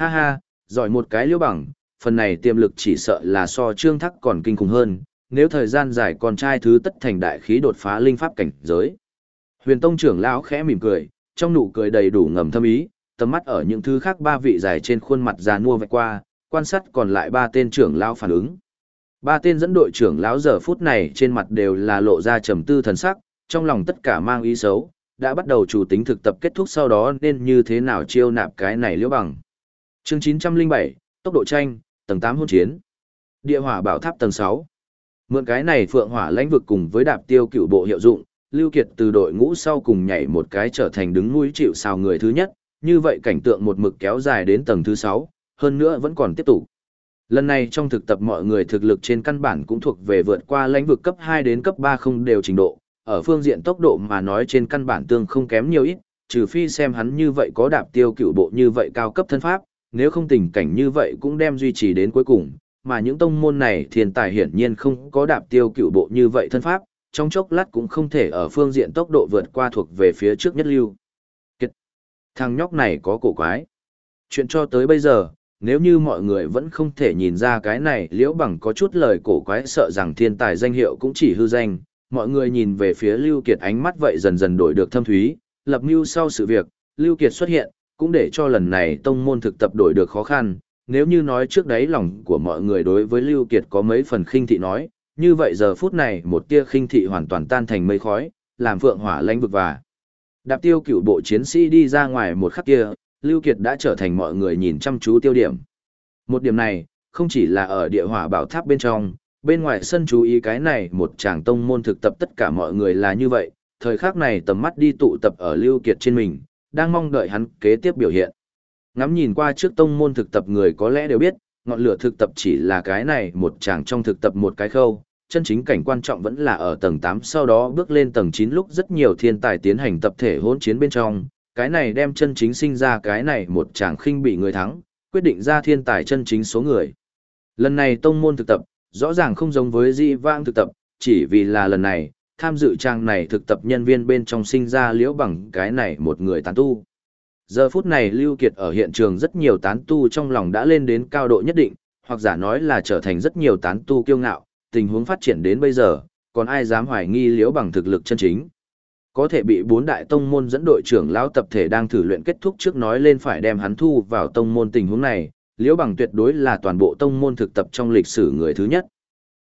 Ha ha, giỏi một cái liễu bằng, phần này tiềm lực chỉ sợ là so trương thắc còn kinh khủng hơn, nếu thời gian dài con trai thứ tất thành đại khí đột phá linh pháp cảnh giới. Huyền Tông trưởng lão khẽ mỉm cười, trong nụ cười đầy đủ ngầm thâm ý, tầm mắt ở những thứ khác ba vị dài trên khuôn mặt già nua vạch qua, quan sát còn lại ba tên trưởng lão phản ứng. Ba tên dẫn đội trưởng lão giờ phút này trên mặt đều là lộ ra trầm tư thần sắc, trong lòng tất cả mang ý xấu, đã bắt đầu chủ tính thực tập kết thúc sau đó nên như thế nào chiêu nạp cái này liễu bằng. Chương 907, tốc độ tranh, tầng 8 hôn chiến. Địa hỏa bảo tháp tầng 6. Mượn cái này phượng hỏa lãnh vực cùng với đạp tiêu cựu bộ hiệu dụng, Lưu Kiệt từ đội ngũ sau cùng nhảy một cái trở thành đứng núi chịu sào người thứ nhất, như vậy cảnh tượng một mực kéo dài đến tầng thứ 6, hơn nữa vẫn còn tiếp tục. Lần này trong thực tập mọi người thực lực trên căn bản cũng thuộc về vượt qua lãnh vực cấp 2 đến cấp 3 không đều trình độ, ở phương diện tốc độ mà nói trên căn bản tương không kém nhiều ít, trừ phi xem hắn như vậy có đạp tiêu cựu bộ như vậy cao cấp thân pháp, nếu không tình cảnh như vậy cũng đem duy trì đến cuối cùng, mà những tông môn này thiên tài hiển nhiên không có đạp tiêu cựu bộ như vậy thân pháp, trong chốc lát cũng không thể ở phương diện tốc độ vượt qua thuộc về phía trước nhất lưu. Kiệt! Thằng nhóc này có cổ quái. Chuyện cho tới bây giờ, nếu như mọi người vẫn không thể nhìn ra cái này liễu bằng có chút lời cổ quái sợ rằng thiên tài danh hiệu cũng chỉ hư danh, mọi người nhìn về phía Lưu Kiệt ánh mắt vậy dần dần đổi được thâm thúy, lập mưu sau sự việc, Lưu Kiệt xuất hiện, cũng để cho lần này tông môn thực tập đổi được khó khăn, nếu như nói trước đấy lòng của mọi người đối với Lưu Kiệt có mấy phần khinh thị nói, như vậy giờ phút này một tia khinh thị hoàn toàn tan thành mây khói, làm phượng hỏa lãnh vực và. Đạp tiêu cửu bộ chiến sĩ đi ra ngoài một khắc kia, Lưu Kiệt đã trở thành mọi người nhìn chăm chú tiêu điểm. Một điểm này, không chỉ là ở địa hỏa bảo tháp bên trong, bên ngoài sân chú ý cái này một chàng tông môn thực tập tất cả mọi người là như vậy, thời khắc này tầm mắt đi tụ tập ở Lưu Kiệt trên mình, đang mong đợi hắn kế tiếp biểu hiện. Ngắm nhìn qua trước tông môn thực tập người có lẽ đều biết, ngọn lửa thực tập chỉ là cái này một chàng trong thực tập một cái khâu, chân chính cảnh quan trọng vẫn là ở tầng 8 sau đó bước lên tầng 9 lúc rất nhiều thiên tài tiến hành tập thể hỗn chiến bên trong, cái này đem chân chính sinh ra cái này một chàng khinh bị người thắng, quyết định ra thiên tài chân chính số người. Lần này tông môn thực tập, rõ ràng không giống với di vang thực tập, chỉ vì là lần này, tham dự trang này thực tập nhân viên bên trong sinh ra liễu bằng cái này một người tán tu. Giờ phút này Lưu Kiệt ở hiện trường rất nhiều tán tu trong lòng đã lên đến cao độ nhất định, hoặc giả nói là trở thành rất nhiều tán tu kiêu ngạo, tình huống phát triển đến bây giờ, còn ai dám hoài nghi liễu bằng thực lực chân chính. Có thể bị bốn đại tông môn dẫn đội trưởng lão tập thể đang thử luyện kết thúc trước nói lên phải đem hắn thu vào tông môn tình huống này, liễu bằng tuyệt đối là toàn bộ tông môn thực tập trong lịch sử người thứ nhất.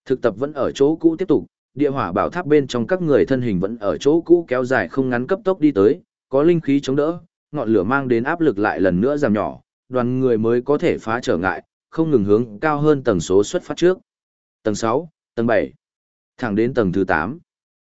Thực tập vẫn ở chỗ cũ tiếp tục, địa hỏa bảo tháp bên trong các người thân hình vẫn ở chỗ cũ kéo dài không ngắn cấp tốc đi tới, có linh khí chống đỡ, ngọn lửa mang đến áp lực lại lần nữa giảm nhỏ, đoàn người mới có thể phá trở ngại, không ngừng hướng cao hơn tầng số xuất phát trước. Tầng 6, tầng 7, thẳng đến tầng thứ 8.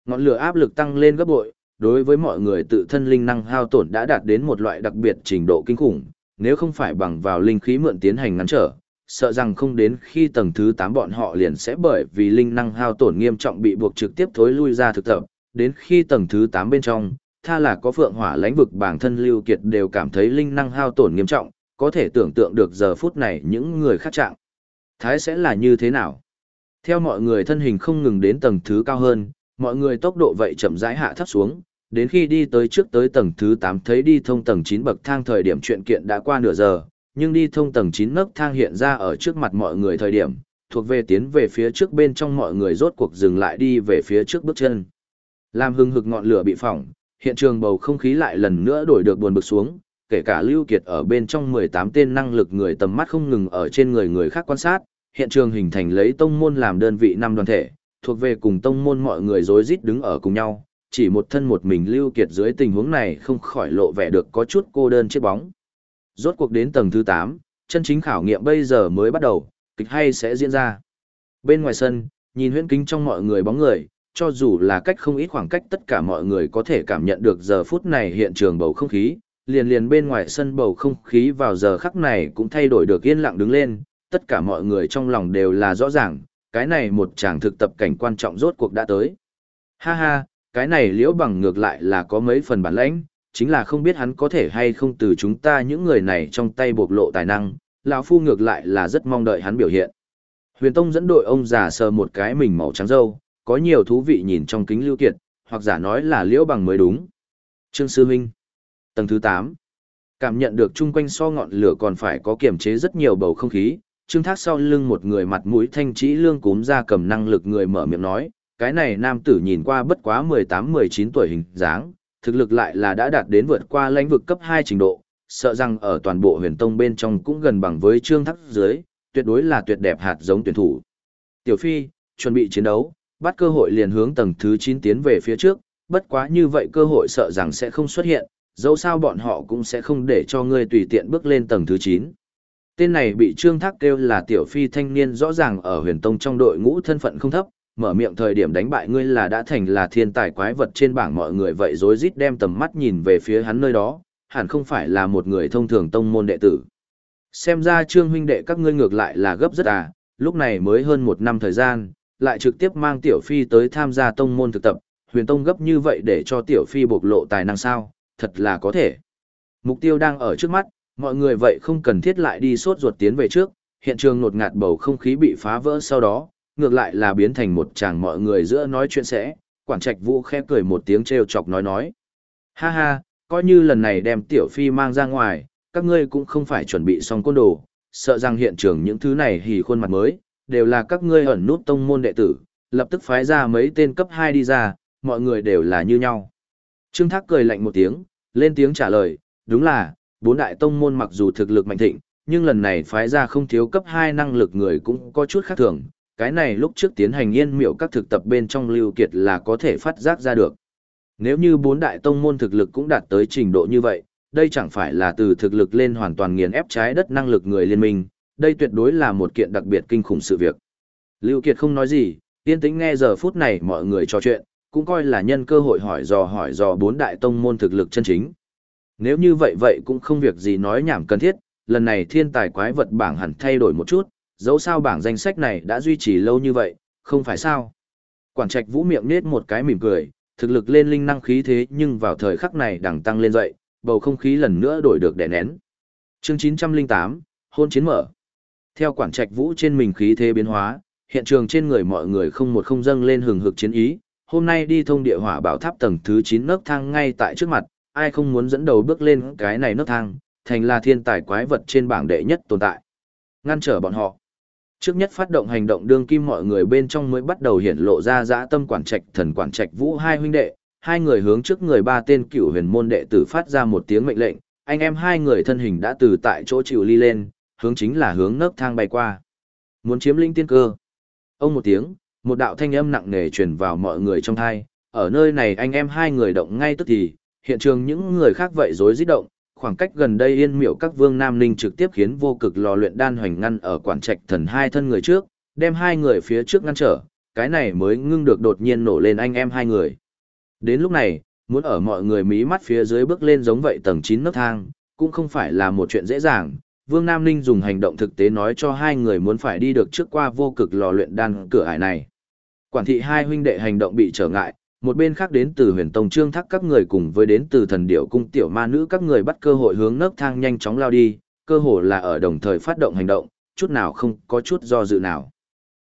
Ngọn lửa áp lực tăng lên gấp bội, đối với mọi người tự thân linh năng hao tổn đã đạt đến một loại đặc biệt trình độ kinh khủng, nếu không phải bằng vào linh khí mượn tiến hành ngắn trở, sợ rằng không đến khi tầng thứ 8 bọn họ liền sẽ bởi vì linh năng hao tổn nghiêm trọng bị buộc trực tiếp thối lui ra thực tập, đến khi tầng thứ 8 bên trong, tha là có phượng hỏa lãnh vực bản thân lưu kiệt đều cảm thấy linh năng hao tổn nghiêm trọng, có thể tưởng tượng được giờ phút này những người khác trạng. Thái sẽ là như thế nào? Theo mọi người thân hình không ngừng đến tầng thứ cao hơn, mọi người tốc độ vậy chậm rãi hạ thấp xuống, đến khi đi tới trước tới tầng thứ 8 thấy đi thông tầng 9 bậc thang thời điểm chuyện kiện đã qua nửa giờ, nhưng đi thông tầng 9 nấc thang hiện ra ở trước mặt mọi người thời điểm, thuộc về tiến về phía trước bên trong mọi người rốt cuộc dừng lại đi về phía trước bước chân. Làm hưng hực ngọn lửa bị phỏng, hiện trường bầu không khí lại lần nữa đổi được buồn bực xuống, kể cả Lưu Kiệt ở bên trong 18 tên năng lực người tầm mắt không ngừng ở trên người người khác quan sát, hiện trường hình thành lấy tông môn làm đơn vị năm đoàn thể, thuộc về cùng tông môn mọi người rối rít đứng ở cùng nhau, chỉ một thân một mình Lưu Kiệt dưới tình huống này không khỏi lộ vẻ được có chút cô đơn chết bóng. Rốt cuộc đến tầng thứ 8, chân chính khảo nghiệm bây giờ mới bắt đầu, kịch hay sẽ diễn ra. Bên ngoài sân, nhìn huyễn kính trong mọi người bóng người, cho dù là cách không ít khoảng cách tất cả mọi người có thể cảm nhận được giờ phút này hiện trường bầu không khí, liền liền bên ngoài sân bầu không khí vào giờ khắc này cũng thay đổi được yên lặng đứng lên, tất cả mọi người trong lòng đều là rõ ràng, cái này một chàng thực tập cảnh quan trọng rốt cuộc đã tới. Ha ha, cái này liễu bằng ngược lại là có mấy phần bản lãnh, chính là không biết hắn có thể hay không từ chúng ta những người này trong tay bộc lộ tài năng, lão phu ngược lại là rất mong đợi hắn biểu hiện. Huyền Tông dẫn đội ông già sờ một cái mình màu trắng râu, có nhiều thú vị nhìn trong kính lưu kiệt, hoặc giả nói là liễu bằng mới đúng. Trương Sư Minh Tầng thứ 8 Cảm nhận được chung quanh so ngọn lửa còn phải có kiểm chế rất nhiều bầu không khí, Trương Thác sau lưng một người mặt mũi thanh trĩ lương cúm ra cầm năng lực người mở miệng nói, cái này nam tử nhìn qua bất quá 18-19 tuổi hình dáng, thực lực lại là đã đạt đến vượt qua lãnh vực cấp 2 trình độ, sợ rằng ở toàn bộ huyền tông bên trong cũng gần bằng với Trương Thác dưới, tuyệt đối là tuyệt đẹp hạt giống tuyển thủ. Tiểu Phi, chuẩn bị chiến đấu, bắt cơ hội liền hướng tầng thứ 9 tiến về phía trước, bất quá như vậy cơ hội sợ rằng sẽ không xuất hiện, dẫu sao bọn họ cũng sẽ không để cho ngươi tùy tiện bước lên tầng thứ 9. Tên này bị Trương Thác kêu là tiểu phi thanh niên rõ ràng ở huyền tông trong đội ngũ thân phận không thấp, mở miệng thời điểm đánh bại ngươi là đã thành là thiên tài quái vật trên bảng mọi người vậy rối rít đem tầm mắt nhìn về phía hắn nơi đó, hẳn không phải là một người thông thường tông môn đệ tử. Xem ra Trương huynh đệ các ngươi ngược lại là gấp rất à, lúc này mới hơn một năm thời gian, lại trực tiếp mang tiểu phi tới tham gia tông môn thực tập, huyền tông gấp như vậy để cho tiểu phi bộc lộ tài năng sao, thật là có thể. Mục tiêu đang ở trước mắt, mọi người vậy không cần thiết lại đi sốt ruột tiến về trước, hiện trường nột ngạt bầu không khí bị phá vỡ sau đó, ngược lại là biến thành một chàng mọi người giữa nói chuyện sẽ, quản trạch vũ khẽ cười một tiếng trêu chọc nói nói. Ha ha, coi như lần này đem tiểu phi mang ra ngoài, các ngươi cũng không phải chuẩn bị xong côn đồ, sợ rằng hiện trường những thứ này hỉ khuôn mặt mới, đều là các ngươi ẩn nút tông môn đệ tử, lập tức phái ra mấy tên cấp 2 đi ra, mọi người đều là như nhau. Trương Thác cười lạnh một tiếng, lên tiếng trả lời, đúng là, bốn đại tông môn mặc dù thực lực mạnh thịnh, nhưng lần này phái ra không thiếu cấp 2 năng lực người cũng có chút khác thường, cái này lúc trước tiến hành yên miệu các thực tập bên trong lưu kiệt là có thể phát giác ra được. Nếu như bốn đại tông môn thực lực cũng đạt tới trình độ như vậy, đây chẳng phải là từ thực lực lên hoàn toàn nghiền ép trái đất năng lực người liên minh, đây tuyệt đối là một kiện đặc biệt kinh khủng sự việc. Lưu Kiệt không nói gì, yên tĩnh nghe giờ phút này mọi người trò chuyện, cũng coi là nhân cơ hội hỏi dò hỏi dò bốn đại tông môn thực lực chân chính. Nếu như vậy vậy cũng không việc gì nói nhảm cần thiết, lần này thiên tài quái vật bảng hẳn thay đổi một chút, dẫu sao bảng danh sách này đã duy trì lâu như vậy, không phải sao. Quảng trạch vũ miệng nết một cái mỉm cười, thực lực lên linh năng khí thế nhưng vào thời khắc này đằng tăng lên dậy, bầu không khí lần nữa đổi được đè nén. Chương 908, hôn chiến mở. Theo quản trạch vũ trên mình khí thế biến hóa, hiện trường trên người mọi người không một không dâng lên hừng hực chiến ý, hôm nay đi thông địa hỏa bảo tháp tầng thứ 9 nấc thang ngay tại trước mặt, ai không muốn dẫn đầu bước lên cái này nấc thang, thành là thiên tài quái vật trên bảng đệ nhất tồn tại. Ngăn trở bọn họ. Trước nhất phát động hành động đương kim mọi người bên trong mới bắt đầu hiện lộ ra dã tâm quản trạch thần quản trạch vũ hai huynh đệ, hai người hướng trước người ba tên cựu huyền môn đệ tử phát ra một tiếng mệnh lệnh, anh em hai người thân hình đã từ tại chỗ chịu ly lên, hướng chính là hướng nấc thang bay qua. Muốn chiếm linh tiên cơ. Ông một tiếng, một đạo thanh âm nặng nề truyền vào mọi người trong thai, ở nơi này anh em hai người động ngay tức thì, hiện trường những người khác vậy rối rít động, khoảng cách gần đây yên miệu các vương nam ninh trực tiếp khiến vô cực lò luyện đan hoành ngăn ở quản trạch thần hai thân người trước, đem hai người phía trước ngăn trở, cái này mới ngưng được đột nhiên nổ lên anh em hai người. Đến lúc này, muốn ở mọi người mí mắt phía dưới bước lên giống vậy tầng chín nấc thang, cũng không phải là một chuyện dễ dàng. Vương Nam Ninh dùng hành động thực tế nói cho hai người muốn phải đi được trước qua vô cực lò luyện đan cửa ải này. Quản thị hai huynh đệ hành động bị trở ngại, một bên khác đến từ huyền tông trương thác các người cùng với đến từ thần điệu cung tiểu ma nữ các người bắt cơ hội hướng nấc thang nhanh chóng lao đi, cơ hội là ở đồng thời phát động hành động, chút nào không có chút do dự nào.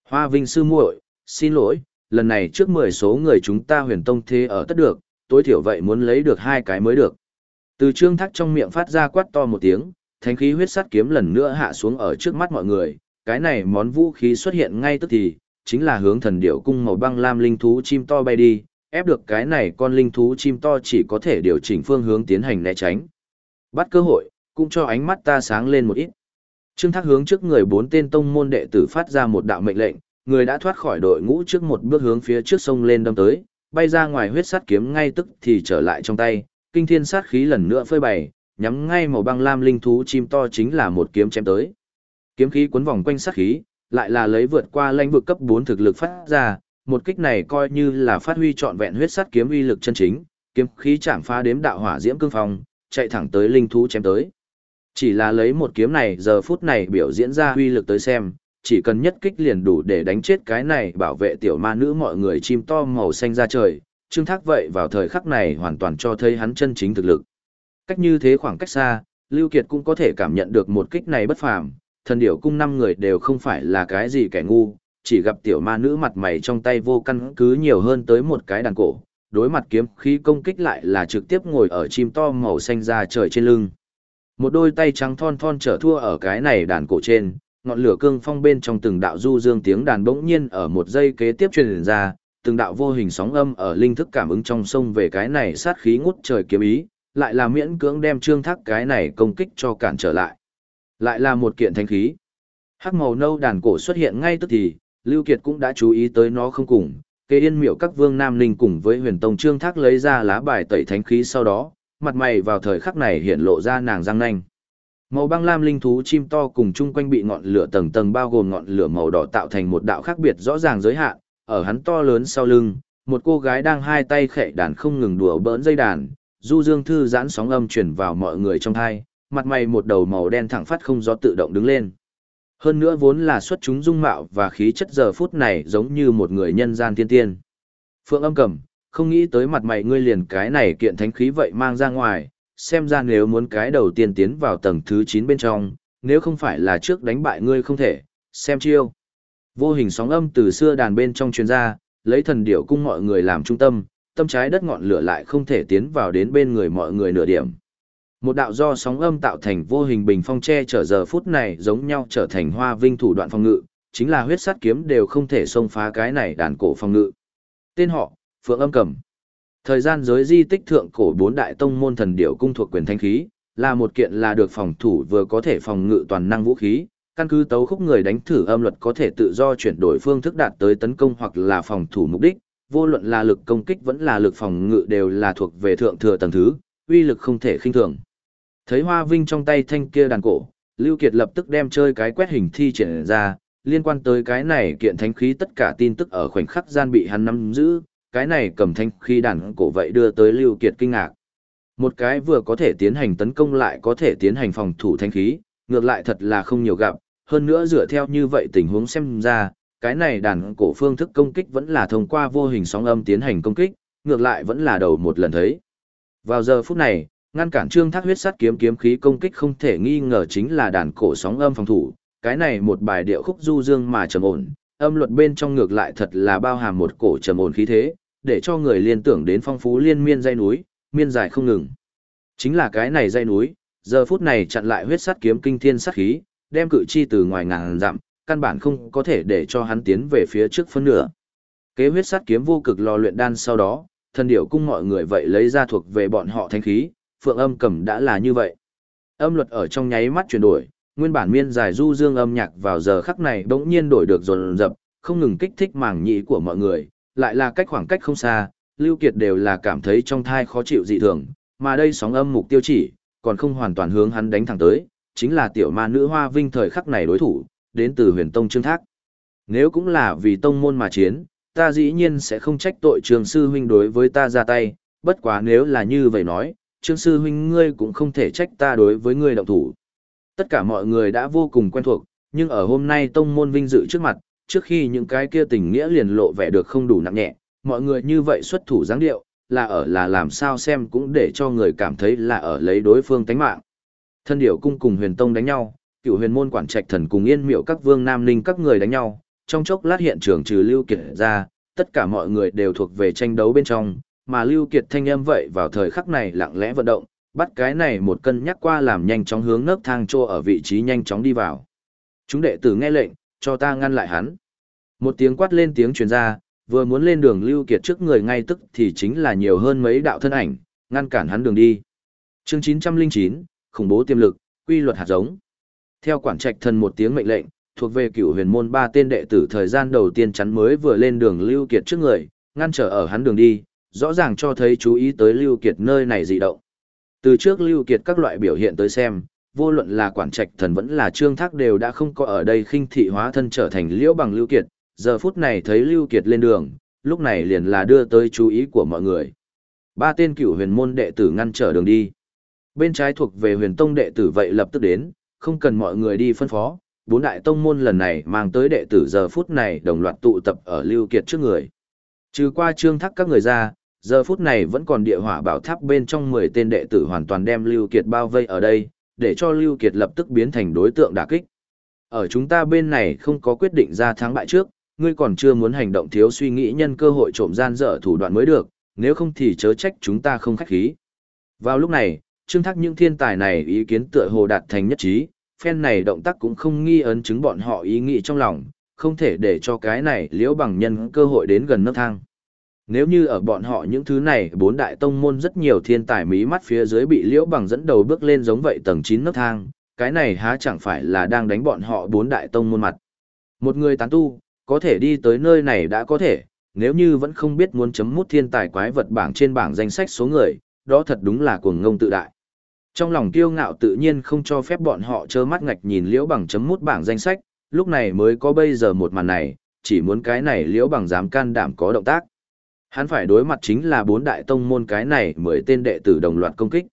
Hoa Vinh sư muội, xin lỗi, lần này trước 10 số người chúng ta huyền tông thế ở tất được, tối thiểu vậy muốn lấy được hai cái mới được. Từ trương thác trong miệng phát ra quát to một tiếng, thánh khí huyết sắt kiếm lần nữa hạ xuống ở trước mắt mọi người, cái này món vũ khí xuất hiện ngay tức thì, chính là hướng thần điệu cung màu băng lam linh thú chim to bay đi, ép được cái này con linh thú chim to chỉ có thể điều chỉnh phương hướng tiến hành né tránh. Bắt cơ hội, cũng cho ánh mắt ta sáng lên một ít. Trương Thác hướng trước người bốn tên tông môn đệ tử phát ra một đạo mệnh lệnh, người đã thoát khỏi đội ngũ trước một bước hướng phía trước sông lên đâm tới, bay ra ngoài huyết sát kiếm ngay tức thì trở lại trong tay, kinh thiên sát khí lần nữa phơi bày, nhắm ngay màu băng lam linh thú chim to chính là một kiếm chém tới. Kiếm khí cuốn vòng quanh sát khí, lại là lấy vượt qua lãnh vực cấp 4 thực lực phát ra, một kích này coi như là phát huy trọn vẹn huyết sắt kiếm uy lực chân chính, kiếm khí chạm phá đếm đạo hỏa diễm cương phong, chạy thẳng tới linh thú chém tới. Chỉ là lấy một kiếm này giờ phút này biểu diễn ra uy lực tới xem, chỉ cần nhất kích liền đủ để đánh chết cái này bảo vệ tiểu ma nữ mọi người chim to màu xanh ra trời, Trương Thác vậy vào thời khắc này hoàn toàn cho thấy hắn chân chính thực lực. Cách như thế khoảng cách xa, Lưu Kiệt cũng có thể cảm nhận được một kích này bất phàm, thần điểu cung năm người đều không phải là cái gì kẻ ngu, chỉ gặp tiểu ma nữ mặt mày trong tay vô căn cứ nhiều hơn tới một cái đàn cổ, đối mặt kiếm khí công kích lại là trực tiếp ngồi ở chim to màu xanh ra trời trên lưng. Một đôi tay trắng thon thon trở thua ở cái này đàn cổ trên, ngọn lửa cương phong bên trong từng đạo du dương tiếng đàn bỗng nhiên ở một giây kế tiếp truyền ra, từng đạo vô hình sóng âm ở linh thức cảm ứng trong sông về cái này sát khí ngút trời kiếm ý, lại là miễn cưỡng đem trương thác cái này công kích cho cản trở lại. Lại là một kiện thanh khí. Hắc màu nâu đàn cổ xuất hiện ngay tức thì, Lưu Kiệt cũng đã chú ý tới nó không cùng, kê yên miệu các vương Nam Ninh cùng với huyền tông trương thác lấy ra lá bài tẩy thánh khí sau đó, mặt mày vào thời khắc này hiện lộ ra nàng răng nanh. Màu băng lam linh thú chim to cùng chung quanh bị ngọn lửa tầng tầng bao gồm ngọn lửa màu đỏ tạo thành một đạo khác biệt rõ ràng giới hạn, ở hắn to lớn sau lưng, một cô gái đang hai tay khệ đàn không ngừng đùa bỡn dây đàn, du dương thư giãn sóng âm truyền vào mọi người trong thai, mặt mày một đầu màu đen thẳng phát không gió tự động đứng lên. Hơn nữa vốn là xuất chúng dung mạo và khí chất giờ phút này giống như một người nhân gian tiên tiên. Phượng âm cầm, không nghĩ tới mặt mày ngươi liền cái này kiện thánh khí vậy mang ra ngoài, xem ra nếu muốn cái đầu tiên tiến vào tầng thứ 9 bên trong, nếu không phải là trước đánh bại ngươi không thể, xem chiêu. Vô hình sóng âm từ xưa đàn bên trong truyền ra, lấy thần điểu cung mọi người làm trung tâm, tâm trái đất ngọn lửa lại không thể tiến vào đến bên người mọi người nửa điểm. Một đạo do sóng âm tạo thành vô hình bình phong che chở giờ phút này giống nhau trở thành hoa vinh thủ đoạn phòng ngự, chính là huyết sát kiếm đều không thể xông phá cái này đàn cổ phòng ngự. Tên họ, Phượng Âm Cầm. Thời gian giới di tích thượng cổ bốn đại tông môn thần điểu cung thuộc quyền thanh khí, là một kiện là được phòng thủ vừa có thể phòng ngự toàn năng vũ khí, căn cứ tấu khúc người đánh thử âm luật có thể tự do chuyển đổi phương thức đạt tới tấn công hoặc là phòng thủ mục đích, vô luận là lực công kích vẫn là lực phòng ngự đều là thuộc về thượng thừa tầng thứ, uy lực không thể khinh thường. Thấy Hoa Vinh trong tay thanh kia đàn cổ, Lưu Kiệt lập tức đem chơi cái quét hình thi triển ra, liên quan tới cái này kiện thánh khí tất cả tin tức ở khoảnh khắc gian bị hắn nắm giữ, cái này cầm thanh khí đàn cổ vậy đưa tới Lưu Kiệt kinh ngạc. Một cái vừa có thể tiến hành tấn công lại có thể tiến hành phòng thủ thanh khí, ngược lại thật là không nhiều gặp, hơn nữa dựa theo như vậy tình huống xem ra, cái này đàn cổ phương thức công kích vẫn là thông qua vô hình sóng âm tiến hành công kích, ngược lại vẫn là đầu một lần thấy. Vào giờ phút này, ngăn cản trương thác huyết sắt kiếm kiếm khí công kích không thể nghi ngờ chính là đàn cổ sóng âm phòng thủ, cái này một bài điệu khúc du dương mà trầm ổn, âm luật bên trong ngược lại thật là bao hàm một cổ trầm ổn khí thế, để cho người liên tưởng đến phong phú liên miên dây núi, miên dài không ngừng. Chính là cái này dây núi, giờ phút này chặn lại huyết sắt kiếm kinh thiên sát khí, đem cự chi từ ngoài ngàn dặm, căn bản không có thể để cho hắn tiến về phía trước phân nửa. Kế huyết sắt kiếm vô cực lò luyện đan sau đó, thần điểu cung mọi người vậy lấy ra thuộc về bọn họ thanh khí, phượng âm cầm đã là như vậy. Âm luật ở trong nháy mắt chuyển đổi, nguyên bản miên dài du dương âm nhạc vào giờ khắc này bỗng nhiên đổi được dồn dập, không ngừng kích thích màng nhĩ của mọi người, lại là cách khoảng cách không xa, Lưu Kiệt đều là cảm thấy trong thai khó chịu dị thường, mà đây sóng âm mục tiêu chỉ, còn không hoàn toàn hướng hắn đánh thẳng tới, chính là tiểu ma nữ hoa vinh thời khắc này đối thủ, đến từ huyền tông trương thác. Nếu cũng là vì tông môn mà chiến, ta dĩ nhiên sẽ không trách tội trường sư huynh đối với ta ra tay, bất quá nếu là như vậy nói, trương sư huynh ngươi cũng không thể trách ta đối với ngươi động thủ. Tất cả mọi người đã vô cùng quen thuộc, nhưng ở hôm nay tông môn vinh dự trước mặt, trước khi những cái kia tình nghĩa liền lộ vẻ được không đủ nặng nhẹ, mọi người như vậy xuất thủ dáng điệu, là ở là làm sao xem cũng để cho người cảm thấy là ở lấy đối phương tánh mạng. Thân điệu cung cùng huyền tông đánh nhau, cựu huyền môn quản trạch thần cùng yên miệu các vương nam ninh các người đánh nhau, trong chốc lát hiện trường trừ lưu kiệt ra, tất cả mọi người đều thuộc về tranh đấu bên trong, mà lưu kiệt thanh âm vậy vào thời khắc này lặng lẽ vận động, bắt cái này một cân nhắc qua làm nhanh chóng hướng nấc thang trô ở vị trí nhanh chóng đi vào. Chúng đệ tử nghe lệnh, cho ta ngăn lại hắn. Một tiếng quát lên tiếng truyền ra, vừa muốn lên đường lưu kiệt trước người ngay tức thì chính là nhiều hơn mấy đạo thân ảnh, ngăn cản hắn đường đi. Chương 909, khủng bố tiềm lực, quy luật hạt giống. Theo quản trạch thần một tiếng mệnh lệnh, thuộc về cửu huyền môn ba tên đệ tử thời gian đầu tiên chắn mới vừa lên đường Lưu Kiệt trước người, ngăn trở ở hắn đường đi, rõ ràng cho thấy chú ý tới Lưu Kiệt nơi này dị động. Từ trước Lưu Kiệt các loại biểu hiện tới xem, vô luận là quản trạch thần vẫn là trương thác đều đã không có ở đây khinh thị hóa thân trở thành liễu bằng Lưu Kiệt, giờ phút này thấy Lưu Kiệt lên đường, lúc này liền là đưa tới chú ý của mọi người. Ba tên cửu huyền môn đệ tử ngăn trở đường đi. Bên trái thuộc về huyền tông đệ tử vậy lập tức đến, không cần mọi người đi phân phó, bốn đại tông môn lần này mang tới đệ tử giờ phút này đồng loạt tụ tập ở Lưu Kiệt trước người. Trừ qua trương thắc các người ra, giờ phút này vẫn còn địa hỏa bảo tháp bên trong 10 tên đệ tử hoàn toàn đem Lưu Kiệt bao vây ở đây, để cho Lưu Kiệt lập tức biến thành đối tượng đả kích. Ở chúng ta bên này không có quyết định ra thắng bại trước, ngươi còn chưa muốn hành động thiếu suy nghĩ nhân cơ hội trộm gian dở thủ đoạn mới được, nếu không thì chớ trách chúng ta không khách khí. Vào lúc này, Trương Thác những thiên tài này ý kiến tựa hồ đạt thành nhất trí, phen này động tác cũng không nghi ấn chứng bọn họ ý nghĩ trong lòng, không thể để cho cái này liễu bằng nhân cơ hội đến gần nấc thang. Nếu như ở bọn họ những thứ này bốn đại tông môn rất nhiều thiên tài mí mắt phía dưới bị liễu bằng dẫn đầu bước lên giống vậy tầng 9 nấc thang, cái này há chẳng phải là đang đánh bọn họ bốn đại tông môn mặt. Một người tán tu, có thể đi tới nơi này đã có thể, nếu như vẫn không biết muốn chấm mút thiên tài quái vật bảng trên bảng danh sách số người, đó thật đúng là cuồng ngông tự đại. Trong lòng kiêu ngạo tự nhiên không cho phép bọn họ trơ mắt ngạch nhìn liễu bằng chấm mút bảng danh sách, lúc này mới có bây giờ một màn này, chỉ muốn cái này liễu bằng dám can đảm có động tác. Hắn phải đối mặt chính là bốn đại tông môn cái này mười tên đệ tử đồng loạt công kích.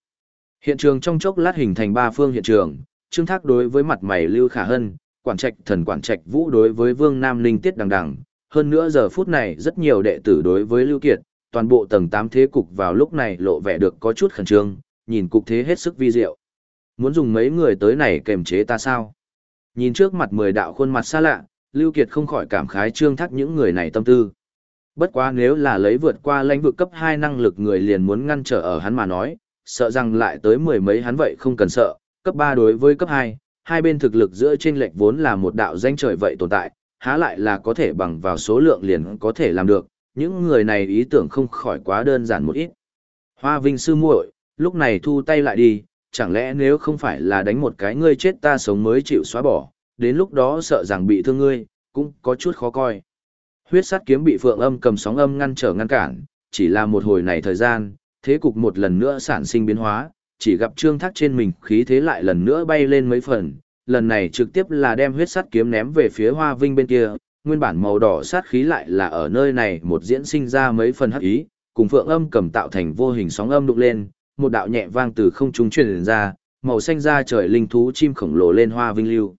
Hiện trường trong chốc lát hình thành ba phương hiện trường, Trương Thác đối với mặt mày Lưu Khả Hân, quản trạch thần quản trạch vũ đối với Vương Nam Linh Tiết đằng đằng. Hơn nữa giờ phút này rất nhiều đệ tử đối với Lưu Kiệt, toàn bộ tầng 8 thế cục vào lúc này lộ vẻ được có chút khẩn trương, nhìn cục thế hết sức vi diệu. Muốn dùng mấy người tới này kềm chế ta sao? Nhìn trước mặt mười đạo khuôn mặt xa lạ, Lưu Kiệt không khỏi cảm khái trương Thác những người này tâm tư. Bất quá nếu là lấy vượt qua lãnh vực cấp 2 năng lực người liền muốn ngăn trở ở hắn mà nói, sợ rằng lại tới mười mấy hắn vậy không cần sợ, cấp 3 đối với cấp 2, hai bên thực lực giữa trên lệch vốn là một đạo danh trời vậy tồn tại, há lại là có thể bằng vào số lượng liền có thể làm được, những người này ý tưởng không khỏi quá đơn giản một ít. Hoa Vinh sư muội, lúc này thu tay lại đi, chẳng lẽ nếu không phải là đánh một cái ngươi chết ta sống mới chịu xóa bỏ, đến lúc đó sợ rằng bị thương ngươi, cũng có chút khó coi. Huyết sắt kiếm bị phượng âm cầm sóng âm ngăn trở ngăn cản, chỉ là một hồi này thời gian, thế cục một lần nữa sản sinh biến hóa, chỉ gặp trương thác trên mình khí thế lại lần nữa bay lên mấy phần, lần này trực tiếp là đem huyết sắt kiếm ném về phía hoa vinh bên kia, nguyên bản màu đỏ sát khí lại là ở nơi này một diễn sinh ra mấy phần hắc ý, cùng phượng âm cầm tạo thành vô hình sóng âm đụng lên, một đạo nhẹ vang từ không trung truyền ra, màu xanh ra trời linh thú chim khổng lồ lên hoa vinh lưu.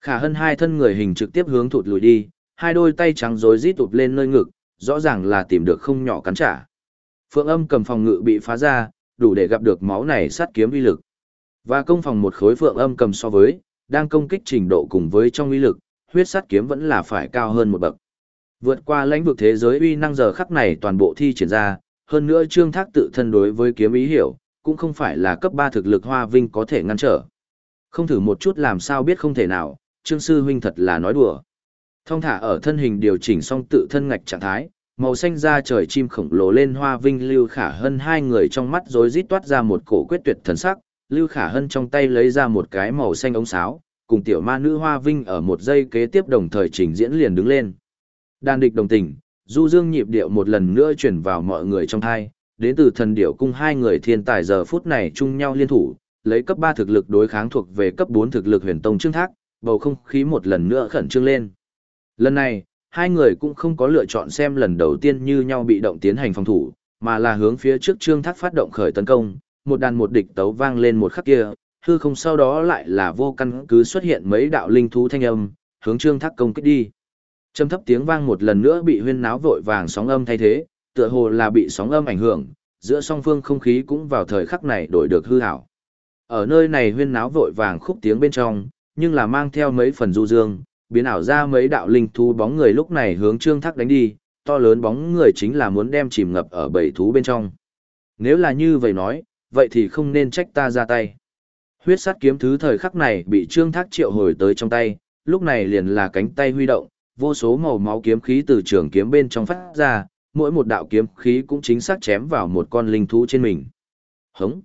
Khả hơn hai thân người hình trực tiếp hướng thụt lùi đi, hai đôi tay trắng rối rít tụt lên nơi ngực, rõ ràng là tìm được không nhỏ cắn trả. Phượng âm cầm phòng ngự bị phá ra, đủ để gặp được máu này sát kiếm uy lực. Và công phòng một khối phượng âm cầm so với, đang công kích trình độ cùng với trong uy lực, huyết sát kiếm vẫn là phải cao hơn một bậc. Vượt qua lãnh vực thế giới uy năng giờ khắc này toàn bộ thi triển ra, hơn nữa trương thác tự thân đối với kiếm ý hiểu, cũng không phải là cấp 3 thực lực hoa vinh có thể ngăn trở. Không thử một chút làm sao biết không thể nào, trương sư huynh thật là nói đùa. Thông thả ở thân hình điều chỉnh xong tự thân ngạch trạng thái, màu xanh da trời chim khổng lồ lên hoa vinh lưu khả hân hai người trong mắt rối rít toát ra một cổ quyết tuyệt thần sắc, lưu khả hân trong tay lấy ra một cái màu xanh ống sáo, cùng tiểu ma nữ hoa vinh ở một giây kế tiếp đồng thời trình diễn liền đứng lên. Đàn địch đồng tình, du dương nhịp điệu một lần nữa chuyển vào mọi người trong thai, đến từ thần điệu cung hai người thiên tài giờ phút này chung nhau liên thủ, lấy cấp 3 thực lực đối kháng thuộc về cấp 4 thực lực huyền tông trương thác, bầu không khí một lần nữa khẩn trương lên. Lần này, hai người cũng không có lựa chọn xem lần đầu tiên như nhau bị động tiến hành phòng thủ, mà là hướng phía trước trương thác phát động khởi tấn công, một đàn một địch tấu vang lên một khắc kia, hư không sau đó lại là vô căn cứ xuất hiện mấy đạo linh thú thanh âm, hướng trương thác công kích đi. Trầm thấp tiếng vang một lần nữa bị huyên náo vội vàng sóng âm thay thế, tựa hồ là bị sóng âm ảnh hưởng, giữa song phương không khí cũng vào thời khắc này đổi được hư hảo. Ở nơi này huyên náo vội vàng khúc tiếng bên trong, nhưng là mang theo mấy phần du dương, biến ảo ra mấy đạo linh thú bóng người lúc này hướng trương thác đánh đi, to lớn bóng người chính là muốn đem chìm ngập ở bầy thú bên trong. Nếu là như vậy nói, vậy thì không nên trách ta ra tay. Huyết sát kiếm thứ thời khắc này bị trương thác triệu hồi tới trong tay, lúc này liền là cánh tay huy động, vô số màu máu kiếm khí từ trường kiếm bên trong phát ra, mỗi một đạo kiếm khí cũng chính xác chém vào một con linh thú trên mình. Hống!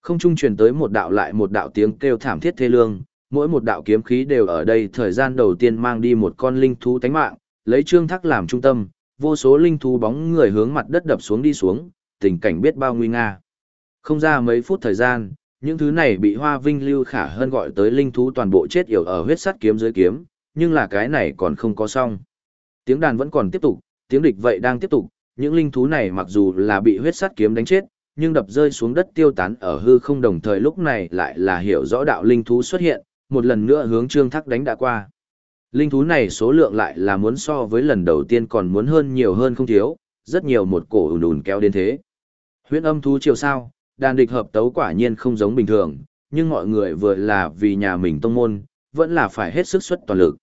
Không trung truyền tới một đạo lại một đạo tiếng kêu thảm thiết thê lương, mỗi một đạo kiếm khí đều ở đây thời gian đầu tiên mang đi một con linh thú tánh mạng, lấy trương thác làm trung tâm, vô số linh thú bóng người hướng mặt đất đập xuống đi xuống, tình cảnh biết bao nguy nga. Không ra mấy phút thời gian, những thứ này bị Hoa Vinh Lưu Khả hơn gọi tới linh thú toàn bộ chết yểu ở huyết sắt kiếm dưới kiếm, nhưng là cái này còn không có xong. Tiếng đàn vẫn còn tiếp tục, tiếng địch vậy đang tiếp tục, những linh thú này mặc dù là bị huyết sắt kiếm đánh chết, nhưng đập rơi xuống đất tiêu tán ở hư không đồng thời lúc này lại là hiểu rõ đạo linh thú xuất hiện, một lần nữa hướng Trương Thác đánh đã qua. Linh thú này số lượng lại là muốn so với lần đầu tiên còn muốn hơn nhiều hơn không thiếu, rất nhiều một cổ ùn ùn kéo đến thế. Huyễn âm thú chiều sao, đàn địch hợp tấu quả nhiên không giống bình thường, nhưng mọi người vừa là vì nhà mình tông môn, vẫn là phải hết sức xuất toàn lực.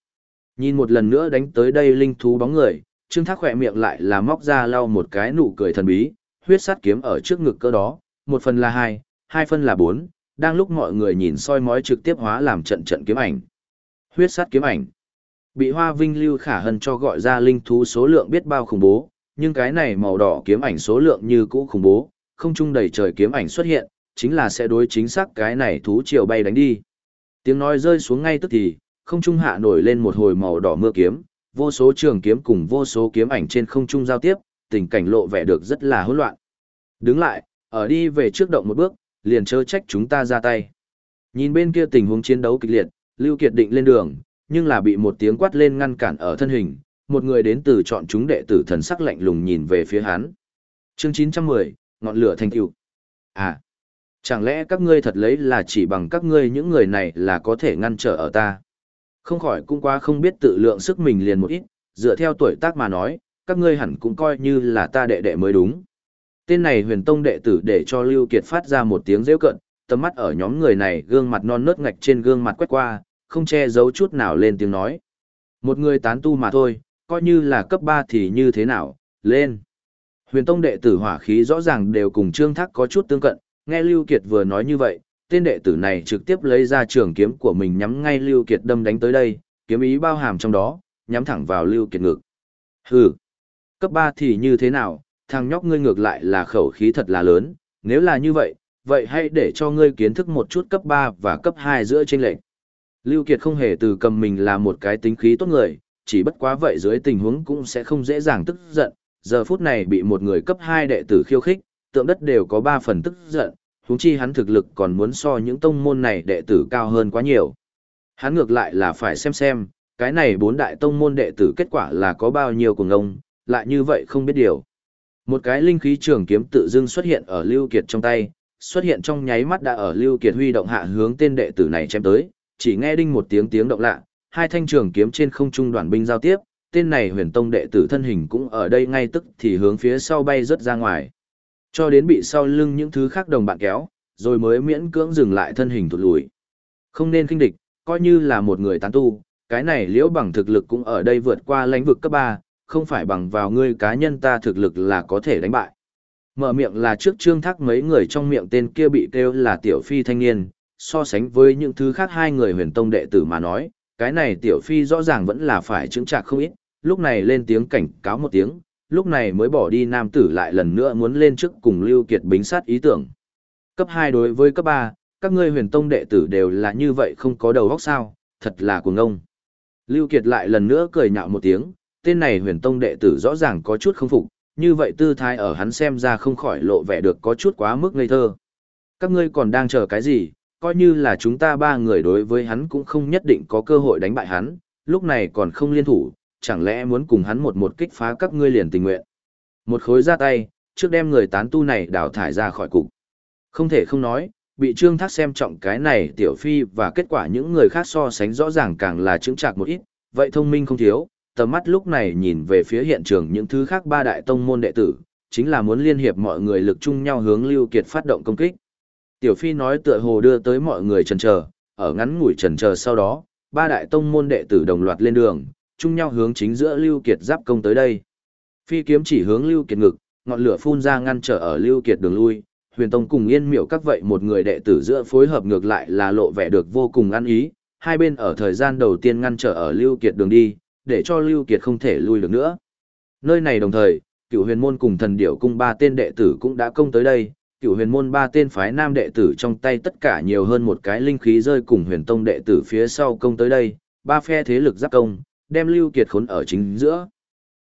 Nhìn một lần nữa đánh tới đây linh thú bóng người, Trương Thác khỏe miệng lại là móc ra lau một cái nụ cười thần bí, huyết sát kiếm ở trước ngực cơ đó, một phần là hai, hai phân là bốn, đang lúc mọi người nhìn soi mói trực tiếp hóa làm trận trận kiếm ảnh. Huyết sát kiếm ảnh. Bị Hoa Vinh Lưu Khả Hân cho gọi ra linh thú số lượng biết bao khủng bố, nhưng cái này màu đỏ kiếm ảnh số lượng như cũ khủng bố, không trung đầy trời kiếm ảnh xuất hiện, chính là sẽ đối chính xác cái này thú triều bay đánh đi. Tiếng nói rơi xuống ngay tức thì, không trung hạ nổi lên một hồi màu đỏ mưa kiếm, vô số trường kiếm cùng vô số kiếm ảnh trên không trung giao tiếp, tình cảnh lộ vẻ được rất là hỗn loạn. Đứng lại, ở đi về trước động một bước, liền chớ trách chúng ta ra tay. Nhìn bên kia tình huống chiến đấu kịch liệt, Lưu Kiệt định lên đường, nhưng là bị một tiếng quát lên ngăn cản ở thân hình, một người đến từ chọn chúng đệ tử thần sắc lạnh lùng nhìn về phía hắn. Chương 910, ngọn lửa thành tựu. À, chẳng lẽ các ngươi thật lấy là chỉ bằng các ngươi những người này là có thể ngăn trở ở ta? Không khỏi cũng quá không biết tự lượng sức mình liền một ít, dựa theo tuổi tác mà nói, các ngươi hẳn cũng coi như là ta đệ đệ mới đúng. Tên này huyền tông đệ tử để cho Lưu Kiệt phát ra một tiếng rêu cận, tầm mắt ở nhóm người này gương mặt non nớt ngạch trên gương mặt quét qua, không che giấu chút nào lên tiếng nói. Một người tán tu mà thôi, coi như là cấp 3 thì như thế nào, lên. Huyền tông đệ tử hỏa khí rõ ràng đều cùng Trương Thác có chút tương cận, nghe Lưu Kiệt vừa nói như vậy, tên đệ tử này trực tiếp lấy ra trường kiếm của mình nhắm ngay Lưu Kiệt đâm đánh tới đây, kiếm ý bao hàm trong đó, nhắm thẳng vào Lưu Kiệt ngực. Hừ, cấp 3 thì như thế nào, thằng nhóc ngươi ngược lại là khẩu khí thật là lớn, nếu là như vậy, vậy hãy để cho ngươi kiến thức một chút cấp 3 và cấp 2 giữa chênh lệnh. Lưu Kiệt không hề từ cầm mình là một cái tính khí tốt người, chỉ bất quá vậy dưới tình huống cũng sẽ không dễ dàng tức giận, giờ phút này bị một người cấp 2 đệ tử khiêu khích, tượng đất đều có 3 phần tức giận, huống chi hắn thực lực còn muốn so những tông môn này đệ tử cao hơn quá nhiều. Hắn ngược lại là phải xem xem, cái này bốn đại tông môn đệ tử kết quả là có bao nhiêu cùng ông, lại như vậy không biết điều. Một cái linh khí trường kiếm tự dưng xuất hiện ở Lưu Kiệt trong tay, xuất hiện trong nháy mắt đã ở Lưu Kiệt huy động hạ hướng tên đệ tử này chém tới, chỉ nghe đinh một tiếng tiếng động lạ, hai thanh trường kiếm trên không trung đoàn binh giao tiếp, tên này huyền tông đệ tử thân hình cũng ở đây ngay tức thì hướng phía sau bay rất ra ngoài. Cho đến bị sau lưng những thứ khác đồng bạn kéo, rồi mới miễn cưỡng dừng lại thân hình thụt lùi. Không nên kinh địch, coi như là một người tán tu, cái này liễu bằng thực lực cũng ở đây vượt qua lãnh vực cấp 3, không phải bằng vào ngươi cá nhân ta thực lực là có thể đánh bại. Mở miệng là trước trương thác mấy người trong miệng tên kia bị kêu là tiểu phi thanh niên, so sánh với những thứ khác hai người huyền tông đệ tử mà nói, cái này tiểu phi rõ ràng vẫn là phải chứng trạc không ít, lúc này lên tiếng cảnh cáo một tiếng, lúc này mới bỏ đi nam tử lại lần nữa muốn lên trước cùng Lưu Kiệt bính sát ý tưởng. Cấp 2 đối với cấp 3, các ngươi huyền tông đệ tử đều là như vậy không có đầu óc sao, thật là cuồng ngông. Lưu Kiệt lại lần nữa cười nhạo một tiếng, tên này huyền tông đệ tử rõ ràng có chút không phục, như vậy tư thái ở hắn xem ra không khỏi lộ vẻ được có chút quá mức ngây thơ. Các ngươi còn đang chờ cái gì, coi như là chúng ta ba người đối với hắn cũng không nhất định có cơ hội đánh bại hắn, lúc này còn không liên thủ, chẳng lẽ muốn cùng hắn một một kích phá các ngươi liền tình nguyện. Một khối ra tay, trước đem người tán tu này đào thải ra khỏi cục. Không thể không nói, bị trương thác xem trọng cái này tiểu phi và kết quả những người khác so sánh rõ ràng càng là chứng trạc một ít, vậy thông minh không thiếu, tầm mắt lúc này nhìn về phía hiện trường những thứ khác ba đại tông môn đệ tử, chính là muốn liên hiệp mọi người lực chung nhau hướng Lưu Kiệt phát động công kích. Tiểu Phi nói tựa hồ đưa tới mọi người chần chờ, ở ngắn ngủi chần chờ sau đó, ba đại tông môn đệ tử đồng loạt lên đường, chung nhau hướng chính giữa Lưu Kiệt giáp công tới đây. Phi kiếm chỉ hướng Lưu Kiệt ngực, ngọn lửa phun ra ngăn trở ở Lưu Kiệt đường lui, Huyền Tông cùng Yên Miểu các vậy một người đệ tử giữa phối hợp ngược lại là lộ vẻ được vô cùng ăn ý, hai bên ở thời gian đầu tiên ngăn trở ở Lưu Kiệt đường đi, để cho Lưu Kiệt không thể lui được nữa. Nơi này đồng thời, cựu huyền môn cùng thần điểu cung ba tên đệ tử cũng đã công tới đây, cựu huyền môn ba tên phái nam đệ tử trong tay tất cả nhiều hơn một cái linh khí rơi cùng huyền tông đệ tử phía sau công tới đây, ba phe thế lực giáp công, đem Lưu Kiệt khốn ở chính giữa.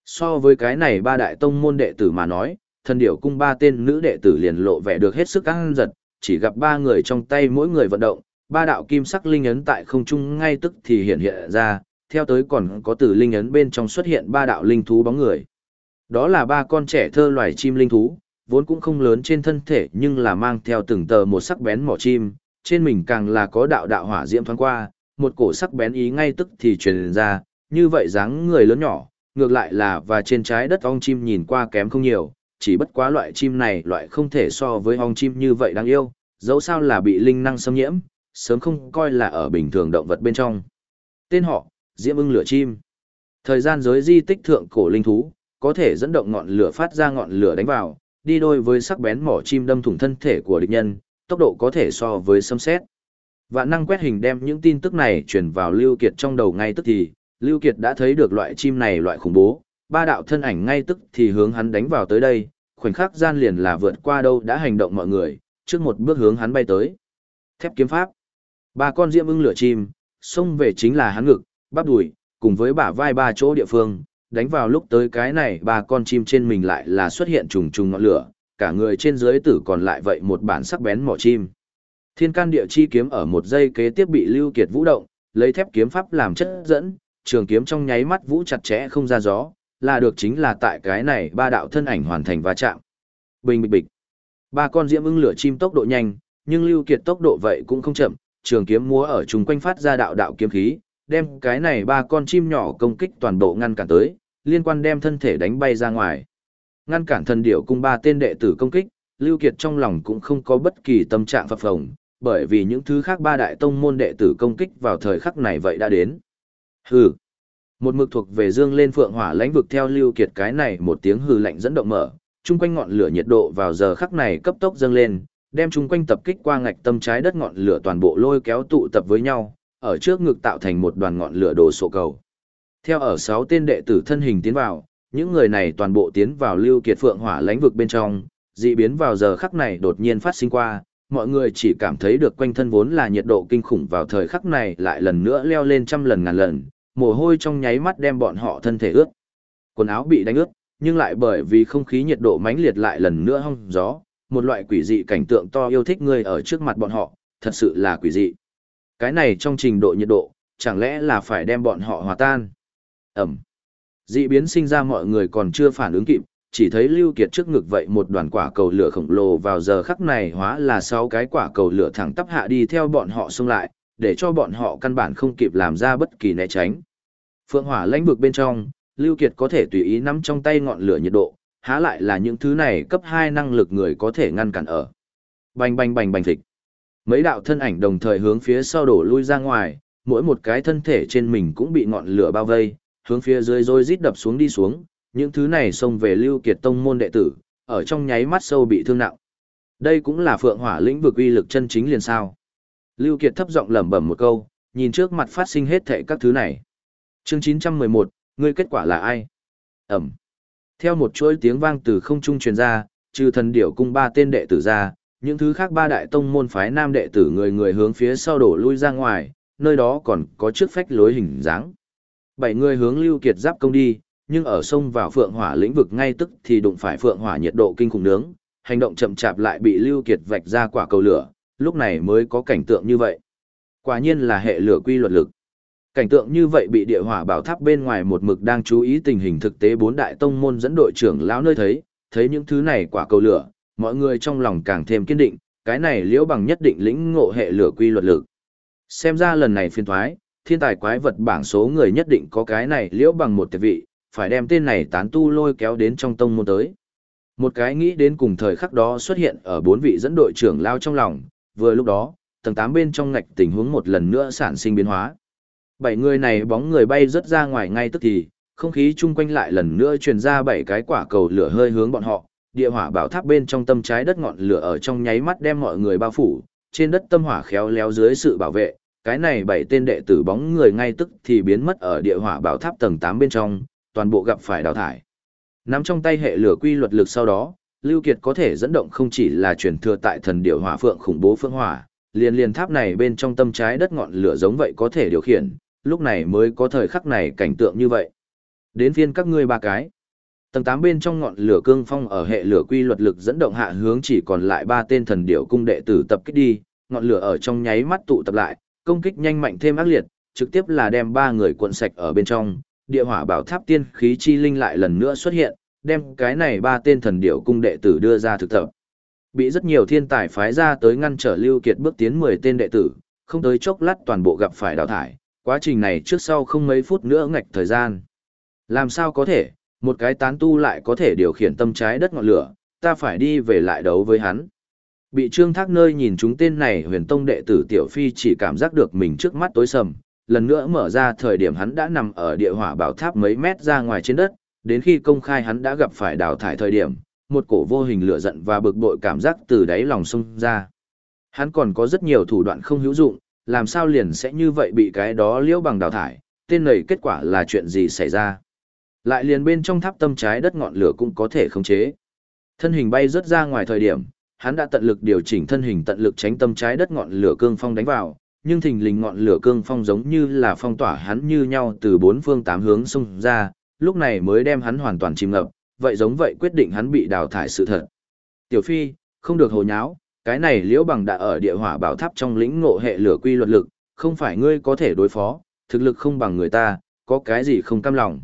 So với cái này ba đại tông môn đệ tử mà nói, thần điểu cung ba tên nữ đệ tử liền lộ vẻ được hết sức căng giật, chỉ gặp ba người trong tay mỗi người vận động, ba đạo kim sắc linh ấn tại không trung ngay tức thì hiện hiện ra, theo tới còn có từ linh ấn bên trong xuất hiện ba đạo linh thú bóng người. Đó là ba con trẻ thơ loài chim linh thú, vốn cũng không lớn trên thân thể nhưng là mang theo từng tờ một sắc bén mỏ chim, trên mình càng là có đạo đạo hỏa diễm thoáng qua, một cổ sắc bén ý ngay tức thì truyền ra, như vậy dáng người lớn nhỏ, ngược lại là và trên trái đất ong chim nhìn qua kém không nhiều, chỉ bất quá loại chim này loại không thể so với ong chim như vậy đáng yêu, dẫu sao là bị linh năng xâm nhiễm, sớm không coi là ở bình thường động vật bên trong. Tên họ, Diễm ưng lửa chim. Thời gian giới di tích thượng cổ linh thú, có thể dẫn động ngọn lửa phát ra ngọn lửa đánh vào, đi đôi với sắc bén mỏ chim đâm thủng thân thể của địch nhân, tốc độ có thể so với sấm xét. Vạn năng quét hình đem những tin tức này truyền vào Lưu Kiệt trong đầu ngay tức thì, Lưu Kiệt đã thấy được loại chim này loại khủng bố, ba đạo thân ảnh ngay tức thì hướng hắn đánh vào tới đây, khoảnh khắc gian liền là vượt qua đâu đã hành động mọi người, trước một bước hướng hắn bay tới. Thép kiếm pháp. Ba con diễm ưng lửa chim, xông về chính là hắn ngực, bắp đùi, cùng với bả vai ba chỗ địa phương, đánh vào lúc tới cái này ba con chim trên mình lại là xuất hiện trùng trùng ngọn lửa, cả người trên dưới tử còn lại vậy một bản sắc bén mỏ chim. Thiên can địa chi kiếm ở một giây kế tiếp bị Lưu Kiệt vũ động, lấy thép kiếm pháp làm chất dẫn, trường kiếm trong nháy mắt vũ chặt chẽ không ra gió, là được chính là tại cái này ba đạo thân ảnh hoàn thành va chạm. Bình bịch bịch. Ba con diễm ưng lửa chim tốc độ nhanh, nhưng Lưu Kiệt tốc độ vậy cũng không chậm, trường kiếm múa ở chung quanh phát ra đạo đạo kiếm khí, đem cái này ba con chim nhỏ công kích toàn bộ ngăn cản tới, liên quan đem thân thể đánh bay ra ngoài. Ngăn cản thần điểu cung ba tên đệ tử công kích, Lưu Kiệt trong lòng cũng không có bất kỳ tâm trạng phập phồng, bởi vì những thứ khác ba đại tông môn đệ tử công kích vào thời khắc này vậy đã đến. Hừ. Một mực thuộc về dương lên phượng hỏa lãnh vực theo Lưu Kiệt cái này một tiếng hừ lạnh dẫn động mở, chung quanh ngọn lửa nhiệt độ vào giờ khắc này cấp tốc dâng lên, đem chung quanh tập kích qua ngạch tâm trái đất ngọn lửa toàn bộ lôi kéo tụ tập với nhau, ở trước ngực tạo thành một đoàn ngọn lửa đồ sộ cầu. Theo ở sáu tên đệ tử thân hình tiến vào, những người này toàn bộ tiến vào Lưu Kiệt Phượng Hỏa lãnh vực bên trong, dị biến vào giờ khắc này đột nhiên phát sinh qua, mọi người chỉ cảm thấy được quanh thân vốn là nhiệt độ kinh khủng vào thời khắc này lại lần nữa leo lên trăm lần ngàn lần, mồ hôi trong nháy mắt đem bọn họ thân thể ướt. Quần áo bị đánh ướt, nhưng lại bởi vì không khí nhiệt độ mãnh liệt lại lần nữa hong gió, một loại quỷ dị cảnh tượng to yêu thích người ở trước mặt bọn họ, thật sự là quỷ dị. Cái này trong trình độ nhiệt độ, chẳng lẽ là phải đem bọn họ hòa tan? Ẩm. Dị biến sinh ra mọi người còn chưa phản ứng kịp, chỉ thấy Lưu Kiệt trước ngực vậy một đoàn quả cầu lửa khổng lồ vào giờ khắc này hóa là sáu cái quả cầu lửa thẳng tắp hạ đi theo bọn họ xông lại, để cho bọn họ căn bản không kịp làm ra bất kỳ né tránh. Phượng hỏa lãnh vực bên trong, Lưu Kiệt có thể tùy ý nắm trong tay ngọn lửa nhiệt độ, há lại là những thứ này cấp 2 năng lực người có thể ngăn cản ở. Bành bành bành bành thịch. Mấy đạo thân ảnh đồng thời hướng phía sau đổ lui ra ngoài, mỗi một cái thân thể trên mình cũng bị ngọn lửa bao vây, hướng phía dưới rồi rít đập xuống đi xuống, những thứ này xông về Lưu Kiệt tông môn đệ tử, ở trong nháy mắt sâu bị thương nặng. Đây cũng là phượng hỏa lĩnh vực uy lực chân chính liền sao. Lưu Kiệt thấp giọng lẩm bẩm một câu, nhìn trước mặt phát sinh hết thảy các thứ này. Chương 911, ngươi kết quả là ai? Ẩm. Theo một chuỗi tiếng vang từ không trung truyền ra, trừ thần điểu cung ba tên đệ tử ra, những thứ khác ba đại tông môn phái nam đệ tử người người hướng phía sau đổ lui ra ngoài, nơi đó còn có chiếc phách lối hình dáng. Bảy người hướng Lưu Kiệt giáp công đi, nhưng ở sông vào phượng hỏa lĩnh vực ngay tức thì đụng phải phượng hỏa nhiệt độ kinh khủng nướng, hành động chậm chạp lại bị Lưu Kiệt vạch ra quả cầu lửa, lúc này mới có cảnh tượng như vậy. Quả nhiên là hệ lửa quy luật lực. Cảnh tượng như vậy bị địa hỏa bảo tháp bên ngoài một mực đang chú ý tình hình thực tế bốn đại tông môn dẫn đội trưởng lão nơi thấy, thấy những thứ này quả cầu lửa, mọi người trong lòng càng thêm kiên định, cái này liễu bằng nhất định lĩnh ngộ hệ lửa quy luật lực. Xem ra lần này phiên thoái, thiên tài quái vật bảng số người nhất định có cái này liễu bằng một tiệt vị, phải đem tên này tán tu lôi kéo đến trong tông môn tới. Một cái nghĩ đến cùng thời khắc đó xuất hiện ở bốn vị dẫn đội trưởng lao trong lòng, vừa lúc đó, tầng 8 bên trong ngạch tình huống một lần nữa sản sinh biến hóa. Bảy người này bóng người bay rất ra ngoài ngay tức thì, không khí chung quanh lại lần nữa truyền ra bảy cái quả cầu lửa hơi hướng bọn họ, địa hỏa bảo tháp bên trong tâm trái đất ngọn lửa ở trong nháy mắt đem mọi người bao phủ, trên đất tâm hỏa khéo léo dưới sự bảo vệ, cái này bảy tên đệ tử bóng người ngay tức thì biến mất ở địa hỏa bảo tháp tầng 8 bên trong, toàn bộ gặp phải đào thải. Nắm trong tay hệ lửa quy luật lực sau đó, Lưu Kiệt có thể dẫn động không chỉ là truyền thừa tại thần điểu hỏa phượng khủng bố phương hỏa, liền liền tháp này bên trong tâm trái đất ngọn lửa giống vậy có thể điều khiển, lúc này mới có thời khắc này cảnh tượng như vậy. Đến phiên các ngươi ba cái. Tầng 8 bên trong ngọn lửa cương phong ở hệ lửa quy luật lực dẫn động hạ hướng chỉ còn lại ba tên thần điểu cung đệ tử tập kích đi, ngọn lửa ở trong nháy mắt tụ tập lại, công kích nhanh mạnh thêm ác liệt, trực tiếp là đem ba người cuộn sạch ở bên trong, địa hỏa bảo tháp tiên khí chi linh lại lần nữa xuất hiện, đem cái này ba tên thần điểu cung đệ tử đưa ra thực tập. Bị rất nhiều thiên tài phái ra tới ngăn trở Lưu Kiệt bước tiến 10 tên đệ tử, không tới chốc lát toàn bộ gặp phải đào thải, quá trình này trước sau không mấy phút nữa ngạch thời gian. Làm sao có thể, một cái tán tu lại có thể điều khiển tâm trái đất ngọn lửa, ta phải đi về lại đấu với hắn. Bị trương thác nơi nhìn chúng tên này huyền tông đệ tử Tiểu Phi chỉ cảm giác được mình trước mắt tối sầm, lần nữa mở ra thời điểm hắn đã nằm ở địa hỏa bảo tháp mấy mét ra ngoài trên đất, đến khi công khai hắn đã gặp phải đào thải thời điểm, một cổ vô hình lửa giận và bực bội cảm giác từ đáy lòng xông ra. Hắn còn có rất nhiều thủ đoạn không hữu dụng, làm sao liền sẽ như vậy bị cái đó liễu bằng đào thải, tên này kết quả là chuyện gì xảy ra. Lại liền bên trong tháp tâm trái đất ngọn lửa cũng có thể khống chế. Thân hình bay rớt ra ngoài thời điểm, hắn đã tận lực điều chỉnh thân hình tận lực tránh tâm trái đất ngọn lửa cương phong đánh vào, nhưng thình lình ngọn lửa cương phong giống như là phong tỏa hắn như nhau từ bốn phương tám hướng xung ra, lúc này mới đem hắn hoàn toàn chìm ngập, vậy giống vậy quyết định hắn bị đào thải sự thật. Tiểu Phi, không được hồ nháo, cái này liễu bằng đã ở địa hỏa bảo tháp trong lĩnh ngộ hệ lửa quy luật lực, không phải ngươi có thể đối phó, thực lực không bằng người ta, có cái gì không cam lòng.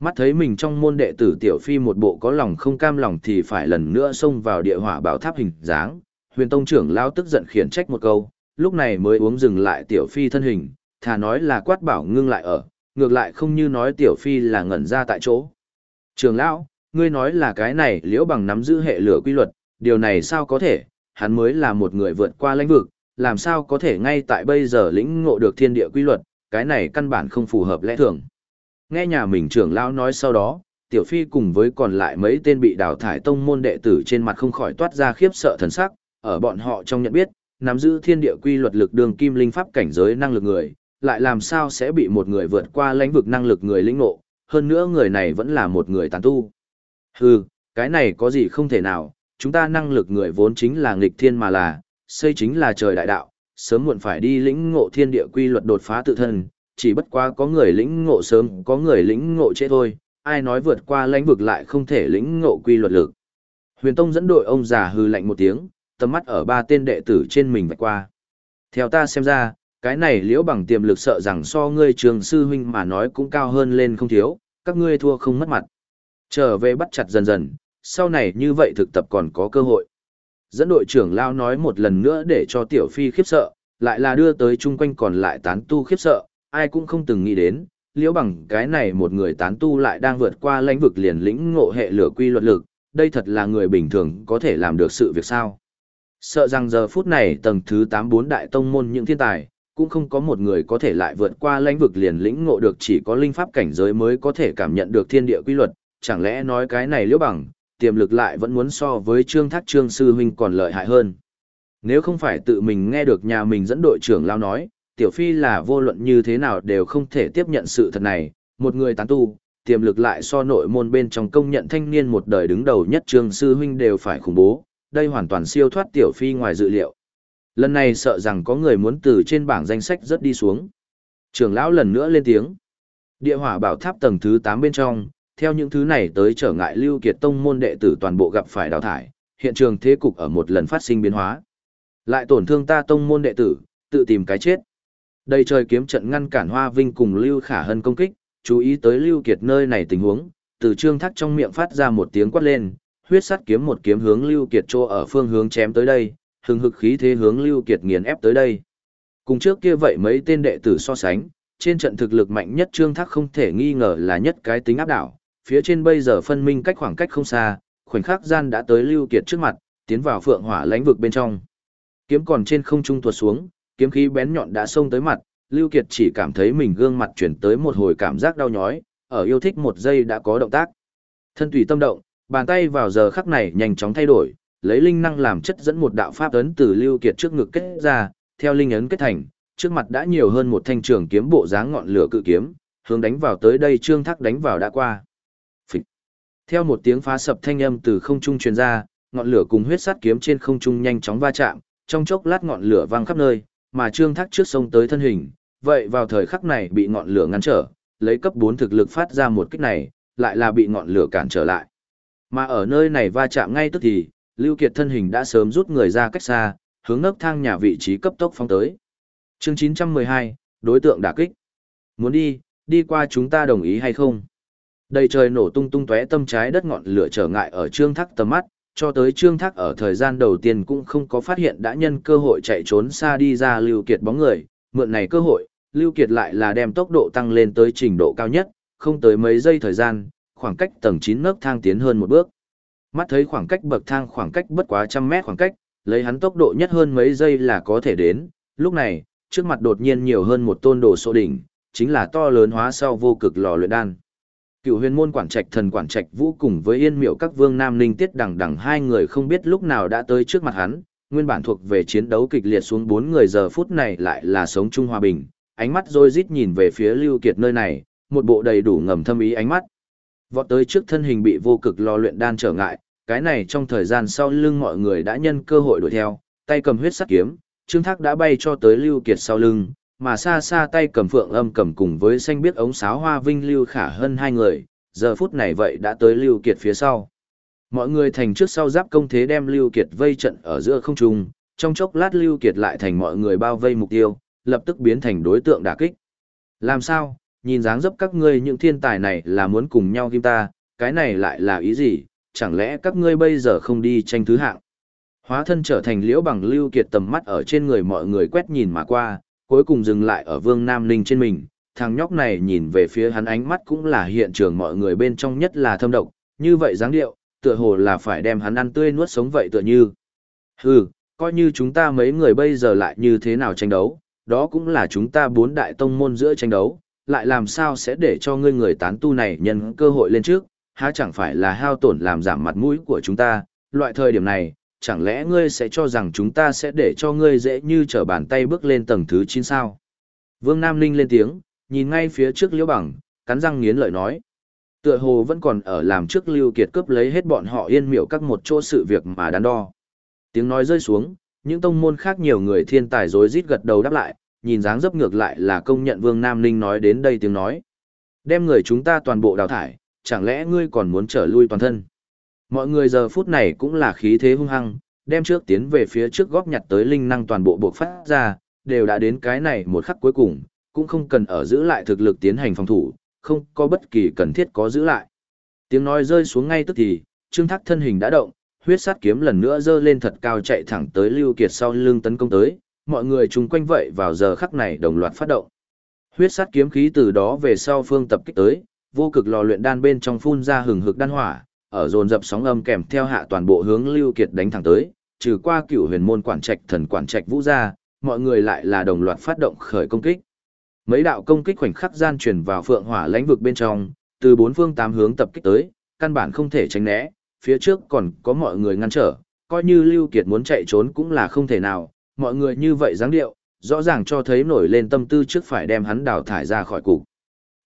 Mắt thấy mình trong môn đệ tử Tiểu Phi một bộ có lòng không cam lòng thì phải lần nữa xông vào địa hỏa bảo tháp hình dáng, huyền tông trưởng lao tức giận khiển trách một câu, lúc này mới uống dừng lại Tiểu Phi thân hình, thà nói là quát bảo ngưng lại ở, ngược lại không như nói Tiểu Phi là ngẩn ra tại chỗ. Trường lão, ngươi nói là cái này liễu bằng nắm giữ hệ lửa quy luật, điều này sao có thể, hắn mới là một người vượt qua lãnh vực, làm sao có thể ngay tại bây giờ lĩnh ngộ được thiên địa quy luật, cái này căn bản không phù hợp lẽ thường. Nghe nhà mình trưởng lão nói sau đó, Tiểu Phi cùng với còn lại mấy tên bị đào thải tông môn đệ tử trên mặt không khỏi toát ra khiếp sợ thần sắc, ở bọn họ trong nhận biết, nắm giữ thiên địa quy luật lực đường kim linh pháp cảnh giới năng lực người, lại làm sao sẽ bị một người vượt qua lãnh vực năng lực người lĩnh ngộ, hơn nữa người này vẫn là một người tàn tu. Hừ, cái này có gì không thể nào, chúng ta năng lực người vốn chính là nghịch thiên mà là, xây chính là trời đại đạo, sớm muộn phải đi lĩnh ngộ thiên địa quy luật đột phá tự thân, chỉ bất quá có người lĩnh ngộ sớm, có người lĩnh ngộ trễ thôi, ai nói vượt qua lãnh vực lại không thể lĩnh ngộ quy luật lực. Huyền Tông dẫn đội ông già hư lạnh một tiếng, tầm mắt ở ba tên đệ tử trên mình vạch qua. Theo ta xem ra, cái này liễu bằng tiềm lực sợ rằng so ngươi trường sư huynh mà nói cũng cao hơn lên không thiếu, các ngươi thua không mất mặt. Trở về bắt chặt dần dần, sau này như vậy thực tập còn có cơ hội. Dẫn đội trưởng Lao nói một lần nữa để cho Tiểu Phi khiếp sợ, lại là đưa tới chung quanh còn lại tán tu khiếp sợ, ai cũng không từng nghĩ đến, liễu bằng cái này một người tán tu lại đang vượt qua lãnh vực liền lĩnh ngộ hệ lửa quy luật lực, đây thật là người bình thường có thể làm được sự việc sao. Sợ rằng giờ phút này tầng thứ 84 đại tông môn những thiên tài, cũng không có một người có thể lại vượt qua lãnh vực liền lĩnh ngộ được chỉ có linh pháp cảnh giới mới có thể cảm nhận được thiên địa quy luật, chẳng lẽ nói cái này liễu bằng, tiềm lực lại vẫn muốn so với trương thác trương sư huynh còn lợi hại hơn. Nếu không phải tự mình nghe được nhà mình dẫn đội trưởng lao nói, tiểu phi là vô luận như thế nào đều không thể tiếp nhận sự thật này, một người tán tu, tiềm lực lại so nội môn bên trong công nhận thanh niên một đời đứng đầu nhất trường sư huynh đều phải khủng bố, đây hoàn toàn siêu thoát tiểu phi ngoài dự liệu. Lần này sợ rằng có người muốn từ trên bảng danh sách rất đi xuống. Trưởng lão lần nữa lên tiếng. Địa hỏa bảo tháp tầng thứ 8 bên trong, theo những thứ này tới trở ngại lưu kiệt tông môn đệ tử toàn bộ gặp phải đào thải, hiện trường thế cục ở một lần phát sinh biến hóa. Lại tổn thương ta tông môn đệ tử, tự tìm cái chết. Đây trời kiếm trận ngăn cản Hoa Vinh cùng Lưu Khả Hân công kích, chú ý tới Lưu Kiệt nơi này tình huống, từ trương thác trong miệng phát ra một tiếng quát lên, huyết sắt kiếm một kiếm hướng Lưu Kiệt trô ở phương hướng chém tới đây, hừng hực khí thế hướng Lưu Kiệt nghiền ép tới đây. Cùng trước kia vậy mấy tên đệ tử so sánh, trên trận thực lực mạnh nhất trương thác không thể nghi ngờ là nhất cái tính áp đảo, phía trên bây giờ phân minh cách khoảng cách không xa, khoảnh khắc gian đã tới Lưu Kiệt trước mặt, tiến vào phượng hỏa lãnh vực bên trong. Kiếm còn trên không trung tuột xuống, kiếm khí bén nhọn đã xông tới mặt, Lưu Kiệt chỉ cảm thấy mình gương mặt chuyển tới một hồi cảm giác đau nhói, ở yêu thích một giây đã có động tác. Thân tùy tâm động, bàn tay vào giờ khắc này nhanh chóng thay đổi, lấy linh năng làm chất dẫn một đạo pháp ấn từ Lưu Kiệt trước ngực kết ra, theo linh ấn kết thành, trước mặt đã nhiều hơn một thanh trường kiếm bộ dáng ngọn lửa cự kiếm, hướng đánh vào tới đây trương thác đánh vào đã qua. Phịch. Theo một tiếng phá sập thanh âm từ không trung truyền ra, ngọn lửa cùng huyết sát kiếm trên không trung nhanh chóng va chạm, trong chốc lát ngọn lửa vang khắp nơi, mà trương thác trước sông tới thân hình, vậy vào thời khắc này bị ngọn lửa ngăn trở, lấy cấp 4 thực lực phát ra một kích này, lại là bị ngọn lửa cản trở lại. Mà ở nơi này va chạm ngay tức thì, Lưu Kiệt thân hình đã sớm rút người ra cách xa, hướng nấc thang nhà vị trí cấp tốc phóng tới. Chương 912, đối tượng đả kích. Muốn đi, đi qua chúng ta đồng ý hay không? Đầy trời nổ tung tung tóe tâm trái đất ngọn lửa trở ngại ở trương thác tầm mắt, cho tới trương thác ở thời gian đầu tiên cũng không có phát hiện đã nhân cơ hội chạy trốn xa đi ra Lưu Kiệt bóng người, mượn này cơ hội, Lưu Kiệt lại là đem tốc độ tăng lên tới trình độ cao nhất, không tới mấy giây thời gian, khoảng cách tầng 9 nấc thang tiến hơn một bước. Mắt thấy khoảng cách bậc thang khoảng cách bất quá trăm mét khoảng cách, lấy hắn tốc độ nhất hơn mấy giây là có thể đến, lúc này, trước mặt đột nhiên nhiều hơn một tôn đồ sộ đỉnh, chính là to lớn hóa sau vô cực lò luyện đan. Cựu huyền môn quản trạch thần quản trạch vũ cùng với yên miệu các vương nam ninh tiết đằng đằng hai người không biết lúc nào đã tới trước mặt hắn, nguyên bản thuộc về chiến đấu kịch liệt xuống bốn người giờ phút này lại là sống chung hòa bình, ánh mắt rồi rít nhìn về phía Lưu Kiệt nơi này, một bộ đầy đủ ngầm thâm ý ánh mắt. Vọt tới trước thân hình bị vô cực lo luyện đan trở ngại, cái này trong thời gian sau lưng mọi người đã nhân cơ hội đuổi theo, tay cầm huyết sắc kiếm, Trương Thác đã bay cho tới Lưu Kiệt sau lưng, mà xa xa tay cầm phượng âm cầm cùng với xanh biết ống sáo hoa vinh Lưu Khả hơn hai người, giờ phút này vậy đã tới Lưu Kiệt phía sau. Mọi người thành trước sau giáp công thế đem Lưu Kiệt vây trận ở giữa không trung, trong chốc lát Lưu Kiệt lại thành mọi người bao vây mục tiêu, lập tức biến thành đối tượng đả kích. Làm sao, nhìn dáng dấp các ngươi những thiên tài này là muốn cùng nhau kim ta, cái này lại là ý gì, chẳng lẽ các ngươi bây giờ không đi tranh thứ hạng? Hóa thân trở thành liễu bằng Lưu Kiệt tầm mắt ở trên người mọi người quét nhìn mà qua, cuối cùng dừng lại ở Vương Nam Ninh trên mình, thằng nhóc này nhìn về phía hắn ánh mắt cũng là hiện trường mọi người bên trong nhất là thâm độc, như vậy dáng điệu, tựa hồ là phải đem hắn ăn tươi nuốt sống vậy tựa như. Hừ, coi như chúng ta mấy người bây giờ lại như thế nào tranh đấu, đó cũng là chúng ta bốn đại tông môn giữa tranh đấu, lại làm sao sẽ để cho ngươi người tán tu này nhân cơ hội lên trước, há chẳng phải là hao tổn làm giảm mặt mũi của chúng ta, loại thời điểm này, chẳng lẽ ngươi sẽ cho rằng chúng ta sẽ để cho ngươi dễ như trở bàn tay bước lên tầng thứ 9 sao? Vương Nam Ninh lên tiếng, nhìn ngay phía trước Liễu Bằng, cắn răng nghiến lợi nói. Tựa hồ vẫn còn ở làm trước Lưu Kiệt cướp lấy hết bọn họ yên miểu các một chỗ sự việc mà đắn đo. Tiếng nói rơi xuống, những tông môn khác nhiều người thiên tài rối rít gật đầu đáp lại, nhìn dáng dấp ngược lại là công nhận Vương Nam Ninh nói đến đây tiếng nói. Đem người chúng ta toàn bộ đào thải, chẳng lẽ ngươi còn muốn trở lui toàn thân? Mọi người giờ phút này cũng là khí thế hung hăng, đem trước tiến về phía trước góp nhặt tới linh năng toàn bộ buộc phát ra, đều đã đến cái này một khắc cuối cùng, cũng không cần ở giữ lại thực lực tiến hành phòng thủ, không có bất kỳ cần thiết có giữ lại. Tiếng nói rơi xuống ngay tức thì, Trương Thác thân hình đã động, huyết sát kiếm lần nữa giơ lên thật cao chạy thẳng tới Lưu Kiệt sau lưng tấn công tới, mọi người chung quanh vậy vào giờ khắc này đồng loạt phát động. Huyết sát kiếm khí từ đó về sau phương tập kích tới, vô cực lò luyện đan bên trong phun ra hừng hực đan hỏa, ở dồn dập sóng âm kèm theo hạ toàn bộ hướng Lưu Kiệt đánh thẳng tới, trừ qua cửu huyền môn quản trạch thần quản trạch vũ gia, mọi người lại là đồng loạt phát động khởi công kích. Mấy đạo công kích khoảnh khắc gian truyền vào phượng hỏa lãnh vực bên trong, từ bốn phương tám hướng tập kích tới, căn bản không thể tránh né, phía trước còn có mọi người ngăn trở, coi như Lưu Kiệt muốn chạy trốn cũng là không thể nào, mọi người như vậy dáng điệu, rõ ràng cho thấy nổi lên tâm tư trước phải đem hắn đào thải ra khỏi cục.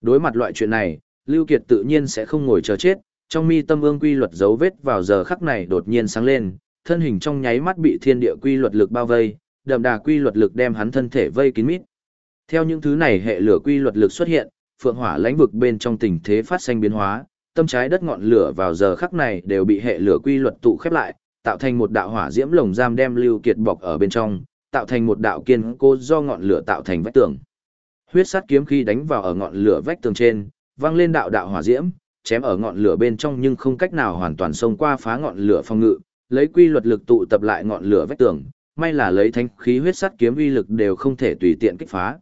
Đối mặt loại chuyện này, Lưu Kiệt tự nhiên sẽ không ngồi chờ chết, trong mi tâm ương quy luật dấu vết vào giờ khắc này đột nhiên sáng lên, thân hình trong nháy mắt bị thiên địa quy luật lực bao vây, đậm đà quy luật lực đem hắn thân thể vây kín mít. Theo những thứ này hệ lửa quy luật lực xuất hiện, phượng hỏa lãnh vực bên trong tình thế phát sinh biến hóa, tâm trái đất ngọn lửa vào giờ khắc này đều bị hệ lửa quy luật tụ khép lại, tạo thành một đạo hỏa diễm lồng giam đem lưu kiệt bọc ở bên trong, tạo thành một đạo kiên cố do ngọn lửa tạo thành vách tường. Huyết sát kiếm khi đánh vào ở ngọn lửa vách tường trên, vang lên đạo đạo hỏa diễm, chém ở ngọn lửa bên trong nhưng không cách nào hoàn toàn xông qua phá ngọn lửa phòng ngự, lấy quy luật lực tụ tập lại ngọn lửa vách tường, may là lấy thánh khí huyết sắt kiếm uy lực đều không thể tùy tiện kích phá.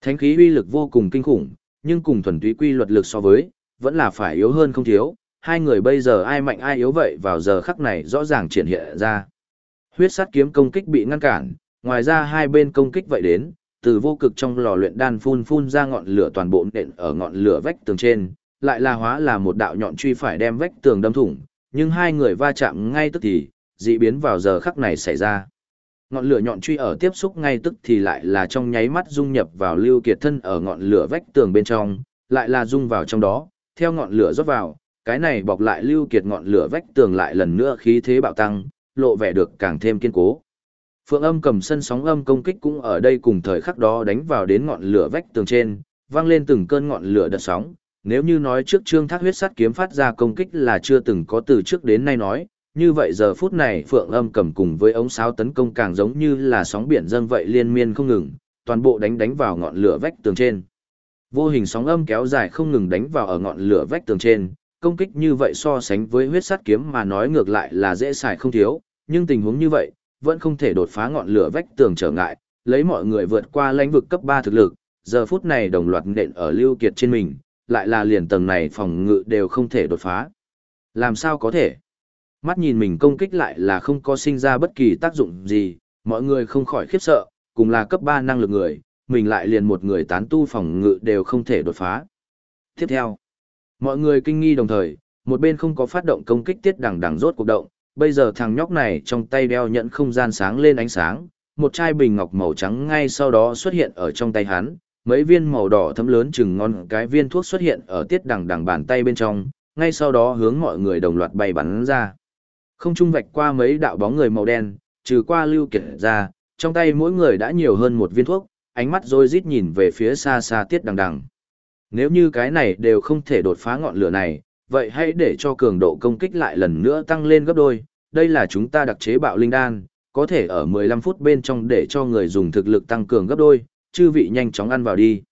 Thánh khí uy lực vô cùng kinh khủng, nhưng cùng thuần túy quy luật lực so với, vẫn là phải yếu hơn không thiếu, hai người bây giờ ai mạnh ai yếu vậy vào giờ khắc này rõ ràng triển hiện ra. Huyết sắt kiếm công kích bị ngăn cản, ngoài ra hai bên công kích vậy đến, từ vô cực trong lò luyện đan phun phun ra ngọn lửa toàn bộ nện ở ngọn lửa vách tường trên, lại là hóa là một đạo nhọn truy phải đem vách tường đâm thủng, nhưng hai người va chạm ngay tức thì, dị biến vào giờ khắc này xảy ra. Ngọn lửa nhọn truy ở tiếp xúc ngay tức thì lại là trong nháy mắt dung nhập vào Lưu Kiệt thân ở ngọn lửa vách tường bên trong, lại là dung vào trong đó, theo ngọn lửa rót vào, cái này bọc lại Lưu Kiệt ngọn lửa vách tường lại lần nữa khí thế bạo tăng, lộ vẻ được càng thêm kiên cố. Phượng âm cầm sân sóng âm công kích cũng ở đây cùng thời khắc đó đánh vào đến ngọn lửa vách tường trên, vang lên từng cơn ngọn lửa đợt sóng. Nếu như nói trước trương thác huyết sắt kiếm phát ra công kích là chưa từng có từ trước đến nay nói, như vậy giờ phút này phượng âm cầm cùng với ống sáo tấn công càng giống như là sóng biển dâng vậy liên miên không ngừng, toàn bộ đánh đánh vào ngọn lửa vách tường trên. Vô hình sóng âm kéo dài không ngừng đánh vào ở ngọn lửa vách tường trên, công kích như vậy so sánh với huyết sắt kiếm mà nói ngược lại là dễ xài không thiếu, nhưng tình huống như vậy, vẫn không thể đột phá ngọn lửa vách tường trở ngại, lấy mọi người vượt qua lãnh vực cấp ba thực lực, giờ phút này đồng loạt nện ở Lưu Kiệt trên mình, lại là liền tầng này phòng ngự đều không thể đột phá. Làm sao có thể? Mắt nhìn mình công kích lại là không có sinh ra bất kỳ tác dụng gì, mọi người không khỏi khiếp sợ, cùng là cấp 3 năng lực người, mình lại liền một người tán tu phòng ngự đều không thể đột phá. Tiếp theo, mọi người kinh nghi đồng thời, một bên không có phát động công kích tiết đằng đằng rốt cuộc động, bây giờ thằng nhóc này trong tay đeo nhẫn không gian sáng lên ánh sáng, một chai bình ngọc màu trắng ngay sau đó xuất hiện ở trong tay hắn, mấy viên màu đỏ thấm lớn chừng ngon cái viên thuốc xuất hiện ở tiết đằng đằng bàn tay bên trong, ngay sau đó hướng mọi người đồng loạt bay bắn ra. Không trung vạch qua mấy đạo bóng người màu đen, trừ qua lưu kiệt ra, trong tay mỗi người đã nhiều hơn một viên thuốc, ánh mắt rồi rít nhìn về phía xa xa tiết đằng đằng. Nếu như cái này đều không thể đột phá ngọn lửa này, vậy hãy để cho cường độ công kích lại lần nữa tăng lên gấp đôi. Đây là chúng ta đặc chế bạo linh đan, có thể ở 15 phút bên trong để cho người dùng thực lực tăng cường gấp đôi, chư vị nhanh chóng ăn vào đi.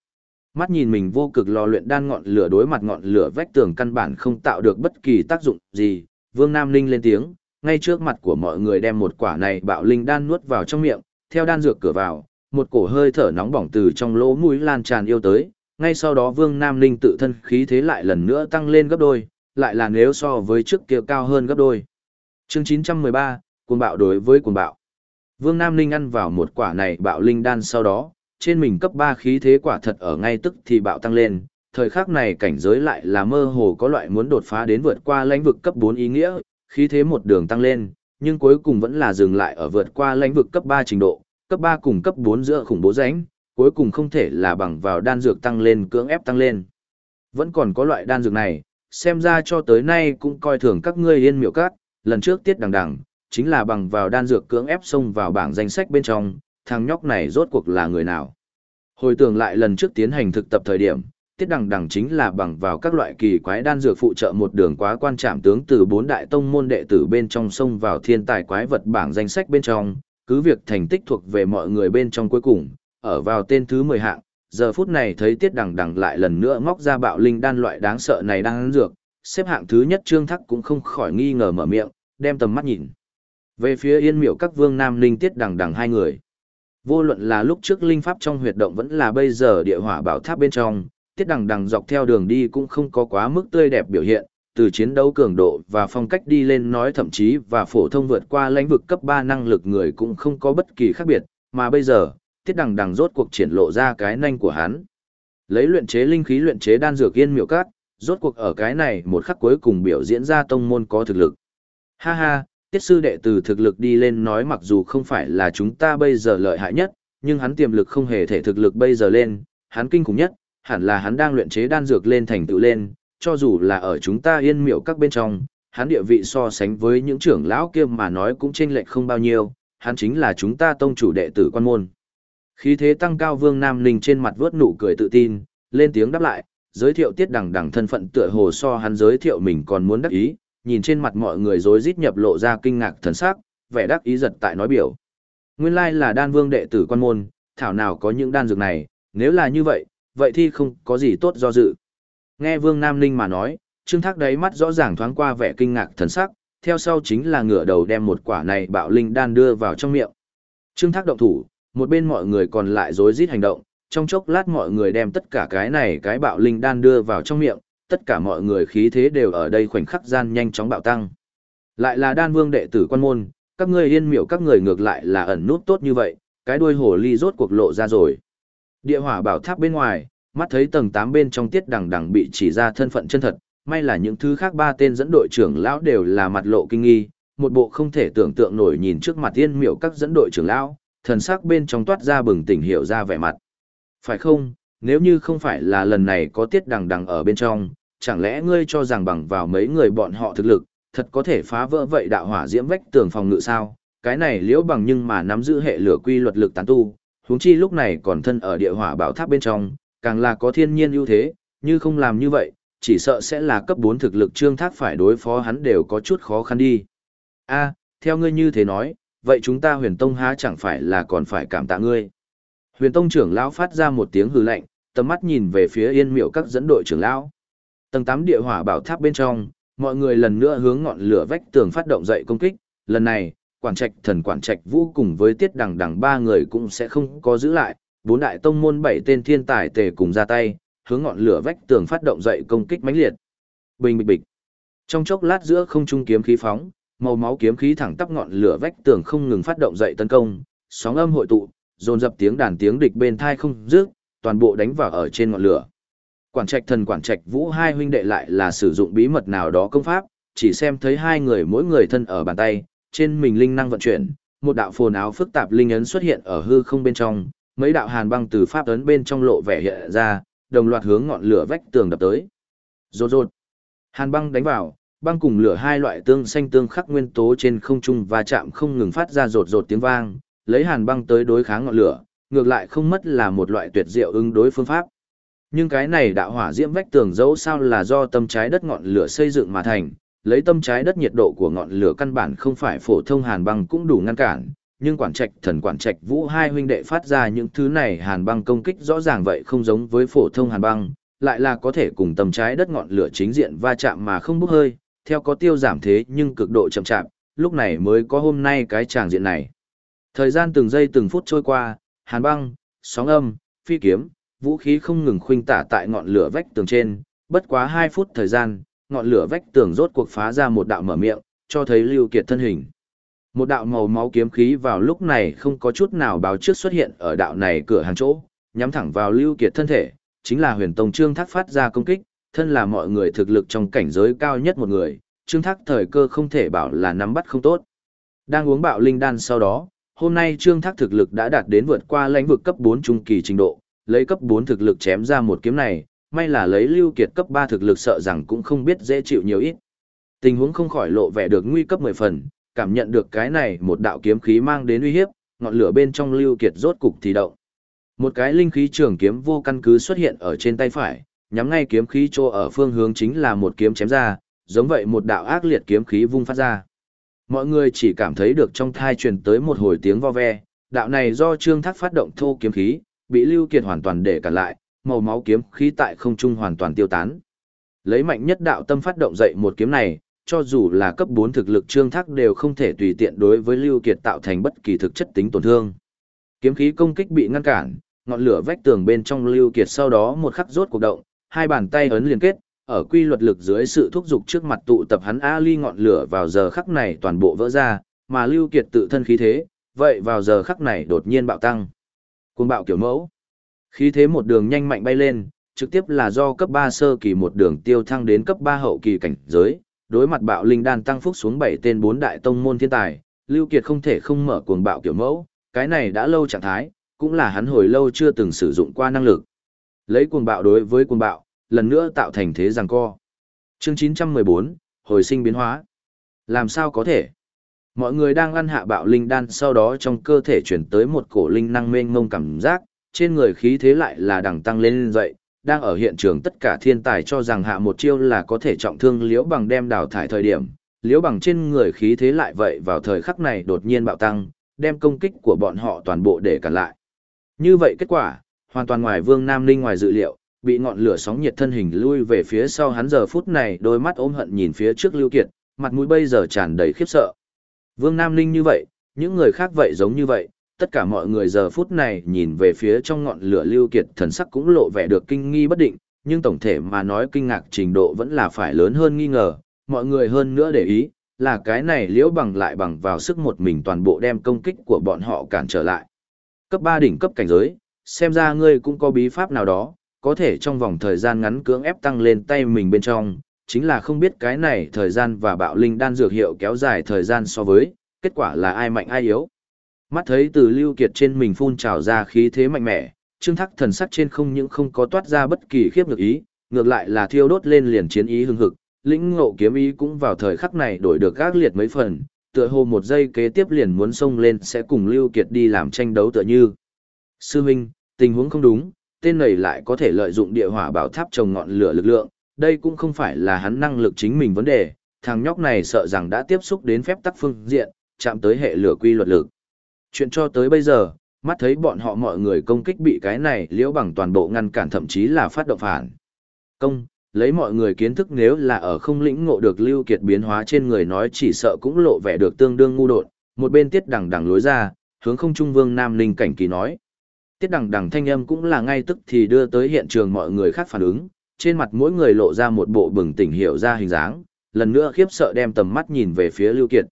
Mắt nhìn mình vô cực lò luyện đan ngọn lửa đối mặt ngọn lửa vách tường căn bản không tạo được bất kỳ tác dụng gì, Vương Nam Linh lên tiếng, ngay trước mặt của mọi người đem một quả này bạo linh đan nuốt vào trong miệng, theo đan dược cửa vào, một cổ hơi thở nóng bỏng từ trong lỗ mũi lan tràn yêu tới, ngay sau đó Vương Nam Linh tự thân khí thế lại lần nữa tăng lên gấp đôi, lại là nếu so với trước kia cao hơn gấp đôi. Chương 913, cuồng bạo đối với cuồng bạo. Vương Nam Linh ăn vào một quả này bạo linh đan sau đó, trên mình cấp 3 khí thế quả thật ở ngay tức thì bạo tăng lên, thời khắc này cảnh giới lại là mơ hồ có loại muốn đột phá đến vượt qua lãnh vực cấp 4 ý nghĩa, khí thế một đường tăng lên, nhưng cuối cùng vẫn là dừng lại ở vượt qua lãnh vực cấp 3 trình độ, cấp 3 cùng cấp 4 giữa khủng bố rãnh, cuối cùng không thể là bằng vào đan dược tăng lên cưỡng ép tăng lên. Vẫn còn có loại đan dược này, xem ra cho tới nay cũng coi thường các ngươi yên miệu các, lần trước tiết đằng đằng, chính là bằng vào đan dược cưỡng ép xông vào bảng danh sách bên trong, thằng nhóc này rốt cuộc là người nào. Hồi tưởng lại lần trước tiến hành thực tập thời điểm, tiết đằng đằng chính là bằng vào các loại kỳ quái đan dược phụ trợ một đường quá quan trạm tướng từ bốn đại tông môn đệ tử bên trong xông vào thiên tài quái vật bảng danh sách bên trong, cứ việc thành tích thuộc về mọi người bên trong cuối cùng, ở vào tên thứ 10 hạng, giờ phút này thấy tiết đằng đằng lại lần nữa móc ra bạo linh đan loại đáng sợ này đang ăn dược, xếp hạng thứ nhất trương thắc cũng không khỏi nghi ngờ mở miệng, đem tầm mắt nhìn. Về phía yên miệu các vương nam linh tiết đằng đằng hai người. Vô luận là lúc trước linh pháp trong huyệt động vẫn là bây giờ địa hỏa bảo tháp bên trong, tiết đằng đằng dọc theo đường đi cũng không có quá mức tươi đẹp biểu hiện, từ chiến đấu cường độ và phong cách đi lên nói thậm chí và phổ thông vượt qua lãnh vực cấp 3 năng lực người cũng không có bất kỳ khác biệt, mà bây giờ, tiết đằng đằng rốt cuộc triển lộ ra cái nanh của hắn. Lấy luyện chế linh khí luyện chế đan dược yên miệu cát, rốt cuộc ở cái này một khắc cuối cùng biểu diễn ra tông môn có thực lực. Ha ha, tiết sư đệ từ thực lực đi lên nói mặc dù không phải là chúng ta bây giờ lợi hại nhất, nhưng hắn tiềm lực không hề thể thực lực bây giờ lên, hắn kinh khủng nhất, hẳn là hắn đang luyện chế đan dược lên thành tựu lên, cho dù là ở chúng ta yên miệu các bên trong, hắn địa vị so sánh với những trưởng lão kia mà nói cũng chênh lệch không bao nhiêu, hắn chính là chúng ta tông chủ đệ tử quan môn. Khí thế tăng cao Vương Nam Ninh trên mặt vớt nụ cười tự tin, lên tiếng đáp lại, giới thiệu tiết đằng đằng thân phận tựa hồ so hắn giới thiệu mình còn muốn đắc ý, nhìn trên mặt mọi người rối rít nhập lộ ra kinh ngạc thần sắc, vẻ đắc ý giật tại nói biểu. Nguyên lai là đan vương đệ tử quan môn, thảo nào có những đan dược này, nếu là như vậy, vậy thì không có gì tốt do dự. Nghe Vương Nam Ninh mà nói, Trương Thác đáy mắt rõ ràng thoáng qua vẻ kinh ngạc thần sắc, theo sau chính là ngửa đầu đem một quả này bạo linh đan đưa vào trong miệng. Trương Thác động thủ, một bên mọi người còn lại rối rít hành động, trong chốc lát mọi người đem tất cả cái này cái bạo linh đan đưa vào trong miệng, tất cả mọi người khí thế đều ở đây khoảnh khắc gian nhanh chóng bạo tăng. Lại là đan vương đệ tử quan môn, các ngươi yên miệu các người ngược lại là ẩn nút tốt như vậy, cái đuôi hổ ly rốt cuộc lộ ra rồi. Địa hỏa bảo tháp bên ngoài, mắt thấy tầng 8 bên trong tiết đằng đằng bị chỉ ra thân phận chân thật, may là những thứ khác ba tên dẫn đội trưởng lão đều là mặt lộ kinh nghi, một bộ không thể tưởng tượng nổi nhìn trước mặt yên miệu các dẫn đội trưởng lão, thần sắc bên trong toát ra bừng tỉnh hiểu ra vẻ mặt. Phải không, nếu như không phải là lần này có tiết đằng đằng ở bên trong, chẳng lẽ ngươi cho rằng bằng vào mấy người bọn họ thực lực, thật có thể phá vỡ vậy đạo hỏa diễm vách tường phòng ngự sao? Cái này liễu bằng nhưng mà nắm giữ hệ lửa quy luật lực tán tu, huống chi lúc này còn thân ở địa hỏa bảo tháp bên trong, càng là có thiên nhiên ưu thế, như không làm như vậy, chỉ sợ sẽ là cấp 4 thực lực trương thác phải đối phó hắn đều có chút khó khăn đi. a theo ngươi như thế nói, vậy chúng ta huyền tông há chẳng phải là còn phải cảm tạ ngươi. Huyền tông trưởng lão phát ra một tiếng hừ lạnh, tầm mắt nhìn về phía yên miệu các dẫn đội trưởng lão. Tầng 8 địa hỏa bảo tháp bên trong, mọi người lần nữa hướng ngọn lửa vách tường phát động dậy công kích, lần này, quản trạch thần quản trạch vũ cùng với tiết đằng đằng ba người cũng sẽ không có giữ lại, bốn đại tông môn bảy tên thiên tài tề cùng ra tay, hướng ngọn lửa vách tường phát động dậy công kích mãnh liệt. Bình bịch bịch. Trong chốc lát giữa không trung kiếm khí phóng, màu máu kiếm khí thẳng tắp ngọn lửa vách tường không ngừng phát động dậy tấn công, sóng âm hội tụ, dồn dập tiếng đàn tiếng địch bên thai không dứt, toàn bộ đánh vào ở trên ngọn lửa. Quản trạch thần quản trạch vũ hai huynh đệ lại là sử dụng bí mật nào đó công pháp, chỉ xem thấy hai người mỗi người thân ở bàn tay, trên mình linh năng vận chuyển, một đạo phồn áo phức tạp linh ấn xuất hiện ở hư không bên trong, mấy đạo hàn băng từ pháp ấn bên trong lộ vẻ hiện ra, đồng loạt hướng ngọn lửa vách tường đập tới. Rột rột. Hàn băng đánh vào, băng cùng lửa hai loại tương xanh tương khắc nguyên tố trên không trung và chạm không ngừng phát ra rột rột tiếng vang, lấy hàn băng tới đối kháng ngọn lửa, ngược lại không mất là một loại tuyệt diệu ứng đối phương pháp. Nhưng cái này đạo hỏa diễm vách tường dẫu sao là do tâm trái đất ngọn lửa xây dựng mà thành, lấy tâm trái đất nhiệt độ của ngọn lửa căn bản không phải phổ thông hàn băng cũng đủ ngăn cản, nhưng quản trạch thần quản trạch vũ hai huynh đệ phát ra những thứ này hàn băng công kích rõ ràng vậy không giống với phổ thông hàn băng, lại là có thể cùng tâm trái đất ngọn lửa chính diện va chạm mà không bốc hơi, theo có tiêu giảm thế nhưng cực độ chậm chạp, lúc này mới có hôm nay cái tràng diện này. Thời gian từng giây từng phút trôi qua, hàn băng, sóng âm, phi kiếm, vũ khí không ngừng khuynh tả tại ngọn lửa vách tường trên, bất quá 2 phút thời gian, ngọn lửa vách tường rốt cuộc phá ra một đạo mở miệng, cho thấy Lưu Kiệt thân hình. Một đạo màu máu kiếm khí vào lúc này không có chút nào báo trước xuất hiện ở đạo này cửa hàng chỗ, nhắm thẳng vào Lưu Kiệt thân thể, chính là huyền tông trương thác phát ra công kích, thân là mọi người thực lực trong cảnh giới cao nhất một người, trương thác thời cơ không thể bảo là nắm bắt không tốt. Đang uống bạo linh đan sau đó, hôm nay trương thác thực lực đã đạt đến vượt qua lãnh vực cấp 4 trung kỳ trình độ, lấy cấp 4 thực lực chém ra một kiếm này, may là lấy lưu kiệt cấp 3 thực lực sợ rằng cũng không biết dễ chịu nhiều ít. Tình huống không khỏi lộ vẻ được nguy cấp 10 phần, cảm nhận được cái này một đạo kiếm khí mang đến uy hiếp, ngọn lửa bên trong lưu kiệt rốt cục thì động. Một cái linh khí trường kiếm vô căn cứ xuất hiện ở trên tay phải, nhắm ngay kiếm khí chỗ ở phương hướng chính là một kiếm chém ra, giống vậy một đạo ác liệt kiếm khí vung phát ra. Mọi người chỉ cảm thấy được trong thai truyền tới một hồi tiếng vo ve, đạo này do Trương Thác phát động thô kiếm khí, bị Lưu Kiệt hoàn toàn để cản lại, màu máu kiếm khí tại không trung hoàn toàn tiêu tán. Lấy mạnh nhất đạo tâm phát động dậy một kiếm này, cho dù là cấp 4 thực lực Trương Thác đều không thể tùy tiện đối với Lưu Kiệt tạo thành bất kỳ thực chất tính tổn thương. Kiếm khí công kích bị ngăn cản, ngọn lửa vách tường bên trong Lưu Kiệt sau đó một khắc rốt cuộc động, hai bàn tay ấn liên kết, ở quy luật lực dưới sự thúc giục trước mặt tụ tập hắn Ali ngọn lửa vào giờ khắc này toàn bộ vỡ ra, mà Lưu Kiệt tự thân khí thế, vậy vào giờ khắc này đột nhiên bạo tăng. Cuồng bạo kiểu mẫu. Khí thế một đường nhanh mạnh bay lên, trực tiếp là do cấp 3 sơ kỳ một đường tiêu thăng đến cấp 3 hậu kỳ cảnh giới, đối mặt bạo linh đan tăng phúc xuống 7 tên 4 đại tông môn thiên tài, Lưu Kiệt không thể không mở cuồng bạo kiểu mẫu, cái này đã lâu trạng thái, cũng là hắn hồi lâu chưa từng sử dụng qua năng lực. Lấy cuồng bạo đối với cuồng bạo, lần nữa tạo thành thế giằng co. Chương 914, hồi sinh biến hóa. Làm sao có thể? Mọi người đang ăn hạ bạo linh đan sau đó trong cơ thể chuyển tới một cổ linh năng mênh mông cảm giác, trên người khí thế lại là đằng tăng lên dậy, đang ở hiện trường tất cả thiên tài cho rằng hạ một chiêu là có thể trọng thương liễu bằng đem đào thải thời điểm, liễu bằng trên người khí thế lại vậy vào thời khắc này đột nhiên bạo tăng, đem công kích của bọn họ toàn bộ để cản lại. Như vậy kết quả, hoàn toàn ngoài Vương Nam Ninh ngoài dự liệu, bị ngọn lửa sóng nhiệt thân hình lui về phía sau hắn giờ phút này đôi mắt ôm hận nhìn phía trước Lưu Kiệt, mặt mũi bây giờ tràn đầy khiếp sợ. Vương Nam Linh như vậy, những người khác vậy giống như vậy, tất cả mọi người giờ phút này nhìn về phía trong ngọn lửa Lưu Kiệt thần sắc cũng lộ vẻ được kinh nghi bất định, nhưng tổng thể mà nói kinh ngạc trình độ vẫn là phải lớn hơn nghi ngờ, mọi người hơn nữa để ý, là cái này liễu bằng lại bằng vào sức một mình toàn bộ đem công kích của bọn họ cản trở lại. Cấp 3 đỉnh cấp cảnh giới, xem ra ngươi cũng có bí pháp nào đó, có thể trong vòng thời gian ngắn cưỡng ép tăng lên tay mình bên trong, chính là không biết cái này thời gian và bạo linh đan dược hiệu kéo dài thời gian so với, kết quả là ai mạnh ai yếu. Mắt thấy từ lưu kiệt trên mình phun trào ra khí thế mạnh mẽ, trương thắc thần sắc trên không những không có toát ra bất kỳ khiếp ngược ý, ngược lại là thiêu đốt lên liền chiến ý hưng hực, lĩnh ngộ kiếm ý cũng vào thời khắc này đổi được gác liệt mấy phần, tựa hồ một giây kế tiếp liền muốn xông lên sẽ cùng lưu kiệt đi làm tranh đấu tựa như. Sư huynh, tình huống không đúng, tên này lại có thể lợi dụng địa hỏa bảo tháp trồng ngọn lửa lực lượng, đây cũng không phải là hắn năng lực chính mình vấn đề, thằng nhóc này sợ rằng đã tiếp xúc đến phép tắc phương diện, chạm tới hệ lửa quy luật lực. Chuyện cho tới bây giờ, mắt thấy bọn họ mọi người công kích bị cái này liễu bằng toàn bộ ngăn cản thậm chí là phát động phản. Công, lấy mọi người kiến thức nếu là ở không lĩnh ngộ được lưu kiệt biến hóa trên người nói chỉ sợ cũng lộ vẻ được tương đương ngu đột, một bên tiết đằng đằng lối ra, hướng không trung vương nam linh cảnh kỳ nói. Tiết đằng đằng thanh âm cũng là ngay tức thì đưa tới hiện trường mọi người khác phản ứng, trên mặt mỗi người lộ ra một bộ bừng tỉnh hiểu ra hình dáng, lần nữa khiếp sợ đem tầm mắt nhìn về phía Lưu Kiệt.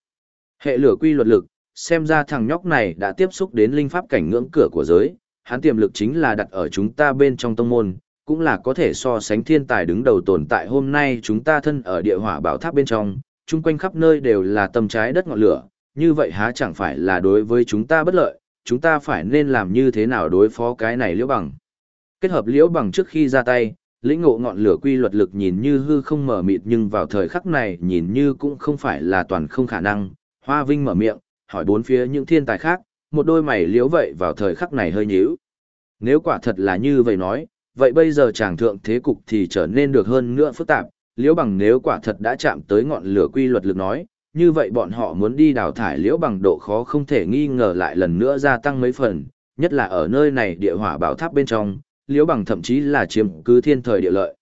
Hệ lửa quy luật lực, xem ra thằng nhóc này đã tiếp xúc đến linh pháp cảnh ngưỡng cửa của giới, hắn tiềm lực chính là đặt ở chúng ta bên trong tông môn, cũng là có thể so sánh thiên tài đứng đầu tồn tại hôm nay chúng ta thân ở địa hỏa bảo tháp bên trong, chung quanh khắp nơi đều là tâm trái đất ngọn lửa, như vậy há chẳng phải là đối với chúng ta bất lợi, chúng ta phải nên làm như thế nào đối phó cái này liễu bằng. Kết hợp liễu bằng trước khi ra tay, lĩnh ngộ ngọn lửa quy luật lực nhìn như hư không mở mịt nhưng vào thời khắc này nhìn như cũng không phải là toàn không khả năng. Hoa Vinh mở miệng, hỏi bốn phía những thiên tài khác, một đôi mày liếu vậy vào thời khắc này hơi nhíu. Nếu quả thật là như vậy nói, vậy bây giờ chàng thượng thế cục thì trở nên được hơn nữa phức tạp, liễu bằng nếu quả thật đã chạm tới ngọn lửa quy luật lực nói, như vậy bọn họ muốn đi đào thải liễu bằng độ khó không thể nghi ngờ lại lần nữa gia tăng mấy phần, nhất là ở nơi này địa hỏa bảo tháp bên trong, liễu bằng thậm chí là chiếm cứ thiên thời địa lợi.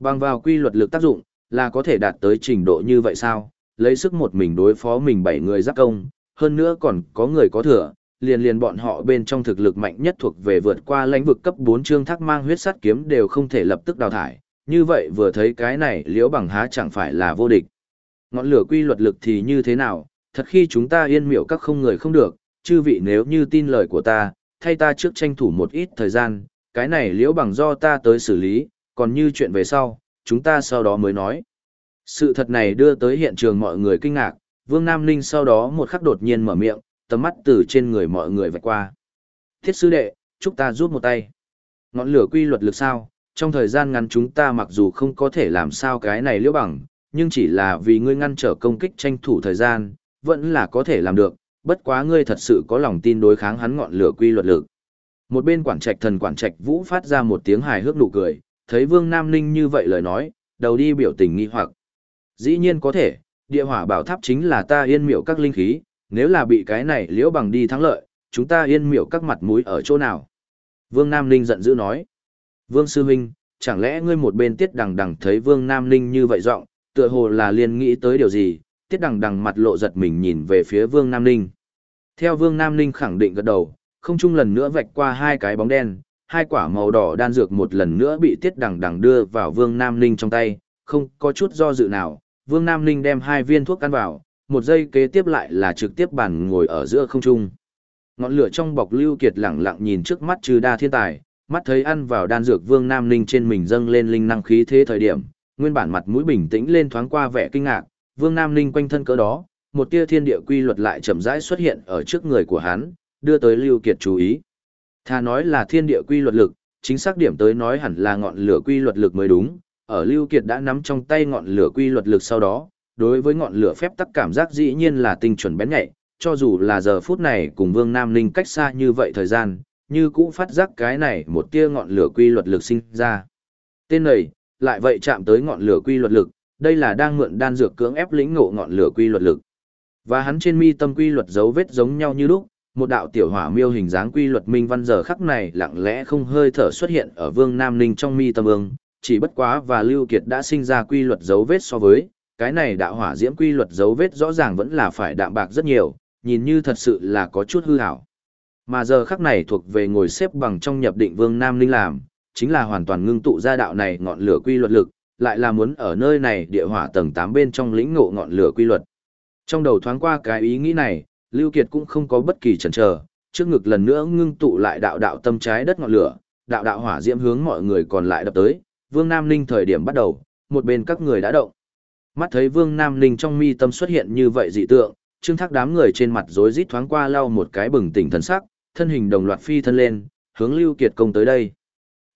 Bằng vào quy luật lực tác dụng, là có thể đạt tới trình độ như vậy sao? Lấy sức một mình đối phó mình bảy người giáp công, hơn nữa còn có người có thừa, liền liền bọn họ bên trong thực lực mạnh nhất thuộc về vượt qua lãnh vực cấp 4 chương thác mang huyết sắt kiếm đều không thể lập tức đào thải. Như vậy vừa thấy cái này liễu bằng há chẳng phải là vô địch. Ngọn lửa quy luật lực thì như thế nào, thật khi chúng ta yên miệu các không người không được, chư vị nếu như tin lời của ta, thay ta trước tranh thủ một ít thời gian, cái này liễu bằng do ta tới xử lý, còn như chuyện về sau, chúng ta sau đó mới nói. Sự thật này đưa tới hiện trường mọi người kinh ngạc, Vương Nam Ninh sau đó một khắc đột nhiên mở miệng, tầm mắt từ trên người mọi người vạch qua. Thiết sư đệ, chúc ta rút một tay. Ngọn lửa quy luật lực sao, trong thời gian ngắn chúng ta mặc dù không có thể làm sao cái này liễu bằng, nhưng chỉ là vì ngươi ngăn trở công kích tranh thủ thời gian, vẫn là có thể làm được, bất quá ngươi thật sự có lòng tin đối kháng hắn ngọn lửa quy luật lực. Một bên quản trạch thần quản trạch vũ phát ra một tiếng hài hước nụ cười, thấy Vương Nam Ninh như vậy lời nói, đầu đi biểu tình nghi hoặc. Dĩ nhiên có thể, địa hỏa bảo tháp chính là ta yên miểu các linh khí, nếu là bị cái này liễu bằng đi thắng lợi, chúng ta yên miểu các mặt mũi ở chỗ nào? Vương Nam Ninh giận dữ nói. Vương Sư Minh, chẳng lẽ ngươi một bên tiết đằng đằng thấy Vương Nam Ninh như vậy giọng tựa hồ là liền nghĩ tới điều gì, tiết đằng đằng mặt lộ giật mình nhìn về phía Vương Nam Ninh. Theo Vương Nam Ninh khẳng định gật đầu, không chung lần nữa vạch qua hai cái bóng đen, hai quả màu đỏ đan dược một lần nữa bị tiết đằng đằng đưa vào Vương Nam Ninh trong tay, không có chút do dự nào, Vương Nam Ninh đem hai viên thuốc ăn vào, một giây kế tiếp lại là trực tiếp bàn ngồi ở giữa không trung. Ngọn lửa trong bọc Lưu Kiệt lặng lặng nhìn trước mắt trừ đa thiên tài, mắt thấy ăn vào đan dược Vương Nam Ninh trên mình dâng lên linh năng khí thế thời điểm, nguyên bản mặt mũi bình tĩnh lên thoáng qua vẻ kinh ngạc, Vương Nam Ninh quanh thân cỡ đó, một tia thiên địa quy luật lại chậm rãi xuất hiện ở trước người của hắn, đưa tới Lưu Kiệt chú ý. Thà nói là thiên địa quy luật lực, chính xác điểm tới nói hẳn là ngọn lửa quy luật lực mới đúng, ở Lưu Kiệt đã nắm trong tay ngọn lửa quy luật lực sau đó, đối với ngọn lửa phép tắc cảm giác dĩ nhiên là tinh chuẩn bén nhạy, cho dù là giờ phút này cùng Vương Nam Ninh cách xa như vậy thời gian, như cũng phát giác cái này một tia ngọn lửa quy luật lực sinh ra. Tên này, lại vậy chạm tới ngọn lửa quy luật lực, đây là đang mượn đan dược cưỡng ép lĩnh ngộ ngọn lửa quy luật lực. Và hắn trên mi tâm quy luật dấu vết giống nhau như lúc, một đạo tiểu hỏa miêu hình dáng quy luật minh văn giờ khắc này lặng lẽ không hơi thở xuất hiện ở Vương Nam Ninh trong mi tâm ương, chỉ bất quá và Lưu Kiệt đã sinh ra quy luật dấu vết so với, cái này đạo hỏa diễm quy luật dấu vết rõ ràng vẫn là phải đạm bạc rất nhiều, nhìn như thật sự là có chút hư ảo. Mà giờ khắc này thuộc về ngồi xếp bằng trong nhập định Vương Nam Ninh làm, chính là hoàn toàn ngưng tụ ra đạo này ngọn lửa quy luật lực, lại là muốn ở nơi này địa hỏa tầng 8 bên trong lĩnh ngộ ngọn lửa quy luật. Trong đầu thoáng qua cái ý nghĩ này, Lưu Kiệt cũng không có bất kỳ chần chờ, trước ngực lần nữa ngưng tụ lại đạo đạo tâm trái đất ngọn lửa, đạo đạo hỏa diễm hướng mọi người còn lại đập tới, Vương Nam Ninh thời điểm bắt đầu, một bên các người đã động. Mắt thấy Vương Nam Ninh trong mi tâm xuất hiện như vậy dị tượng, Trương Thác đám người trên mặt rối rít thoáng qua lau một cái bừng tỉnh thần sắc, thân hình đồng loạt phi thân lên, hướng Lưu Kiệt công tới đây.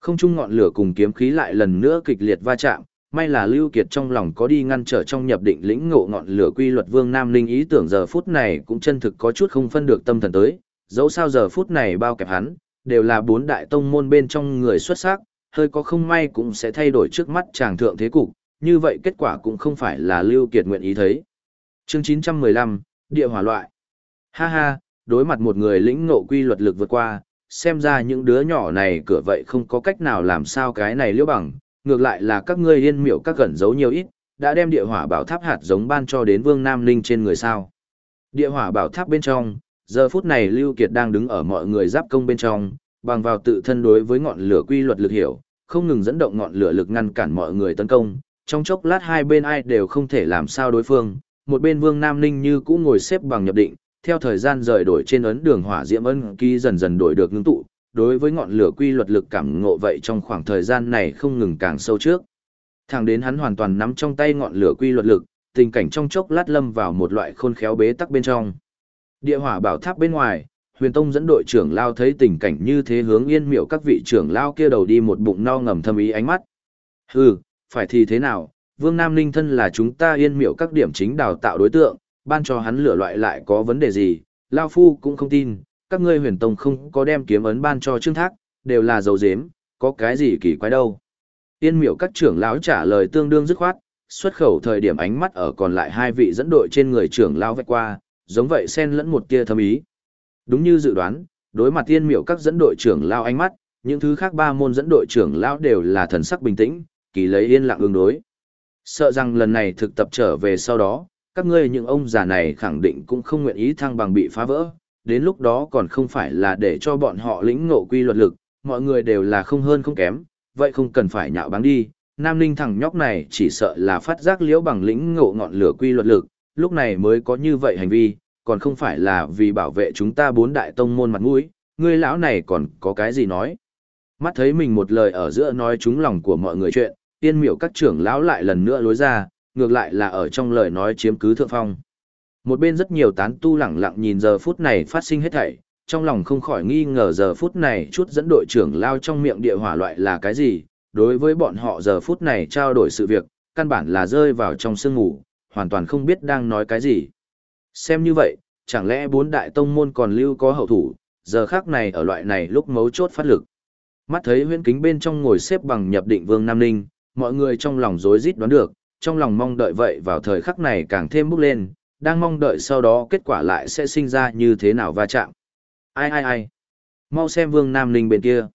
Không trung ngọn lửa cùng kiếm khí lại lần nữa kịch liệt va chạm, may là Lưu Kiệt trong lòng có đi ngăn trở trong nhập định lĩnh ngộ ngọn lửa quy luật Vương Nam Linh ý tưởng giờ phút này cũng chân thực có chút không phân được tâm thần tới, dẫu sao giờ phút này bao kẹp hắn, đều là bốn đại tông môn bên trong người xuất sắc, hơi có không may cũng sẽ thay đổi trước mắt chàng thượng thế cục, như vậy kết quả cũng không phải là Lưu Kiệt nguyện ý thấy. Chương 915, Địa hỏa loại. Ha ha, đối mặt một người lĩnh ngộ quy luật lực vượt qua, xem ra những đứa nhỏ này cửa vậy không có cách nào làm sao cái này liễu bằng, ngược lại là các ngươi yên miểu các gần giấu nhiều ít, đã đem địa hỏa bảo tháp hạt giống ban cho đến Vương Nam Linh trên người sao. Địa hỏa bảo tháp bên trong, giờ phút này Lưu Kiệt đang đứng ở mọi người giáp công bên trong, bằng vào tự thân đối với ngọn lửa quy luật lực hiểu, không ngừng dẫn động ngọn lửa lực ngăn cản mọi người tấn công, trong chốc lát hai bên ai đều không thể làm sao đối phương, một bên Vương Nam Ninh như cũ ngồi xếp bằng nhập định, theo thời gian rời đổi trên ấn đường hỏa diễm ân ký dần dần đổi được ngưng tụ, đối với ngọn lửa quy luật lực cảm ngộ vậy trong khoảng thời gian này không ngừng càng sâu trước. Thẳng đến hắn hoàn toàn nắm trong tay ngọn lửa quy luật lực, tình cảnh trong chốc lát lâm vào một loại khôn khéo bế tắc bên trong. Địa hỏa bảo tháp bên ngoài, huyền tông dẫn đội trưởng lao thấy tình cảnh như thế hướng yên miệu các vị trưởng lao kia đầu đi một bụng no ngầm thâm ý ánh mắt. Hừ, phải thì thế nào, Vương Nam Ninh thân là chúng ta yên miệu các điểm chính đào tạo đối tượng, ban cho hắn lửa loại lại có vấn đề gì, Lao Phu cũng không tin, các ngươi huyền tông không có đem kiếm ấn ban cho Trương Thác, đều là dấu dếm, có cái gì kỳ quái đâu. Yên miệu các trưởng lão trả lời tương đương dứt khoát, xuất khẩu thời điểm ánh mắt ở còn lại hai vị dẫn đội trên người trưởng lão vạch qua, giống vậy xen lẫn một tia thâm ý. Đúng như dự đoán, đối mặt tiên miệu các dẫn đội trưởng lão ánh mắt, những thứ khác ba môn dẫn đội trưởng lão đều là thần sắc bình tĩnh, kỳ lấy yên lặng ứng đối. Sợ rằng lần này thực tập trở về sau đó, các ngươi những ông già này khẳng định cũng không nguyện ý thăng bằng bị phá vỡ, đến lúc đó còn không phải là để cho bọn họ lĩnh ngộ quy luật lực, mọi người đều là không hơn không kém, vậy không cần phải nhạo báng đi. Nam Ninh thằng nhóc này chỉ sợ là phát giác liễu bằng lĩnh ngộ ngọn lửa quy luật lực, lúc này mới có như vậy hành vi, còn không phải là vì bảo vệ chúng ta bốn đại tông môn mặt mũi, ngươi lão này còn có cái gì nói. Mắt thấy mình một lời ở giữa nói trúng lòng của mọi người chuyện, tiên miểu các trưởng lão lại lần nữa lối ra, ngược lại là ở trong lời nói chiếm cứ thượng phong. Một bên rất nhiều tán tu lẳng lặng nhìn giờ phút này phát sinh hết thảy, trong lòng không khỏi nghi ngờ giờ phút này chút dẫn đội trưởng lao trong miệng địa hỏa loại là cái gì, đối với bọn họ giờ phút này trao đổi sự việc, căn bản là rơi vào trong sương ngủ, hoàn toàn không biết đang nói cái gì. Xem như vậy, chẳng lẽ bốn đại tông môn còn lưu có hậu thủ, giờ khác này ở loại này lúc mấu chốt phát lực. Mắt thấy huyễn kính bên trong ngồi xếp bằng nhập định vương Nam Ninh, mọi người trong lòng rối rít đoán được, trong lòng mong đợi vậy vào thời khắc này càng thêm bốc lên, đang mong đợi sau đó kết quả lại sẽ sinh ra như thế nào va chạm. Ai ai ai? Mau xem vương Nam Ninh bên kia.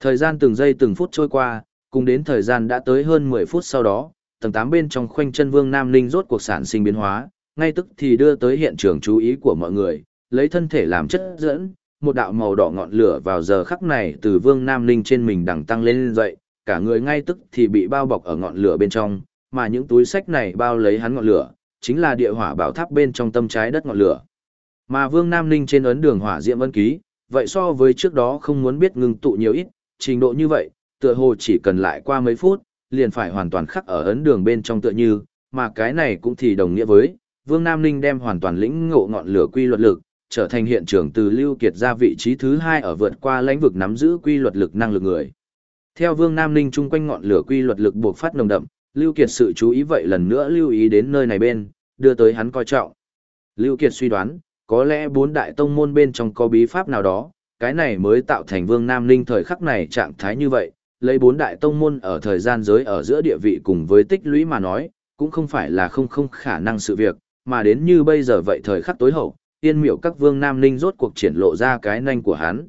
Thời gian từng giây từng phút trôi qua, cùng đến thời gian đã tới hơn 10 phút sau đó, tầng 8 bên trong khoanh chân vương Nam Ninh rốt cuộc sản sinh biến hóa, ngay tức thì đưa tới hiện trường chú ý của mọi người, lấy thân thể làm chất dẫn, một đạo màu đỏ ngọn lửa vào giờ khắc này từ vương Nam Ninh trên mình đằng tăng lên dậy, cả người ngay tức thì bị bao bọc ở ngọn lửa bên trong, mà những túi sách này bao lấy hắn ngọn lửa, chính là địa hỏa bảo tháp bên trong tâm trái đất ngọn lửa. Mà vương Nam Ninh trên ấn đường hỏa diệm ân ký, vậy so với trước đó không muốn biết ngừng tụ nhiều ít, trình độ như vậy, tựa hồ chỉ cần lại qua mấy phút, liền phải hoàn toàn khắc ở ấn đường bên trong tựa như, mà cái này cũng thì đồng nghĩa với, Vương Nam Ninh đem hoàn toàn lĩnh ngộ ngọn lửa quy luật lực, trở thành hiện trường từ Lưu Kiệt ra vị trí thứ hai ở vượt qua lãnh vực nắm giữ quy luật lực năng lực người. Theo Vương Nam Ninh chung quanh ngọn lửa quy luật lực buộc phát nồng đậm, Lưu Kiệt sự chú ý vậy lần nữa lưu ý đến nơi này bên, đưa tới hắn coi trọng. Lưu Kiệt suy đoán, có lẽ bốn đại tông môn bên trong có bí pháp nào đó, cái này mới tạo thành Vương Nam Ninh thời khắc này trạng thái như vậy, lấy bốn đại tông môn ở thời gian giới ở giữa địa vị cùng với tích lũy mà nói, cũng không phải là không không khả năng sự việc, mà đến như bây giờ vậy thời khắc tối hậu, tiên miệu các vương Nam Ninh rốt cuộc triển lộ ra cái nanh của hắn.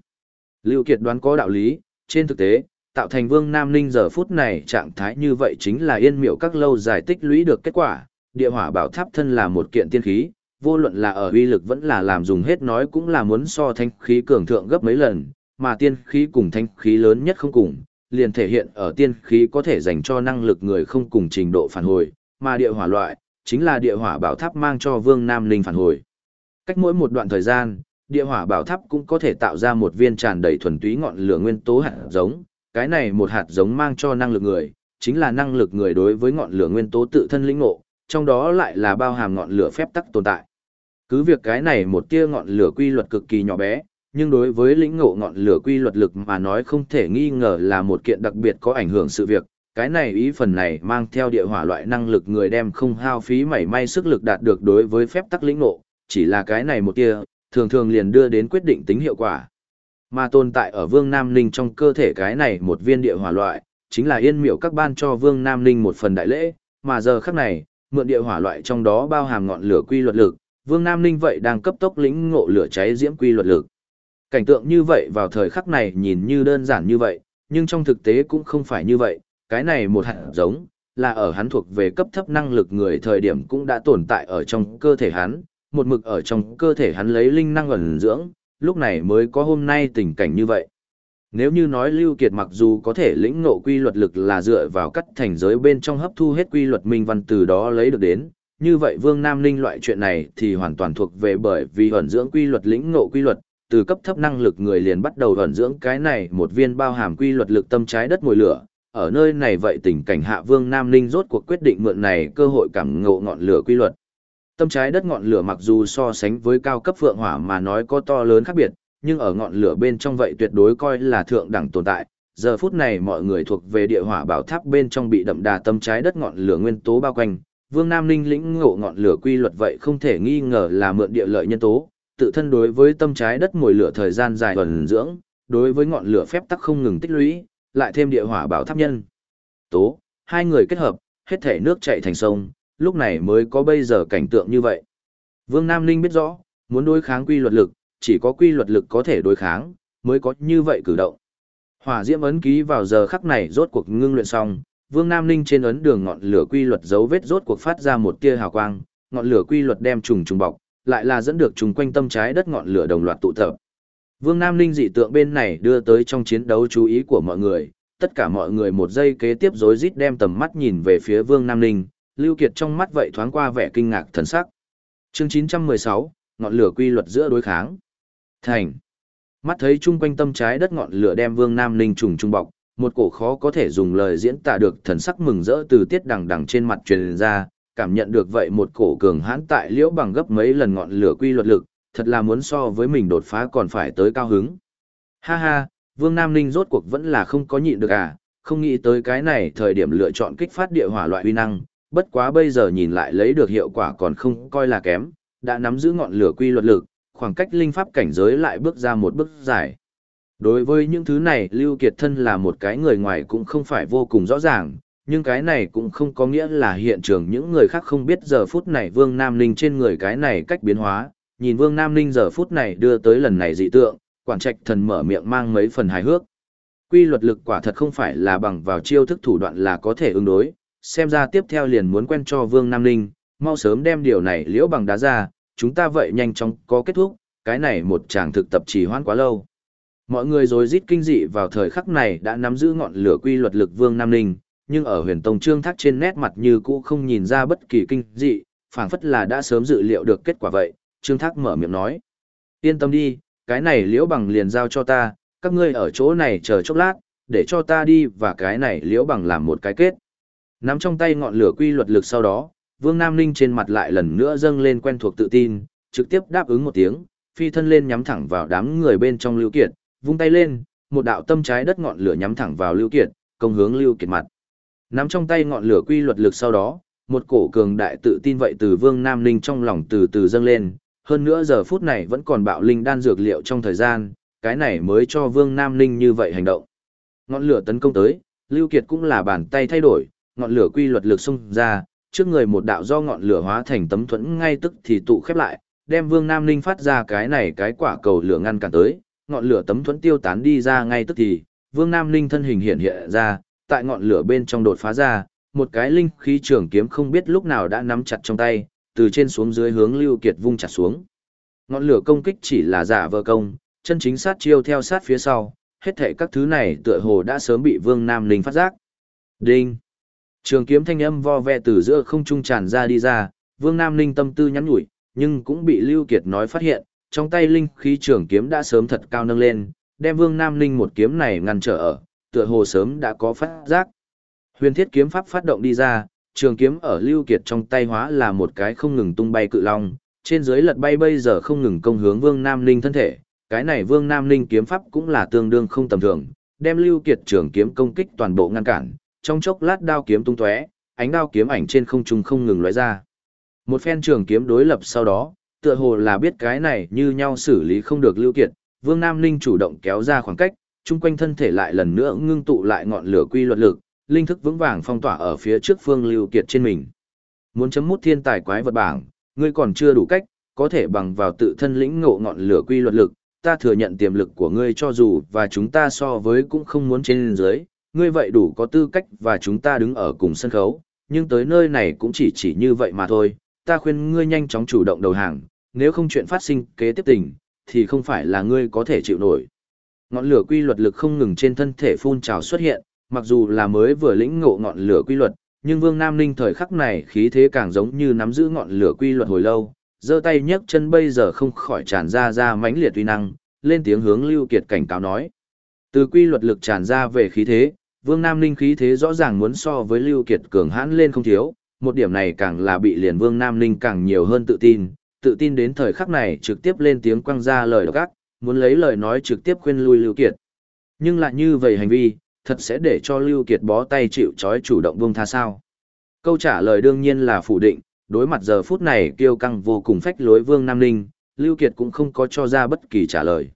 Lưu Kiệt đoán có đạo lý, trên thực tế, tạo thành vương Nam Ninh giờ phút này trạng thái như vậy chính là yên miệu các lâu dài tích lũy được kết quả, địa hỏa bảo tháp thân là một kiện tiên khí, vô luận là ở uy lực vẫn là làm dùng hết nói cũng là muốn so thanh khí cường thượng gấp mấy lần, mà tiên khí cùng thanh khí lớn nhất không cùng, liền thể hiện ở tiên khí có thể dành cho năng lực người không cùng trình độ phản hồi, mà địa hỏa loại, chính là địa hỏa bảo tháp mang cho Vương Nam Linh phản hồi. Cách mỗi một đoạn thời gian, địa hỏa bảo tháp cũng có thể tạo ra một viên tràn đầy thuần túy ngọn lửa nguyên tố hạt giống, cái này một hạt giống mang cho năng lực người, chính là năng lực người đối với ngọn lửa nguyên tố tự thân lĩnh ngộ, trong đó lại là bao hàm ngọn lửa phép tắc tồn tại. Cứ việc cái này một tia ngọn lửa quy luật cực kỳ nhỏ bé, nhưng đối với lĩnh ngộ ngọn lửa quy luật lực mà nói không thể nghi ngờ là một kiện đặc biệt có ảnh hưởng sự việc. Cái này ý phần này mang theo địa hỏa loại năng lực người đem không hao phí mảy may sức lực đạt được đối với phép tắc lĩnh ngộ, chỉ là cái này một tia, thường thường liền đưa đến quyết định tính hiệu quả. Mà tồn tại ở Vương Nam Ninh trong cơ thể cái này một viên địa hỏa loại, chính là yên miểu các ban cho Vương Nam Ninh một phần đại lễ, mà giờ khắc này, mượn địa hỏa loại trong đó bao hàm ngọn lửa quy luật lực, Vương Nam Ninh vậy đang cấp tốc lĩnh ngộ lửa cháy diễm quy luật lực. Cảnh tượng như vậy vào thời khắc này nhìn như đơn giản như vậy, nhưng trong thực tế cũng không phải như vậy, cái này một hạt giống, là ở hắn thuộc về cấp thấp năng lực người thời điểm cũng đã tồn tại ở trong cơ thể hắn, một mực ở trong cơ thể hắn lấy linh năng ẩn dưỡng, lúc này mới có hôm nay tình cảnh như vậy. Nếu như nói Lưu Kiệt mặc dù có thể lĩnh ngộ quy luật lực là dựa vào cắt thành giới bên trong hấp thu hết quy luật minh văn từ đó lấy được đến, như vậy Vương Nam Ninh loại chuyện này thì hoàn toàn thuộc về bởi vì ẩn dưỡng quy luật lĩnh ngộ quy luật, từ cấp thấp năng lực người liền bắt đầu ẩn dưỡng cái này một viên bao hàm quy luật lực tâm trái đất ngồi lửa, ở nơi này vậy tình cảnh hạ Vương Nam Ninh rốt cuộc quyết định mượn này cơ hội cảm ngộ ngọn lửa quy luật. Tâm trái đất ngọn lửa mặc dù so sánh với cao cấp phượng hỏa mà nói có to lớn khác biệt, nhưng ở ngọn lửa bên trong vậy tuyệt đối coi là thượng đẳng tồn tại. Giờ phút này mọi người thuộc về địa hỏa bảo tháp bên trong bị đậm đà tâm trái đất ngọn lửa nguyên tố bao quanh, Vương Nam Ninh lĩnh ngộ ngọn lửa quy luật vậy không thể nghi ngờ là mượn địa lợi nhân tố, tự thân đối với tâm trái đất mùi lửa thời gian dài ẩn dưỡng, đối với ngọn lửa phép tắc không ngừng tích lũy, lại thêm địa hỏa bảo tháp nhân. Tố, hai người kết hợp, hết thể nước chảy thành sông, lúc này mới có bây giờ cảnh tượng như vậy. Vương Nam Ninh biết rõ, muốn đối kháng quy luật lực, chỉ có quy luật lực có thể đối kháng, mới có như vậy cử động. Hỏa diễm ấn ký vào giờ khắc này rốt cuộc ngưng luyện xong, Vương Nam Ninh trên ấn đường ngọn lửa quy luật dấu vết rốt cuộc phát ra một tia hào quang, ngọn lửa quy luật đem trùng trùng bọc, lại là dẫn được trùng quanh tâm trái đất ngọn lửa đồng loạt tụ tập. Vương Nam Ninh dị tượng bên này đưa tới trong chiến đấu chú ý của mọi người, tất cả mọi người một giây kế tiếp rối rít đem tầm mắt nhìn về phía Vương Nam Ninh, Lưu Kiệt trong mắt vậy thoáng qua vẻ kinh ngạc thần sắc. Chương 916, ngọn lửa quy luật giữa đối kháng. Thành. Mắt thấy chung quanh tâm trái đất ngọn lửa đem Vương Nam Ninh trùng trung bọc, một cổ khó có thể dùng lời diễn tả được thần sắc mừng rỡ từ tiết đằng đằng trên mặt truyền ra, cảm nhận được vậy một cổ cường hãn tại liễu bằng gấp mấy lần ngọn lửa quy luật lực, thật là muốn so với mình đột phá còn phải tới cao hứng. Ha ha, Vương Nam Ninh rốt cuộc vẫn là không có nhịn được à, không nghĩ tới cái này thời điểm lựa chọn kích phát địa hỏa loại uy năng, bất quá bây giờ nhìn lại lấy được hiệu quả còn không coi là kém, đã nắm giữ ngọn lửa quy luật lực, khoảng cách linh pháp cảnh giới lại bước ra một bước dài. Đối với những thứ này Lưu Kiệt thân là một cái người ngoài cũng không phải vô cùng rõ ràng, nhưng cái này cũng không có nghĩa là hiện trường những người khác không biết giờ phút này Vương Nam Ninh trên người cái này cách biến hóa, nhìn Vương Nam Ninh giờ phút này đưa tới lần này dị tượng, quản trạch thần mở miệng mang mấy phần hài hước. Quy luật lực quả thật không phải là bằng vào chiêu thức thủ đoạn là có thể ứng đối, xem ra tiếp theo liền muốn quen cho Vương Nam Ninh, mau sớm đem điều này liễu bằng đá ra, chúng ta vậy nhanh chóng có kết thúc, cái này một chàng thực tập trì hoãn quá lâu. Mọi người rồi rít kinh dị vào thời khắc này đã nắm giữ ngọn lửa quy luật lực Vương Nam Ninh, nhưng ở huyền tông trương thác trên nét mặt như cũ không nhìn ra bất kỳ kinh dị, phảng phất là đã sớm dự liệu được kết quả vậy, trương thác mở miệng nói. Yên tâm đi, cái này liễu bằng liền giao cho ta, các ngươi ở chỗ này chờ chốc lát, để cho ta đi và cái này liễu bằng làm một cái kết. Nắm trong tay ngọn lửa quy luật lực sau đó, Vương Nam Ninh trên mặt lại lần nữa dâng lên quen thuộc tự tin, trực tiếp đáp ứng một tiếng, phi thân lên nhắm thẳng vào đám người bên trong Lưu Kiệt, vung tay lên, một đạo tâm trái đất ngọn lửa nhắm thẳng vào Lưu Kiệt, công hướng Lưu Kiệt mặt. Nắm trong tay ngọn lửa quy luật lực sau đó, một cổ cường đại tự tin vậy từ Vương Nam Ninh trong lòng từ từ dâng lên, hơn nữa giờ phút này vẫn còn bạo linh đan dược liệu trong thời gian, cái này mới cho Vương Nam Ninh như vậy hành động. Ngọn lửa tấn công tới, Lưu Kiệt cũng là bàn tay thay đổi, ngọn lửa quy luật lực xung ra, trước người một đạo do ngọn lửa hóa thành tấm thuẫn ngay tức thì tụ khép lại, đem Vương Nam Ninh phát ra cái này cái quả cầu lửa ngăn cản tới, ngọn lửa tấm thuẫn tiêu tán đi ra ngay tức thì, Vương Nam Ninh thân hình hiện hiện ra, tại ngọn lửa bên trong đột phá ra, một cái linh khí trường kiếm không biết lúc nào đã nắm chặt trong tay, từ trên xuống dưới hướng Lưu Kiệt vung chặt xuống. Ngọn lửa công kích chỉ là giả vờ công, chân chính sát chiêu theo sát phía sau, hết thảy các thứ này tựa hồ đã sớm bị Vương Nam Ninh phát giác. Đinh! Trường kiếm thanh âm vo ve từ giữa không trung tràn ra đi ra, Vương Nam Ninh tâm tư nhắn nhủi, nhưng cũng bị Lưu Kiệt nói phát hiện, trong tay linh khí trường kiếm đã sớm thật cao nâng lên, đem Vương Nam Ninh một kiếm này ngăn trở ở, tựa hồ sớm đã có phát giác. Huyền thiết kiếm pháp phát động đi ra, trường kiếm ở Lưu Kiệt trong tay hóa là một cái không ngừng tung bay cự long, trên dưới lật bay bây giờ không ngừng công hướng Vương Nam Ninh thân thể, cái này Vương Nam Ninh kiếm pháp cũng là tương đương không tầm thường, đem Lưu Kiệt trường kiếm công kích toàn bộ ngăn cản, trong chốc lát đao kiếm tung tóe, ánh đao kiếm ảnh trên không trung không ngừng lóe ra. Một phen trường kiếm đối lập sau đó, tựa hồ là biết cái này như nhau xử lý không được Lưu Kiệt, Vương Nam linh chủ động kéo ra khoảng cách, chung quanh thân thể lại lần nữa ngưng tụ lại ngọn lửa quy luật lực, linh thức vững vàng phong tỏa ở phía trước Phương Lưu Kiệt trên mình. Muốn chấm mút thiên tài quái vật bảng, ngươi còn chưa đủ cách, có thể bằng vào tự thân lĩnh ngộ ngọn lửa quy luật lực, ta thừa nhận tiềm lực của ngươi cho dù và chúng ta so với cũng không muốn trên dưới, ngươi vậy đủ có tư cách và chúng ta đứng ở cùng sân khấu, nhưng tới nơi này cũng chỉ chỉ như vậy mà thôi, ta khuyên ngươi nhanh chóng chủ động đầu hàng, nếu không chuyện phát sinh kế tiếp tình, thì không phải là ngươi có thể chịu nổi. Ngọn lửa quy luật lực không ngừng trên thân thể phun trào xuất hiện, mặc dù là mới vừa lĩnh ngộ ngọn lửa quy luật, nhưng Vương Nam Ninh thời khắc này khí thế càng giống như nắm giữ ngọn lửa quy luật hồi lâu, giơ tay nhấc chân bây giờ không khỏi tràn ra ra mãnh liệt uy năng, lên tiếng hướng Lưu Kiệt cảnh cáo nói. Từ quy luật lực tràn ra về khí thế, Vương Nam Ninh khí thế rõ ràng muốn so với Lưu Kiệt cường hãn lên không thiếu, một điểm này càng là bị liền Vương Nam Ninh càng nhiều hơn tự tin, tự tin đến thời khắc này trực tiếp lên tiếng quăng ra lời độc ác, muốn lấy lời nói trực tiếp khuyên lui Lưu Kiệt. Nhưng lại như vậy hành vi, thật sẽ để cho Lưu Kiệt bó tay chịu trói chủ động buông tha sao? Câu trả lời đương nhiên là phủ định, đối mặt giờ phút này kiêu căng vô cùng phách lối Vương Nam Ninh, Lưu Kiệt cũng không có cho ra bất kỳ trả lời.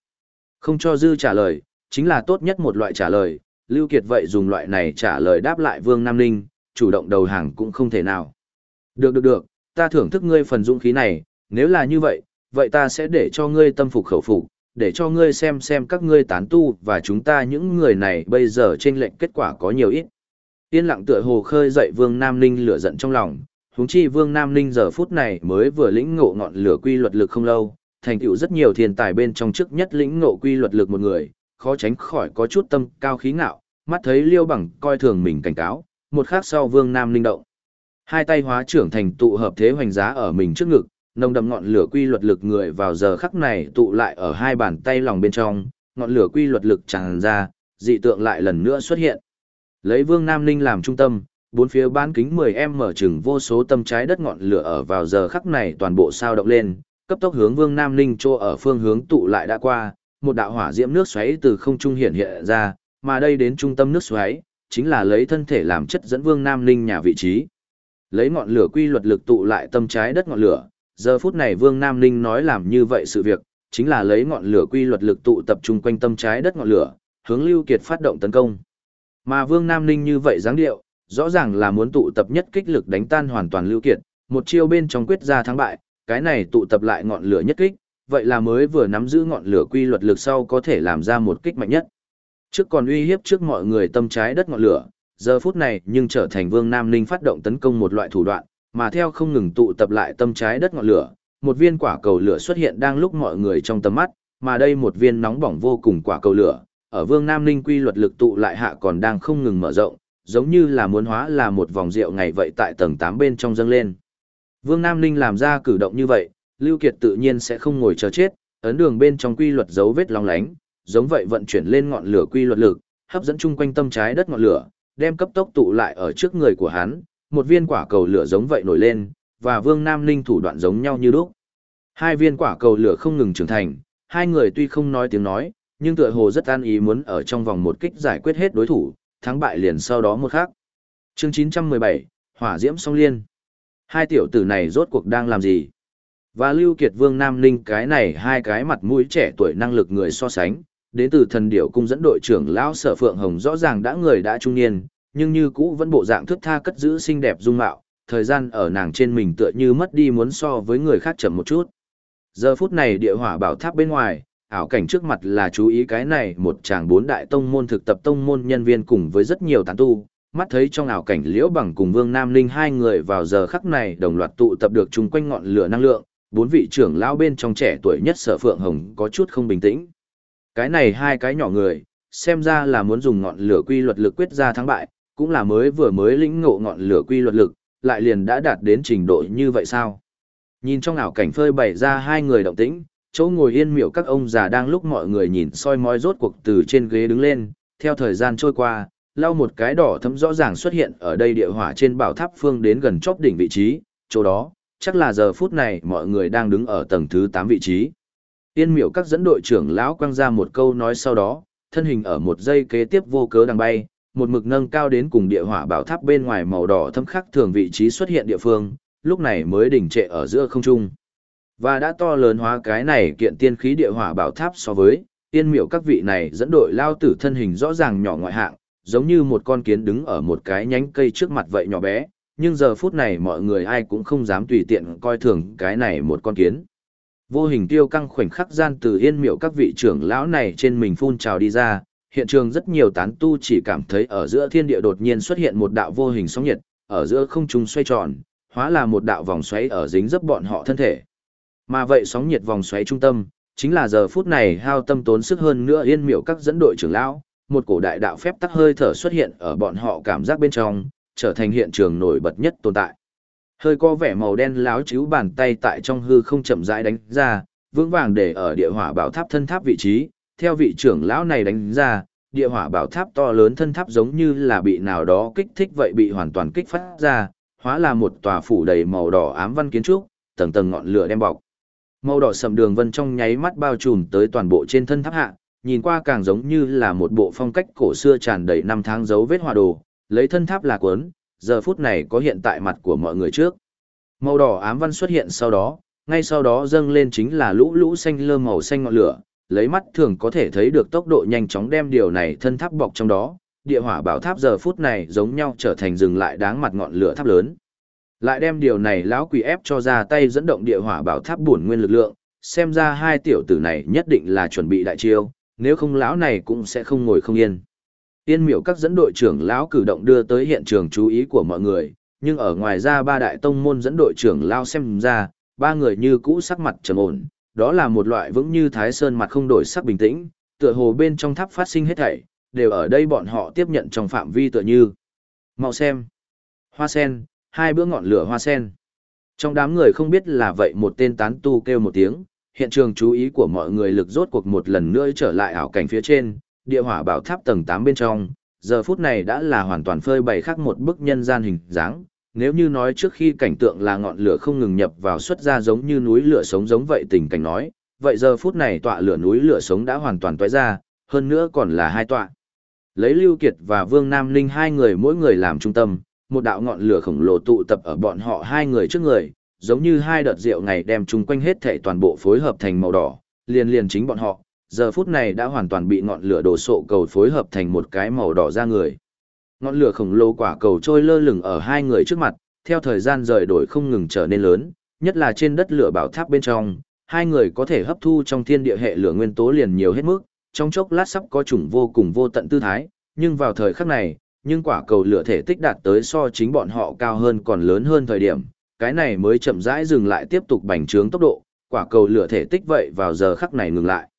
Không cho dư trả lời, chính là tốt nhất một loại trả lời, Lưu Kiệt vậy dùng loại này trả lời đáp lại Vương Nam Ninh, chủ động đầu hàng cũng không thể nào. Được được được, ta thưởng thức ngươi phần dũng khí này, nếu là như vậy, vậy ta sẽ để cho ngươi tâm phục khẩu phục, để cho ngươi xem xem các ngươi tán tu và chúng ta những người này bây giờ trên lệnh kết quả có nhiều ít. Yên lặng tựa hồ khơi dậy Vương Nam Ninh lửa giận trong lòng, huống chi Vương Nam Ninh giờ phút này mới vừa lĩnh ngộ ngọn lửa quy luật lực không lâu, thành tựu rất nhiều thiên tài bên trong trước nhất lĩnh ngộ quy luật lực một người, khó tránh khỏi có chút tâm cao khí ngạo, mắt thấy Liêu Bằng coi thường mình cảnh cáo, một khắc sau Vương Nam linh động. Hai tay hóa trưởng thành tụ hợp thế hoành giá ở mình trước ngực, nồng đậm ngọn lửa quy luật lực người vào giờ khắc này tụ lại ở hai bàn tay lòng bên trong, ngọn lửa quy luật lực tràn ra, dị tượng lại lần nữa xuất hiện. Lấy Vương Nam Ninh làm trung tâm, bốn phía bán kính 10m mở chừng vô số tâm trái đất ngọn lửa ở vào giờ khắc này toàn bộ sao động lên, cấp tốc hướng Vương Nam Ninh chỗ ở phương hướng tụ lại đã qua, một đạo hỏa diễm nước xoáy từ không trung hiện hiện ra, mà đây đến trung tâm nước xoáy, chính là lấy thân thể làm chất dẫn Vương Nam Ninh nhà vị trí. Lấy ngọn lửa quy luật lực tụ lại tâm trái đất ngọn lửa, giờ phút này Vương Nam Ninh nói làm như vậy sự việc, chính là lấy ngọn lửa quy luật lực tụ tập trung quanh tâm trái đất ngọn lửa, hướng Lưu Kiệt phát động tấn công. Mà Vương Nam Ninh như vậy dáng điệu, rõ ràng là muốn tụ tập nhất kích lực đánh tan hoàn toàn Lưu Kiệt, một chiêu bên trong quyết ra thắng bại, cái này tụ tập lại ngọn lửa nhất kích, vậy là mới vừa nắm giữ ngọn lửa quy luật lực sau có thể làm ra một kích mạnh nhất. Trước còn uy hiếp trước mọi người tâm trái đất ngọn lửa, giờ phút này nhưng trở thành Vương Nam Ninh phát động tấn công một loại thủ đoạn, mà theo không ngừng tụ tập lại tâm trái đất ngọn lửa, một viên quả cầu lửa xuất hiện đang lúc mọi người trong tầm mắt, mà đây một viên nóng bỏng vô cùng quả cầu lửa, ở Vương Nam Ninh quy luật lực tụ lại hạ còn đang không ngừng mở rộng, giống như là muốn hóa là một vòng rượu ngày vậy tại tầng 8 bên trong dâng lên. Vương Nam Ninh làm ra cử động như vậy, Lưu Kiệt tự nhiên sẽ không ngồi chờ chết, ấn đường bên trong quy luật dấu vết long lánh, giống vậy vận chuyển lên ngọn lửa quy luật lực, hấp dẫn chung quanh tâm trái đất ngọn lửa, đem cấp tốc tụ lại ở trước người của hắn, một viên quả cầu lửa giống vậy nổi lên, và Vương Nam Linh thủ đoạn giống nhau như lúc. Hai viên quả cầu lửa không ngừng trưởng thành, hai người tuy không nói tiếng nói, nhưng tựa hồ rất an ý muốn ở trong vòng một kích giải quyết hết đối thủ, thắng bại liền sau đó một khác. Chương 917, Hỏa Diễm Song Liên. Hai tiểu tử này rốt cuộc đang làm gì? Và Lưu Kiệt Vương Nam Ninh cái này hai cái mặt mũi trẻ tuổi năng lực người so sánh, đến từ thần điểu cung dẫn đội trưởng lão sở phượng hồng rõ ràng đã người đã trung niên, nhưng như cũ vẫn bộ dạng thướt tha cất giữ xinh đẹp dung mạo, thời gian ở nàng trên mình tựa như mất đi muốn so với người khác chậm một chút. Giờ phút này địa hỏa bảo tháp bên ngoài, ảo cảnh trước mặt là chú ý cái này một chàng bốn đại tông môn thực tập tông môn nhân viên cùng với rất nhiều tán tu, mắt thấy trong ảo cảnh liễu bằng cùng vương nam ninh hai người vào giờ khắc này đồng loạt tụ tập được chung quanh ngọn lửa năng lượng, bốn vị trưởng lão bên trong trẻ tuổi nhất sở phượng hồng có chút không bình tĩnh. Cái này hai cái nhỏ người, xem ra là muốn dùng ngọn lửa quy luật lực quyết ra thắng bại, cũng là mới vừa mới lĩnh ngộ ngọn lửa quy luật lực, lại liền đã đạt đến trình độ như vậy sao? Nhìn trong ảo cảnh phơi bày ra hai người động tĩnh, chỗ ngồi yên miệu các ông già đang lúc mọi người nhìn soi mói rốt cuộc từ trên ghế đứng lên, theo thời gian trôi qua, lau một cái đỏ thấm rõ ràng xuất hiện ở đây địa hỏa trên bảo tháp phương đến gần chóp đỉnh vị trí, chỗ đó, chắc là giờ phút này mọi người đang đứng ở tầng thứ 8 vị trí. Yên miệu các dẫn đội trưởng lão quăng ra một câu nói sau đó, thân hình ở một giây kế tiếp vô cớ đang bay, một mực nâng cao đến cùng địa hỏa bảo tháp bên ngoài màu đỏ thâm khắc thường vị trí xuất hiện địa phương, lúc này mới đỉnh trệ ở giữa không trung. Và đã to lớn hóa cái này kiện tiên khí địa hỏa bảo tháp so với, tiên miệu các vị này dẫn đội lao tử thân hình rõ ràng nhỏ ngoại hạng, giống như một con kiến đứng ở một cái nhánh cây trước mặt vậy nhỏ bé, nhưng giờ phút này mọi người ai cũng không dám tùy tiện coi thường cái này một con kiến. Vô hình tiêu căng khoảnh khắc gian từ yên miệu các vị trưởng lão này trên mình phun trào đi ra, hiện trường rất nhiều tán tu chỉ cảm thấy ở giữa thiên địa đột nhiên xuất hiện một đạo vô hình sóng nhiệt, ở giữa không trung xoay tròn, hóa là một đạo vòng xoáy ở dính dấp bọn họ thân thể. Mà vậy sóng nhiệt vòng xoáy trung tâm, chính là giờ phút này hao tâm tốn sức hơn nữa yên miệu các dẫn đội trưởng lão, một cổ đại đạo phép tắc hơi thở xuất hiện ở bọn họ cảm giác bên trong, trở thành hiện trường nổi bật nhất tồn tại. Hơi có vẻ màu đen láo chiếu bàn tay tại trong hư không chậm rãi đánh ra, vững vàng để ở địa hỏa bảo tháp thân tháp vị trí, theo vị trưởng lão này đánh ra, địa hỏa bảo tháp to lớn thân tháp giống như là bị nào đó kích thích vậy bị hoàn toàn kích phát ra, hóa là một tòa phủ đầy màu đỏ ám văn kiến trúc, tầng tầng ngọn lửa đem bọc. Màu đỏ sầm đường vân trong nháy mắt bao trùm tới toàn bộ trên thân tháp hạ, nhìn qua càng giống như là một bộ phong cách cổ xưa tràn đầy năm tháng dấu vết hòa đồ, lấy thân tháp là cuốn, giờ phút này có hiện tại mặt của mọi người trước. Màu đỏ ám văn xuất hiện sau đó, ngay sau đó dâng lên chính là lũ lũ xanh lơ màu xanh ngọn lửa, lấy mắt thường có thể thấy được tốc độ nhanh chóng đem điều này thân tháp bọc trong đó, địa hỏa bảo tháp giờ phút này giống nhau trở thành dừng lại đáng mặt ngọn lửa tháp lớn. Lại đem điều này lão quỷ ép cho ra tay dẫn động địa hỏa bảo tháp bổn nguyên lực lượng, xem ra hai tiểu tử này nhất định là chuẩn bị đại chiêu, nếu không lão này cũng sẽ không ngồi không yên. Tiên miểu các dẫn đội trưởng lão cử động đưa tới hiện trường chú ý của mọi người, nhưng ở ngoài ra ba đại tông môn dẫn đội trưởng lao xem ra, ba người như cũ sắc mặt trầm ổn, đó là một loại vững như thái sơn mặt không đổi sắc bình tĩnh, tựa hồ bên trong tháp phát sinh hết thảy, đều ở đây bọn họ tiếp nhận trong phạm vi tựa như. Mau xem. Hoa sen, hai bữa ngọn lửa hoa sen. Trong đám người không biết là vậy một tên tán tu kêu một tiếng, hiện trường chú ý của mọi người lực rốt cuộc một lần nữa trở lại ảo cảnh phía trên, địa hỏa bảo tháp tầng 8 bên trong, giờ phút này đã là hoàn toàn phơi bày khác một bức nhân gian hình dáng. Nếu như nói trước khi cảnh tượng là ngọn lửa không ngừng nhập vào xuất ra giống như núi lửa sống giống vậy tình cảnh nói, vậy giờ phút này tọa lửa núi lửa sống đã hoàn toàn toái ra, hơn nữa còn là hai tọa. Lấy Lưu Kiệt và Vương Nam Linh hai người mỗi người làm trung tâm, một đạo ngọn lửa khổng lồ tụ tập ở bọn họ hai người trước người, giống như hai đợt rượu ngày đem chung quanh hết thảy toàn bộ phối hợp thành màu đỏ, liền liền chính bọn họ, giờ phút này đã hoàn toàn bị ngọn lửa đổ sộ cầu phối hợp thành một cái màu đỏ ra người. Ngọn lửa khổng lồ quả cầu trôi lơ lửng ở hai người trước mặt, theo thời gian rời đổi không ngừng trở nên lớn, nhất là trên đất lửa bảo tháp bên trong, hai người có thể hấp thu trong thiên địa hệ lửa nguyên tố liền nhiều hết mức, trong chốc lát sắp có chủng vô cùng vô tận tư thái, nhưng vào thời khắc này, nhưng quả cầu lửa thể tích đạt tới so chính bọn họ cao hơn còn lớn hơn thời điểm, cái này mới chậm rãi dừng lại tiếp tục bành trướng tốc độ, quả cầu lửa thể tích vậy vào giờ khắc này ngừng lại.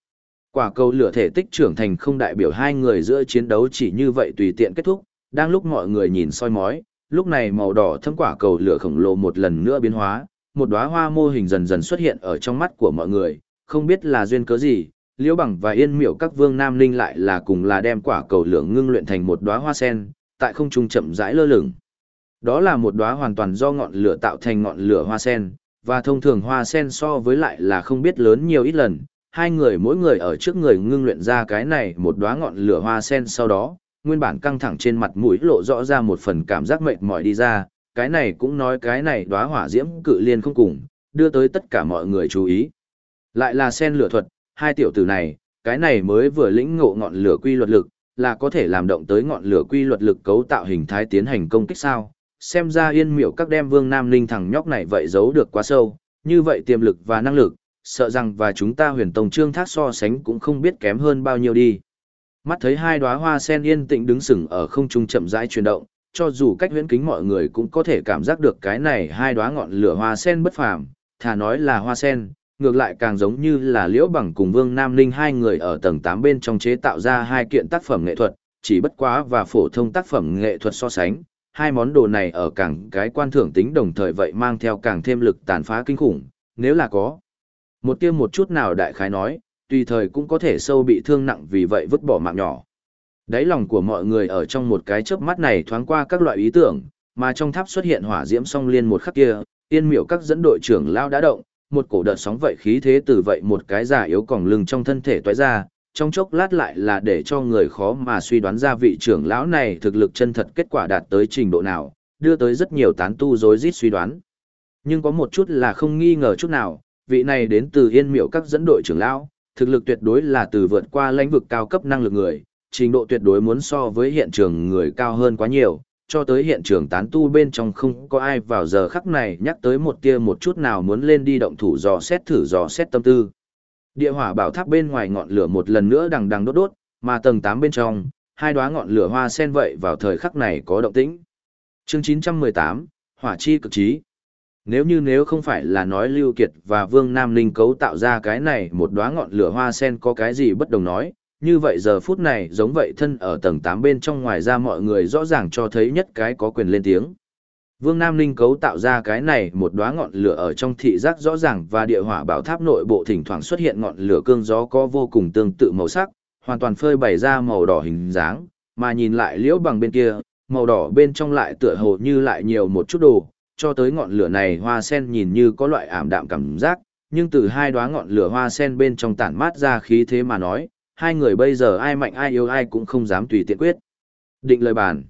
Quả cầu lửa thể tích trưởng thành không đại biểu hai người giữa chiến đấu chỉ như vậy tùy tiện kết thúc, đang lúc mọi người nhìn soi mói, lúc này màu đỏ thâm quả cầu lửa khổng lồ một lần nữa biến hóa, một đóa hoa mô hình dần dần xuất hiện ở trong mắt của mọi người, không biết là duyên cớ gì, Liễu Bằng và Yên Miểu các vương nam linh lại là cùng là đem quả cầu lửa ngưng luyện thành một đóa hoa sen, tại không trung chậm rãi lơ lửng. Đó là một đóa hoàn toàn do ngọn lửa tạo thành ngọn lửa hoa sen, và thông thường hoa sen so với lại là không biết lớn nhiều ít lần, hai người mỗi người ở trước người ngưng luyện ra cái này một đóa ngọn lửa hoa sen sau đó, nguyên bản căng thẳng trên mặt mũi lộ rõ ra một phần cảm giác mệt mỏi đi ra, cái này cũng nói cái này đóa hỏa diễm cự liên không cùng, đưa tới tất cả mọi người chú ý. Lại là sen lửa thuật, hai tiểu tử này, cái này mới vừa lĩnh ngộ ngọn lửa quy luật lực, là có thể làm động tới ngọn lửa quy luật lực cấu tạo hình thái tiến hành công kích sao. Xem ra yên miểu các đem vương nam linh thằng nhóc này vậy giấu được quá sâu, như vậy tiềm lực và năng lực, sợ rằng và chúng ta huyền tông trương thác so sánh cũng không biết kém hơn bao nhiêu đi. Mắt thấy hai đóa hoa sen yên tĩnh đứng sừng ở không trung chậm rãi chuyển động, cho dù cách huyễn kính mọi người cũng có thể cảm giác được cái này hai đóa ngọn lửa hoa sen bất phàm, thà nói là hoa sen, ngược lại càng giống như là liễu bằng cùng vương nam ninh hai người ở tầng 8 bên trong chế tạo ra hai kiện tác phẩm nghệ thuật, chỉ bất quá và phổ thông tác phẩm nghệ thuật so sánh, hai món đồ này ở càng cái quan thưởng tính đồng thời vậy mang theo càng thêm lực tàn phá kinh khủng, nếu là có. Một tiêm một chút nào đại khái nói, tùy thời cũng có thể sâu bị thương nặng vì vậy vứt bỏ mạng nhỏ. Đáy lòng của mọi người ở trong một cái chớp mắt này thoáng qua các loại ý tưởng, mà trong tháp xuất hiện hỏa diễm song liên một khắc kia, tiên miểu các dẫn đội trưởng lao đã động, một cổ đợt sóng vậy khí thế từ vậy một cái giả yếu còng lưng trong thân thể toái ra, trong chốc lát lại là để cho người khó mà suy đoán ra vị trưởng lão này thực lực chân thật kết quả đạt tới trình độ nào, đưa tới rất nhiều tán tu rối rít suy đoán. Nhưng có một chút là không nghi ngờ chút nào, vị này đến từ yên miệu các dẫn đội trưởng lão, thực lực tuyệt đối là từ vượt qua lãnh vực cao cấp năng lực người, trình độ tuyệt đối muốn so với hiện trường người cao hơn quá nhiều, cho tới hiện trường tán tu bên trong không có ai vào giờ khắc này nhắc tới một tia một chút nào muốn lên đi động thủ dò xét thử dò xét tâm tư. Địa hỏa bảo tháp bên ngoài ngọn lửa một lần nữa đằng đằng đốt đốt, mà tầng 8 bên trong, hai đóa ngọn lửa hoa sen vậy vào thời khắc này có động tĩnh. Chương 918, Hỏa chi cực trí. Nếu như nếu không phải là nói Lưu Kiệt và Vương Nam Ninh cấu tạo ra cái này một đóa ngọn lửa hoa sen có cái gì bất đồng nói, như vậy giờ phút này giống vậy thân ở tầng 8 bên trong ngoài ra mọi người rõ ràng cho thấy nhất cái có quyền lên tiếng. Vương Nam Ninh cấu tạo ra cái này một đóa ngọn lửa ở trong thị giác rõ ràng và địa hỏa bảo tháp nội bộ thỉnh thoảng xuất hiện ngọn lửa cương gió có vô cùng tương tự màu sắc, hoàn toàn phơi bày ra màu đỏ hình dáng, mà nhìn lại liễu bằng bên kia, màu đỏ bên trong lại tựa hồ như lại nhiều một chút đồ, cho tới ngọn lửa này hoa sen nhìn như có loại ảm đạm cảm giác, nhưng từ hai đóa ngọn lửa hoa sen bên trong tản mát ra khí thế mà nói, hai người bây giờ ai mạnh ai yếu ai cũng không dám tùy tiện quyết. Định lời bàn.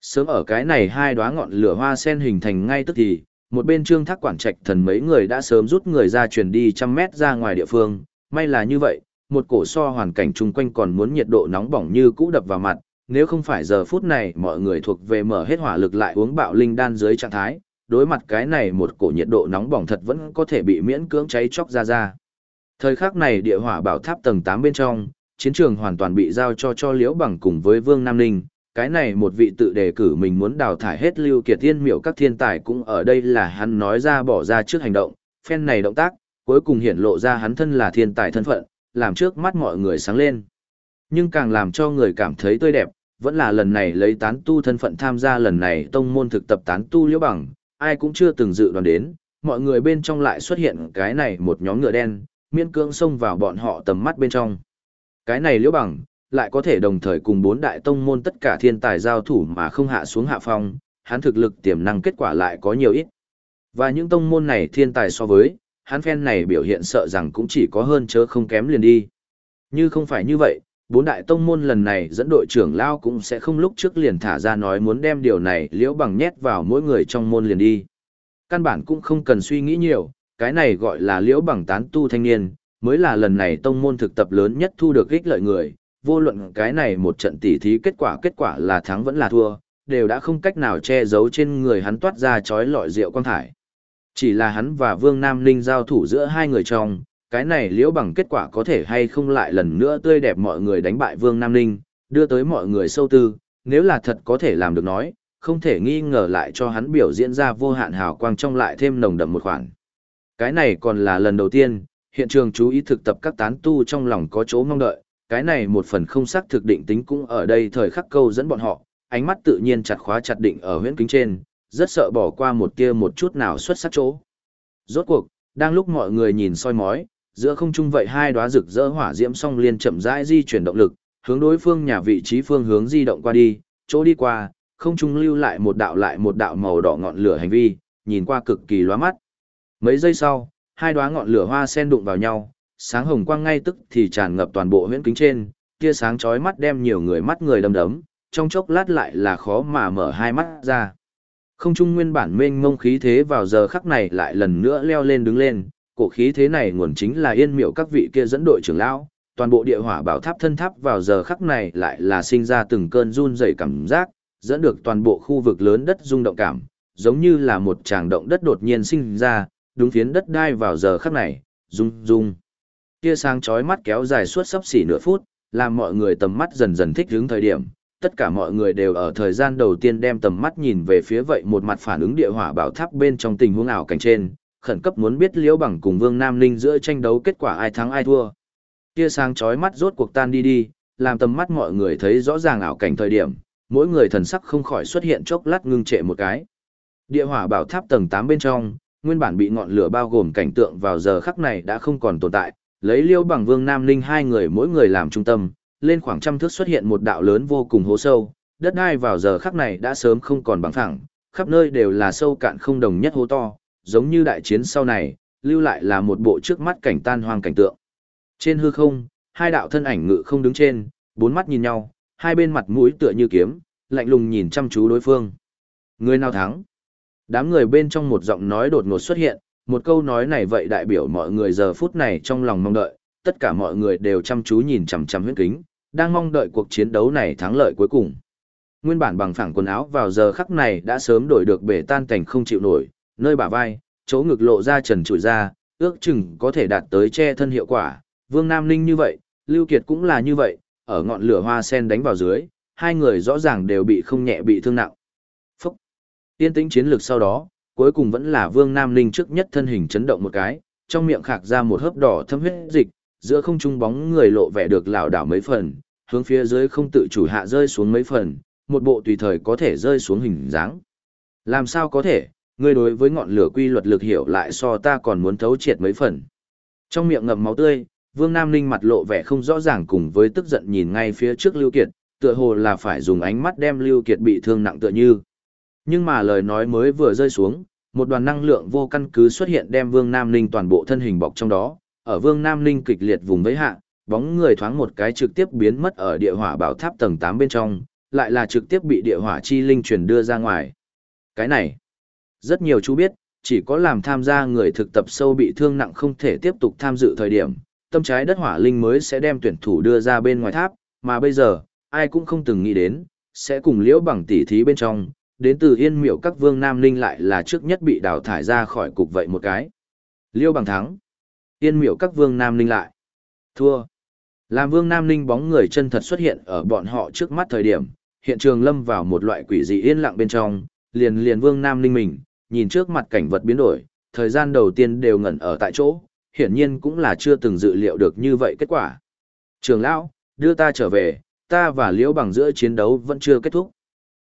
Sớm ở cái này hai đóa ngọn lửa hoa sen hình thành ngay tức thì, một bên trương thác quản trạch thần mấy người đã sớm rút người ra chuyển đi trăm mét ra ngoài địa phương, may là như vậy, một cổ so hoàn cảnh chung quanh còn muốn nhiệt độ nóng bỏng như cũ đập vào mặt, nếu không phải giờ phút này mọi người thuộc về mở hết hỏa lực lại uống bạo linh đan dưới trạng thái, đối mặt cái này một cổ nhiệt độ nóng bỏng thật vẫn có thể bị miễn cưỡng cháy chóc ra ra. Thời khắc này địa hỏa bảo tháp tầng 8 bên trong, chiến trường hoàn toàn bị giao cho cho Liễu Bằng cùng với Vương Nam Ninh, cái này một vị tự đề cử mình muốn đào thải hết lưu kiệt thiên miểu các thiên tài cũng ở đây là hắn nói ra bỏ ra trước hành động, phen này động tác, cuối cùng hiển lộ ra hắn thân là thiên tài thân phận, làm trước mắt mọi người sáng lên. Nhưng càng làm cho người cảm thấy tươi đẹp, vẫn là lần này lấy tán tu thân phận tham gia lần này tông môn thực tập tán tu liễu bằng, ai cũng chưa từng dự đoán đến, mọi người bên trong lại xuất hiện cái này một nhóm ngựa đen, miễn cưỡng xông vào bọn họ tầm mắt bên trong. Cái này liễu bằng, lại có thể đồng thời cùng bốn đại tông môn tất cả thiên tài giao thủ mà không hạ xuống hạ phong, hắn thực lực tiềm năng kết quả lại có nhiều ít. Và những tông môn này thiên tài so với, hắn phen này biểu hiện sợ rằng cũng chỉ có hơn chớ không kém liền đi. Như không phải như vậy, bốn đại tông môn lần này dẫn đội trưởng lao cũng sẽ không lúc trước liền thả ra nói muốn đem điều này liễu bằng nhét vào mỗi người trong môn liền đi. Căn bản cũng không cần suy nghĩ nhiều, cái này gọi là liễu bằng tán tu thanh niên, mới là lần này tông môn thực tập lớn nhất thu được ích lợi người, vô luận cái này một trận tỉ thí kết quả kết quả là thắng vẫn là thua, đều đã không cách nào che giấu trên người hắn toát ra chói lọi rượu quang thải. Chỉ là hắn và Vương Nam Ninh giao thủ giữa hai người trong, cái này liễu bằng kết quả có thể hay không lại lần nữa tươi đẹp mọi người đánh bại Vương Nam Ninh, đưa tới mọi người sâu tư, nếu là thật có thể làm được nói, không thể nghi ngờ lại cho hắn biểu diễn ra vô hạn hào quang trong lại thêm nồng đậm một khoản. Cái này còn là lần đầu tiên, hiện trường chú ý thực tập các tán tu trong lòng có chỗ mong đợi, cái này một phần không xác thực định tính cũng ở đây thời khắc câu dẫn bọn họ, ánh mắt tự nhiên chặt khóa chặt định ở huyễn kính trên, rất sợ bỏ qua một kia một chút nào xuất sắc chỗ. Rốt cuộc, đang lúc mọi người nhìn soi mói, giữa không trung vậy hai đóa rực rỡ hỏa diễm song liên chậm rãi di chuyển động lực, hướng đối phương nhà vị trí phương hướng di động qua đi, chỗ đi qua, không trung lưu lại một đạo lại một đạo màu đỏ ngọn lửa hành vi, nhìn qua cực kỳ lóa mắt. Mấy giây sau, hai đóa ngọn lửa hoa sen đụng vào nhau, sáng hồng quang ngay tức thì tràn ngập toàn bộ huyễn kính trên, tia sáng chói mắt đem nhiều người mắt người đâm đấm, trong chốc lát lại là khó mà mở hai mắt ra. Không trung nguyên bản mênh mông khí thế vào giờ khắc này lại lần nữa leo lên đứng lên, cổ khí thế này nguồn chính là yên miệu các vị kia dẫn đội trưởng lão, toàn bộ địa hỏa bảo tháp thân tháp vào giờ khắc này lại là sinh ra từng cơn run rẩy cảm giác, dẫn được toàn bộ khu vực lớn đất rung động cảm, giống như là một tràng động đất đột nhiên sinh ra, đúng phiến đất đai vào giờ khắc này, rung rung. Tia sáng chói mắt kéo dài suốt sắp xỉ nửa phút, làm mọi người tầm mắt dần dần thích hướng thời điểm, tất cả mọi người đều ở thời gian đầu tiên đem tầm mắt nhìn về phía vậy một mặt phản ứng địa hỏa bảo tháp bên trong tình huống ảo cảnh trên, khẩn cấp muốn biết Liễu Bằng cùng Vương Nam Ninh giữa tranh đấu kết quả ai thắng ai thua. Tia sáng chói mắt rốt cuộc tan đi đi, làm tầm mắt mọi người thấy rõ ràng ảo cảnh thời điểm, mỗi người thần sắc không khỏi xuất hiện chốc lát ngưng trệ một cái. Địa hỏa bảo tháp tầng 8 bên trong, nguyên bản bị ngọn lửa bao gồm cảnh tượng vào giờ khắc này đã không còn tồn tại, lấy Liêu Bằng Vương Nam Ninh hai người mỗi người làm trung tâm, lên khoảng trăm thước xuất hiện một đạo lớn vô cùng hố sâu, đất đai vào giờ khắc này đã sớm không còn bằng phẳng, khắp nơi đều là sâu cạn không đồng nhất hố to, giống như đại chiến sau này, lưu lại là một bộ trước mắt cảnh tan hoang cảnh tượng. Trên hư không, hai đạo thân ảnh ngự không đứng trên, bốn mắt nhìn nhau, hai bên mặt mũi tựa như kiếm, lạnh lùng nhìn chăm chú đối phương. Người nào thắng? Đám người bên trong một giọng nói đột ngột xuất hiện, một câu nói này vậy đại biểu mọi người giờ phút này trong lòng mong đợi, tất cả mọi người đều chăm chú nhìn chằm chằm huyết kính, đang mong đợi cuộc chiến đấu này thắng lợi cuối cùng. Nguyên bản bằng phẳng quần áo vào giờ khắc này đã sớm đổi được bể tan cảnh không chịu nổi, nơi bả vai, chỗ ngực lộ ra trần trụi ra, ước chừng có thể đạt tới che thân hiệu quả. Vương Nam Ninh như vậy, Lưu Kiệt cũng là như vậy, ở ngọn lửa hoa sen đánh vào dưới, hai người rõ ràng đều bị không nhẹ bị thương nặng. Phúc! Tiên tĩnh chiến lược sau đó, cuối cùng vẫn là Vương Nam Ninh trước nhất thân hình chấn động một cái, trong miệng khạc ra một hớp đỏ thâm huyết dịch, giữa không trung bóng người lộ vẻ được lảo đảo mấy phần, hướng phía dưới không tự chủ hạ rơi xuống mấy phần, một bộ tùy thời có thể rơi xuống hình dáng. Làm sao có thể, ngươi đối với ngọn lửa quy luật lực hiểu lại so ta còn muốn thấu triệt mấy phần. Trong miệng ngậm máu tươi, Vương Nam Ninh mặt lộ vẻ không rõ ràng cùng với tức giận nhìn ngay phía trước Lưu Kiệt, tựa hồ là phải dùng ánh mắt đem Lưu Kiệt bị thương nặng tựa như. Nhưng mà lời nói mới vừa rơi xuống, một đoàn năng lượng vô căn cứ xuất hiện đem Vương Nam Ninh toàn bộ thân hình bọc trong đó, ở Vương Nam Ninh kịch liệt vùng vẫy hạ, bóng người thoáng một cái trực tiếp biến mất ở địa hỏa bảo tháp tầng 8 bên trong, lại là trực tiếp bị địa hỏa chi linh truyền đưa ra ngoài. Cái này, rất nhiều chú biết, chỉ có làm tham gia người thực tập sâu bị thương nặng không thể tiếp tục tham dự thời điểm, tâm trái đất hỏa linh mới sẽ đem tuyển thủ đưa ra bên ngoài tháp, mà bây giờ, ai cũng không từng nghĩ đến, sẽ cùng liễu bằng tỉ thí bên trong, đến từ yên miệu các vương nam linh lại là trước nhất bị đào thải ra khỏi cục vậy một cái. Liễu bằng thắng, yên miệu các vương nam linh lại, thua. Làm vương nam linh bóng người chân thật xuất hiện ở bọn họ trước mắt thời điểm, hiện trường lâm vào một loại quỷ dị yên lặng bên trong, liền liền vương nam linh mình, nhìn trước mặt cảnh vật biến đổi, thời gian đầu tiên đều ngẩn ở tại chỗ, hiển nhiên cũng là chưa từng dự liệu được như vậy kết quả. Trường lão, đưa ta trở về, ta và Liễu Bằng giữa chiến đấu vẫn chưa kết thúc.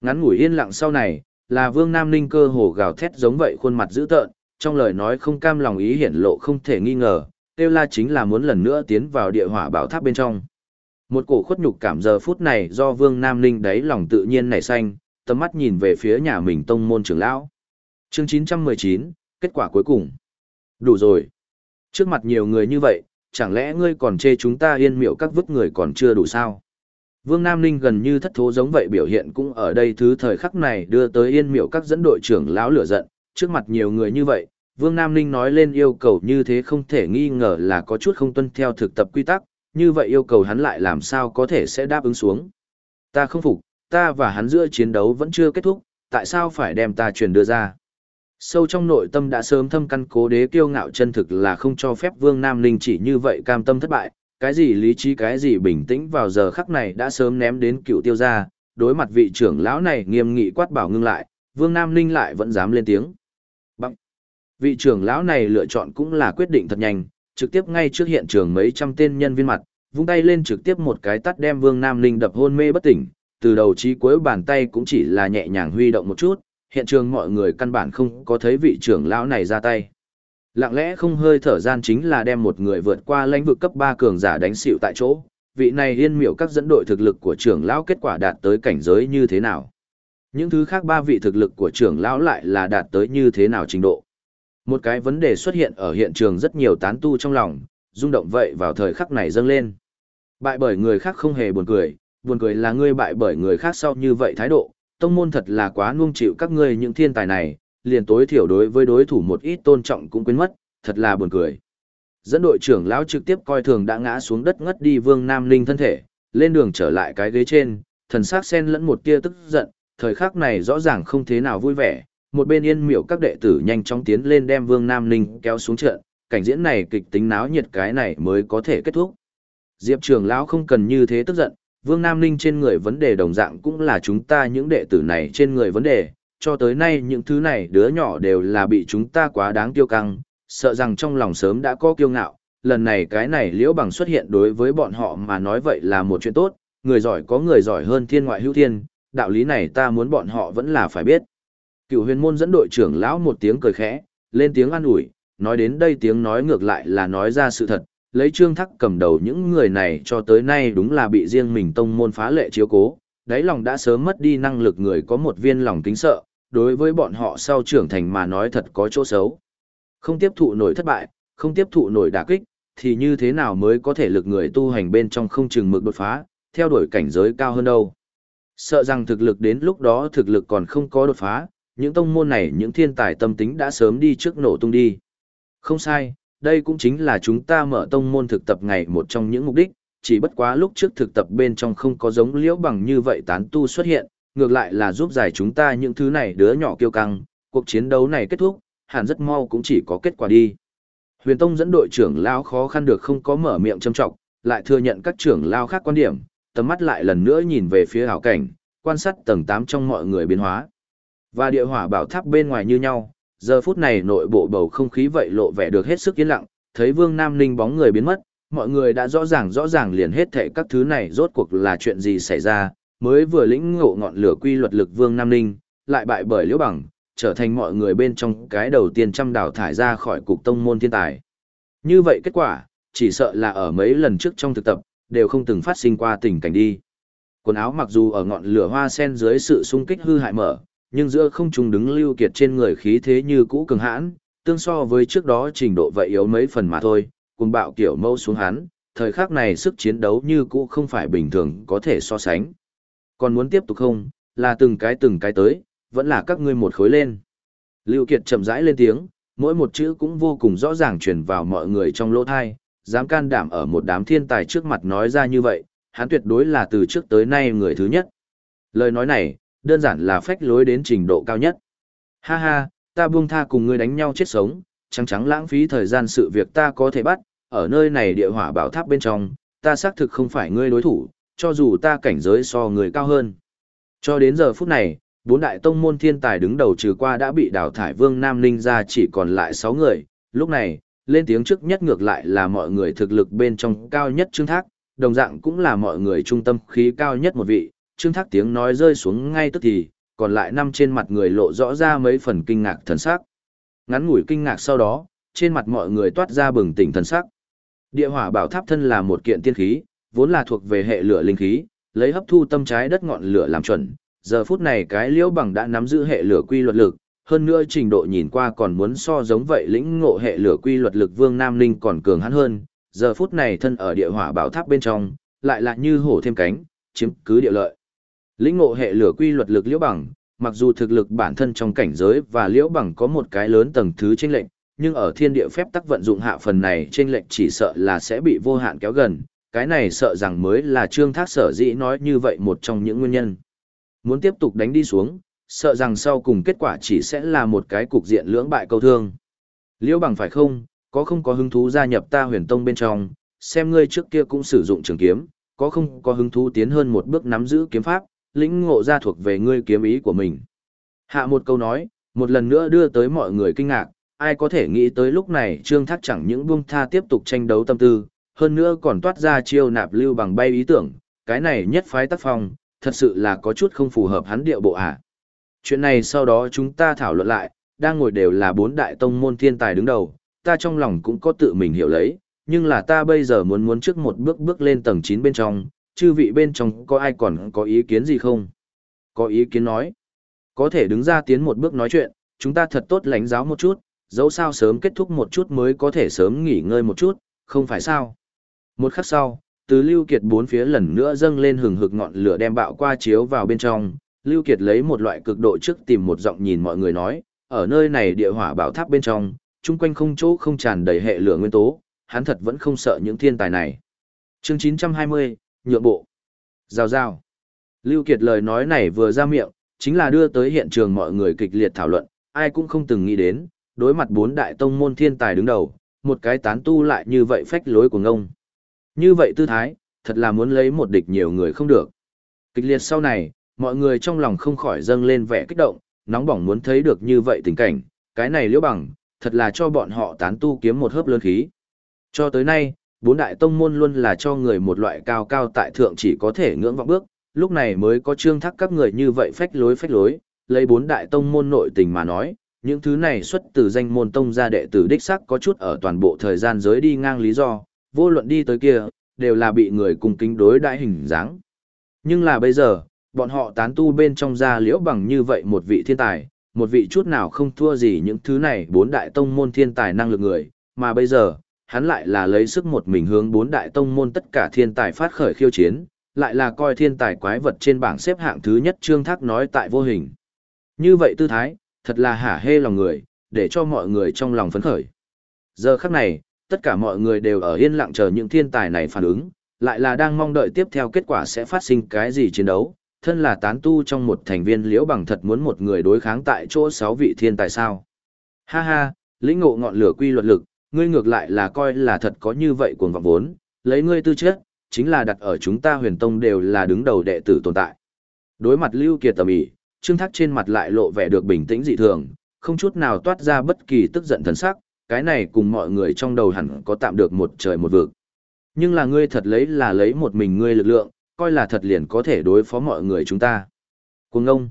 Ngắn ngủi yên lặng sau này, là Vương Nam Ninh cơ hồ gào thét giống vậy khuôn mặt dữ tợn, trong lời nói không cam lòng ý hiển lộ không thể nghi ngờ, tiêu la chính là muốn lần nữa tiến vào địa hỏa bảo tháp bên trong. Một cổ khuất nhục cảm giờ phút này do Vương Nam Ninh đáy lòng tự nhiên nảy xanh, tầm mắt nhìn về phía nhà mình tông môn trưởng lão. Chương 919, kết quả cuối cùng. Đủ rồi. Trước mặt nhiều người như vậy, chẳng lẽ ngươi còn chê chúng ta yên miệu các vứt người còn chưa đủ sao? Vương Nam Ninh gần như thất thố giống vậy biểu hiện cũng ở đây thứ thời khắc này đưa tới yên miệu các dẫn đội trưởng lão lửa giận, trước mặt nhiều người như vậy, Vương Nam Ninh nói lên yêu cầu như thế không thể nghi ngờ là có chút không tuân theo thực tập quy tắc, như vậy yêu cầu hắn lại làm sao có thể sẽ đáp ứng xuống. Ta không phục, ta và hắn giữa chiến đấu vẫn chưa kết thúc, tại sao phải đem ta truyền đưa ra? Sâu trong nội tâm đã sớm thâm căn cố đế kiêu ngạo chân thực là không cho phép Vương Nam Ninh chỉ như vậy cam tâm thất bại, cái gì lý trí cái gì bình tĩnh vào giờ khắc này đã sớm ném đến cựu tiêu gia, đối mặt vị trưởng lão này nghiêm nghị quát bảo ngưng lại, Vương Nam Ninh lại vẫn dám lên tiếng. Bằng. Vị trưởng lão này lựa chọn cũng là quyết định thật nhanh, trực tiếp ngay trước hiện trường mấy trăm tên nhân viên mặt, vung tay lên trực tiếp một cái tắt đem Vương Nam Ninh đập hôn mê bất tỉnh, từ đầu chí cuối bàn tay cũng chỉ là nhẹ nhàng huy động một chút, hiện trường mọi người căn bản không có thấy vị trưởng lão này ra tay. Lặng lẽ không hơi thở gian chính là đem một người vượt qua lãnh vực cấp 3 cường giả đánh xịu tại chỗ, vị này yên miểu các dẫn đội thực lực của trưởng lão kết quả đạt tới cảnh giới như thế nào. Những thứ khác ba vị thực lực của trưởng lão lại là đạt tới như thế nào trình độ. Một cái vấn đề xuất hiện ở hiện trường rất nhiều tán tu trong lòng, rung động vậy vào thời khắc này dâng lên. Bại bởi người khác không hề buồn cười, buồn cười là ngươi bại bởi người khác sau như vậy thái độ, tông môn thật là quá nuông chịu các ngươi những thiên tài này, liền tối thiểu đối với đối thủ một ít tôn trọng cũng quên mất, thật là buồn cười. Dẫn đội trưởng lão trực tiếp coi thường đã ngã xuống đất ngất đi Vương Nam Linh thân thể, lên đường trở lại cái ghế trên, thần sắc xen lẫn một tia tức giận, thời khắc này rõ ràng không thế nào vui vẻ, một bên yên miểu các đệ tử nhanh chóng tiến lên đem Vương Nam Linh kéo xuống trận, cảnh diễn này kịch tính náo nhiệt cái này mới có thể kết thúc. Diệp trưởng lão không cần như thế tức giận, Vương Nam Ninh trên người vấn đề đồng dạng cũng là chúng ta những đệ tử này trên người vấn đề, cho tới nay những thứ này đứa nhỏ đều là bị chúng ta quá đáng tiêu căng, sợ rằng trong lòng sớm đã có kiêu ngạo, lần này cái này liễu bằng xuất hiện đối với bọn họ mà nói vậy là một chuyện tốt, người giỏi có người giỏi hơn thiên ngoại hữu thiên, đạo lý này ta muốn bọn họ vẫn là phải biết. Cựu huyền môn dẫn đội trưởng lão một tiếng cười khẽ, lên tiếng an ủi, nói đến đây tiếng nói ngược lại là nói ra sự thật, lấy trương thắc cầm đầu những người này cho tới nay đúng là bị riêng mình tông môn phá lệ chiếu cố, đáy lòng đã sớm mất đi năng lực người có một viên lòng kính sợ, đối với bọn họ sau trưởng thành mà nói thật có chỗ xấu. Không tiếp thụ nổi thất bại, không tiếp thụ nổi đả kích, thì như thế nào mới có thể lực người tu hành bên trong không chừng mực đột phá, theo đuổi cảnh giới cao hơn đâu. Sợ rằng thực lực đến lúc đó thực lực còn không có đột phá, những tông môn này những thiên tài tâm tính đã sớm đi trước nổ tung đi. Không sai, đây cũng chính là chúng ta mở tông môn thực tập ngày một trong những mục đích, chỉ bất quá lúc trước thực tập bên trong không có giống liễu bằng như vậy tán tu xuất hiện, ngược lại là giúp giải chúng ta những thứ này đứa nhỏ kiêu căng, cuộc chiến đấu này kết thúc, hẳn rất mau cũng chỉ có kết quả đi. Huyền Tông dẫn đội trưởng lao khó khăn được không có mở miệng châm trọng, lại thừa nhận các trưởng lao khác quan điểm, tầm mắt lại lần nữa nhìn về phía hảo cảnh, quan sát tầng 8 trong mọi người biến hóa. Và địa hỏa bảo tháp bên ngoài như nhau, giờ phút này nội bộ bầu không khí vậy lộ vẻ được hết sức yên lặng, thấy Vương Nam Ninh bóng người biến mất, mọi người đã rõ ràng rõ ràng liền hết thệ các thứ này rốt cuộc là chuyện gì xảy ra, mới vừa lĩnh ngộ ngọn lửa quy luật lực Vương Nam Ninh, lại bại bởi Liễu Bằng, trở thành mọi người bên trong cái đầu tiên trăm đào thải ra khỏi cục tông môn thiên tài. Như vậy kết quả, chỉ sợ là ở mấy lần trước trong thực tập, đều không từng phát sinh qua tình cảnh đi. Quần áo mặc dù ở ngọn lửa hoa sen dưới sự xung kích hư hại mở, nhưng giữa không trung đứng lưu kiệt trên người khí thế như cũ cường hãn, tương so với trước đó trình độ vậy yếu mấy phần mà thôi, cùng bạo kiểu mâu xuống hắn, thời khắc này sức chiến đấu như cũ không phải bình thường có thể so sánh. Còn muốn tiếp tục không, là từng cái từng cái tới, vẫn là các ngươi một khối lên. Lưu Kiệt chậm rãi lên tiếng, mỗi một chữ cũng vô cùng rõ ràng truyền vào mọi người trong lỗ thai, dám can đảm ở một đám thiên tài trước mặt nói ra như vậy, hắn tuyệt đối là từ trước tới nay người thứ nhất. Lời nói này, đơn giản là phách lối đến trình độ cao nhất. Ha ha, ta buông tha cùng ngươi đánh nhau chết sống, trắng trắng lãng phí thời gian sự việc ta có thể bắt, ở nơi này địa hỏa bảo tháp bên trong, ta xác thực không phải ngươi đối thủ, cho dù ta cảnh giới so người cao hơn. Cho đến giờ phút này, bốn đại tông môn thiên tài đứng đầu trừ qua đã bị đào thải Vương Nam Ninh ra chỉ còn lại 6 người, lúc này, lên tiếng trước nhất ngược lại là mọi người thực lực bên trong cao nhất Trương Thác, đồng dạng cũng là mọi người trung tâm khí cao nhất một vị, Trương Thác tiếng nói rơi xuống ngay tức thì, còn lại năm trên mặt người lộ rõ ra mấy phần kinh ngạc thần sắc. Ngắn ngủi kinh ngạc sau đó, trên mặt mọi người toát ra bừng tỉnh thần sắc. Địa hỏa bảo tháp thân là một kiện tiên khí, vốn là thuộc về hệ lửa linh khí, lấy hấp thu tâm trái đất ngọn lửa làm chuẩn. Giờ phút này cái liễu bằng đã nắm giữ hệ lửa quy luật lực, hơn nữa trình độ nhìn qua còn muốn so giống vậy lĩnh ngộ hệ lửa quy luật lực Vương Nam Ninh còn cường hắn hơn. Giờ phút này thân ở địa hỏa bảo tháp bên trong, lại là như hổ thêm cánh, chiếm cứ địa lợi. Lĩnh ngộ hệ lửa quy luật lực liễu bằng, mặc dù thực lực bản thân trong cảnh giới và liễu bằng có một cái lớn tầng thứ chênh lệnh, nhưng ở thiên địa phép tắc vận dụng hạ phần này chênh lệnh chỉ sợ là sẽ bị vô hạn kéo gần, cái này sợ rằng mới là trương thác sở dĩ nói như vậy một trong những nguyên nhân. Muốn tiếp tục đánh đi xuống, sợ rằng sau cùng kết quả chỉ sẽ là một cái cục diện lưỡng bại câu thương. Liễu bằng phải không, có không có hứng thú gia nhập ta huyền tông bên trong, xem ngươi trước kia cũng sử dụng trường kiếm, có không có hứng thú tiến hơn một bước nắm giữ kiếm pháp, lĩnh ngộ ra thuộc về ngươi kiếm ý của mình. Hạ một câu nói, một lần nữa đưa tới mọi người kinh ngạc, ai có thể nghĩ tới lúc này Trương Thác chẳng những buông tha tiếp tục tranh đấu tâm tư, hơn nữa còn toát ra chiêu nạp lưu bằng bay ý tưởng, cái này nhất phái tác phong, thật sự là có chút không phù hợp hắn điệu bộ ạ. Chuyện này sau đó chúng ta thảo luận lại, đang ngồi đều là bốn đại tông môn thiên tài đứng đầu, ta trong lòng cũng có tự mình hiểu lấy, nhưng là ta bây giờ muốn muốn trước một bước bước lên tầng 9 bên trong, chư vị bên trong có ai còn có ý kiến gì không? Có ý kiến nói. Có thể đứng ra tiến một bước nói chuyện, chúng ta thật tốt lãnh giáo một chút, dẫu sao sớm kết thúc một chút mới có thể sớm nghỉ ngơi một chút, không phải sao? Một khắc sau, từ Lưu Kiệt bốn phía lần nữa dâng lên hừng hực ngọn lửa đem bạo qua chiếu vào bên trong, Lưu Kiệt lấy một loại cực độ trước tìm một giọng nhìn mọi người nói, ở nơi này địa hỏa bảo tháp bên trong, chung quanh không chỗ không tràn đầy hệ lửa nguyên tố, hắn thật vẫn không sợ những thiên tài này. Chương 920, nhượng bộ. Rào rào. Lưu Kiệt lời nói này vừa ra miệng, chính là đưa tới hiện trường mọi người kịch liệt thảo luận, ai cũng không từng nghĩ đến, đối mặt bốn đại tông môn thiên tài đứng đầu, một cái tán tu lại như vậy phách lối của ngông. Như vậy tư thái, thật là muốn lấy một địch nhiều người không được. Kịch liệt sau này, mọi người trong lòng không khỏi dâng lên vẻ kích động, nóng bỏng muốn thấy được như vậy tình cảnh, cái này liễu bằng, thật là cho bọn họ tán tu kiếm một hớp lớn khí. Cho tới nay, bốn đại tông môn luôn là cho người một loại cao cao tại thượng chỉ có thể ngưỡng vọng bước, lúc này mới có trương thác các người như vậy phách lối phách lối, lấy bốn đại tông môn nội tình mà nói, những thứ này xuất từ danh môn tông gia đệ tử đích sắc có chút ở toàn bộ thời gian giới đi ngang lý do, vô luận đi tới kia, đều là bị người cùng kính đối đại hình dáng. Nhưng là bây giờ, bọn họ tán tu bên trong gia liễu bằng như vậy một vị thiên tài, một vị chút nào không thua gì những thứ này bốn đại tông môn thiên tài năng lực người, mà bây giờ, hắn lại là lấy sức một mình hướng bốn đại tông môn tất cả thiên tài phát khởi khiêu chiến, lại là coi thiên tài quái vật trên bảng xếp hạng thứ nhất Trương Thác nói tại vô hình. Như vậy tư thái, thật là hả hê lòng người, để cho mọi người trong lòng phấn khởi. Giờ khắc này, tất cả mọi người đều ở yên lặng chờ những thiên tài này phản ứng, lại là đang mong đợi tiếp theo kết quả sẽ phát sinh cái gì chiến đấu. Thân là tán tu trong một thành viên liễu bằng thật muốn một người đối kháng tại chỗ sáu vị thiên tài sao. Ha ha, lĩnh ngộ ngọn lửa quy luật lực, ngươi ngược lại là coi là thật có như vậy cuồng vọng vốn, lấy ngươi tư chất, chính là đặt ở chúng ta huyền tông đều là đứng đầu đệ tử tồn tại. Đối mặt Lưu Kiệt tầm ý, Trương Thác trên mặt lại lộ vẻ được bình tĩnh dị thường, không chút nào toát ra bất kỳ tức giận thần sắc, cái này cùng mọi người trong đầu hẳn có tạm được một trời một vực. Nhưng là ngươi thật lấy là lấy một mình ngươi lực lượng, coi là thật liền có thể đối phó mọi người chúng ta. Cuồng ông.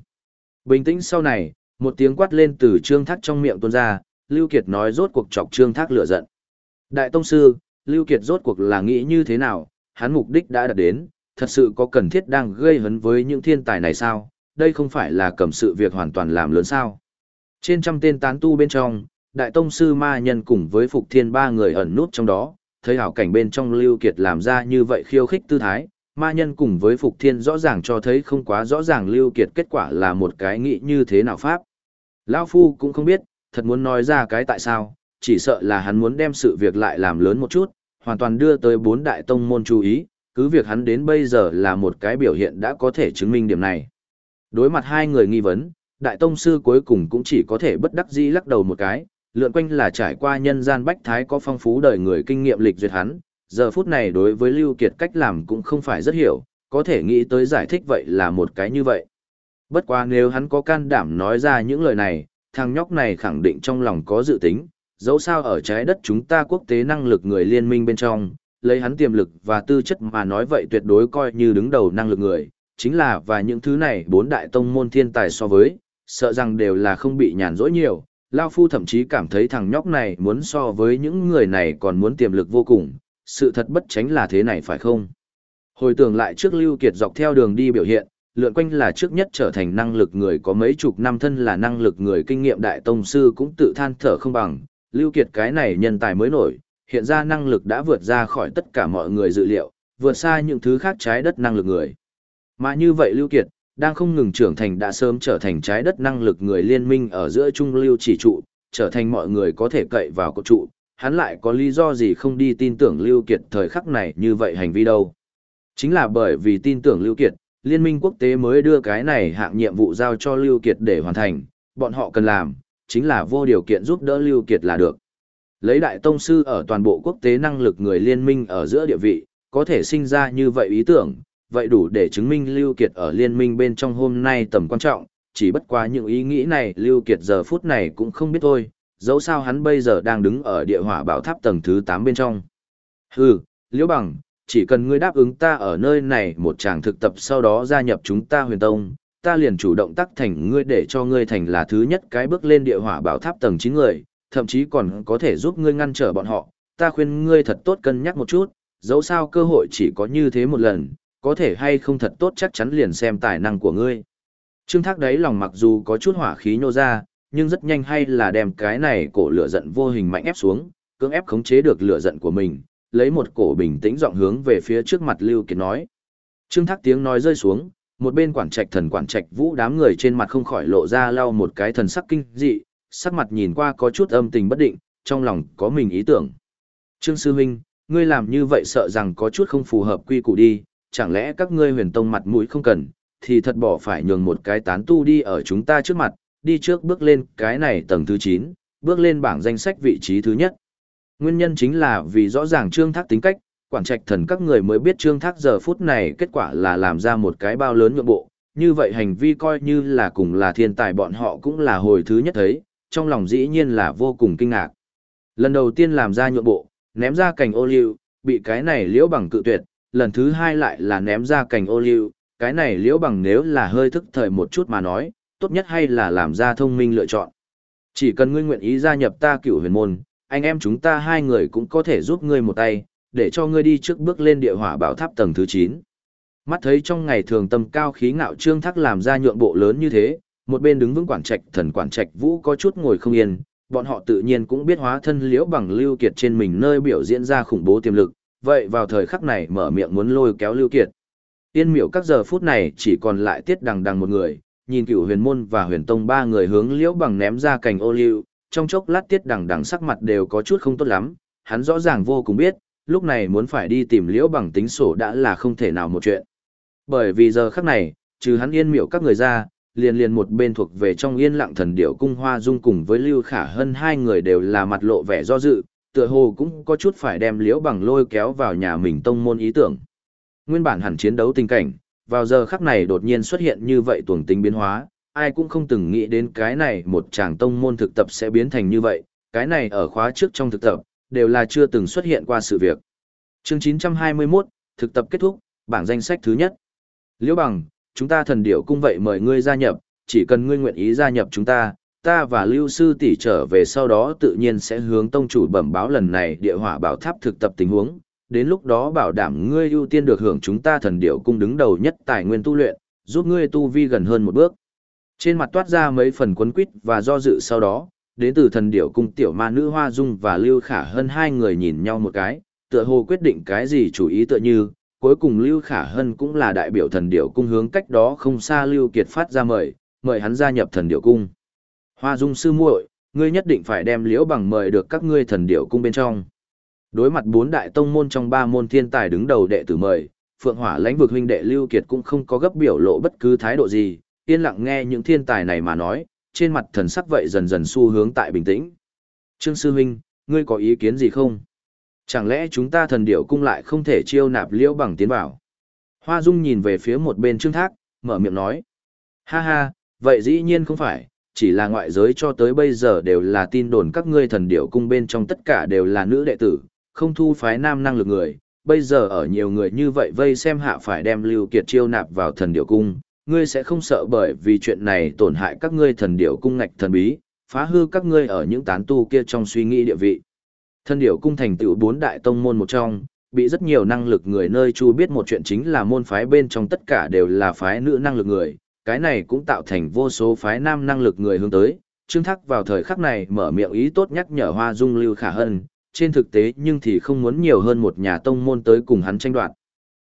Bình tĩnh sau này, một tiếng quát lên từ Trương Thác trong miệng tuôn ra, Lưu Kiệt nói rốt cuộc chọc Trương Thác lửa giận. Đại Tông Sư, Lưu Kiệt rốt cuộc là nghĩ như thế nào, hắn mục đích đã đạt đến, thật sự có cần thiết đang gây hấn với những thiên tài này sao, đây không phải là cầm sự việc hoàn toàn làm lớn sao. Trên trăm tên tán tu bên trong, Đại Tông Sư Ma Nhân cùng với Phục Thiên ba người ẩn nút trong đó, thấy hảo cảnh bên trong Lưu Kiệt làm ra như vậy khiêu khích tư thái, Ma Nhân cùng với Phục Thiên rõ ràng cho thấy không quá rõ ràng Lưu Kiệt kết quả là một cái nghĩ như thế nào pháp. Lão Phu cũng không biết, thật muốn nói ra cái tại sao, chỉ sợ là hắn muốn đem sự việc lại làm lớn một chút, hoàn toàn đưa tới bốn đại tông môn chú ý, cứ việc hắn đến bây giờ là một cái biểu hiện đã có thể chứng minh điểm này. Đối mặt hai người nghi vấn, đại tông sư cuối cùng cũng chỉ có thể bất đắc dĩ lắc đầu một cái, lượn quanh là trải qua nhân gian bách thái có phong phú đời người kinh nghiệm lịch duyệt hắn, giờ phút này đối với Lưu Kiệt cách làm cũng không phải rất hiểu, có thể nghĩ tới giải thích vậy là một cái như vậy. Bất quá nếu hắn có can đảm nói ra những lời này, thằng nhóc này khẳng định trong lòng có dự tính, dẫu sao ở trái đất chúng ta quốc tế năng lực người liên minh bên trong, lấy hắn tiềm lực và tư chất mà nói vậy tuyệt đối coi như đứng đầu năng lực người, chính là và những thứ này bốn đại tông môn thiên tài so với, sợ rằng đều là không bị nhàn rỗi nhiều. Lao Phu thậm chí cảm thấy thằng nhóc này muốn so với những người này còn muốn tiềm lực vô cùng, sự thật bất tránh là thế này phải không? Hồi tưởng lại trước Lưu Kiệt dọc theo đường đi biểu hiện, lượn quanh là trước nhất trở thành năng lực người có mấy chục năm thân là năng lực người kinh nghiệm đại tông sư cũng tự than thở không bằng, Lưu Kiệt cái này nhân tài mới nổi, hiện ra năng lực đã vượt ra khỏi tất cả mọi người dự liệu, vượt xa những thứ khác trái đất năng lực người. Mà như vậy Lưu Kiệt, đang không ngừng trưởng thành đã sớm trở thành trái đất năng lực người liên minh ở giữa trung lưu chỉ trụ, trở thành mọi người có thể cậy vào cột trụ, hắn lại có lý do gì không đi tin tưởng Lưu Kiệt thời khắc này như vậy hành vi đâu. Chính là bởi vì tin tưởng Lưu Kiệt, liên minh quốc tế mới đưa cái này hạng nhiệm vụ giao cho Lưu Kiệt để hoàn thành, bọn họ cần làm, chính là vô điều kiện giúp đỡ Lưu Kiệt là được. Lấy đại tông sư ở toàn bộ quốc tế năng lực người liên minh ở giữa địa vị, có thể sinh ra như vậy ý tưởng, vậy đủ để chứng minh Lưu Kiệt ở liên minh bên trong hôm nay tầm quan trọng, chỉ bất quá những ý nghĩ này Lưu Kiệt giờ phút này cũng không biết thôi, dẫu sao hắn bây giờ đang đứng ở địa hỏa bảo tháp tầng thứ 8 bên trong. Hừ, Liễu Bằng, chỉ cần ngươi đáp ứng ta ở nơi này một tràng thực tập sau đó gia nhập chúng ta huyền tông, ta liền chủ động tắc thành ngươi để cho ngươi thành là thứ nhất cái bước lên địa hỏa bảo tháp tầng 9 người, thậm chí còn có thể giúp ngươi ngăn trở bọn họ, ta khuyên ngươi thật tốt cân nhắc một chút, dẫu sao cơ hội chỉ có như thế một lần, có thể hay không thật tốt chắc chắn liền xem tài năng của ngươi. Trương Thác đấy lòng mặc dù có chút hỏa khí nhô ra, nhưng rất nhanh hay là đem cái này cổ lửa giận vô hình mạnh ép xuống, cưỡng ép khống chế được lửa giận của mình, lấy một cổ bình tĩnh giọng hướng về phía trước mặt Lưu Kiệt nói. Trương Thác tiếng nói rơi xuống, một bên quản trạch thần quản trạch vũ đám người trên mặt không khỏi lộ ra lau một cái thần sắc kinh dị, sắc mặt nhìn qua có chút âm tình bất định, trong lòng có mình ý tưởng. Trương Sư Minh, ngươi làm như vậy sợ rằng có chút không phù hợp quy củ đi, chẳng lẽ các ngươi huyền tông mặt mũi không cần, thì thật bỏ phải nhường một cái tán tu đi ở chúng ta trước mặt, đi trước bước lên cái này tầng thứ 9, bước lên bảng danh sách vị trí thứ nhất. Nguyên nhân chính là vì rõ ràng trương thác tính cách, quản trạch thần các người mới biết trương thác giờ phút này kết quả là làm ra một cái bao lớn nhượng bộ, như vậy hành vi coi như là cùng là thiên tài bọn họ cũng là hồi thứ nhất thấy, trong lòng dĩ nhiên là vô cùng kinh ngạc. Lần đầu tiên làm ra nhượng bộ, ném ra cành ô liu, bị cái này liễu bằng cự tuyệt, lần thứ hai lại là ném ra cành ô liu, cái này liễu bằng nếu là hơi thức thời một chút mà nói, tốt nhất hay là làm ra thông minh lựa chọn. Chỉ cần ngươi nguyện ý gia nhập ta cửu huyền môn, anh em chúng ta hai người cũng có thể giúp ngươi một tay, để cho ngươi đi trước bước lên địa hỏa bảo tháp tầng thứ 9. Mắt thấy trong ngày thường tâm cao khí ngạo trương thác làm ra nhượng bộ lớn như thế, một bên đứng vững quản trạch thần quản trạch vũ có chút ngồi không yên, bọn họ tự nhiên cũng biết hóa thân liễu bằng lưu kiệt trên mình nơi biểu diễn ra khủng bố tiềm lực, vậy vào thời khắc này mở miệng muốn lôi kéo lưu kiệt. Tiên miểu các giờ phút này chỉ còn lại tiết đằng đằng một người, nhìn cửu huyền môn và huyền tông ba người hướng liễu bằng ném ra cành ô liu, trong chốc lát tiết đằng đằng sắc mặt đều có chút không tốt lắm, hắn rõ ràng vô cùng biết, lúc này muốn phải đi tìm liễu bằng tính sổ đã là không thể nào một chuyện. Bởi vì giờ khắc này, trừ hắn yên miệu các người ra, liền liền một bên thuộc về trong yên lặng thần điệu cung hoa dung cùng với lưu khả hơn hai người đều là mặt lộ vẻ do dự, tựa hồ cũng có chút phải đem liễu bằng lôi kéo vào nhà mình tông môn ý tưởng. Nguyên bản hẳn chiến đấu tình cảnh, vào giờ khắc này đột nhiên xuất hiện như vậy tuồng tính biến hóa, ai cũng không từng nghĩ đến cái này một chàng tông môn thực tập sẽ biến thành như vậy, cái này ở khóa trước trong thực tập, đều là chưa từng xuất hiện qua sự việc. Chương 921, thực tập kết thúc, bảng danh sách thứ nhất. Liễu bằng, chúng ta thần điệu cung vậy mời ngươi gia nhập, chỉ cần ngươi nguyện ý gia nhập chúng ta, ta và Lưu Sư tỷ trở về sau đó tự nhiên sẽ hướng tông chủ bẩm báo lần này địa hỏa bảo tháp thực tập tình huống, đến lúc đó bảo đảm ngươi ưu tiên được hưởng chúng ta thần điệu cung đứng đầu nhất tài nguyên tu luyện, giúp ngươi tu vi gần hơn một bước. Trên mặt toát ra mấy phần quấn quýt và do dự sau đó, đến từ thần điệu cung tiểu ma nữ Hoa Dung và Lưu Khả Hân hai người nhìn nhau một cái, tựa hồ quyết định cái gì chủ ý tựa như, cuối cùng Lưu Khả Hân cũng là đại biểu thần điệu cung hướng cách đó không xa Lưu Kiệt phát ra mời, mời hắn gia nhập thần điệu cung. Hoa Dung sư muội, ngươi nhất định phải đem liễu bằng mời được các ngươi thần điệu cung bên trong. Đối mặt bốn đại tông môn trong ba môn thiên tài đứng đầu đệ tử mời, Phượng Hỏa lãnh vực huynh đệ Lưu Kiệt cũng không có gấp biểu lộ bất cứ thái độ gì, yên lặng nghe những thiên tài này mà nói, trên mặt thần sắc vậy dần dần xu hướng tại bình tĩnh. Trương sư huynh, ngươi có ý kiến gì không? Chẳng lẽ chúng ta thần điệu cung lại không thể chiêu nạp liễu bằng tiến vào? Hoa Dung nhìn về phía một bên Trương Thác, mở miệng nói. Ha ha, vậy dĩ nhiên không phải, chỉ là ngoại giới cho tới bây giờ đều là tin đồn các ngươi thần điệu cung bên trong tất cả đều là nữ đệ tử, không thu phái nam năng lực người. Bây giờ ở nhiều người như vậy vây xem hạ phải đem Lưu Kiệt chiêu nạp vào thần điệu cung, ngươi sẽ không sợ bởi vì chuyện này tổn hại các ngươi thần điểu cung ngạch thần bí, phá hư các ngươi ở những tán tu kia trong suy nghĩ địa vị. Thần điểu cung thành tựu bốn đại tông môn một trong, bị rất nhiều năng lực người nơi chu biết một chuyện chính là môn phái bên trong tất cả đều là phái nữ năng lực người, cái này cũng tạo thành vô số phái nam năng lực người hướng tới. Trương Thác vào thời khắc này mở miệng ý tốt nhắc nhở Hoa Dung Lưu Khả Hân, trên thực tế nhưng thì không muốn nhiều hơn một nhà tông môn tới cùng hắn tranh đoạt.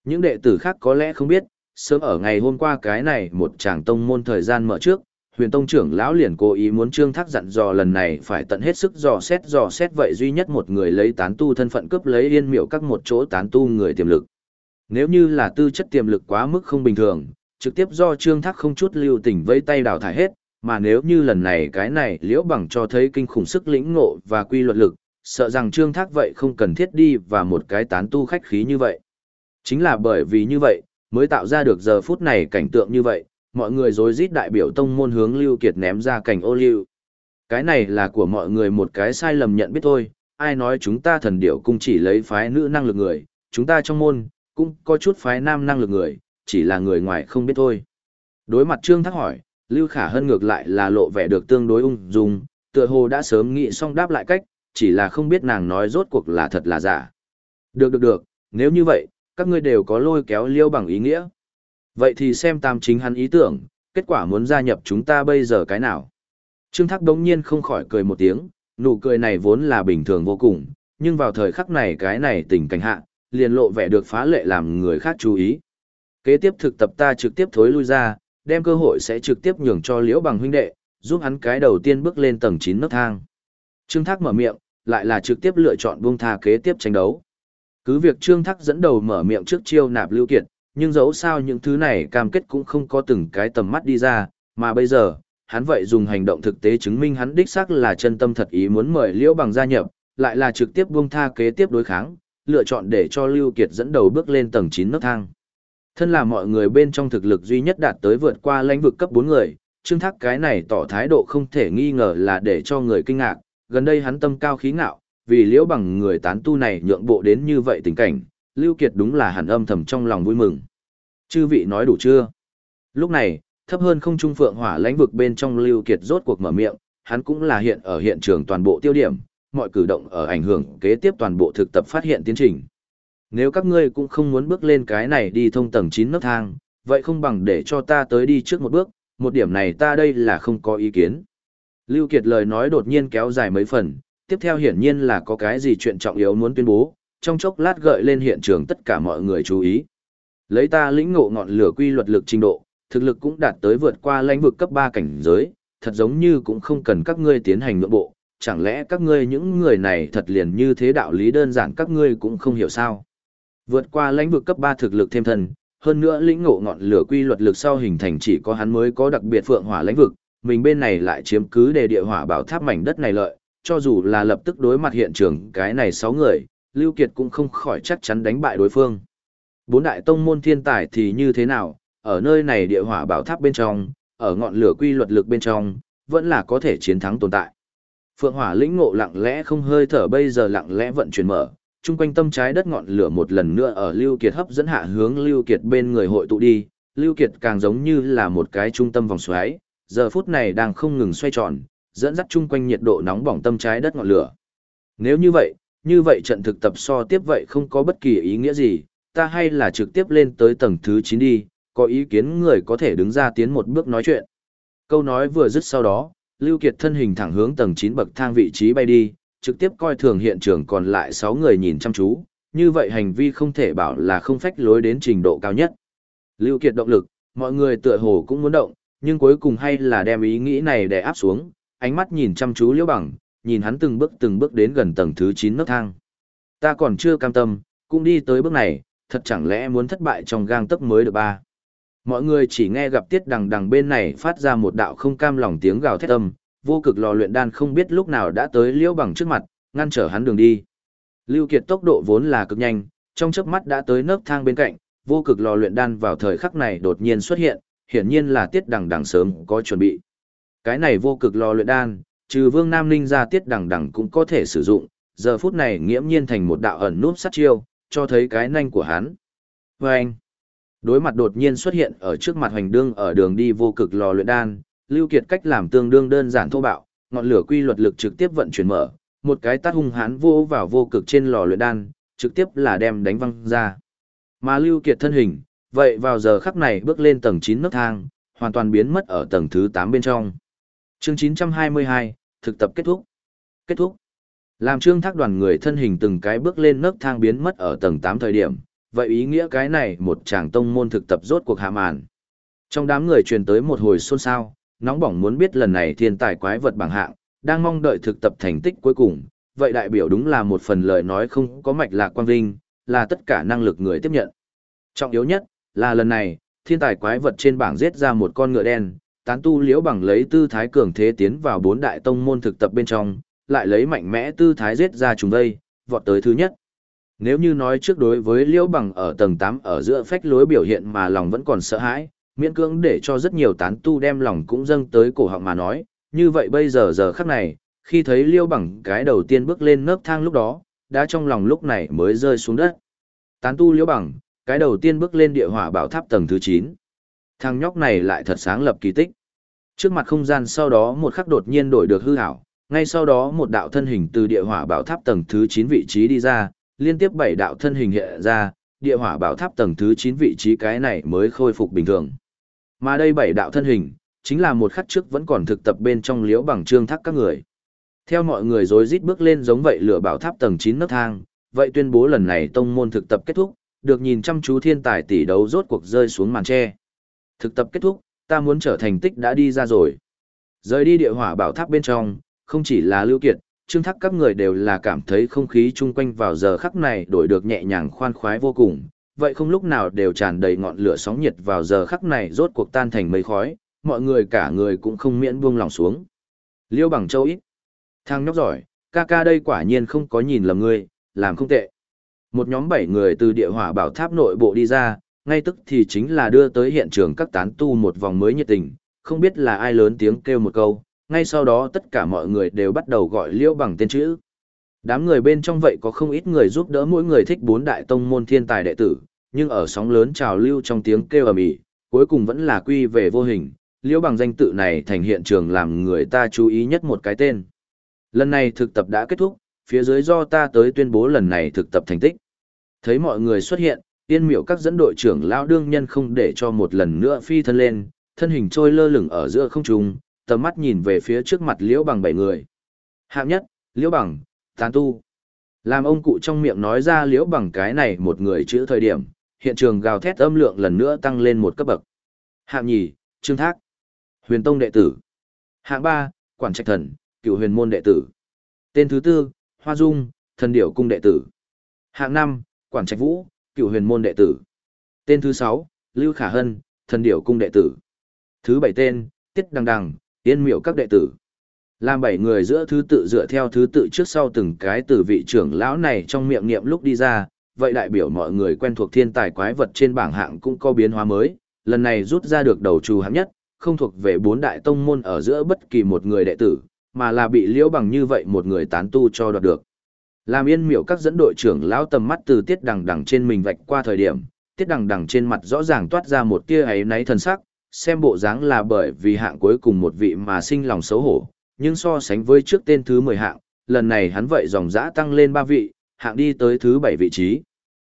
Những đệ tử khác có lẽ không biết, sớm ở ngày hôm qua cái này một chàng tông môn thời gian mở trước, huyền tông trưởng lão liền cố ý muốn trương thác dặn dò lần này phải tận hết sức dò xét dò xét vậy duy nhất một người lấy tán tu thân phận cướp lấy yên miệu các một chỗ tán tu người tiềm lực. Nếu như là tư chất tiềm lực quá mức không bình thường, trực tiếp do trương thác không chút lưu tình vây tay đào thải hết, mà nếu như lần này cái này liễu bằng cho thấy kinh khủng sức lĩnh ngộ và quy luật lực, sợ rằng trương thác vậy không cần thiết đi và một cái tán tu khách khí như vậy. Chính là bởi vì như vậy, mới tạo ra được giờ phút này cảnh tượng như vậy, mọi người rối rít đại biểu tông môn hướng Lưu Kiệt ném ra cảnh ô liu. Cái này là của mọi người một cái sai lầm nhận biết thôi, ai nói chúng ta thần điểu cung chỉ lấy phái nữ năng lực người, chúng ta trong môn, cũng có chút phái nam năng lực người, chỉ là người ngoài không biết thôi. Đối mặt Trương Thác hỏi, Lưu Khả Hân ngược lại là lộ vẻ được tương đối ung dung, tựa hồ đã sớm nghĩ xong đáp lại cách, chỉ là không biết nàng nói rốt cuộc là thật là giả. Được được được, nếu như vậy, các ngươi đều có lôi kéo liêu bằng ý nghĩa. Vậy thì xem tam chính hắn ý tưởng, kết quả muốn gia nhập chúng ta bây giờ cái nào. Trương Thác đống nhiên không khỏi cười một tiếng, nụ cười này vốn là bình thường vô cùng, nhưng vào thời khắc này cái này tình cảnh hạ, liền lộ vẻ được phá lệ làm người khác chú ý. Kế tiếp thực tập ta trực tiếp thối lui ra, đem cơ hội sẽ trực tiếp nhường cho liễu bằng huynh đệ, giúp hắn cái đầu tiên bước lên tầng 9 nấc thang. Trương Thác mở miệng, lại là trực tiếp lựa chọn buông tha kế tiếp tranh đấu. Cứ việc Trương Thác dẫn đầu mở miệng trước chiêu nạp Lưu Kiệt, nhưng dẫu sao những thứ này cam kết cũng không có từng cái tầm mắt đi ra, mà bây giờ, hắn vậy dùng hành động thực tế chứng minh hắn đích xác là chân tâm thật ý muốn mời Liễu Bằng gia nhập, lại là trực tiếp buông tha kế tiếp đối kháng, lựa chọn để cho Lưu Kiệt dẫn đầu bước lên tầng 9 nấc thang. Thân là mọi người bên trong thực lực duy nhất đạt tới vượt qua lãnh vực cấp 4 người, Trương Thác cái này tỏ thái độ không thể nghi ngờ là để cho người kinh ngạc, gần đây hắn tâm cao khí ngạo, vì liễu bằng người tán tu này nhượng bộ đến như vậy tình cảnh, Lưu Kiệt đúng là hẳn âm thầm trong lòng vui mừng. Chư vị nói đủ chưa? Lúc này, thấp hơn không trung phượng hỏa lãnh vực bên trong Lưu Kiệt rốt cuộc mở miệng, hắn cũng là hiện ở hiện trường toàn bộ tiêu điểm, mọi cử động ở ảnh hưởng kế tiếp toàn bộ thực tập phát hiện tiến trình. Nếu các ngươi cũng không muốn bước lên cái này đi thông tầng 9 nấc thang, vậy không bằng để cho ta tới đi trước một bước, một điểm này ta đây là không có ý kiến. Lưu Kiệt lời nói đột nhiên kéo dài mấy phần, tiếp theo hiển nhiên là có cái gì chuyện trọng yếu muốn tuyên bố, trong chốc lát gợi lên hiện trường tất cả mọi người chú ý. Lấy ta lĩnh ngộ ngọn lửa quy luật lực trình độ, thực lực cũng đạt tới vượt qua lãnh vực cấp 3 cảnh giới, thật giống như cũng không cần các ngươi tiến hành nội bộ, chẳng lẽ các ngươi những người này thật liền như thế đạo lý đơn giản các ngươi cũng không hiểu sao. Vượt qua lãnh vực cấp 3 thực lực thêm thần, hơn nữa lĩnh ngộ ngọn lửa quy luật lực sau hình thành chỉ có hắn mới có đặc biệt phượng hỏa lãnh vực, mình bên này lại chiếm cứ đề địa hỏa bảo tháp mảnh đất này lợi, cho dù là lập tức đối mặt hiện trường cái này 6 người, Lưu Kiệt cũng không khỏi chắc chắn đánh bại đối phương. Bốn đại tông môn thiên tài thì như thế nào, ở nơi này địa hỏa bảo tháp bên trong, ở ngọn lửa quy luật lực bên trong, vẫn là có thể chiến thắng tồn tại. Phượng hỏa lĩnh ngộ lặng lẽ không hơi thở bây giờ lặng lẽ vận chuyển mở, chung quanh tâm trái đất ngọn lửa một lần nữa ở Lưu Kiệt hấp dẫn hạ hướng Lưu Kiệt bên người hội tụ đi, Lưu Kiệt càng giống như là một cái trung tâm vòng xoáy, giờ phút này đang không ngừng xoay tròn, dẫn dắt chung quanh nhiệt độ nóng bỏng tâm trái đất ngọn lửa. Nếu như vậy, như vậy trận thực tập so tiếp vậy không có bất kỳ ý nghĩa gì, ta hay là trực tiếp lên tới tầng thứ 9 đi, có ý kiến người có thể đứng ra tiến một bước nói chuyện. Câu nói vừa dứt sau đó, Lưu Kiệt thân hình thẳng hướng tầng 9 bậc thang vị trí bay đi, trực tiếp coi thường hiện trường còn lại 6 người nhìn chăm chú, như vậy hành vi không thể bảo là không phách lối đến trình độ cao nhất. Lưu Kiệt động lực, mọi người tựa hồ cũng muốn động, nhưng cuối cùng hay là đem ý nghĩ này để áp xuống, ánh mắt nhìn chăm chú Liễu Bằng, nhìn hắn từng bước từng bước đến gần tầng thứ 9 nấc thang. Ta còn chưa cam tâm, cũng đi tới bước này, thật chẳng lẽ muốn thất bại trong gang tấc mới được ba. Mọi người chỉ nghe gặp tiết đằng đằng bên này phát ra một đạo không cam lòng tiếng gào thét âm, vô cực lò luyện đan không biết lúc nào đã tới liễu bằng trước mặt, ngăn trở hắn đường đi. Lưu Kiệt tốc độ vốn là cực nhanh, trong chớp mắt đã tới nấc thang bên cạnh, vô cực lò luyện đan vào thời khắc này đột nhiên xuất hiện, hiển nhiên là tiết đằng đằng sớm có chuẩn bị. Cái này vô cực lò luyện đan, trừ Vương Nam Ninh ra tiết đằng đằng cũng có thể sử dụng, giờ phút này nghiễm nhiên thành một đạo ẩn núp sát chiêu, cho thấy cái nanh của hắn. Và anh, đối mặt đột nhiên xuất hiện ở trước mặt hoành đương ở đường đi vô cực lò luyện đan, Lưu Kiệt cách làm tương đương đơn giản thô bạo, ngọn lửa quy luật lực trực tiếp vận chuyển mở, một cái tát hung hãn vô vào vô cực trên lò luyện đan, trực tiếp là đem đánh văng ra. Mà Lưu Kiệt thân hình, vậy vào giờ khắc này bước lên tầng 9 nấc thang, hoàn toàn biến mất ở tầng thứ 8 bên trong. Chương 922, thực tập kết thúc. Kết thúc. Làm trương thác đoàn người thân hình từng cái bước lên nấc thang biến mất ở tầng 8 thời điểm, vậy ý nghĩa cái này một chàng tông môn thực tập rốt cuộc hạ màn. Trong đám người truyền tới một hồi xôn xao, nóng bỏng muốn biết lần này thiên tài quái vật bảng hạng, đang mong đợi thực tập thành tích cuối cùng, vậy đại biểu đúng là một phần lời nói không có mạch lạc quan vinh, là tất cả năng lực người tiếp nhận. Trọng yếu nhất, là lần này, thiên tài quái vật trên bảng giết ra một con ngựa đen, tán tu liễu bằng lấy tư thái cường thế tiến vào bốn đại tông môn thực tập bên trong, lại lấy mạnh mẽ tư thái giết ra chúng đây, vọt tới thứ nhất. Nếu như nói trước đối với liễu bằng ở tầng 8 ở giữa phách lối biểu hiện mà lòng vẫn còn sợ hãi, miễn cưỡng để cho rất nhiều tán tu đem lòng cũng dâng tới cổ họng mà nói, như vậy bây giờ giờ khắc này, khi thấy liễu bằng cái đầu tiên bước lên nấc thang lúc đó, đã trong lòng lúc này mới rơi xuống đất. Tán tu liễu bằng, cái đầu tiên bước lên địa hỏa bảo tháp tầng thứ 9. Thằng nhóc này lại thật sáng lập kỳ tích. Trước mặt không gian sau đó một khắc đột nhiên đổi được hư ảo, ngay sau đó một đạo thân hình từ địa hỏa bảo tháp tầng thứ 9 vị trí đi ra, liên tiếp bảy đạo thân hình hiện ra, địa hỏa bảo tháp tầng thứ 9 vị trí cái này mới khôi phục bình thường. Mà đây bảy đạo thân hình, chính là một khắc trước vẫn còn thực tập bên trong liễu bằng trương thác các người. Theo mọi người rối rít bước lên giống vậy lửa bảo tháp tầng 9 nấc thang, vậy tuyên bố lần này tông môn thực tập kết thúc, được nhìn chăm chú thiên tài tỷ đấu rốt cuộc rơi xuống màn tre. Thực tập kết thúc, ta muốn trở thành tích đã đi ra rồi. Rời đi địa hỏa bảo tháp bên trong, không chỉ là lưu kiệt, trương thác các người đều là cảm thấy không khí chung quanh vào giờ khắc này đổi được nhẹ nhàng khoan khoái vô cùng. Vậy không lúc nào đều tràn đầy ngọn lửa sóng nhiệt vào giờ khắc này rốt cuộc tan thành mây khói, mọi người cả người cũng không miễn buông lòng xuống. Liêu bằng châu ít. Thằng nhóc giỏi, ca ca đây quả nhiên không có nhìn lầm ngươi, làm không tệ. Một nhóm bảy người từ địa hỏa bảo tháp nội bộ đi ra, ngay tức thì chính là đưa tới hiện trường các tán tu một vòng mới nhiệt tình, không biết là ai lớn tiếng kêu một câu, ngay sau đó tất cả mọi người đều bắt đầu gọi liễu bằng tên chữ. Đám người bên trong vậy có không ít người giúp đỡ mỗi người thích bốn đại tông môn thiên tài đệ tử, nhưng ở sóng lớn trào lưu trong tiếng kêu ầm ĩ, cuối cùng vẫn là quy về vô hình, liễu bằng danh tự này thành hiện trường làm người ta chú ý nhất một cái tên. Lần này thực tập đã kết thúc, phía dưới do ta tới tuyên bố lần này thực tập thành tích. Thấy mọi người xuất hiện, tiên miệu các dẫn đội trưởng lão đương nhân không để cho một lần nữa phi thân lên, thân hình trôi lơ lửng ở giữa không trung, tầm mắt nhìn về phía trước mặt liễu bằng bảy người. Hạng nhất, liễu bằng, tán tu. Làm ông cụ trong miệng nói ra liễu bằng cái này một người chữ thời điểm, hiện trường gào thét âm lượng lần nữa tăng lên một cấp bậc. Hạng nhì, Trương Thác, huyền tông đệ tử. Hạng ba, quản trạch thần, cựu huyền môn đệ tử. Tên thứ tư, Hoa Dung, thần điểu cung đệ tử. Hạng năm, quản trạch vũ, cựu huyền môn đệ tử. Tên thứ sáu, Lưu Khả Hân, thần điểu cung đệ tử. Thứ bảy tên, Tiết Đằng Đằng, Yên miệu các đệ tử. Làm bảy người giữa thứ tự dựa theo thứ tự trước sau từng cái từ vị trưởng lão này trong miệng niệm lúc đi ra, vậy đại biểu mọi người quen thuộc thiên tài quái vật trên bảng hạng cũng có biến hóa mới, lần này rút ra được đầu trù hạng nhất, không thuộc về bốn đại tông môn ở giữa bất kỳ một người đệ tử, mà là bị liễu bằng như vậy một người tán tu cho đoạt được. Làm yên miệu các dẫn đội trưởng lão tầm mắt từ tiết đằng đằng trên mình vạch qua thời điểm, tiết đằng đằng trên mặt rõ ràng toát ra một tia ấy náy thần sắc, xem bộ dáng là bởi vì hạng cuối cùng một vị mà sinh lòng xấu hổ, nhưng so sánh với trước tên thứ 10 hạng, lần này hắn vậy dòng dã tăng lên 3 vị, hạng đi tới thứ 7 vị trí.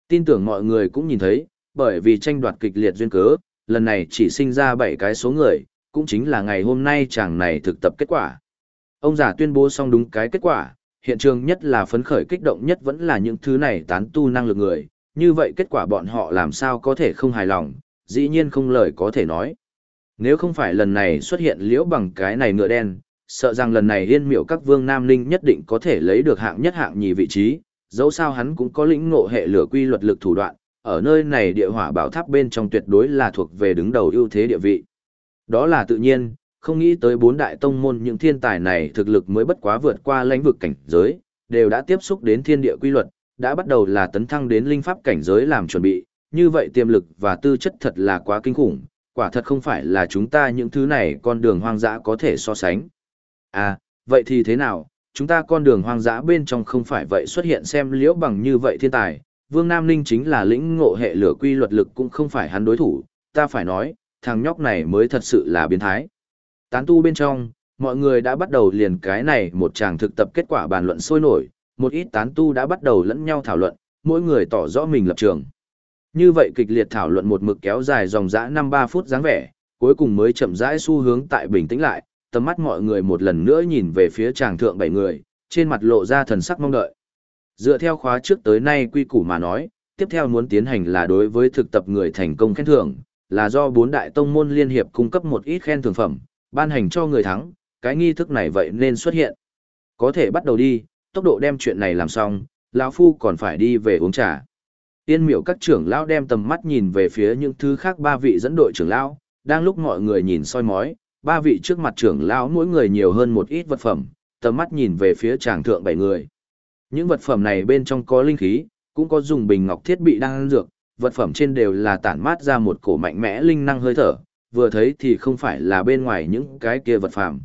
Tin tưởng mọi người cũng nhìn thấy, bởi vì tranh đoạt kịch liệt duyên cớ, lần này chỉ sinh ra 7 cái số người, cũng chính là ngày hôm nay chàng này thực tập kết quả. Ông già tuyên bố xong đúng cái kết quả, hiện trường nhất là phấn khởi kích động nhất vẫn là những thứ này tán tu năng lực người, như vậy kết quả bọn họ làm sao có thể không hài lòng, dĩ nhiên không lời có thể nói. Nếu không phải lần này xuất hiện liễu bằng cái này ngựa đen, sợ rằng lần này yên miểu các vương nam linh nhất định có thể lấy được hạng nhất hạng nhì vị trí, dẫu sao hắn cũng có lĩnh ngộ hệ lửa quy luật lực thủ đoạn, ở nơi này địa hỏa bảo tháp bên trong tuyệt đối là thuộc về đứng đầu ưu thế địa vị. Đó là tự nhiên, không nghĩ tới bốn đại tông môn những thiên tài này thực lực mới bất quá vượt qua lãnh vực cảnh giới, đều đã tiếp xúc đến thiên địa quy luật, đã bắt đầu là tấn thăng đến linh pháp cảnh giới làm chuẩn bị, như vậy tiềm lực và tư chất thật là quá kinh khủng, quả thật không phải là chúng ta những thứ này con đường hoang dã có thể so sánh. À, vậy thì thế nào, chúng ta con đường hoang dã bên trong không phải vậy xuất hiện xem liễu bằng như vậy thiên tài, Vương Nam Ninh chính là lĩnh ngộ hệ lửa quy luật lực cũng không phải hắn đối thủ, ta phải nói, thằng nhóc này mới thật sự là biến thái. Tán tu bên trong, mọi người đã bắt đầu liền cái này một chàng thực tập kết quả bàn luận sôi nổi, một ít tán tu đã bắt đầu lẫn nhau thảo luận, mỗi người tỏ rõ mình lập trường. Như vậy kịch liệt thảo luận một mực kéo dài dòng dã 5-3 phút dáng vẻ, cuối cùng mới chậm rãi xu hướng tại bình tĩnh lại, tầm mắt mọi người một lần nữa nhìn về phía chàng thượng bảy người, trên mặt lộ ra thần sắc mong đợi. Dựa theo khóa trước tới nay quy củ mà nói, tiếp theo muốn tiến hành là đối với thực tập người thành công khen thưởng, là do bốn đại tông môn liên hiệp cung cấp một ít khen thưởng phẩm, ban hành cho người thắng, cái nghi thức này vậy nên xuất hiện. Có thể bắt đầu đi, tốc độ đem chuyện này làm xong, lão phu còn phải đi về uống trà. Tiên miểu các trưởng lão đem tầm mắt nhìn về phía những thứ khác ba vị dẫn đội trưởng lão, đang lúc mọi người nhìn soi mói, ba vị trước mặt trưởng lão mỗi người nhiều hơn một ít vật phẩm, tầm mắt nhìn về phía tràng thượng bảy người. Những vật phẩm này bên trong có linh khí, cũng có dùng bình ngọc thiết bị đang dược, vật phẩm trên đều là tản mát ra một cổ mạnh mẽ linh năng hơi thở, vừa thấy thì không phải là bên ngoài những cái kia vật phẩm.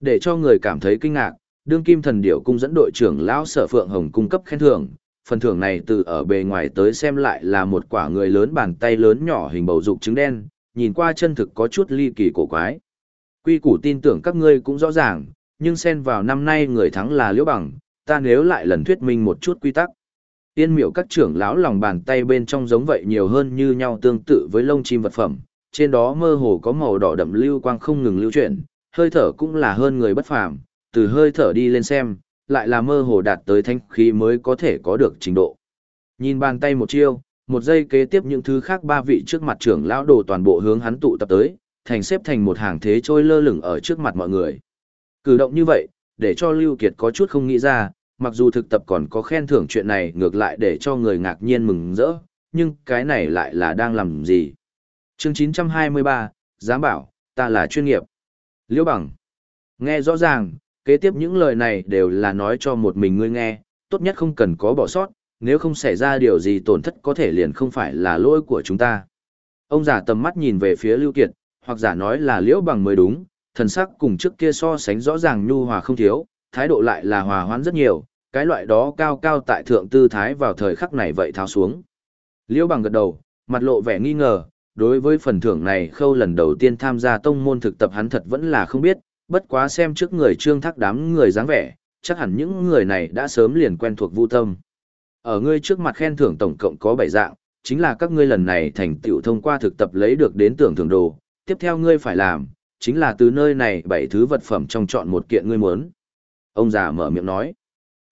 Để cho người cảm thấy kinh ngạc, đương kim thần điểu cung dẫn đội trưởng lão sở phượng hồng cung cấp khen thưởng, phần thưởng này từ ở bề ngoài tới xem lại là một quả người lớn bàn tay lớn nhỏ hình bầu dục trứng đen, nhìn qua chân thực có chút ly kỳ cổ quái. Quy củ tin tưởng các ngươi cũng rõ ràng, nhưng xen vào năm nay người thắng là Liễu Bằng, ta nếu lại lần thuyết minh một chút quy tắc. Tiên miệu các trưởng lão lòng bàn tay bên trong giống vậy nhiều hơn như nhau tương tự với lông chim vật phẩm, trên đó mơ hồ có màu đỏ đậm lưu quang không ngừng lưu chuyển, hơi thở cũng là hơn người bất phàm, từ hơi thở đi lên xem, lại là mơ hồ đạt tới thanh khí mới có thể có được trình độ. Nhìn bàn tay một chiêu, một giây kế tiếp những thứ khác ba vị trước mặt trưởng lão đồ toàn bộ hướng hắn tụ tập tới, thành xếp thành một hàng thế trôi lơ lửng ở trước mặt mọi người. Cử động như vậy, để cho Lưu Kiệt có chút không nghĩ ra, mặc dù thực tập còn có khen thưởng chuyện này ngược lại để cho người ngạc nhiên mừng rỡ, nhưng cái này lại là đang làm gì? Chương 923, Giám bảo, ta là chuyên nghiệp. Liễu bằng. Nghe rõ ràng, kế tiếp những lời này đều là nói cho một mình ngươi nghe, tốt nhất không cần có bỏ sót, nếu không xảy ra điều gì tổn thất có thể liền không phải là lỗi của chúng ta. Ông giả tầm mắt nhìn về phía Lưu Kiệt, hoặc giả nói là liễu bằng mới đúng, thần sắc cùng trước kia so sánh rõ ràng nhu hòa không thiếu, thái độ lại là hòa hoãn rất nhiều, cái loại đó cao cao tại thượng tư thái vào thời khắc này vậy tháo xuống. Liễu bằng gật đầu, mặt lộ vẻ nghi ngờ, đối với phần thưởng này khâu lần đầu tiên tham gia tông môn thực tập hắn thật vẫn là không biết, bất quá xem trước người trương thác đám người dáng vẻ, chắc hẳn những người này đã sớm liền quen thuộc vu tâm. Ở ngươi trước mặt khen thưởng tổng cộng có 7 dạng, chính là các ngươi lần này thành tựu thông qua thực tập lấy được đến tưởng thưởng đồ, tiếp theo ngươi phải làm, chính là từ nơi này bảy thứ vật phẩm trong chọn một kiện ngươi muốn. Ông già mở miệng nói,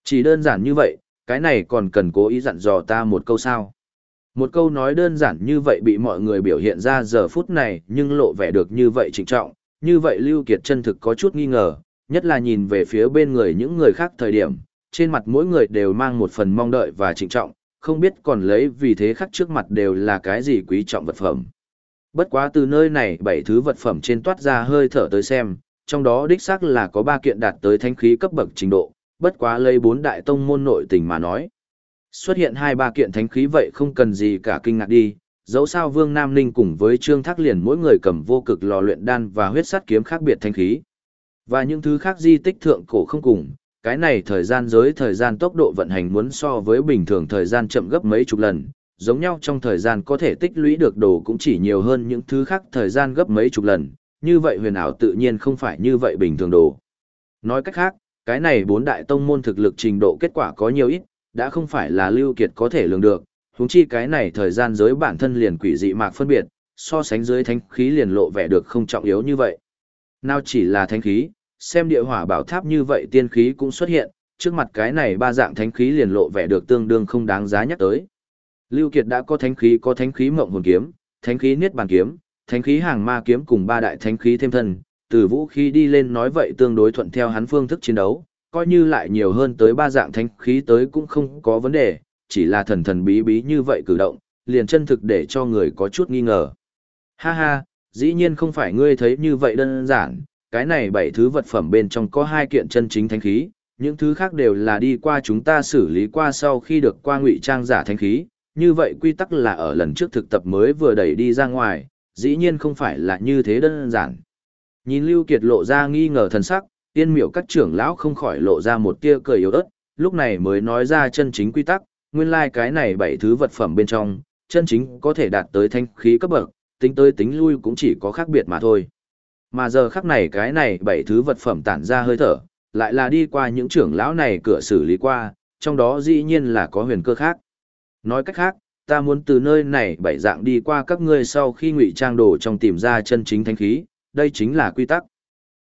chỉ đơn giản như vậy, cái này còn cần cố ý dặn dò ta một câu sao. Một câu nói đơn giản như vậy bị mọi người biểu hiện ra giờ phút này nhưng lộ vẻ được như vậy trịnh trọng, như vậy Lưu Kiệt chân thực có chút nghi ngờ, nhất là nhìn về phía bên người những người khác thời điểm, trên mặt mỗi người đều mang một phần mong đợi và trịnh trọng, không biết còn lấy vì thế khắc trước mặt đều là cái gì quý trọng vật phẩm. Bất quá từ nơi này bảy thứ vật phẩm trên toát ra hơi thở tới xem, trong đó đích xác là có ba kiện đạt tới thanh khí cấp bậc trình độ, bất quá lấy bốn đại tông môn nội tình mà nói. Xuất hiện hai ba kiện thánh khí vậy không cần gì cả kinh ngạc đi, dẫu sao Vương Nam Ninh cùng với Trương Thác liền mỗi người cầm vô cực lò luyện đan và huyết sắt kiếm khác biệt thánh khí. Và những thứ khác di tích thượng cổ không cùng, cái này thời gian giới thời gian tốc độ vận hành muốn so với bình thường thời gian chậm gấp mấy chục lần, giống nhau trong thời gian có thể tích lũy được đồ cũng chỉ nhiều hơn những thứ khác thời gian gấp mấy chục lần, như vậy huyền ảo tự nhiên không phải như vậy bình thường đồ. Nói cách khác, cái này bốn đại tông môn thực lực trình độ kết quả có nhiều ít, đã không phải là Lưu Kiệt có thể lường được, huống chi cái này thời gian giới bản thân liền quỷ dị mạc phân biệt, so sánh dưới thánh khí liền lộ vẻ được không trọng yếu như vậy. Nào chỉ là thánh khí, xem địa hỏa bảo tháp như vậy tiên khí cũng xuất hiện, trước mặt cái này ba dạng thánh khí liền lộ vẻ được tương đương không đáng giá nhắc tới. Lưu Kiệt đã có thánh khí có thánh khí mộng hồn kiếm, thánh khí niết bàn kiếm, thánh khí hàng ma kiếm cùng ba đại thánh khí thêm thân, từ vũ khí đi lên nói vậy tương đối thuận theo hắn phương thức chiến đấu, coi như lại nhiều hơn tới ba dạng thánh khí tới cũng không có vấn đề, chỉ là thần thần bí bí như vậy cử động, liền chân thực để cho người có chút nghi ngờ. Ha ha, dĩ nhiên không phải ngươi thấy như vậy đơn giản, cái này bảy thứ vật phẩm bên trong có hai kiện chân chính thánh khí, những thứ khác đều là đi qua chúng ta xử lý qua sau khi được qua ngụy trang giả thánh khí, như vậy quy tắc là ở lần trước thực tập mới vừa đẩy đi ra ngoài, dĩ nhiên không phải là như thế đơn giản. Nhìn Lưu Kiệt lộ ra nghi ngờ thần sắc, tiên miểu các trưởng lão không khỏi lộ ra một tia cười yếu ớt, lúc này mới nói ra chân chính quy tắc, nguyên lai like cái này bảy thứ vật phẩm bên trong, chân chính có thể đạt tới thanh khí cấp bậc, tính tới tính lui cũng chỉ có khác biệt mà thôi. Mà giờ khắc này cái này bảy thứ vật phẩm tản ra hơi thở, lại là đi qua những trưởng lão này cửa xử lý qua, trong đó dĩ nhiên là có huyền cơ khác. Nói cách khác, ta muốn từ nơi này bảy dạng đi qua các ngươi sau khi ngụy trang đồ trong tìm ra chân chính thánh khí, đây chính là quy tắc.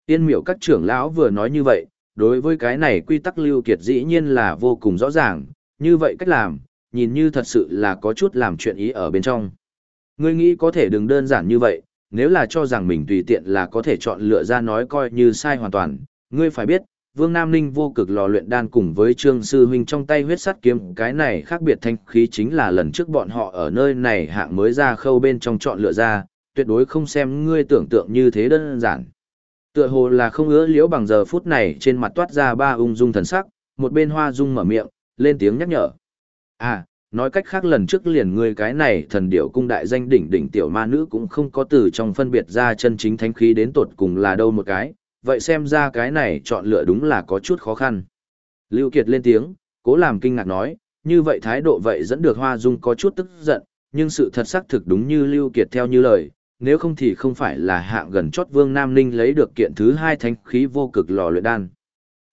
Tiên miểu các trưởng lão vừa nói như vậy, đối với cái này quy tắc lưu kiệt dĩ nhiên là vô cùng rõ ràng, như vậy cách làm, nhìn như thật sự là có chút làm chuyện ý ở bên trong. Ngươi nghĩ có thể đừng đơn giản như vậy, nếu là cho rằng mình tùy tiện là có thể chọn lựa ra nói coi như sai hoàn toàn, ngươi phải biết, Vương Nam Ninh vô cực lò luyện đan cùng với Trương Sư Huynh trong tay huyết sắt kiếm cái này khác biệt thanh khí chính là lần trước bọn họ ở nơi này hạng mới ra khâu bên trong chọn lựa ra, tuyệt đối không xem ngươi tưởng tượng như thế đơn giản. Tựa hồ là không ứa liễu bằng giờ phút này trên mặt toát ra ba ung dung thần sắc, một bên hoa dung mở miệng, lên tiếng nhắc nhở. À, nói cách khác lần trước liền ngươi cái này thần điểu cung đại danh đỉnh đỉnh tiểu ma nữ cũng không có từ trong phân biệt ra chân chính thánh khí đến tột cùng là đâu một cái, vậy xem ra cái này chọn lựa đúng là có chút khó khăn. Lưu Kiệt lên tiếng, cố làm kinh ngạc nói, như vậy thái độ vậy dẫn được Hoa Dung có chút tức giận, nhưng sự thật xác thực đúng như Lưu Kiệt theo như lời, nếu không thì không phải là hạng gần chót Vương Nam Ninh lấy được kiện thứ hai thánh khí vô cực lò luyện đan.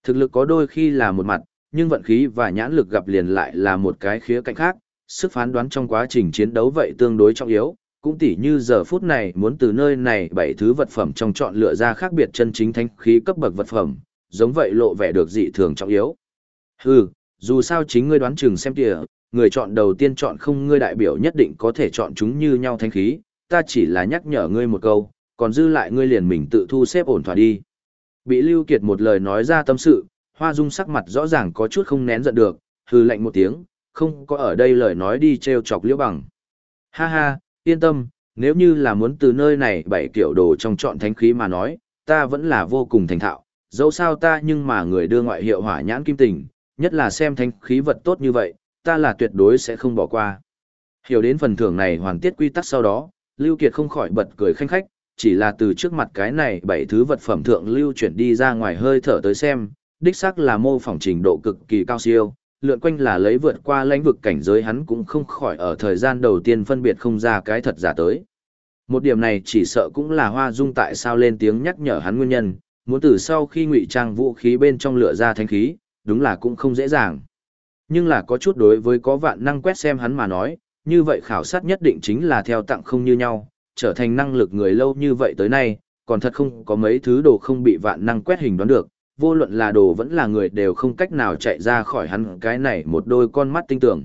Thực lực có đôi khi là một mặt, nhưng vận khí và nhãn lực gặp liền lại là một cái khía cạnh khác, sức phán đoán trong quá trình chiến đấu vậy tương đối trọng yếu, cũng tỉ như giờ phút này muốn từ nơi này bảy thứ vật phẩm trong chọn lựa ra khác biệt chân chính thanh khí cấp bậc vật phẩm, giống vậy lộ vẻ được dị thường trọng yếu. Hừ, dù sao chính ngươi đoán chừng xem kìa, người chọn đầu tiên chọn không ngươi đại biểu nhất định có thể chọn chúng như nhau thanh khí, ta chỉ là nhắc nhở ngươi một câu, còn dư lại ngươi liền mình tự thu xếp ổn thỏa đi. Bị Lưu Kiệt một lời nói ra tâm sự, Hoa Dung sắc mặt rõ ràng có chút không nén giận được, hừ lạnh một tiếng, không có ở đây lời nói đi treo chọc Liễu Bằng. Ha ha, yên tâm, nếu như là muốn từ nơi này bảy kiểu đồ trong chọn thánh khí mà nói, ta vẫn là vô cùng thành thạo, dẫu sao ta nhưng mà người đưa ngoại hiệu hỏa nhãn kim tình, nhất là xem thánh khí vật tốt như vậy, ta là tuyệt đối sẽ không bỏ qua. Hiểu đến phần thưởng này hoàn tiết quy tắc sau đó, Lưu Kiệt không khỏi bật cười khanh khách, chỉ là từ trước mặt cái này bảy thứ vật phẩm thượng lưu chuyển đi ra ngoài hơi thở tới xem, đích xác là mô phỏng trình độ cực kỳ cao siêu, lượn quanh là lấy vượt qua lãnh vực cảnh giới hắn cũng không khỏi ở thời gian đầu tiên phân biệt không ra cái thật giả tới. Một điểm này chỉ sợ cũng là Hoa Dung tại sao lên tiếng nhắc nhở hắn nguyên nhân, muốn từ sau khi ngụy trang vũ khí bên trong lửa ra thanh khí, đúng là cũng không dễ dàng. Nhưng là có chút đối với có vạn năng quét xem hắn mà nói, như vậy khảo sát nhất định chính là theo tặng không như nhau, trở thành năng lực người lâu như vậy tới nay, còn thật không có mấy thứ đồ không bị vạn năng quét hình đoán được, vô luận là đồ vẫn là người đều không cách nào chạy ra khỏi hắn cái này một đôi con mắt tinh tưởng.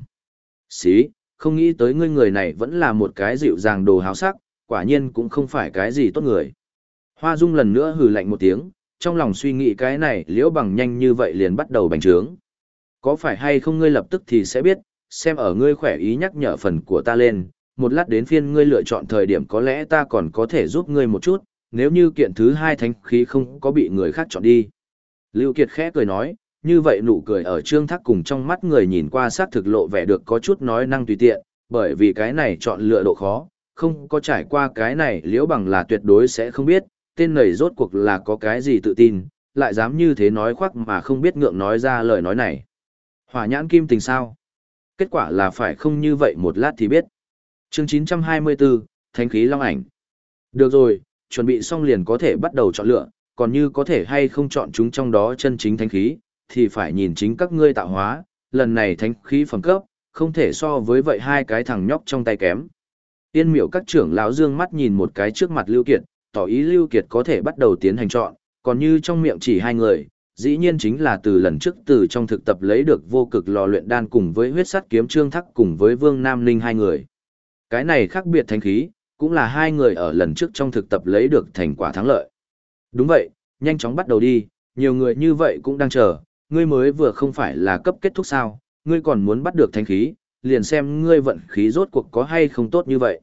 Xí, không nghĩ tới ngươi người này vẫn là một cái dịu dàng đồ háo sắc, quả nhiên cũng không phải cái gì tốt người. Hoa Dung lần nữa hừ lạnh một tiếng, trong lòng suy nghĩ cái này liễu bằng nhanh như vậy liền bắt đầu bành trướng. Có phải hay không ngươi lập tức thì sẽ biết, xem ở ngươi khỏe ý nhắc nhở phần của ta lên, một lát đến phiên ngươi lựa chọn thời điểm có lẽ ta còn có thể giúp ngươi một chút, nếu như kiện thứ hai thánh khí không có bị người khác chọn đi. Lưu Kiệt khẽ cười nói, như vậy nụ cười ở trương thác cùng trong mắt người nhìn qua sát thực lộ vẻ được có chút nói năng tùy tiện, bởi vì cái này chọn lựa độ khó, không có trải qua cái này liễu bằng là tuyệt đối sẽ không biết, tên này rốt cuộc là có cái gì tự tin, lại dám như thế nói khoác mà không biết ngượng nói ra lời nói này. Hỏa nhãn kim tình sao? Kết quả là phải không như vậy một lát thì biết. Chương 924, Thánh khí Long ảnh. Được rồi, chuẩn bị xong liền có thể bắt đầu chọn lựa, còn như có thể hay không chọn chúng trong đó chân chính thánh khí, thì phải nhìn chính các ngươi tạo hóa, lần này thánh khí phẩm cấp, không thể so với vậy hai cái thằng nhóc trong tay kém. Tiên miểu các trưởng lão dương mắt nhìn một cái trước mặt Lưu Kiệt, tỏ ý Lưu Kiệt có thể bắt đầu tiến hành chọn, còn như trong miệng chỉ hai người, dĩ nhiên chính là từ lần trước từ trong thực tập lấy được vô cực lò luyện đan cùng với huyết sắt kiếm trương thắc cùng với Vương Nam Linh hai người. Cái này khác biệt thánh khí, cũng là hai người ở lần trước trong thực tập lấy được thành quả thắng lợi. Đúng vậy, nhanh chóng bắt đầu đi, nhiều người như vậy cũng đang chờ, ngươi mới vừa không phải là cấp kết thúc sao, ngươi còn muốn bắt được thánh khí, liền xem ngươi vận khí rốt cuộc có hay không tốt như vậy.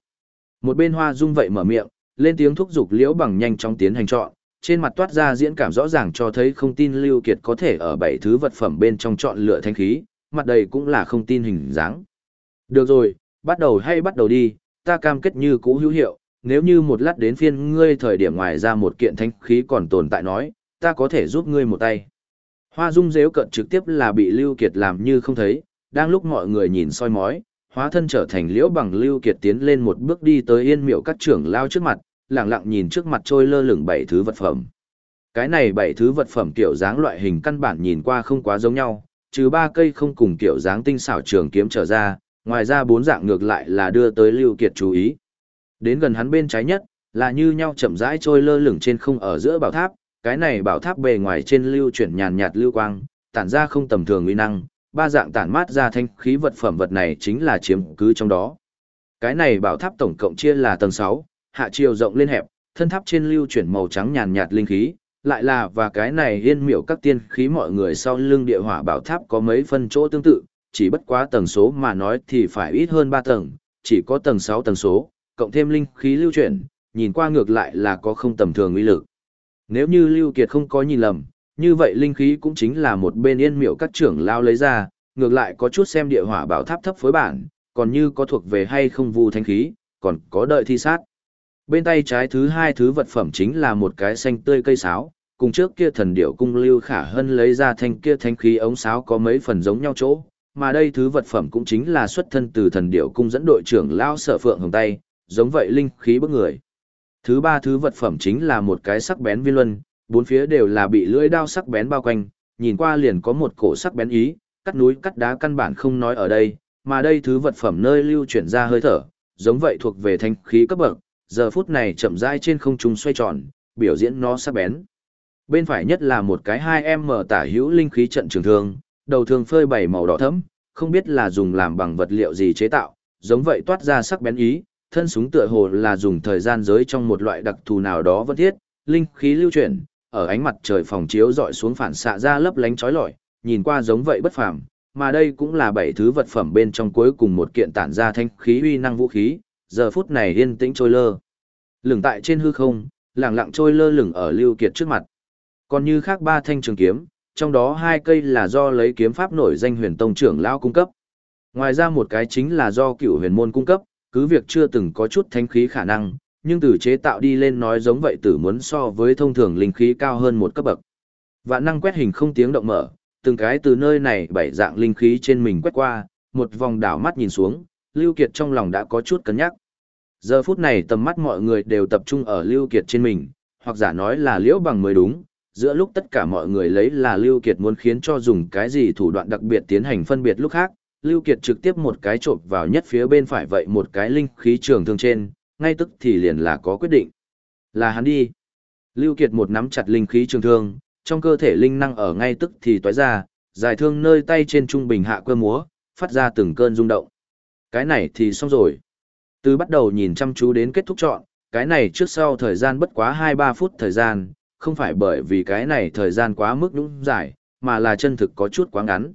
Một bên hoa dung vậy mở miệng, lên tiếng thúc giục liễu bằng nhanh chóng tiến hành chọn, trên mặt toát ra diễn cảm rõ ràng cho thấy không tin Lưu Kiệt có thể ở bảy thứ vật phẩm bên trong chọn lựa thanh khí, mặt đầy cũng là không tin hình dáng. Được rồi, bắt đầu hay bắt đầu đi, ta cam kết như cũ hữu hiệu, nếu như một lát đến phiên ngươi thời điểm ngoài ra một kiện thanh khí còn tồn tại nói, ta có thể giúp ngươi một tay. Hoa dung dếu cận trực tiếp là bị Lưu Kiệt làm như không thấy, đang lúc mọi người nhìn soi mói, hóa thân trở thành liễu bằng Lưu Kiệt tiến lên một bước đi tới yên miệu các trưởng lao trước mặt, lặng lặng nhìn trước mặt trôi lơ lửng bảy thứ vật phẩm. Cái này bảy thứ vật phẩm kiểu dáng loại hình căn bản nhìn qua không quá giống nhau, trừ ba cây không cùng kiểu dáng tinh xảo trường kiếm trở ra, ngoài ra bốn dạng ngược lại là đưa tới Lưu Kiệt chú ý. Đến gần hắn bên trái nhất, là như nhau chậm rãi trôi lơ lửng trên không ở giữa bảo tháp, cái này bảo tháp bề ngoài trên lưu chuyển nhàn nhạt lưu quang, tản ra không tầm thường uy năng, ba dạng tản mát ra thanh khí vật phẩm vật này chính là chiếm cứ trong đó. Cái này bảo tháp tổng cộng chia là tầng 6, hạ chiều rộng lên hẹp, thân tháp trên lưu chuyển màu trắng nhàn nhạt linh khí, lại là và cái này yên miểu các tiên khí mọi người sau lưng địa hỏa bảo tháp có mấy phân chỗ tương tự, chỉ bất quá tầng số mà nói thì phải ít hơn 3 tầng, chỉ có tầng 6 tầng số, cộng thêm linh khí lưu chuyển, nhìn qua ngược lại là có không tầm thường uy lực. Nếu như Lưu Kiệt không có nhìn lầm, như vậy linh khí cũng chính là một bên yên miểu các trưởng lao lấy ra, ngược lại có chút xem địa hỏa bảo tháp thấp phối bản, còn như có thuộc về hay không vu thanh khí, còn có đợi thi sát. Bên tay trái thứ hai thứ vật phẩm chính là một cái xanh tươi cây sáo, cùng trước kia thần điệu cung lưu khả hân lấy ra thanh kia thanh khí ống sáo có mấy phần giống nhau chỗ, mà đây thứ vật phẩm cũng chính là xuất thân từ thần điệu cung dẫn đội trưởng lao sở phượng hồng tay, giống vậy linh khí bức người. Thứ ba thứ vật phẩm chính là một cái sắc bén viên luân, bốn phía đều là bị lưỡi đao sắc bén bao quanh, nhìn qua liền có một cổ sắc bén ý, cắt núi cắt đá căn bản không nói ở đây, mà đây thứ vật phẩm nơi lưu chuyển ra hơi thở, giống vậy thuộc về thanh khí cấp bậc, giờ phút này chậm rãi trên không trung xoay tròn, biểu diễn nó sắc bén. Bên phải nhất là một cái hai em mở tả hữu linh khí trận trường thương, đầu thương phơi bảy màu đỏ thẫm, không biết là dùng làm bằng vật liệu gì chế tạo, giống vậy toát ra sắc bén ý, thân súng tựa hồ là dùng thời gian giới trong một loại đặc thù nào đó vẫn thiết, linh khí lưu chuyển, ở ánh mặt trời phòng chiếu dọi xuống phản xạ ra lấp lánh chói lọi, nhìn qua giống vậy bất phàm, mà đây cũng là bảy thứ vật phẩm bên trong cuối cùng một kiện tản ra thanh khí uy năng vũ khí, giờ phút này yên tĩnh trôi lơ. Lửng tại trên hư không, lẳng lặng trôi lơ lửng ở Lưu Kiệt trước mặt. Còn như khác ba thanh trường kiếm, trong đó hai cây là do lấy kiếm pháp nổi danh huyền tông trưởng lão cung cấp. Ngoài ra một cái chính là do cựu huyền môn cung cấp, cứ việc chưa từng có chút thanh khí khả năng, nhưng từ chế tạo đi lên nói giống vậy tử muốn so với thông thường linh khí cao hơn một cấp bậc. Vạn năng quét hình không tiếng động mở, từng cái từ nơi này bảy dạng linh khí trên mình quét qua, một vòng đảo mắt nhìn xuống, Lưu Kiệt trong lòng đã có chút cân nhắc. Giờ phút này tầm mắt mọi người đều tập trung ở Lưu Kiệt trên mình, hoặc giả nói là liễu bằng mới đúng, giữa lúc tất cả mọi người lấy là Lưu Kiệt muốn khiến cho dùng cái gì thủ đoạn đặc biệt tiến hành phân biệt lúc khác, Lưu Kiệt trực tiếp một cái trộm vào nhất phía bên phải vậy một cái linh khí trường thương trên, ngay tức thì liền là có quyết định. Là hắn đi. Lưu Kiệt một nắm chặt linh khí trường thương, trong cơ thể linh năng ở ngay tức thì tói ra, dài thương nơi tay trên trung bình hạ cơ múa, phát ra từng cơn rung động. Cái này thì xong rồi. Từ bắt đầu nhìn chăm chú đến kết thúc chọn, cái này trước sau thời gian bất quá 2-3 phút thời gian, không phải bởi vì cái này thời gian quá mức đúng dài, mà là chân thực có chút quá ngắn.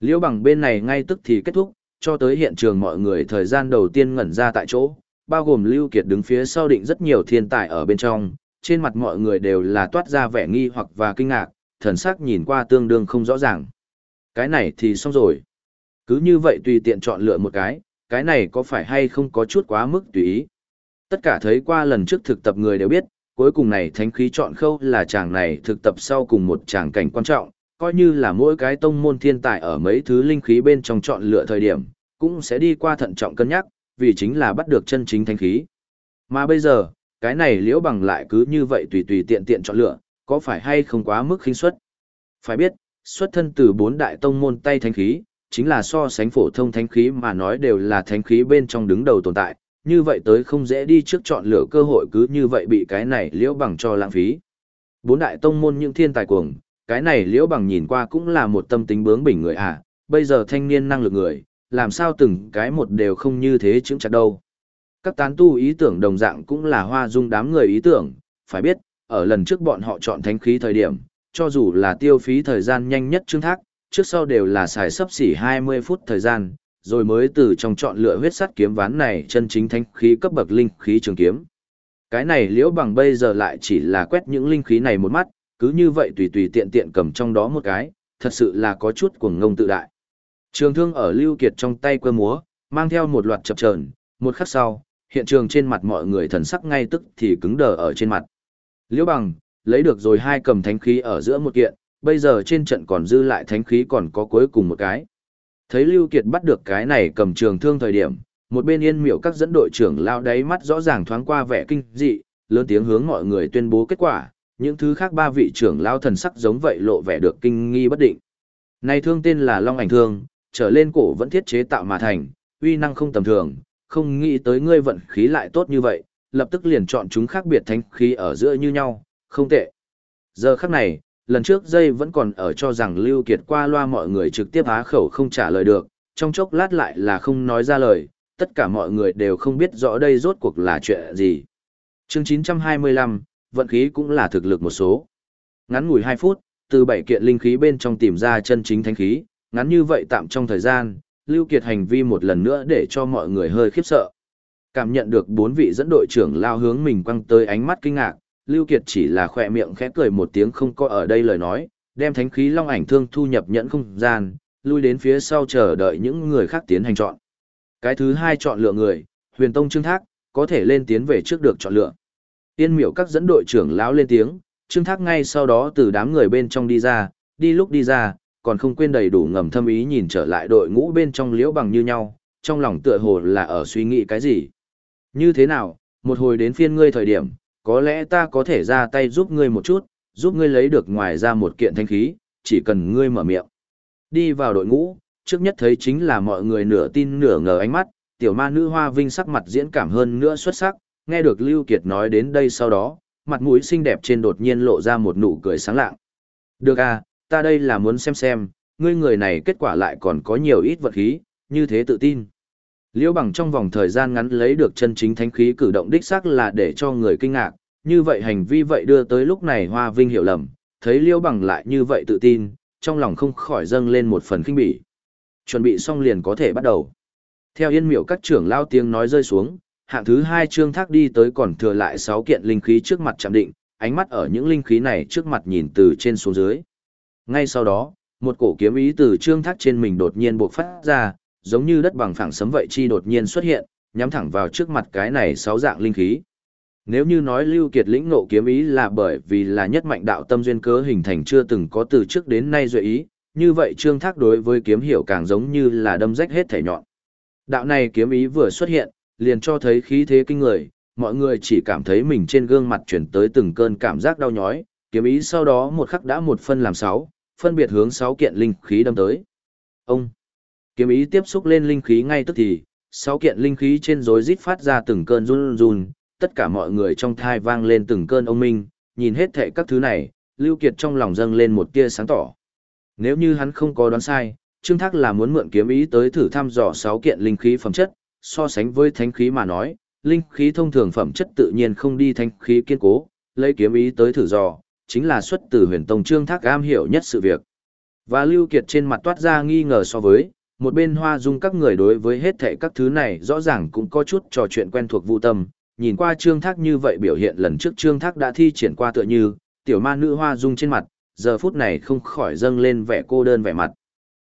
Liễu bằng bên này ngay tức thì kết thúc, cho tới hiện trường mọi người thời gian đầu tiên ngẩn ra tại chỗ, bao gồm Lưu Kiệt đứng phía sau định rất nhiều thiên tài ở bên trong, trên mặt mọi người đều là toát ra vẻ nghi hoặc và kinh ngạc, thần sắc nhìn qua tương đương không rõ ràng. Cái này thì xong rồi. Cứ như vậy tùy tiện chọn lựa một cái, cái này có phải hay không có chút quá mức tùy ý. Tất cả thấy qua lần trước thực tập người đều biết, cuối cùng này thánh khí chọn khâu là chàng này thực tập sau cùng một chàng cảnh quan trọng, coi như là mỗi cái tông môn thiên tài ở mấy thứ linh khí bên trong chọn lựa thời điểm, cũng sẽ đi qua thận trọng cân nhắc, vì chính là bắt được chân chính thánh khí. Mà bây giờ, cái này liễu bằng lại cứ như vậy tùy tùy tiện tiện chọn lựa, có phải hay không quá mức khinh suất? Phải biết, xuất thân từ bốn đại tông môn tay thánh khí, chính là so sánh phổ thông thánh khí mà nói đều là thánh khí bên trong đứng đầu tồn tại, như vậy tới không dễ đi trước chọn lựa cơ hội cứ như vậy bị cái này liễu bằng cho lãng phí. Bốn đại tông môn những thiên tài cuồng, cái này liễu bằng nhìn qua cũng là một tâm tính bướng bỉnh người à, bây giờ thanh niên năng lực người, làm sao từng cái một đều không như thế chứng chặt đâu. Các tán tu ý tưởng đồng dạng cũng là hoa dung đám người ý tưởng, phải biết, ở lần trước bọn họ chọn thánh khí thời điểm, cho dù là tiêu phí thời gian nhanh nhất chương thác, trước sau đều là xài sấp xỉ 20 phút thời gian, rồi mới từ trong chọn lựa huyết sắt kiếm ván này chân chính thánh khí cấp bậc linh khí trường kiếm. Cái này liễu bằng bây giờ lại chỉ là quét những linh khí này một mắt, cứ như vậy tùy tùy tiện tiện cầm trong đó một cái, thật sự là có chút cuồng ngông tự đại. Trường thương ở Lưu Kiệt trong tay quơ múa, mang theo một loạt chập chờn, một khắc sau, hiện trường trên mặt mọi người thần sắc ngay tức thì cứng đờ ở trên mặt. Liễu bằng, lấy được rồi hai cầm thánh khí ở giữa một kiện, bây giờ trên trận còn dư lại thánh khí còn có cuối cùng một cái. Thấy Lưu Kiệt bắt được cái này cầm trường thương thời điểm, một bên yên miểu các dẫn đội trưởng lao đáy mắt rõ ràng thoáng qua vẻ kinh dị, lớn tiếng hướng mọi người tuyên bố kết quả, những thứ khác ba vị trưởng lao thần sắc giống vậy lộ vẻ được kinh nghi bất định. Này thương tên là Long ảnh thương, trở lên cổ vẫn thiết chế tạo mà thành, uy năng không tầm thường, không nghĩ tới ngươi vận khí lại tốt như vậy, lập tức liền chọn chúng khác biệt thánh khí ở giữa như nhau, không tệ. Giờ khắc này, lần trước dây vẫn còn ở cho rằng Lưu Kiệt qua loa mọi người trực tiếp á khẩu không trả lời được, trong chốc lát lại là không nói ra lời, tất cả mọi người đều không biết rõ đây rốt cuộc là chuyện gì. Chương 925, vận khí cũng là thực lực một số. Ngắn ngủi 2 phút, từ bảy kiện linh khí bên trong tìm ra chân chính thánh khí, ngắn như vậy tạm trong thời gian, Lưu Kiệt hành vi một lần nữa để cho mọi người hơi khiếp sợ. Cảm nhận được bốn vị dẫn đội trưởng lao hướng mình quăng tới ánh mắt kinh ngạc, Lưu Kiệt chỉ là khỏe miệng khẽ cười một tiếng không có ở đây lời nói, đem thánh khí long ảnh thương thu nhập nhẫn không gian, lui đến phía sau chờ đợi những người khác tiến hành chọn. Cái thứ hai chọn lựa người, huyền tông trương thác, có thể lên tiến về trước được chọn lựa. Tiên miểu các dẫn đội trưởng lão lên tiếng, trương thác ngay sau đó từ đám người bên trong đi ra, đi lúc đi ra, còn không quên đầy đủ ngầm thâm ý nhìn trở lại đội ngũ bên trong liễu bằng như nhau, trong lòng tựa hồ là ở suy nghĩ cái gì. Như thế nào, một hồi đến phiên ngươi thời điểm, có lẽ ta có thể ra tay giúp ngươi một chút, giúp ngươi lấy được ngoài ra một kiện thanh khí, chỉ cần ngươi mở miệng. Đi vào đội ngũ, trước nhất thấy chính là mọi người nửa tin nửa ngờ ánh mắt, tiểu ma nữ hoa vinh sắc mặt diễn cảm hơn nữa xuất sắc, nghe được Lưu Kiệt nói đến đây sau đó, mặt mũi xinh đẹp trên đột nhiên lộ ra một nụ cười sáng lạng. Được à, ta đây là muốn xem xem, ngươi người này kết quả lại còn có nhiều ít vật khí, như thế tự tin. Liễu bằng trong vòng thời gian ngắn lấy được chân chính thánh khí cử động đích xác là để cho người kinh ngạc, như vậy hành vi vậy đưa tới lúc này Hoa Vinh hiểu lầm, thấy Liễu bằng lại như vậy tự tin, trong lòng không khỏi dâng lên một phần kinh bỉ. Chuẩn bị xong liền có thể bắt đầu. Theo yên miệu các trưởng lao tiếng nói rơi xuống, hạng thứ hai trương thác đi tới còn thừa lại 6 kiện linh khí trước mặt chạm định, ánh mắt ở những linh khí này trước mặt nhìn từ trên xuống dưới. Ngay sau đó, một cổ kiếm ý từ trương thác trên mình đột nhiên bộc phát ra, giống như đất bằng phẳng sấm vậy chi đột nhiên xuất hiện, nhắm thẳng vào trước mặt cái này sáu dạng linh khí. Nếu như nói Lưu Kiệt lĩnh ngộ kiếm ý là bởi vì là nhất mạnh đạo tâm duyên cớ hình thành chưa từng có từ trước đến nay duy ý, như vậy Trương Thác đối với kiếm hiểu càng giống như là đâm rách hết thể nhọn. Đạo này kiếm ý vừa xuất hiện, liền cho thấy khí thế kinh người, mọi người chỉ cảm thấy mình trên gương mặt chuyển tới từng cơn cảm giác đau nhói, kiếm ý sau đó một khắc đã một phân làm sáu, phân biệt hướng sáu kiện linh khí đâm tới. Ông Kiếm ý tiếp xúc lên linh khí ngay tức thì, sáu kiện linh khí trên rối rít phát ra từng cơn run run, tất cả mọi người trong thai vang lên từng cơn ông minh, nhìn hết thệ các thứ này, Lưu Kiệt trong lòng dâng lên một tia sáng tỏ. Nếu như hắn không có đoán sai, Trương Thác là muốn mượn kiếm ý tới thử thăm dò sáu kiện linh khí phẩm chất, so sánh với thánh khí mà nói, linh khí thông thường phẩm chất tự nhiên không đi thánh khí kiên cố, lấy kiếm ý tới thử dò, chính là xuất từ huyền tông Trương Thác am hiểu nhất sự việc. Và Lưu Kiệt trên mặt toát ra nghi ngờ so với, một bên hoa dung các người đối với hết thệ các thứ này rõ ràng cũng có chút trò chuyện quen thuộc vô tâm, nhìn qua trương thác như vậy biểu hiện lần trước trương thác đã thi triển qua tựa như, tiểu ma nữ hoa dung trên mặt, giờ phút này không khỏi dâng lên vẻ cô đơn vẻ mặt.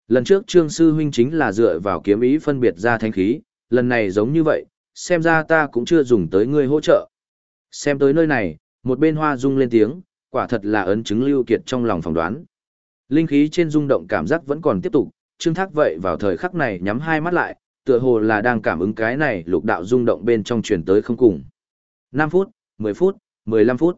Lần trước trương sư huynh chính là dựa vào kiếm ý phân biệt ra thanh khí, lần này giống như vậy, xem ra ta cũng chưa dùng tới ngươi hỗ trợ. Xem tới nơi này, một bên hoa dung lên tiếng, quả thật là ấn chứng lưu kiệt trong lòng phỏng đoán. Linh khí trên rung động cảm giác vẫn còn tiếp tục, Trương Thác vậy vào thời khắc này nhắm hai mắt lại, tựa hồ là đang cảm ứng cái này lục đạo rung động bên trong truyền tới không cùng. 5 phút, 10 phút, 15 phút.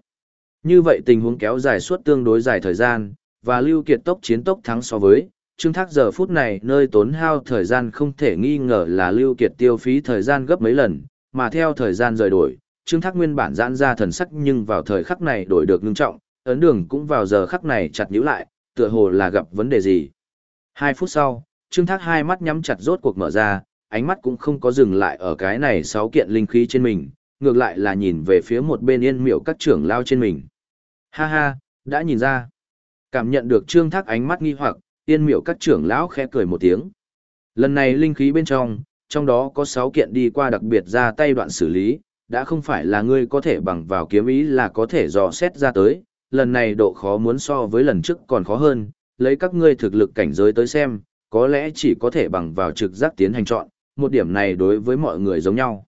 Như vậy tình huống kéo dài suốt tương đối dài thời gian, và Lưu Kiệt tốc chiến tốc thắng so với, Trương Thác giờ phút này nơi tốn hao thời gian không thể nghi ngờ là Lưu Kiệt tiêu phí thời gian gấp mấy lần, mà theo thời gian rời đổi, Trương Thác nguyên bản giãn ra thần sắc nhưng vào thời khắc này đổi được ngưng trọng, ấn đường cũng vào giờ khắc này chặt nhíu lại, tựa hồ là gặp vấn đề gì. Hai phút sau, Trương Thác hai mắt nhắm chặt rốt cuộc mở ra, ánh mắt cũng không có dừng lại ở cái này sáu kiện linh khí trên mình, ngược lại là nhìn về phía một bên yên miệu các trưởng lao trên mình. Ha ha, đã nhìn ra. Cảm nhận được Trương Thác ánh mắt nghi hoặc, yên miệu các trưởng lão khẽ cười một tiếng. Lần này linh khí bên trong, trong đó có sáu kiện đi qua đặc biệt ra tay đoạn xử lý, đã không phải là ngươi có thể bằng vào kiếm ý là có thể dò xét ra tới, lần này độ khó muốn so với lần trước còn khó hơn, lấy các ngươi thực lực cảnh giới tới xem, có lẽ chỉ có thể bằng vào trực giác tiến hành chọn, một điểm này đối với mọi người giống nhau.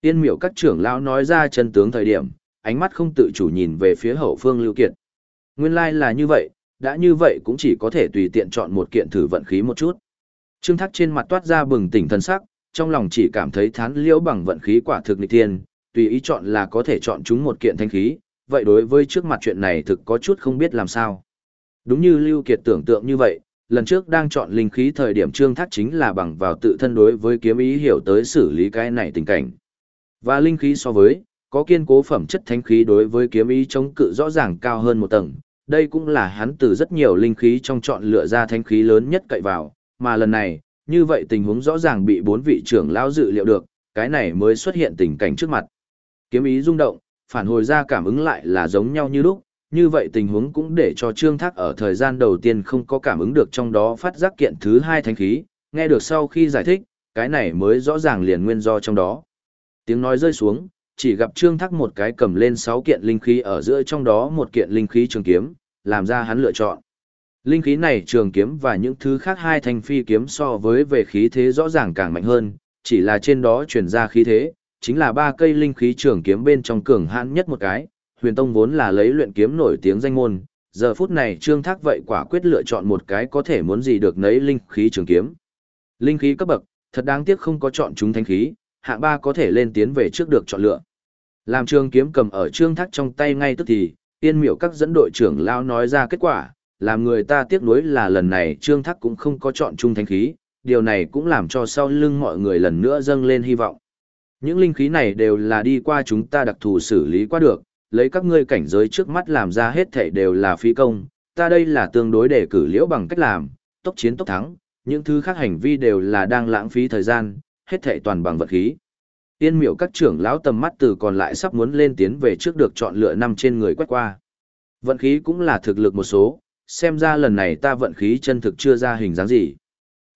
Yên miểu các trưởng lão nói ra chân tướng thời điểm, ánh mắt không tự chủ nhìn về phía hậu phương Lưu Kiệt. Nguyên lai like là như vậy, đã như vậy cũng chỉ có thể tùy tiện chọn một kiện thử vận khí một chút. Trương Thác trên mặt toát ra bừng tỉnh thần sắc, trong lòng chỉ cảm thấy thán liễu bằng vận khí quả thực nghịch thiên, tùy ý chọn là có thể chọn chúng một kiện thanh khí, vậy đối với trước mặt chuyện này thực có chút không biết làm sao. Đúng như Lưu Kiệt tưởng tượng như vậy, lần trước đang chọn linh khí thời điểm Trương Thác chính là bằng vào tự thân đối với kiếm ý hiểu tới xử lý cái này tình cảnh. Và linh khí so với, có kiên cố phẩm chất thánh khí đối với kiếm ý chống cự rõ ràng cao hơn một tầng, đây cũng là hắn từ rất nhiều linh khí trong chọn lựa ra thánh khí lớn nhất cậy vào, mà lần này, như vậy tình huống rõ ràng bị bốn vị trưởng lão dự liệu được, cái này mới xuất hiện tình cảnh trước mặt. Kiếm ý rung động, phản hồi ra cảm ứng lại là giống nhau như lúc, như vậy tình huống cũng để cho Trương Thác ở thời gian đầu tiên không có cảm ứng được trong đó phát giác kiện thứ hai thánh khí, nghe được sau khi giải thích, cái này mới rõ ràng liền nguyên do trong đó. Tiếng nói rơi xuống, chỉ gặp Trương Thác một cái cầm lên 6 kiện linh khí ở giữa trong đó một kiện linh khí trường kiếm, làm ra hắn lựa chọn. Linh khí này trường kiếm và những thứ khác hai thanh phi kiếm so với về khí thế rõ ràng càng mạnh hơn, chỉ là trên đó truyền ra khí thế, chính là ba cây linh khí trường kiếm bên trong cường hãn nhất một cái, huyền tông vốn là lấy luyện kiếm nổi tiếng danh môn, giờ phút này trương thác vậy quả quyết lựa chọn một cái có thể muốn gì được nấy linh khí trường kiếm. Linh khí cấp bậc, thật đáng tiếc không có chọn chúng thanh khí, hạng ba có thể lên tiến về trước được chọn lựa. Làm trường kiếm cầm ở trương thác trong tay ngay tức thì, tiên miểu các dẫn đội trưởng lao nói ra kết quả, làm người ta tiếc nuối là lần này trương thác cũng không có chọn chung thanh khí, điều này cũng làm cho sau lưng mọi người lần nữa dâng lên hy vọng. Những linh khí này đều là đi qua chúng ta đặc thù xử lý qua được, lấy các ngươi cảnh giới trước mắt làm ra hết thảy đều là phi công, ta đây là tương đối để cử liễu bằng cách làm, tốc chiến tốc thắng, những thứ khác hành vi đều là đang lãng phí thời gian, hết thảy toàn bằng vật khí. Tiên miểu các trưởng lão tầm mắt từ còn lại sắp muốn lên tiến về trước được chọn lựa năm trên người quét qua. Vận khí cũng là thực lực một số, xem ra lần này ta vận khí chân thực chưa ra hình dáng gì.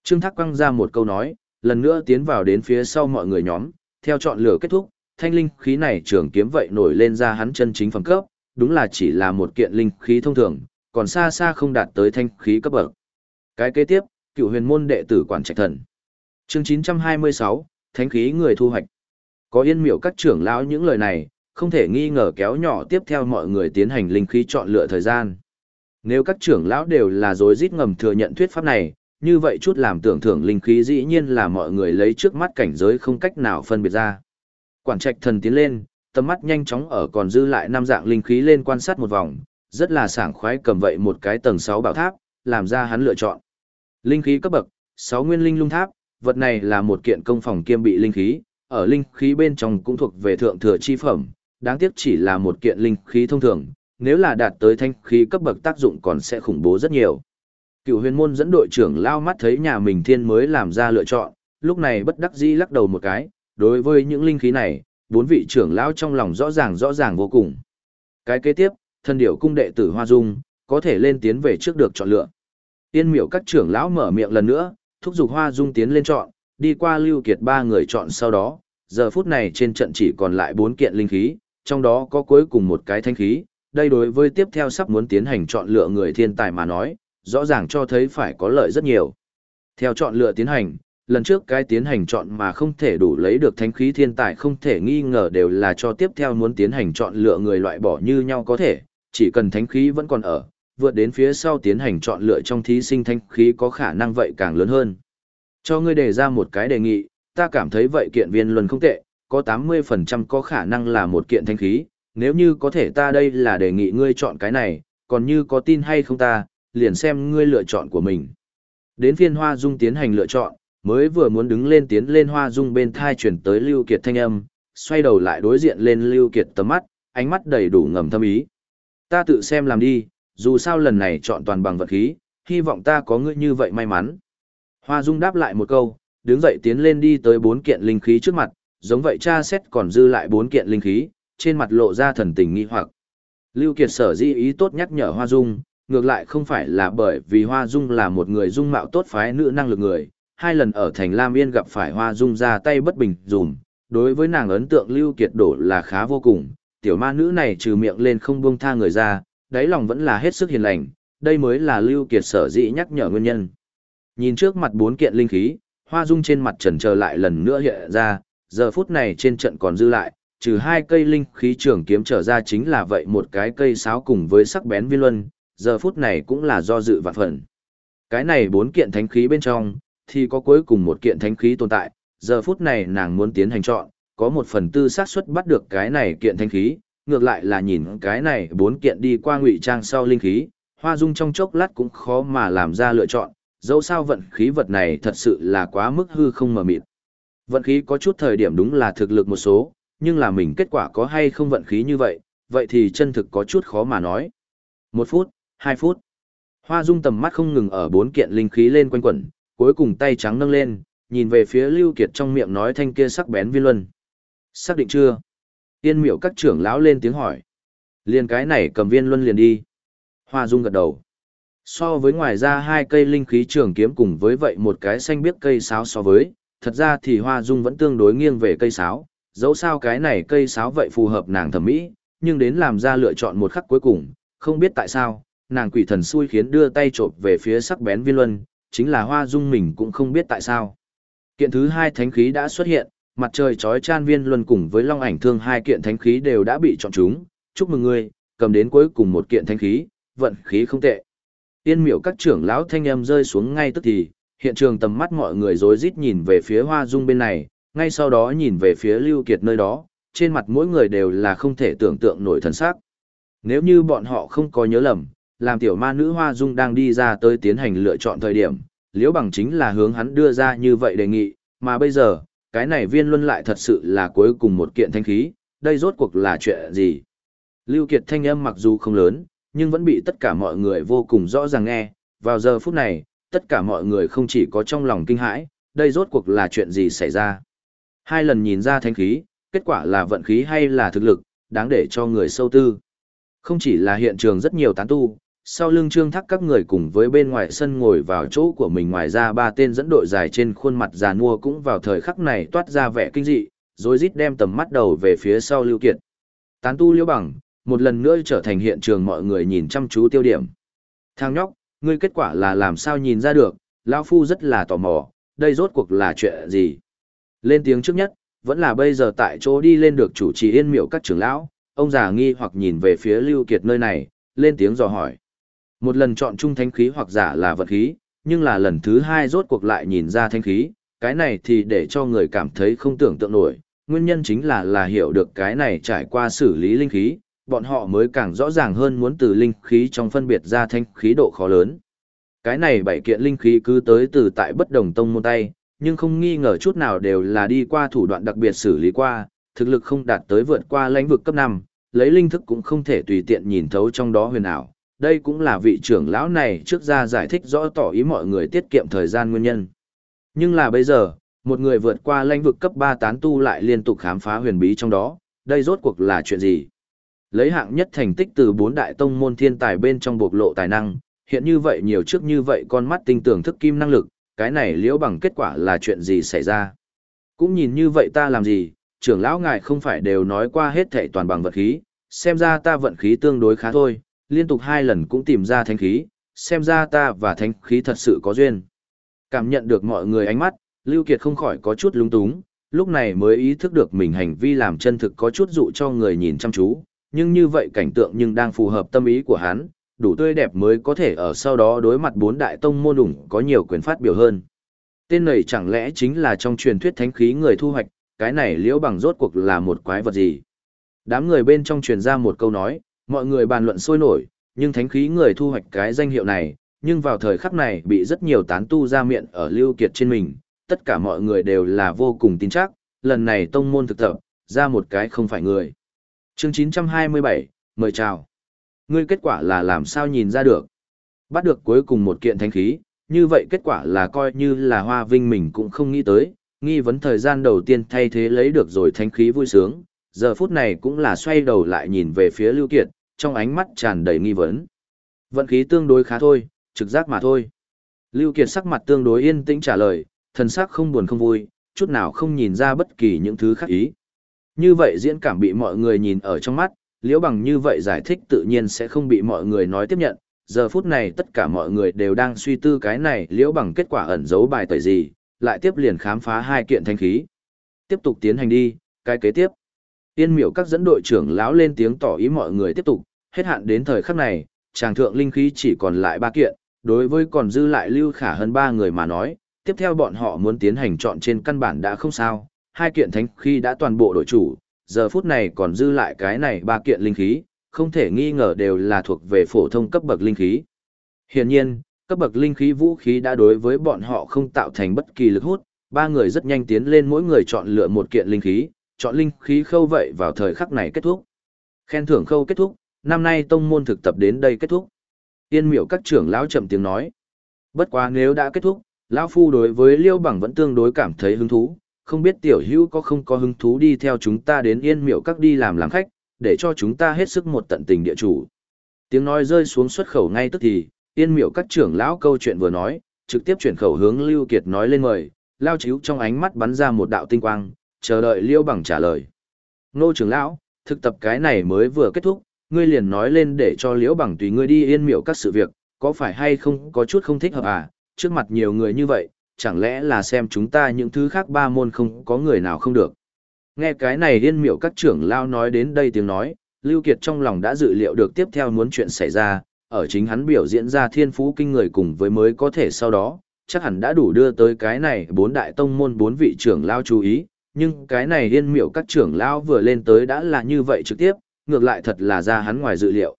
Trương Thác quăng ra một câu nói, lần nữa tiến vào đến phía sau mọi người nhóm, theo chọn lựa kết thúc, thanh linh khí này trường kiếm vậy nổi lên ra hắn chân chính phẩm cấp, đúng là chỉ là một kiện linh khí thông thường, còn xa xa không đạt tới thanh khí cấp bậc. Cái kế tiếp, cựu huyền môn đệ tử quản trạch thần. Chương 926, Thánh khí người thu hoạch. Có yên miểu các trưởng lão những lời này, không thể nghi ngờ kéo nhỏ tiếp theo mọi người tiến hành linh khí chọn lựa thời gian. Nếu các trưởng lão đều là dối rít ngầm thừa nhận thuyết pháp này, như vậy chút làm tưởng thưởng linh khí dĩ nhiên là mọi người lấy trước mắt cảnh giới không cách nào phân biệt ra. Quản trạch thần tiến lên, tầm mắt nhanh chóng ở còn dư lại năm dạng linh khí lên quan sát một vòng, rất là sảng khoái cầm vậy một cái tầng 6 bảo tháp, làm ra hắn lựa chọn. Linh khí cấp bậc, 6 nguyên linh lung tháp, vật này là một kiện công phòng kiêm bị linh khí, ở linh khí bên trong cũng thuộc về thượng thừa chi phẩm, đáng tiếc chỉ là một kiện linh khí thông thường, nếu là đạt tới thanh khí cấp bậc tác dụng còn sẽ khủng bố rất nhiều. Cựu huyền môn dẫn đội trưởng lao mắt thấy nhà mình thiên mới làm ra lựa chọn, lúc này bất đắc dĩ lắc đầu một cái, đối với những linh khí này, bốn vị trưởng lão trong lòng rõ ràng rõ ràng vô cùng. Cái kế tiếp, thân điểu cung đệ tử Hoa Dung, có thể lên tiến về trước được chọn lựa. Tiên miểu các trưởng lão mở miệng lần nữa, thúc giục Hoa Dung tiến lên chọn, đi qua lưu kiệt ba người chọn sau đó, giờ phút này trên trận chỉ còn lại bốn kiện linh khí, trong đó có cuối cùng một cái thanh khí, đây đối với tiếp theo sắp muốn tiến hành chọn lựa người thiên tài mà nói, rõ ràng cho thấy phải có lợi rất nhiều. Theo chọn lựa tiến hành, lần trước cái tiến hành chọn mà không thể đủ lấy được thánh khí thiên tài không thể nghi ngờ đều là cho tiếp theo muốn tiến hành chọn lựa người loại bỏ như nhau có thể, chỉ cần thánh khí vẫn còn ở, vượt đến phía sau tiến hành chọn lựa trong thí sinh thánh khí có khả năng vậy càng lớn hơn. Cho ngươi đề ra một cái đề nghị, ta cảm thấy vậy kiện viên luân không tệ, có 80% có khả năng là một kiện thánh khí, nếu như có thể ta đây là đề nghị ngươi chọn cái này, còn như có tin hay không ta, liền xem ngươi lựa chọn của mình. Đến phiên Hoa Dung tiến hành lựa chọn, mới vừa muốn đứng lên tiến lên Hoa Dung bên thai chuyển tới Lưu Kiệt thanh âm, xoay đầu lại đối diện lên Lưu Kiệt tầm mắt, ánh mắt đầy đủ ngầm thâm ý. Ta tự xem làm đi, dù sao lần này chọn toàn bằng vật khí, hy vọng ta có ngươi như vậy may mắn. Hoa Dung đáp lại một câu, đứng dậy tiến lên đi tới bốn kiện linh khí trước mặt, giống vậy cha xét còn dư lại bốn kiện linh khí, trên mặt lộ ra thần tình nghi hoặc. Lưu Kiệt sở di ý tốt nhắc nhở Hoa Dung, ngược lại không phải là bởi vì Hoa Dung là một người dung mạo tốt phái nữ năng lực người, hai lần ở thành Lam Yên gặp phải Hoa Dung ra tay bất bình dùm, đối với nàng ấn tượng Lưu Kiệt đổ là khá vô cùng, tiểu ma nữ này trừ miệng lên không buông tha người ra, đáy lòng vẫn là hết sức hiền lành, đây mới là Lưu Kiệt sở dĩ nhắc nhở nguyên nhân. Nhìn trước mặt bốn kiện linh khí, Hoa Dung trên mặt trần chờ lại lần nữa hiện ra, giờ phút này trên trận còn dư lại, trừ hai cây linh khí trường kiếm trở ra chính là vậy một cái cây sáo cùng với sắc bén viên luân, giờ phút này cũng là do dự vạn phần. Cái này bốn kiện thánh khí bên trong, thì có cuối cùng một kiện thánh khí tồn tại, giờ phút này nàng muốn tiến hành chọn, có một phần tư xác suất bắt được cái này kiện thánh khí, ngược lại là nhìn cái này bốn kiện đi qua ngụy trang sau linh khí, hoa dung trong chốc lát cũng khó mà làm ra lựa chọn, dẫu sao vận khí vật này thật sự là quá mức hư không mờ mịt. Vận khí có chút thời điểm đúng là thực lực một số, nhưng là mình kết quả có hay không vận khí như vậy, vậy thì chân thực có chút khó mà nói. Một phút, hai phút. Hoa dung tầm mắt không ngừng ở bốn kiện linh khí lên quanh quẩn, cuối cùng tay trắng nâng lên, nhìn về phía Lưu Kiệt trong miệng nói thanh kia sắc bén viên luân. Xác định chưa? Tiên miệu các trưởng lão lên tiếng hỏi. Liền cái này cầm viên luân liền đi. Hoa dung gật đầu. So với ngoài ra hai cây linh khí trường kiếm cùng với vậy một cái xanh biếc cây sáo so với, thật ra thì hoa dung vẫn tương đối nghiêng về cây sáo, dẫu sao cái này cây sáo vậy phù hợp nàng thẩm mỹ, nhưng đến làm ra lựa chọn một khắc cuối cùng, không biết tại sao, nàng quỷ thần xui khiến đưa tay trộm về phía sắc bén viên luân, chính là hoa dung mình cũng không biết tại sao. Kiện thứ hai thánh khí đã xuất hiện, mặt trời chói chan viên luân cùng với long ảnh thương hai kiện thánh khí đều đã bị chọn chúng, chúc mừng ngươi, cầm đến cuối cùng một kiện thánh khí, vận khí không tệ. Tiên miệu các trưởng lão thanh âm rơi xuống ngay tức thì, hiện trường tầm mắt mọi người rối rít nhìn về phía hoa dung bên này, ngay sau đó nhìn về phía Lưu Kiệt nơi đó, trên mặt mỗi người đều là không thể tưởng tượng nổi thần sắc. Nếu như bọn họ không có nhớ lầm, làm tiểu ma nữ Hoa Dung đang đi ra tới tiến hành lựa chọn thời điểm, liễu bằng chính là hướng hắn đưa ra như vậy đề nghị, mà bây giờ, cái này viên luân lại thật sự là cuối cùng một kiện thanh khí, đây rốt cuộc là chuyện gì? Lưu Kiệt thanh âm mặc dù không lớn, nhưng vẫn bị tất cả mọi người vô cùng rõ ràng nghe, vào giờ phút này, tất cả mọi người không chỉ có trong lòng kinh hãi, đây rốt cuộc là chuyện gì xảy ra. Hai lần nhìn ra thanh khí, kết quả là vận khí hay là thực lực, đáng để cho người sâu tư. Không chỉ là hiện trường rất nhiều tán tu, sau lưng trương thắc các người cùng với bên ngoài sân ngồi vào chỗ của mình ngoài ra ba tên dẫn đội dài trên khuôn mặt già nua cũng vào thời khắc này toát ra vẻ kinh dị, rồi rít đem tầm mắt đầu về phía sau lưu kiệt. Tán tu liễu bằng, một lần nữa trở thành hiện trường mọi người nhìn chăm chú tiêu điểm. Thang nhóc, ngươi kết quả là làm sao nhìn ra được, lão phu rất là tò mò, đây rốt cuộc là chuyện gì? Lên tiếng trước nhất, vẫn là bây giờ tại chỗ đi lên được chủ trì yên miệu các trưởng lão, ông già nghi hoặc nhìn về phía Lưu Kiệt nơi này, lên tiếng dò hỏi. Một lần chọn chung thánh khí hoặc giả là vật khí, nhưng là lần thứ hai rốt cuộc lại nhìn ra thánh khí, cái này thì để cho người cảm thấy không tưởng tượng nổi, nguyên nhân chính là là hiểu được cái này trải qua xử lý linh khí, bọn họ mới càng rõ ràng hơn muốn từ linh khí trong phân biệt ra thanh khí độ khó lớn. Cái này bảy kiện linh khí cứ tới từ tại bất đồng tông môn tay, nhưng không nghi ngờ chút nào đều là đi qua thủ đoạn đặc biệt xử lý qua, thực lực không đạt tới vượt qua lãnh vực cấp 5, lấy linh thức cũng không thể tùy tiện nhìn thấu trong đó huyền ảo. Đây cũng là vị trưởng lão này trước ra giải thích rõ tỏ ý mọi người tiết kiệm thời gian nguyên nhân. Nhưng là bây giờ, một người vượt qua lãnh vực cấp 3 tán tu lại liên tục khám phá huyền bí trong đó, đây rốt cuộc là chuyện gì? Lấy hạng nhất thành tích từ bốn đại tông môn thiên tài bên trong bộc lộ tài năng, hiện như vậy nhiều trước như vậy con mắt tinh tưởng thức kim năng lực, cái này liễu bằng kết quả là chuyện gì xảy ra. Cũng nhìn như vậy ta làm gì, trưởng lão ngài không phải đều nói qua hết thể toàn bằng vật khí, xem ra ta vận khí tương đối khá thôi, liên tục hai lần cũng tìm ra thánh khí, xem ra ta và thánh khí thật sự có duyên. Cảm nhận được mọi người ánh mắt, Lưu Kiệt không khỏi có chút lung túng, lúc này mới ý thức được mình hành vi làm chân thực có chút dụ cho người nhìn chăm chú, nhưng như vậy cảnh tượng nhưng đang phù hợp tâm ý của hắn, đủ tươi đẹp mới có thể ở sau đó đối mặt bốn đại tông môn đủng có nhiều quyền phát biểu hơn. Tên này chẳng lẽ chính là trong truyền thuyết thánh khí người thu hoạch, cái này liễu bằng rốt cuộc là một quái vật gì? Đám người bên trong truyền ra một câu nói, mọi người bàn luận sôi nổi, nhưng thánh khí người thu hoạch cái danh hiệu này, nhưng vào thời khắc này bị rất nhiều tán tu ra miệng ở lưu kiệt trên mình, tất cả mọi người đều là vô cùng tin chắc, lần này tông môn thực tập, ra một cái không phải người. Chương 927, mời chào. Ngươi kết quả là làm sao nhìn ra được? Bắt được cuối cùng một kiện thánh khí, như vậy kết quả là coi như là hoa vinh mình cũng không nghĩ tới, nghi vấn thời gian đầu tiên thay thế lấy được rồi thánh khí vui sướng, giờ phút này cũng là xoay đầu lại nhìn về phía Lưu Kiệt, trong ánh mắt tràn đầy nghi vấn. Vận khí tương đối khá thôi, trực giác mà thôi. Lưu Kiệt sắc mặt tương đối yên tĩnh trả lời, thần sắc không buồn không vui, chút nào không nhìn ra bất kỳ những thứ khác ý. Như vậy diễn cảm bị mọi người nhìn ở trong mắt, liễu bằng như vậy giải thích tự nhiên sẽ không bị mọi người nói tiếp nhận. Giờ phút này tất cả mọi người đều đang suy tư cái này liễu bằng kết quả ẩn giấu bài tẩy gì, lại tiếp liền khám phá hai kiện thanh khí. Tiếp tục tiến hành đi, cái kế tiếp. Yên miểu các dẫn đội trưởng lão lên tiếng tỏ ý mọi người tiếp tục, hết hạn đến thời khắc này, tràng thượng linh khí chỉ còn lại ba kiện, đối với còn dư lại lưu khả hơn ba người mà nói, tiếp theo bọn họ muốn tiến hành chọn trên căn bản đã không sao, hai kiện thánh khí đã toàn bộ đổi chủ, giờ phút này còn dư lại cái này ba kiện linh khí, không thể nghi ngờ đều là thuộc về phổ thông cấp bậc linh khí. Hiển nhiên, cấp bậc linh khí vũ khí đã đối với bọn họ không tạo thành bất kỳ lực hút, ba người rất nhanh tiến lên mỗi người chọn lựa một kiện linh khí, chọn linh khí khâu vậy vào thời khắc này kết thúc. Khen thưởng khâu kết thúc, năm nay tông môn thực tập đến đây kết thúc. yên miệu các trưởng lão chậm tiếng nói. Bất quá nếu đã kết thúc, lão phu đối với Liêu Bằng vẫn tương đối cảm thấy hứng thú, không biết tiểu hữu có không có hứng thú đi theo chúng ta đến yên miệu các đi làm làm khách, để cho chúng ta hết sức một tận tình địa chủ. Tiếng nói rơi xuống xuất khẩu ngay tức thì, yên miệu các trưởng lão câu chuyện vừa nói, trực tiếp chuyển khẩu hướng Lưu Kiệt nói lên mời, lao chiếu trong ánh mắt bắn ra một đạo tinh quang, chờ đợi Liêu Bằng trả lời. Nô trưởng lão, thực tập cái này mới vừa kết thúc, ngươi liền nói lên để cho Liễu Bằng tùy ngươi đi yên miệu các sự việc, có phải hay không có chút không thích hợp à, trước mặt nhiều người như vậy, chẳng lẽ là xem chúng ta những thứ khác ba môn không có người nào không được. Nghe cái này yên miệu các trưởng lao nói đến đây tiếng nói, Lưu Kiệt trong lòng đã dự liệu được tiếp theo muốn chuyện xảy ra, ở chính hắn biểu diễn ra thiên phú kinh người cùng với mới có thể sau đó, chắc hẳn đã đủ đưa tới cái này bốn đại tông môn bốn vị trưởng lao chú ý, nhưng cái này yên miệu các trưởng lao vừa lên tới đã là như vậy trực tiếp, ngược lại thật là ra hắn ngoài dự liệu.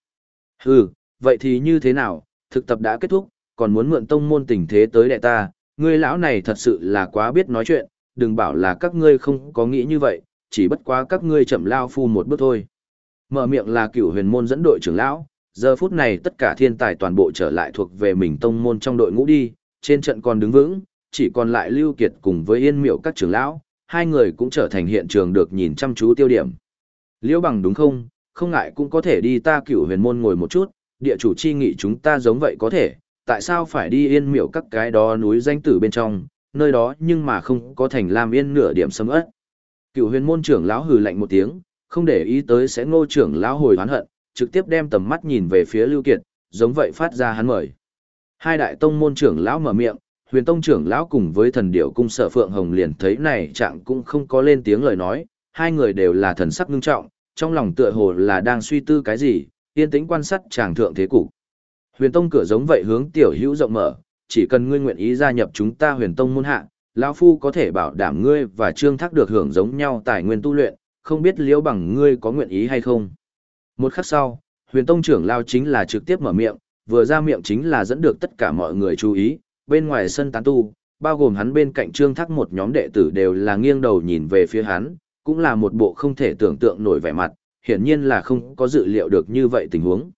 Hừ, vậy thì như thế nào, thực tập đã kết thúc, còn muốn mượn tông môn tình thế tới đệ ta, ngươi lão này thật sự là quá biết nói chuyện, đừng bảo là các ngươi không có nghĩ như vậy, chỉ bất quá các ngươi chậm lao phu một bước thôi. Mở miệng là cửu huyền môn dẫn đội trưởng lão, giờ phút này tất cả thiên tài toàn bộ trở lại thuộc về mình tông môn trong đội ngũ đi, trên trận còn đứng vững, chỉ còn lại Lưu Kiệt cùng với Yên Miệu các trưởng lão, hai người cũng trở thành hiện trường được nhìn chăm chú tiêu điểm. Liễu bằng đúng không, không ngại cũng có thể đi ta cửu huyền môn ngồi một chút, địa chủ chi nghị chúng ta giống vậy có thể, tại sao phải đi yên miểu các cái đó núi danh tử bên trong, nơi đó nhưng mà không có thành làm yên nửa điểm sấm ớt. cửu huyền môn trưởng lão hừ lạnh một tiếng, không để ý tới sẽ ngô trưởng lão hồi hoán hận, trực tiếp đem tầm mắt nhìn về phía Lưu Kiệt, giống vậy phát ra hắn mời. Hai đại tông môn trưởng lão mở miệng, huyền tông trưởng lão cùng với thần điệu cung sở phượng hồng liền thấy này trạng cũng không có lên tiếng lời nói, hai người đều là thần sắc ngưng trọng, trong lòng tựa hồ là đang suy tư cái gì, yên tĩnh quan sát chàng thượng thế cục. Huyền Tông cửa giống vậy hướng tiểu hữu rộng mở, chỉ cần ngươi nguyện ý gia nhập chúng ta Huyền Tông môn hạ, lão phu có thể bảo đảm ngươi và Trương Thác được hưởng giống nhau tài nguyên tu luyện, không biết liễu bằng ngươi có nguyện ý hay không. Một khắc sau, Huyền Tông trưởng lao chính là trực tiếp mở miệng, vừa ra miệng chính là dẫn được tất cả mọi người chú ý, bên ngoài sân tán tu, bao gồm hắn bên cạnh Trương Thác một nhóm đệ tử đều là nghiêng đầu nhìn về phía hắn, cũng là một bộ không thể tưởng tượng nổi vẻ mặt, hiển nhiên là không có dự liệu được như vậy tình huống.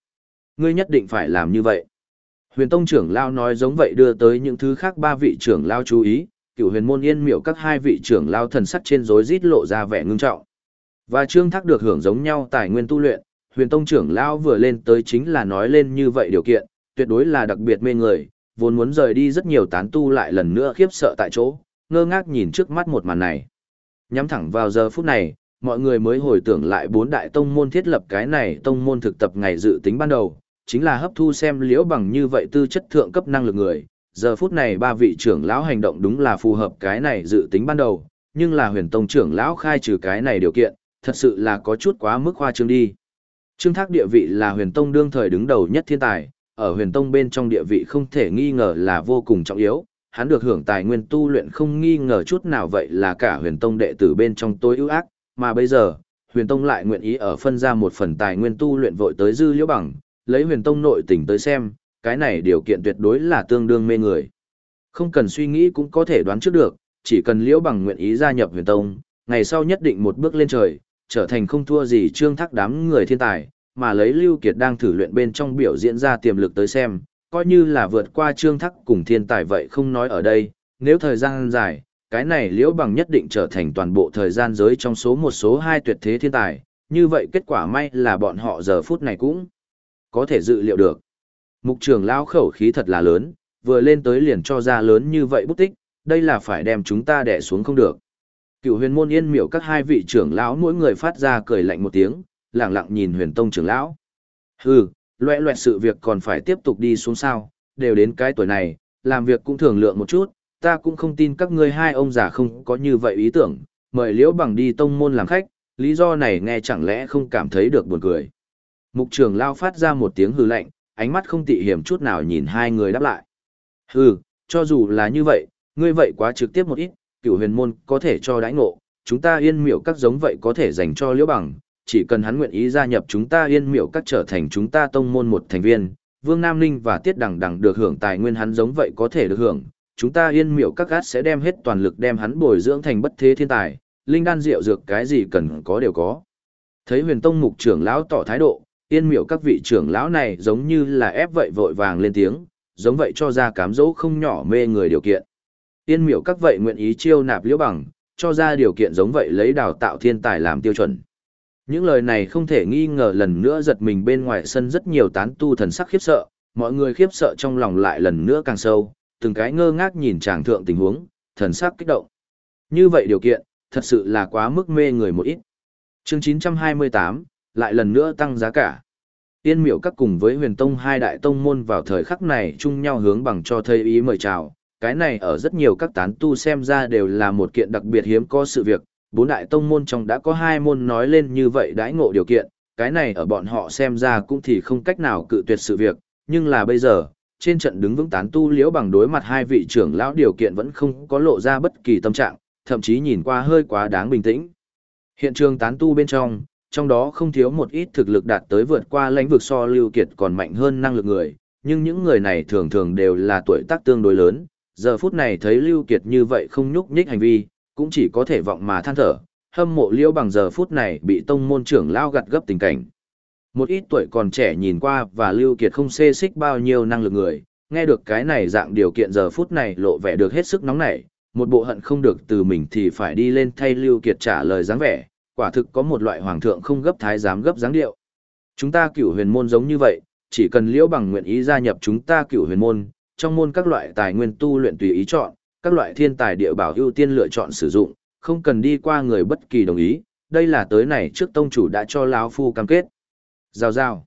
Ngươi nhất định phải làm như vậy. Huyền Tông trưởng lao nói giống vậy đưa tới những thứ khác ba vị trưởng lao chú ý, cựu huyền môn yên miểu các hai vị trưởng lao thần sắc trên rối rít lộ ra vẻ ngưng trọng. Và trương thác được hưởng giống nhau tài nguyên tu luyện, huyền tông trưởng lao vừa lên tới chính là nói lên như vậy điều kiện, tuyệt đối là đặc biệt mê người, vốn muốn rời đi rất nhiều tán tu lại lần nữa khiếp sợ tại chỗ, ngơ ngác nhìn trước mắt một màn này. Nhắm thẳng vào giờ phút này, mọi người mới hồi tưởng lại bốn đại tông môn thiết lập cái này tông môn thực tập ngày dự tính ban đầu, chính là hấp thu xem liễu bằng như vậy tư chất thượng cấp năng lực người. Giờ phút này ba vị trưởng lão hành động đúng là phù hợp cái này dự tính ban đầu, nhưng là huyền tông trưởng lão khai trừ cái này điều kiện, thật sự là có chút quá mức khoa trương đi. Trương Thác địa vị là huyền tông đương thời đứng đầu nhất thiên tài, ở huyền tông bên trong địa vị không thể nghi ngờ là vô cùng trọng yếu, hắn được hưởng tài nguyên tu luyện không nghi ngờ chút nào vậy là cả huyền tông đệ tử bên trong tối ưu ác, mà bây giờ, huyền tông lại nguyện ý ở phân ra một phần tài nguyên tu luyện vội tới dư liễu bằng, lấy huyền tông nội tình tới xem, cái này điều kiện tuyệt đối là tương đương mê người. Không cần suy nghĩ cũng có thể đoán trước được, chỉ cần liễu bằng nguyện ý gia nhập huyền tông, ngày sau nhất định một bước lên trời, trở thành không thua gì trương thác đám người thiên tài, mà lấy Lưu Kiệt đang thử luyện bên trong biểu diễn ra tiềm lực tới xem, coi như là vượt qua trương thắc cùng thiên tài vậy không nói ở đây, nếu thời gian dài, cái này liễu bằng nhất định trở thành toàn bộ thời gian giới trong số một số hai tuyệt thế thiên tài, như vậy kết quả may là bọn họ giờ phút này cũng có thể dự liệu được. Mục trưởng lao khẩu khí thật là lớn, vừa lên tới liền cho ra lớn như vậy bút tích, đây là phải đem chúng ta đè xuống không được. Cựu huyền môn yên miểu các hai vị trưởng lão mỗi người phát ra cười lạnh một tiếng, lặng lặng nhìn huyền tông trưởng lão. Hừ, loẹ loẹt sự việc còn phải tiếp tục đi xuống sao, đều đến cái tuổi này, làm việc cũng thường lượng một chút, ta cũng không tin các ngươi hai ông già không có như vậy ý tưởng, mời liễu bằng đi tông môn làm khách, lý do này nghe chẳng lẽ không cảm thấy được buồn cười. Mục trưởng lao phát ra một tiếng hư lạnh, ánh mắt không tị hiểm chút nào nhìn hai người đáp lại. Hừ, cho dù là như vậy, ngươi vậy quá trực tiếp một ít, cửu huyền môn có thể cho đãi ngộ, chúng ta yên miểu các giống vậy có thể dành cho liễu bằng, chỉ cần hắn nguyện ý gia nhập chúng ta yên miểu các trở thành chúng ta tông môn một thành viên, Vương Nam Ninh và Tiết Đằng Đằng được hưởng tài nguyên hắn giống vậy có thể được hưởng, chúng ta yên miểu các gát sẽ đem hết toàn lực đem hắn bồi dưỡng thành bất thế thiên tài, linh đan rượu dược cái gì cần có đều có. Thấy huyền tông mục trưởng lão tỏ thái độ, yên miểu các vị trưởng lão này giống như là ép vậy vội vàng lên tiếng, giống vậy cho ra cám dỗ không nhỏ mê người điều kiện. Yên miểu các vậy nguyện ý chiêu nạp liễu bằng, cho ra điều kiện giống vậy lấy đào tạo thiên tài làm tiêu chuẩn. Những lời này không thể nghi ngờ lần nữa giật mình bên ngoài sân rất nhiều tán tu thần sắc khiếp sợ, mọi người khiếp sợ trong lòng lại lần nữa càng sâu, từng cái ngơ ngác nhìn chàng thượng tình huống, thần sắc kích động. Như vậy điều kiện, thật sự là quá mức mê người một ít. Chương 928, lại lần nữa tăng giá cả. Tiên miệu các cùng với huyền tông hai đại tông môn vào thời khắc này chung nhau hướng bằng cho thầy ý mời chào. Cái này ở rất nhiều các tán tu xem ra đều là một kiện đặc biệt hiếm có sự việc. Bốn đại tông môn trong đã có hai môn nói lên như vậy đãi ngộ điều kiện. Cái này ở bọn họ xem ra cũng thì không cách nào cự tuyệt sự việc. Nhưng là bây giờ, trên trận đứng vững tán tu liễu bằng đối mặt hai vị trưởng lão điều kiện vẫn không có lộ ra bất kỳ tâm trạng, thậm chí nhìn qua hơi quá đáng bình tĩnh. Hiện trường tán tu bên trong, trong đó không thiếu một ít thực lực đạt tới vượt qua lãnh vực so lưu kiệt còn mạnh hơn năng lực người, nhưng những người này thường thường đều là tuổi tác tương đối lớn, giờ phút này thấy lưu kiệt như vậy không nhúc nhích hành vi, cũng chỉ có thể vọng mà than thở, hâm mộ liễu bằng giờ phút này bị tông môn trưởng lao gặt gấp tình cảnh. Một ít tuổi còn trẻ nhìn qua và Lưu Kiệt không xê xích bao nhiêu năng lực người, nghe được cái này dạng điều kiện giờ phút này lộ vẻ được hết sức nóng nảy, một bộ hận không được từ mình thì phải đi lên thay Lưu Kiệt trả lời dáng vẻ, quả thực có một loại hoàng thượng không gấp thái giám gấp dáng điệu. Chúng ta cửu huyền môn giống như vậy, chỉ cần liễu bằng nguyện ý gia nhập chúng ta cửu huyền môn, trong môn các loại tài nguyên tu luyện tùy ý chọn, các loại thiên tài địa bảo ưu tiên lựa chọn sử dụng, không cần đi qua người bất kỳ đồng ý, đây là tới này trước tông chủ đã cho lão phu cam kết. Giao giao.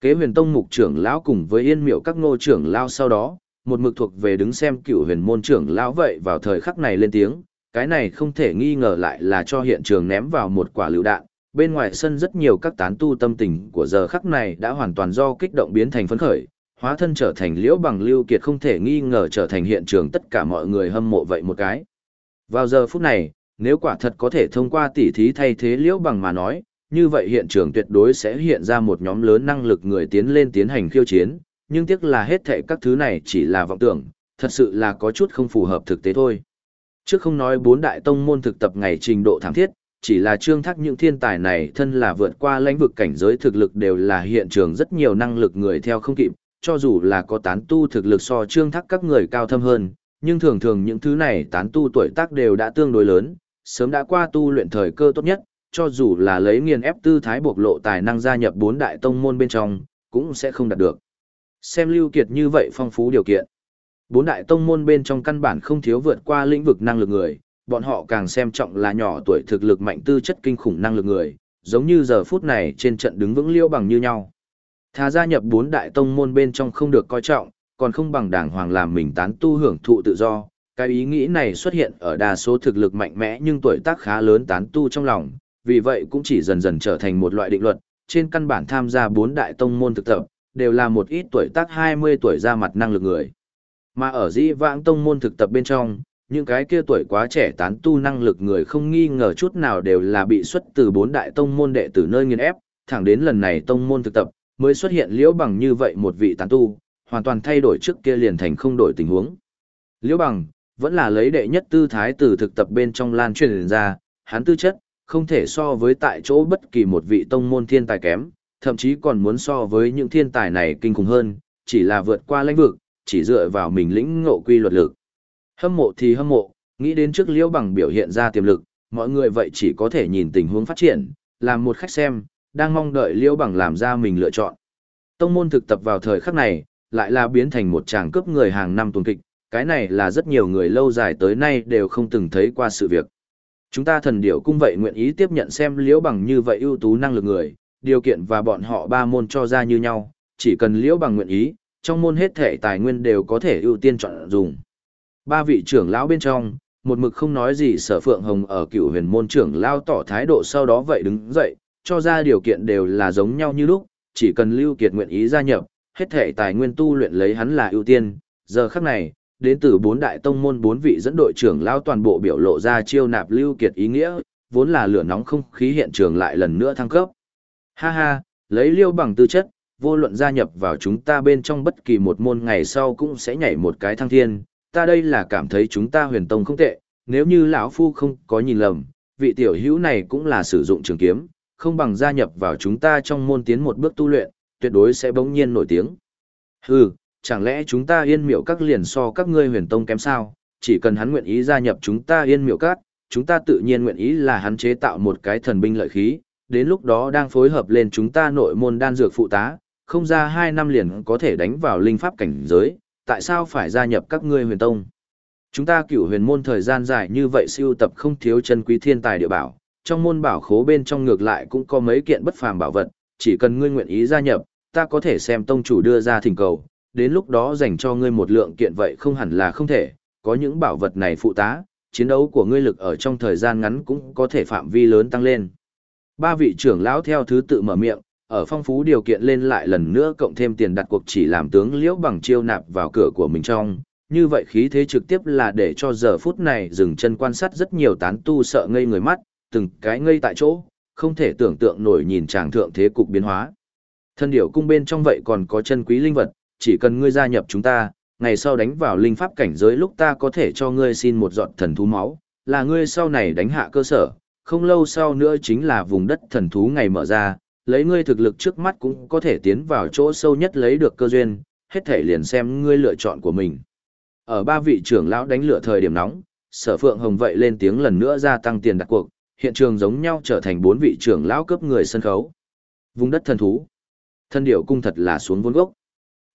Kế huyền tông mục trưởng lão cùng với yên miệu các ngô trưởng lão sau đó, một mực thuộc về đứng xem cựu huyền môn trưởng lão vậy vào thời khắc này lên tiếng, cái này không thể nghi ngờ lại là cho hiện trường ném vào một quả lựu đạn. Bên ngoài sân rất nhiều các tán tu tâm tình của giờ khắc này đã hoàn toàn do kích động biến thành phấn khởi, hóa thân trở thành liễu bằng lưu kiệt không thể nghi ngờ trở thành hiện trường tất cả mọi người hâm mộ vậy một cái. Vào giờ phút này, nếu quả thật có thể thông qua tỉ thí thay thế liễu bằng mà nói, như vậy hiện trường tuyệt đối sẽ hiện ra một nhóm lớn năng lực người tiến lên tiến hành khiêu chiến, nhưng tiếc là hết thệ các thứ này chỉ là vọng tưởng, thật sự là có chút không phù hợp thực tế thôi. Trước không nói bốn đại tông môn thực tập ngày trình độ thảm thiết, chỉ là trương thác những thiên tài này thân là vượt qua lãnh vực cảnh giới thực lực đều là hiện trường rất nhiều năng lực người theo không kịp, cho dù là có tán tu thực lực so trương thác các người cao thâm hơn, nhưng thường thường những thứ này tán tu tuổi tác đều đã tương đối lớn, sớm đã qua tu luyện thời cơ tốt nhất, cho dù là lấy nghiền ép tư thái bộc lộ tài năng gia nhập bốn đại tông môn bên trong, cũng sẽ không đạt được. Xem Lưu Kiệt như vậy phong phú điều kiện. Bốn đại tông môn bên trong căn bản không thiếu vượt qua lĩnh vực năng lực người, bọn họ càng xem trọng là nhỏ tuổi thực lực mạnh tư chất kinh khủng năng lực người, giống như giờ phút này trên trận đứng vững liêu bằng như nhau. Thà gia nhập bốn đại tông môn bên trong không được coi trọng, còn không bằng đảng hoàng làm mình tán tu hưởng thụ tự do. Cái ý nghĩ này xuất hiện ở đa số thực lực mạnh mẽ nhưng tuổi tác khá lớn tán tu trong lòng, vì vậy cũng chỉ dần dần trở thành một loại định luật, trên căn bản tham gia bốn đại tông môn thực tập, đều là một ít tuổi tác 20 tuổi ra mặt năng lực người. Mà ở dĩ vãng tông môn thực tập bên trong, những cái kia tuổi quá trẻ tán tu năng lực người không nghi ngờ chút nào đều là bị xuất từ bốn đại tông môn đệ tử nơi nghiên ép, thẳng đến lần này tông môn thực tập, mới xuất hiện liễu bằng như vậy một vị tán tu, hoàn toàn thay đổi trước kia liền thành không đổi tình huống. Liễu bằng, vẫn là lấy đệ nhất tư thái từ thực tập bên trong lan truyền ra, hắn tư chất, không thể so với tại chỗ bất kỳ một vị tông môn thiên tài kém, thậm chí còn muốn so với những thiên tài này kinh khủng hơn, chỉ là vượt qua lãnh vực, chỉ dựa vào mình lĩnh ngộ quy luật lực. Hâm mộ thì hâm mộ, nghĩ đến trước liễu bằng biểu hiện ra tiềm lực, mọi người vậy chỉ có thể nhìn tình huống phát triển, làm một khách xem, đang mong đợi liễu bằng làm ra mình lựa chọn. Tông môn thực tập vào thời khắc này, lại là biến thành một tràng cướp người hàng năm tuần kịch, cái này là rất nhiều người lâu dài tới nay đều không từng thấy qua sự việc. Chúng ta thần điểu cung vậy nguyện ý tiếp nhận xem liễu bằng như vậy ưu tú năng lực người, điều kiện và bọn họ ba môn cho ra như nhau, chỉ cần liễu bằng nguyện ý, trong môn hết thể tài nguyên đều có thể ưu tiên chọn dùng. Ba vị trưởng lão bên trong, một mực không nói gì sở phượng hồng ở cựu huyền môn trưởng lao tỏ thái độ sau đó vậy đứng dậy, cho ra điều kiện đều là giống nhau như lúc, chỉ cần Lưu Kiệt nguyện ý gia nhập, hết thể tài nguyên tu luyện lấy hắn là ưu tiên. Giờ khắc này, đến từ bốn đại tông môn bốn vị dẫn đội trưởng lao toàn bộ biểu lộ ra chiêu nạp Lưu Kiệt ý nghĩa, vốn là lửa nóng không khí hiện trường lại lần nữa thăng cấp. Ha ha, lấy liêu bằng tư chất, vô luận gia nhập vào chúng ta bên trong bất kỳ một môn ngày sau cũng sẽ nhảy một cái thăng thiên, ta đây là cảm thấy chúng ta huyền tông không tệ, nếu như lão phu không có nhìn lầm, vị tiểu hữu này cũng là sử dụng trường kiếm, không bằng gia nhập vào chúng ta trong môn tiến một bước tu luyện, tuyệt đối sẽ bỗng nhiên nổi tiếng. Hừ, chẳng lẽ chúng ta yên miệu các liền so các ngươi huyền tông kém sao, chỉ cần hắn nguyện ý gia nhập chúng ta yên miệu các, chúng ta tự nhiên nguyện ý là hắn chế tạo một cái thần binh lợi khí, đến lúc đó đang phối hợp lên chúng ta nội môn đan dược phụ tá, không ra hai năm liền có thể đánh vào linh pháp cảnh giới, tại sao phải gia nhập các ngươi huyền tông? Chúng ta cửu huyền môn thời gian dài như vậy siêu tập không thiếu chân quý thiên tài địa bảo, trong môn bảo khố bên trong ngược lại cũng có mấy kiện bất phàm bảo vật, chỉ cần ngươi nguyện ý gia nhập, ta có thể xem tông chủ đưa ra thỉnh cầu, đến lúc đó dành cho ngươi một lượng kiện vậy không hẳn là không thể, có những bảo vật này phụ tá, chiến đấu của ngươi lực ở trong thời gian ngắn cũng có thể phạm vi lớn tăng lên. Ba vị trưởng lão theo thứ tự mở miệng, ở phong phú điều kiện lên lại lần nữa cộng thêm tiền đặt cuộc chỉ làm tướng liễu bằng chiêu nạp vào cửa của mình trong. Như vậy khí thế trực tiếp là để cho giờ phút này dừng chân quan sát rất nhiều tán tu sợ ngây người mắt, từng cái ngây tại chỗ, không thể tưởng tượng nổi nhìn chàng thượng thế cục biến hóa. Thân điểu cung bên trong vậy còn có chân quý linh vật, chỉ cần ngươi gia nhập chúng ta, ngày sau đánh vào linh pháp cảnh giới lúc ta có thể cho ngươi xin một giọt thần thú máu, là ngươi sau này đánh hạ cơ sở, không lâu sau nữa chính là vùng đất thần thú ngày mở ra, lấy ngươi thực lực trước mắt cũng có thể tiến vào chỗ sâu nhất lấy được cơ duyên, hết thể liền xem ngươi lựa chọn của mình. Ở ba vị trưởng lão đánh lửa thời điểm nóng, sở phượng hồng vậy lên tiếng lần nữa gia tăng tiền đặt cuộc, hiện trường giống nhau trở thành bốn vị trưởng lão cấp người sân khấu. Vùng đất thần thú. Thân điệu cung thật là xuống vốn gốc.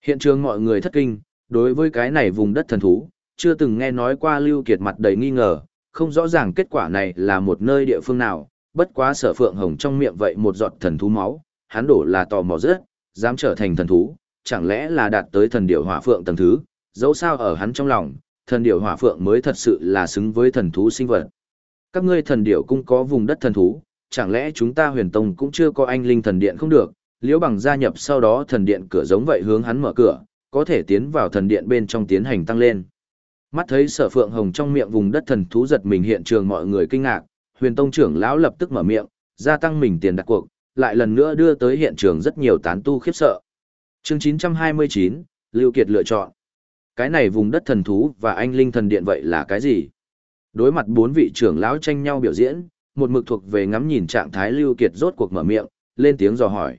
Hiện trường mọi người thất kinh, đối với cái này vùng đất thần thú, chưa từng nghe nói qua Lưu Kiệt mặt đầy nghi ngờ, không rõ ràng kết quả này là một nơi địa phương nào, bất quá sở phượng hồng trong miệng vậy một giọt thần thú máu, hắn đổ là tò mò rất, dám trở thành thần thú, chẳng lẽ là đạt tới thần điểu hỏa phượng tầng thứ, dẫu sao ở hắn trong lòng, thần điểu hỏa phượng mới thật sự là xứng với thần thú sinh vật. Các ngươi thần điểu cũng có vùng đất thần thú, chẳng lẽ chúng ta huyền tông cũng chưa có anh linh thần điện không được, liễu bằng gia nhập sau đó thần điện cửa giống vậy hướng hắn mở cửa, có thể tiến vào thần điện bên trong tiến hành tăng lên. Mắt thấy sở phượng hồng trong miệng vùng đất thần thú giật mình hiện trường mọi người kinh ngạc, huyền tông trưởng lão lập tức mở miệng, gia tăng mình tiền đặt cuộc, lại lần nữa đưa tới hiện trường rất nhiều tán tu khiếp sợ. Chương 929, Lưu Kiệt lựa chọn. Cái này vùng đất thần thú và anh linh thần điện vậy là cái gì? Đối mặt bốn vị trưởng lão tranh nhau biểu diễn, một mực thuộc về ngắm nhìn trạng thái Lưu Kiệt rốt cuộc mở miệng, lên tiếng dò hỏi.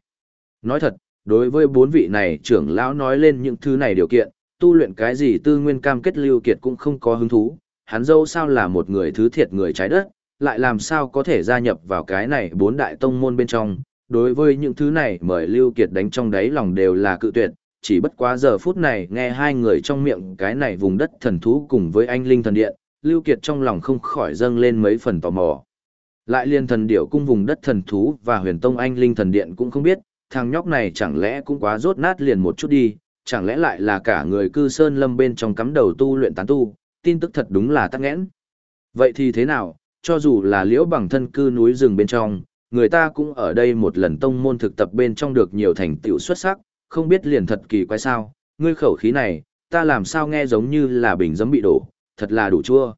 Nói thật, đối với bốn vị này trưởng lão nói lên những thứ này điều kiện, tu luyện cái gì tư nguyên cam kết Lưu Kiệt cũng không có hứng thú, hắn dâu sao là một người thứ thiệt người trái đất, lại làm sao có thể gia nhập vào cái này bốn đại tông môn bên trong. Đối với những thứ này mời Lưu Kiệt đánh trong đáy lòng đều là cự tuyệt, chỉ bất quá giờ phút này nghe hai người trong miệng cái này vùng đất thần thú cùng với anh Linh thần điện, Lưu Kiệt trong lòng không khỏi dâng lên mấy phần tò mò. Lại liên thần điểu cung vùng đất thần thú và huyền tông anh Linh thần điện cũng không biết, thằng nhóc này chẳng lẽ cũng quá rốt nát liền một chút đi, chẳng lẽ lại là cả người cư sơn lâm bên trong cắm đầu tu luyện tán tu, tin tức thật đúng là tắc nghẽn. Vậy thì thế nào, cho dù là liễu bằng thân cư núi rừng bên trong, người ta cũng ở đây một lần tông môn thực tập bên trong được nhiều thành tựu xuất sắc, không biết liền thật kỳ quái sao, ngươi khẩu khí này, ta làm sao nghe giống như là bình giấm bị đổ, thật là đủ chua.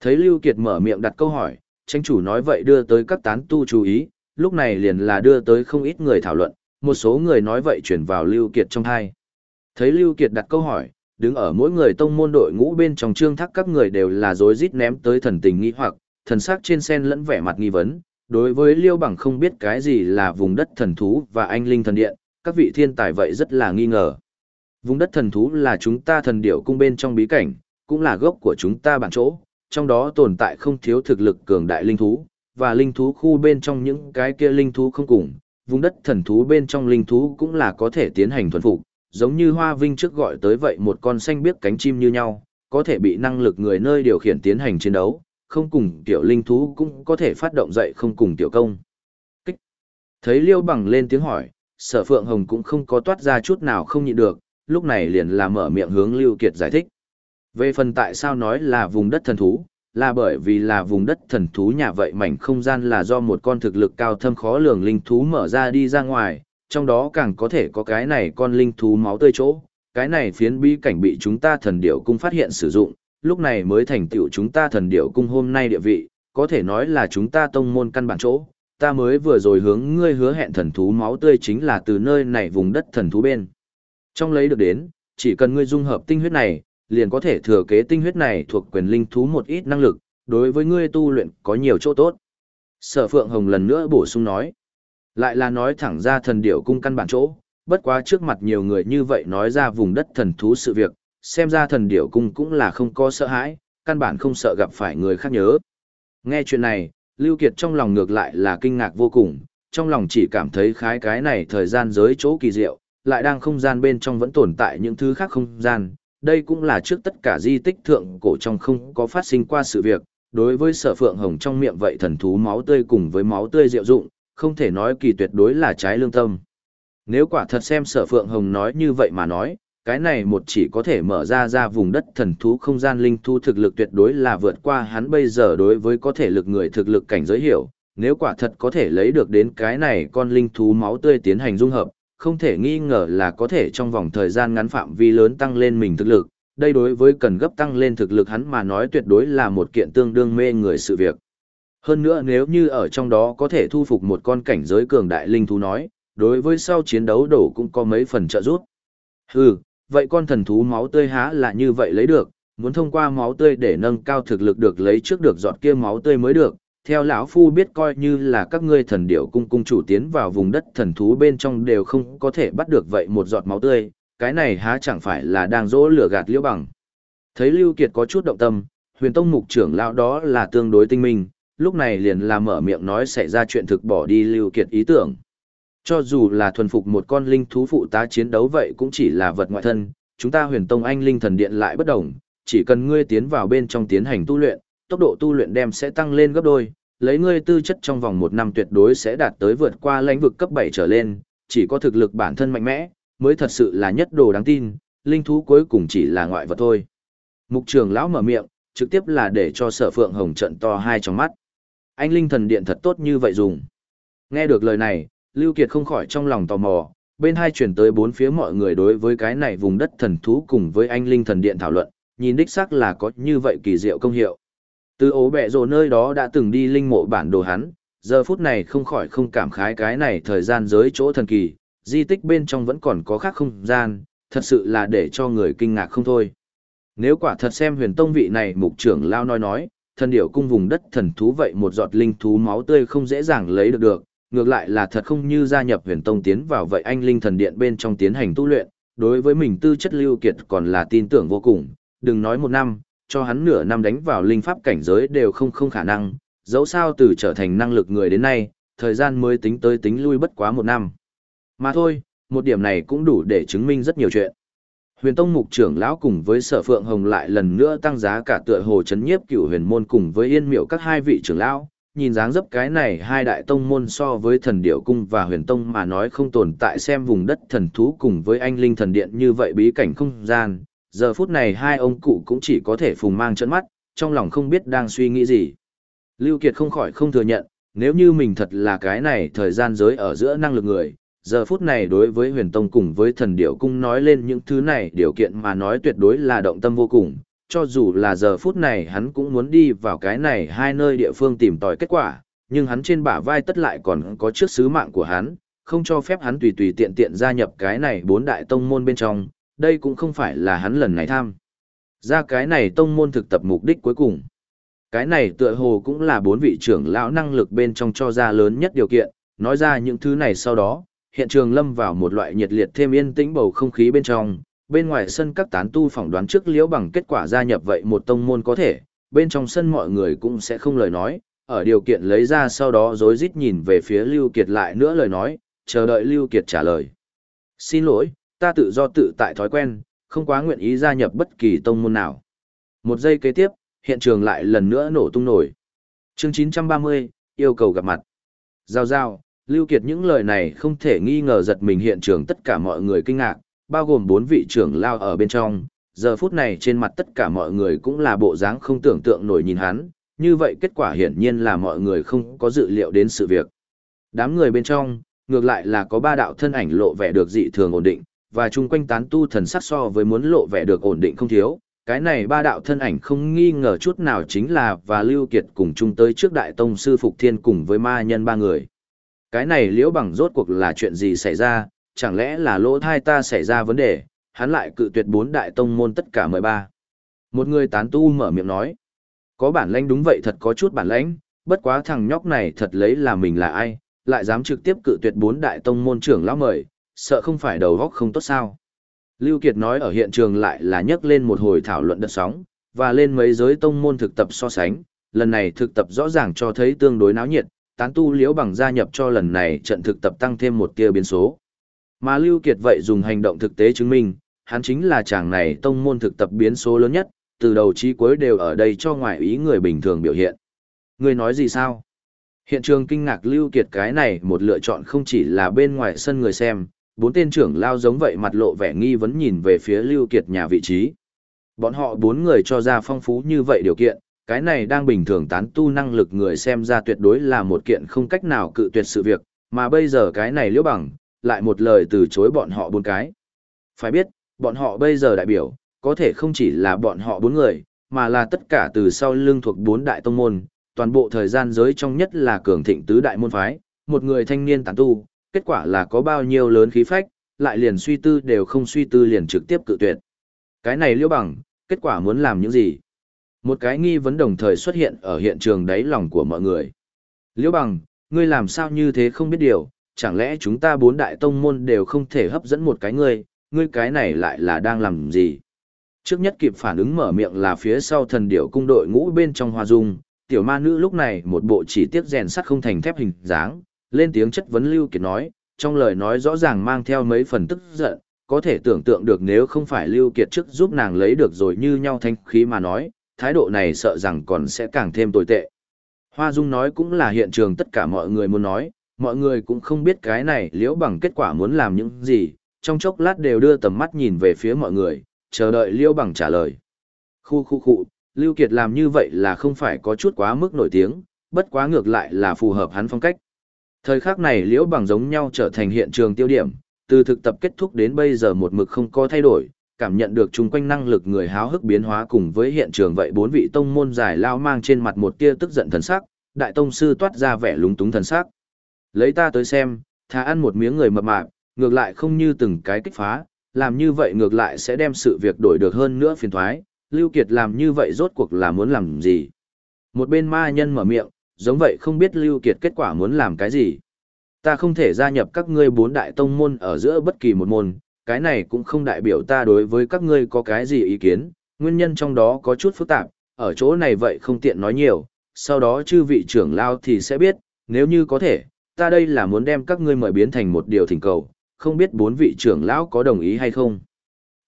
Thấy Lưu Kiệt mở miệng đặt câu hỏi, tranh chủ nói vậy đưa tới các tán tu chú ý, lúc này liền là đưa tới không ít người thảo luận, một số người nói vậy chuyển vào Lưu Kiệt trong hai. Thấy Lưu Kiệt đặt câu hỏi, đứng ở mỗi người tông môn đội ngũ bên trong trương thác các người đều là rối rít ném tới thần tình nghi hoặc, thần sắc trên sen lẫn vẻ mặt nghi vấn. Đối với Liêu Bằng không biết cái gì là vùng đất thần thú và anh linh thần điện, các vị thiên tài vậy rất là nghi ngờ. Vùng đất thần thú là chúng ta thần điểu cung bên trong bí cảnh, cũng là gốc của chúng ta bản chỗ, trong đó tồn tại không thiếu thực lực cường đại linh thú, và linh thú khu bên trong những cái kia linh thú không cùng, vùng đất thần thú bên trong linh thú cũng là có thể tiến hành thuần phục, giống như Hoa Vinh trước gọi tới vậy một con xanh biếc cánh chim như nhau, có thể bị năng lực người nơi điều khiển tiến hành chiến đấu, không cùng tiểu linh thú cũng có thể phát động dậy không cùng tiểu công. Kích. Thấy Liêu Bằng lên tiếng hỏi, Sở Phượng Hồng cũng không có toát ra chút nào không nhịn được, lúc này liền là mở miệng hướng Lưu Kiệt giải thích. Về phần tại sao nói là vùng đất thần thú, là bởi vì là vùng đất thần thú nhà vậy mảnh không gian là do một con thực lực cao thâm khó lường linh thú mở ra đi ra ngoài, trong đó càng có thể có cái này con linh thú máu tươi chỗ, cái này phiến bi cảnh bị chúng ta thần điểu cung phát hiện sử dụng, lúc này mới thành tựu chúng ta thần điểu cung hôm nay địa vị, có thể nói là chúng ta tông môn căn bản chỗ, ta mới vừa rồi hướng ngươi hứa hẹn thần thú máu tươi chính là từ nơi này vùng đất thần thú bên. Trong lấy được đến, chỉ cần ngươi dung hợp tinh huyết này, liền có thể thừa kế tinh huyết này thuộc quyền linh thú một ít năng lực, đối với ngươi tu luyện có nhiều chỗ tốt. Sở Phượng Hồng lần nữa bổ sung nói, lại là nói thẳng ra thần điểu cung căn bản chỗ, bất quá trước mặt nhiều người như vậy nói ra vùng đất thần thú sự việc, xem ra thần điểu cung cũng là không có sợ hãi, căn bản không sợ gặp phải người khác nhớ. Nghe chuyện này, Lưu Kiệt trong lòng ngược lại là kinh ngạc vô cùng, trong lòng chỉ cảm thấy khái cái này thời gian giới chỗ kỳ diệu, lại đang không gian bên trong vẫn tồn tại những thứ khác không gian, đây cũng là trước tất cả di tích thượng cổ trong không có phát sinh qua sự việc, đối với sở phượng hồng trong miệng vậy thần thú máu tươi cùng với máu tươi diệu dụng, không thể nói kỳ tuyệt đối là trái lương tâm. Nếu quả thật xem sở phượng hồng nói như vậy mà nói, cái này một chỉ có thể mở ra ra vùng đất thần thú không gian linh thu thực lực tuyệt đối là vượt qua hắn bây giờ đối với có thể lực người thực lực cảnh giới hiểu, nếu quả thật có thể lấy được đến cái này con linh thú máu tươi tiến hành dung hợp, không thể nghi ngờ là có thể trong vòng thời gian ngắn phạm vi lớn tăng lên mình thực lực, đây đối với cần gấp tăng lên thực lực hắn mà nói tuyệt đối là một kiện tương đương mê người sự việc. Hơn nữa nếu như ở trong đó có thể thu phục một con cảnh giới cường đại linh thú nói, đối với sau chiến đấu đổ cũng có mấy phần trợ giúp. Hừ, vậy con thần thú máu tươi há là như vậy lấy được, muốn thông qua máu tươi để nâng cao thực lực được lấy trước được giọt kia máu tươi mới được, theo lão phu biết coi như là các ngươi thần điểu cung cung chủ tiến vào vùng đất thần thú bên trong đều không có thể bắt được vậy một giọt máu tươi, cái này há chẳng phải là đang dỗ lửa gạt liễu bằng. Thấy Lưu Kiệt có chút động tâm, huyền tông mục trưởng lão đó là tương đối tinh minh, lúc này liền là mở miệng nói xảy ra chuyện thực bỏ đi Lưu Kiệt ý tưởng. Cho dù là thuần phục một con linh thú phụ tá chiến đấu vậy cũng chỉ là vật ngoại thân, chúng ta huyền tông anh linh thần điện lại bất đồng, chỉ cần ngươi tiến vào bên trong tiến hành tu luyện, tốc độ tu luyện đem sẽ tăng lên gấp đôi, lấy ngươi tư chất trong vòng một năm tuyệt đối sẽ đạt tới vượt qua lãnh vực cấp 7 trở lên, chỉ có thực lực bản thân mạnh mẽ, mới thật sự là nhất đồ đáng tin, linh thú cuối cùng chỉ là ngoại vật thôi. Mục trường lão mở miệng, trực tiếp là để cho sở phượng hồng trận to hai trong mắt. Anh linh thần điện thật tốt như vậy dùng. Nghe được lời này, Lưu Kiệt không khỏi trong lòng tò mò, bên hai chuyển tới bốn phía mọi người đối với cái này vùng đất thần thú cùng với anh linh thần điện thảo luận, nhìn đích xác là có như vậy kỳ diệu công hiệu. Từ ố bẹ rồ nơi đó đã từng đi linh mộ bản đồ hắn, giờ phút này không khỏi không cảm khái cái này thời gian giới chỗ thần kỳ, di tích bên trong vẫn còn có khác không gian, thật sự là để cho người kinh ngạc không thôi. Nếu quả thật xem huyền tông vị này mục trưởng lao nói nói, thần điểu cung vùng đất thần thú vậy một giọt linh thú máu tươi không dễ dàng lấy được được, ngược lại là thật không như gia nhập huyền tông tiến vào vậy anh linh thần điện bên trong tiến hành tu luyện, đối với mình tư chất lưu kiệt còn là tin tưởng vô cùng, đừng nói một năm, cho hắn nửa năm đánh vào linh pháp cảnh giới đều không không khả năng, dẫu sao từ trở thành năng lực người đến nay, thời gian mới tính tới tính lui bất quá một năm. Mà thôi, một điểm này cũng đủ để chứng minh rất nhiều chuyện. Huyền Tông mục trưởng lão cùng với Sở Phượng Hồng lại lần nữa tăng giá cả tựa hồ chấn nhiếp cửu huyền môn cùng với Yên Miệu các hai vị trưởng lão, nhìn dáng dấp cái này hai đại tông môn so với thần điệu cung và huyền tông mà nói không tồn tại xem vùng đất thần thú cùng với anh linh thần điện như vậy bí cảnh không gian, giờ phút này hai ông cụ cũng chỉ có thể phùng mang chân mắt, trong lòng không biết đang suy nghĩ gì. Lưu Kiệt không khỏi không thừa nhận, nếu như mình thật là cái này thời gian giới ở giữa năng lực người, giờ phút này đối với huyền tông cùng với thần điểu cung nói lên những thứ này điều kiện mà nói tuyệt đối là động tâm vô cùng, cho dù là giờ phút này hắn cũng muốn đi vào cái này hai nơi địa phương tìm tòi kết quả, nhưng hắn trên bả vai tất lại còn có trước sứ mạng của hắn, không cho phép hắn tùy tùy tiện tiện gia nhập cái này bốn đại tông môn bên trong, đây cũng không phải là hắn lần này tham. Ra cái này tông môn thực tập mục đích cuối cùng. Cái này tựa hồ cũng là bốn vị trưởng lão năng lực bên trong cho ra lớn nhất điều kiện, nói ra những thứ này sau đó, hiện trường lâm vào một loại nhiệt liệt thêm yên tĩnh bầu không khí bên trong, bên ngoài sân các tán tu phỏng đoán trước liễu bằng kết quả gia nhập vậy một tông môn có thể, bên trong sân mọi người cũng sẽ không lời nói, ở điều kiện lấy ra sau đó rối rít nhìn về phía Lưu Kiệt lại nữa lời nói, chờ đợi Lưu Kiệt trả lời. Xin lỗi, ta tự do tự tại thói quen, không quá nguyện ý gia nhập bất kỳ tông môn nào. Một giây kế tiếp, hiện trường lại lần nữa nổ tung nổi. Chương 930, yêu cầu gặp mặt. Giao giao, Lưu Kiệt những lời này không thể nghi ngờ giật mình hiện trường tất cả mọi người kinh ngạc, bao gồm bốn vị trưởng lao ở bên trong. Giờ phút này trên mặt tất cả mọi người cũng là bộ dáng không tưởng tượng nổi nhìn hắn, như vậy kết quả hiển nhiên là mọi người không có dự liệu đến sự việc. Đám người bên trong, ngược lại là có ba đạo thân ảnh lộ vẻ được dị thường ổn định, và chung quanh tán tu thần sắc so với muốn lộ vẻ được ổn định không thiếu. Cái này ba đạo thân ảnh không nghi ngờ chút nào chính là và Lưu Kiệt cùng chung tới trước đại tông sư Phục Thiên cùng với ma nhân ba người. Cái này liễu bằng rốt cuộc là chuyện gì xảy ra, chẳng lẽ là lỗ thai ta xảy ra vấn đề, hắn lại cự tuyệt bốn đại tông môn tất cả mười ba. Một người tán tu mở miệng nói, có bản lãnh đúng vậy thật có chút bản lãnh, bất quá thằng nhóc này thật lấy là mình là ai, lại dám trực tiếp cự tuyệt bốn đại tông môn trưởng lão mời, sợ không phải đầu góc không tốt sao. Lưu Kiệt nói ở hiện trường lại là nhắc lên một hồi thảo luận đợt sóng, và lên mấy giới tông môn thực tập so sánh, lần này thực tập rõ ràng cho thấy tương đối náo nhiệt, tán tu liễu bằng gia nhập cho lần này trận thực tập tăng thêm một tia biến số. Mà Lưu Kiệt vậy dùng hành động thực tế chứng minh, hắn chính là chàng này tông môn thực tập biến số lớn nhất, từ đầu chí cuối đều ở đây cho ngoại ý người bình thường biểu hiện. Người nói gì sao? Hiện trường kinh ngạc Lưu Kiệt cái này một lựa chọn không chỉ là bên ngoài sân người xem, bốn tên trưởng lao giống vậy mặt lộ vẻ nghi vấn nhìn về phía Lưu Kiệt nhà vị trí. Bọn họ bốn người cho ra phong phú như vậy điều kiện, cái này đang bình thường tán tu năng lực người xem ra tuyệt đối là một kiện không cách nào cự tuyệt sự việc, mà bây giờ cái này liễu bằng, lại một lời từ chối bọn họ bốn cái. Phải biết, bọn họ bây giờ đại biểu, có thể không chỉ là bọn họ bốn người, mà là tất cả từ sau lưng thuộc bốn đại tông môn, toàn bộ thời gian giới trong nhất là cường thịnh tứ đại môn phái, một người thanh niên tán tu, kết quả là có bao nhiêu lớn khí phách, lại liền suy tư đều không suy tư liền trực tiếp cự tuyệt. Cái này liễu bằng, kết quả muốn làm những gì? Một cái nghi vấn đồng thời xuất hiện ở hiện trường đáy lòng của mọi người. Liễu bằng, ngươi làm sao như thế không biết điều, chẳng lẽ chúng ta bốn đại tông môn đều không thể hấp dẫn một cái ngươi, ngươi cái này lại là đang làm gì? Trước nhất kịp phản ứng mở miệng là phía sau thần điểu cung đội ngũ bên trong hoa dung, tiểu ma nữ lúc này một bộ chỉ tiết rèn sắt không thành thép hình dáng, lên tiếng chất vấn Lưu Kiệt nói, trong lời nói rõ ràng mang theo mấy phần tức giận, có thể tưởng tượng được nếu không phải Lưu Kiệt trước giúp nàng lấy được rồi như nhau thanh khí mà nói, thái độ này sợ rằng còn sẽ càng thêm tồi tệ. Hoa Dung nói cũng là hiện trường tất cả mọi người muốn nói, mọi người cũng không biết cái này liễu bằng kết quả muốn làm những gì, trong chốc lát đều đưa tầm mắt nhìn về phía mọi người, chờ đợi liễu bằng trả lời. Khu khu khu, Lưu Kiệt làm như vậy là không phải có chút quá mức nổi tiếng, bất quá ngược lại là phù hợp hắn phong cách. Thời khắc này liễu bằng giống nhau trở thành hiện trường tiêu điểm, từ thực tập kết thúc đến bây giờ một mực không có thay đổi, cảm nhận được chung quanh năng lực người háo hức biến hóa cùng với hiện trường vậy bốn vị tông môn giải lao mang trên mặt một tia tức giận thần sắc, đại tông sư toát ra vẻ lúng túng thần sắc. Lấy ta tới xem, thà ăn một miếng người mập mạp, ngược lại không như từng cái kích phá, làm như vậy ngược lại sẽ đem sự việc đổi được hơn nữa phiền thoái, Lưu Kiệt làm như vậy rốt cuộc là muốn làm gì. Một bên ma nhân mở miệng, giống vậy không biết Lưu Kiệt kết quả muốn làm cái gì. Ta không thể gia nhập các ngươi bốn đại tông môn ở giữa bất kỳ một môn, cái này cũng không đại biểu ta đối với các ngươi có cái gì ý kiến, nguyên nhân trong đó có chút phức tạp, ở chỗ này vậy không tiện nói nhiều, sau đó chư vị trưởng lao thì sẽ biết, nếu như có thể, ta đây là muốn đem các ngươi mời biến thành một điều thỉnh cầu, không biết bốn vị trưởng lão có đồng ý hay không.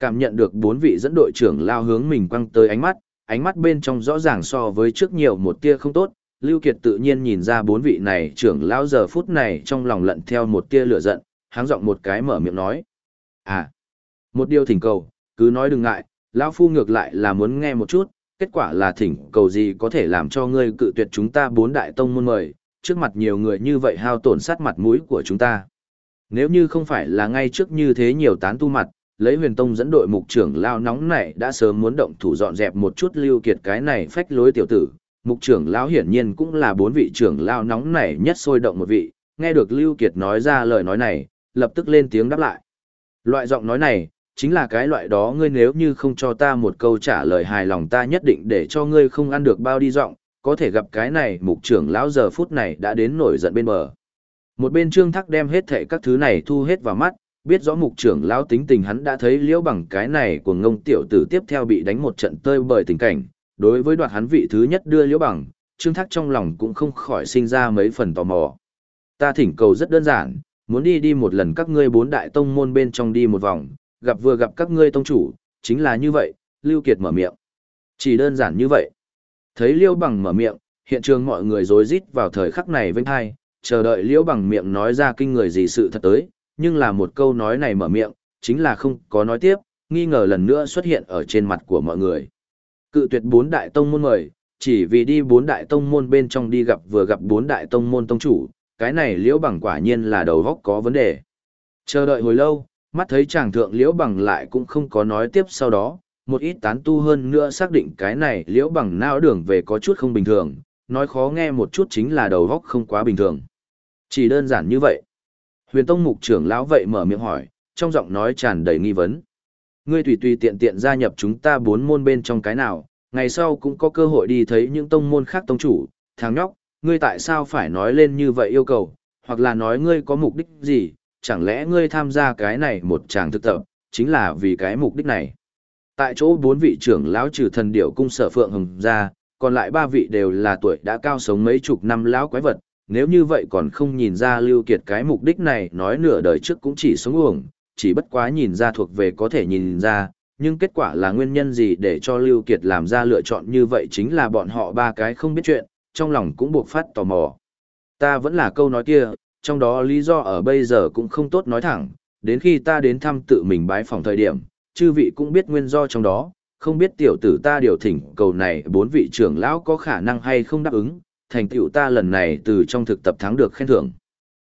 Cảm nhận được bốn vị dẫn đội trưởng lao hướng mình quăng tới ánh mắt, ánh mắt bên trong rõ ràng so với trước nhiều một tia không tốt, Lưu Kiệt tự nhiên nhìn ra bốn vị này trưởng lão giờ phút này trong lòng lận theo một tia lửa giận, háng giọng một cái mở miệng nói. À, một điều thỉnh cầu, cứ nói đừng ngại, lão phu ngược lại là muốn nghe một chút, kết quả là thỉnh cầu gì có thể làm cho ngươi cự tuyệt chúng ta bốn đại tông môn mời, trước mặt nhiều người như vậy hao tổn sát mặt mũi của chúng ta. Nếu như không phải là ngay trước như thế nhiều tán tu mặt, lấy huyền tông dẫn đội mục trưởng lao nóng này đã sớm muốn động thủ dọn dẹp một chút lưu kiệt cái này phách lối tiểu tử. Mục trưởng lão hiển nhiên cũng là bốn vị trưởng lão nóng này nhất sôi động một vị, nghe được Lưu Kiệt nói ra lời nói này, lập tức lên tiếng đáp lại. Loại giọng nói này, chính là cái loại đó ngươi nếu như không cho ta một câu trả lời hài lòng ta nhất định để cho ngươi không ăn được bao đi giọng, có thể gặp cái này mục trưởng lão giờ phút này đã đến nổi giận bên bờ. Một bên trương thắc đem hết thệ các thứ này thu hết vào mắt, biết rõ mục trưởng lão tính tình hắn đã thấy liễu bằng cái này của ngông tiểu tử tiếp theo bị đánh một trận tơi bời tình cảnh, đối với đoạt hắn vị thứ nhất đưa liễu bằng, trương Thác trong lòng cũng không khỏi sinh ra mấy phần tò mò. Ta thỉnh cầu rất đơn giản, muốn đi đi một lần các ngươi bốn đại tông môn bên trong đi một vòng, gặp vừa gặp các ngươi tông chủ, chính là như vậy, Lưu Kiệt mở miệng. Chỉ đơn giản như vậy. Thấy liễu Bằng mở miệng, hiện trường mọi người rối rít vào thời khắc này vinh hai, chờ đợi liễu Bằng miệng nói ra kinh người gì sự thật tới, nhưng là một câu nói này mở miệng, chính là không có nói tiếp, nghi ngờ lần nữa xuất hiện ở trên mặt của mọi người. Cự tuyệt bốn đại tông môn mời, chỉ vì đi bốn đại tông môn bên trong đi gặp vừa gặp bốn đại tông môn tông chủ, cái này liễu bằng quả nhiên là đầu góc có vấn đề. Chờ đợi hồi lâu, mắt thấy chàng thượng liễu bằng lại cũng không có nói tiếp sau đó, một ít tán tu hơn nữa xác định cái này liễu bằng não đường về có chút không bình thường, nói khó nghe một chút chính là đầu góc không quá bình thường. Chỉ đơn giản như vậy. Huyền Tông mục trưởng lão vậy mở miệng hỏi, trong giọng nói tràn đầy nghi vấn. Ngươi tùy tùy tiện tiện gia nhập chúng ta bốn môn bên trong cái nào, ngày sau cũng có cơ hội đi thấy những tông môn khác tông chủ, thằng nhóc, ngươi tại sao phải nói lên như vậy yêu cầu, hoặc là nói ngươi có mục đích gì, chẳng lẽ ngươi tham gia cái này một tràng thực tập, chính là vì cái mục đích này. Tại chỗ bốn vị trưởng lão trừ thần điểu cung sở phượng hồng ra, còn lại ba vị đều là tuổi đã cao sống mấy chục năm lão quái vật, nếu như vậy còn không nhìn ra lưu kiệt cái mục đích này nói nửa đời trước cũng chỉ sống uổng, chỉ bất quá nhìn ra thuộc về có thể nhìn ra, nhưng kết quả là nguyên nhân gì để cho lưu kiệt làm ra lựa chọn như vậy chính là bọn họ ba cái không biết chuyện, trong lòng cũng buộc phát tò mò. Ta vẫn là câu nói kia, trong đó lý do ở bây giờ cũng không tốt nói thẳng, đến khi ta đến thăm tự mình bái phòng thời điểm, chư vị cũng biết nguyên do trong đó, không biết tiểu tử ta điều thỉnh cầu này bốn vị trưởng lão có khả năng hay không đáp ứng, thành tựu ta lần này từ trong thực tập thắng được khen thưởng.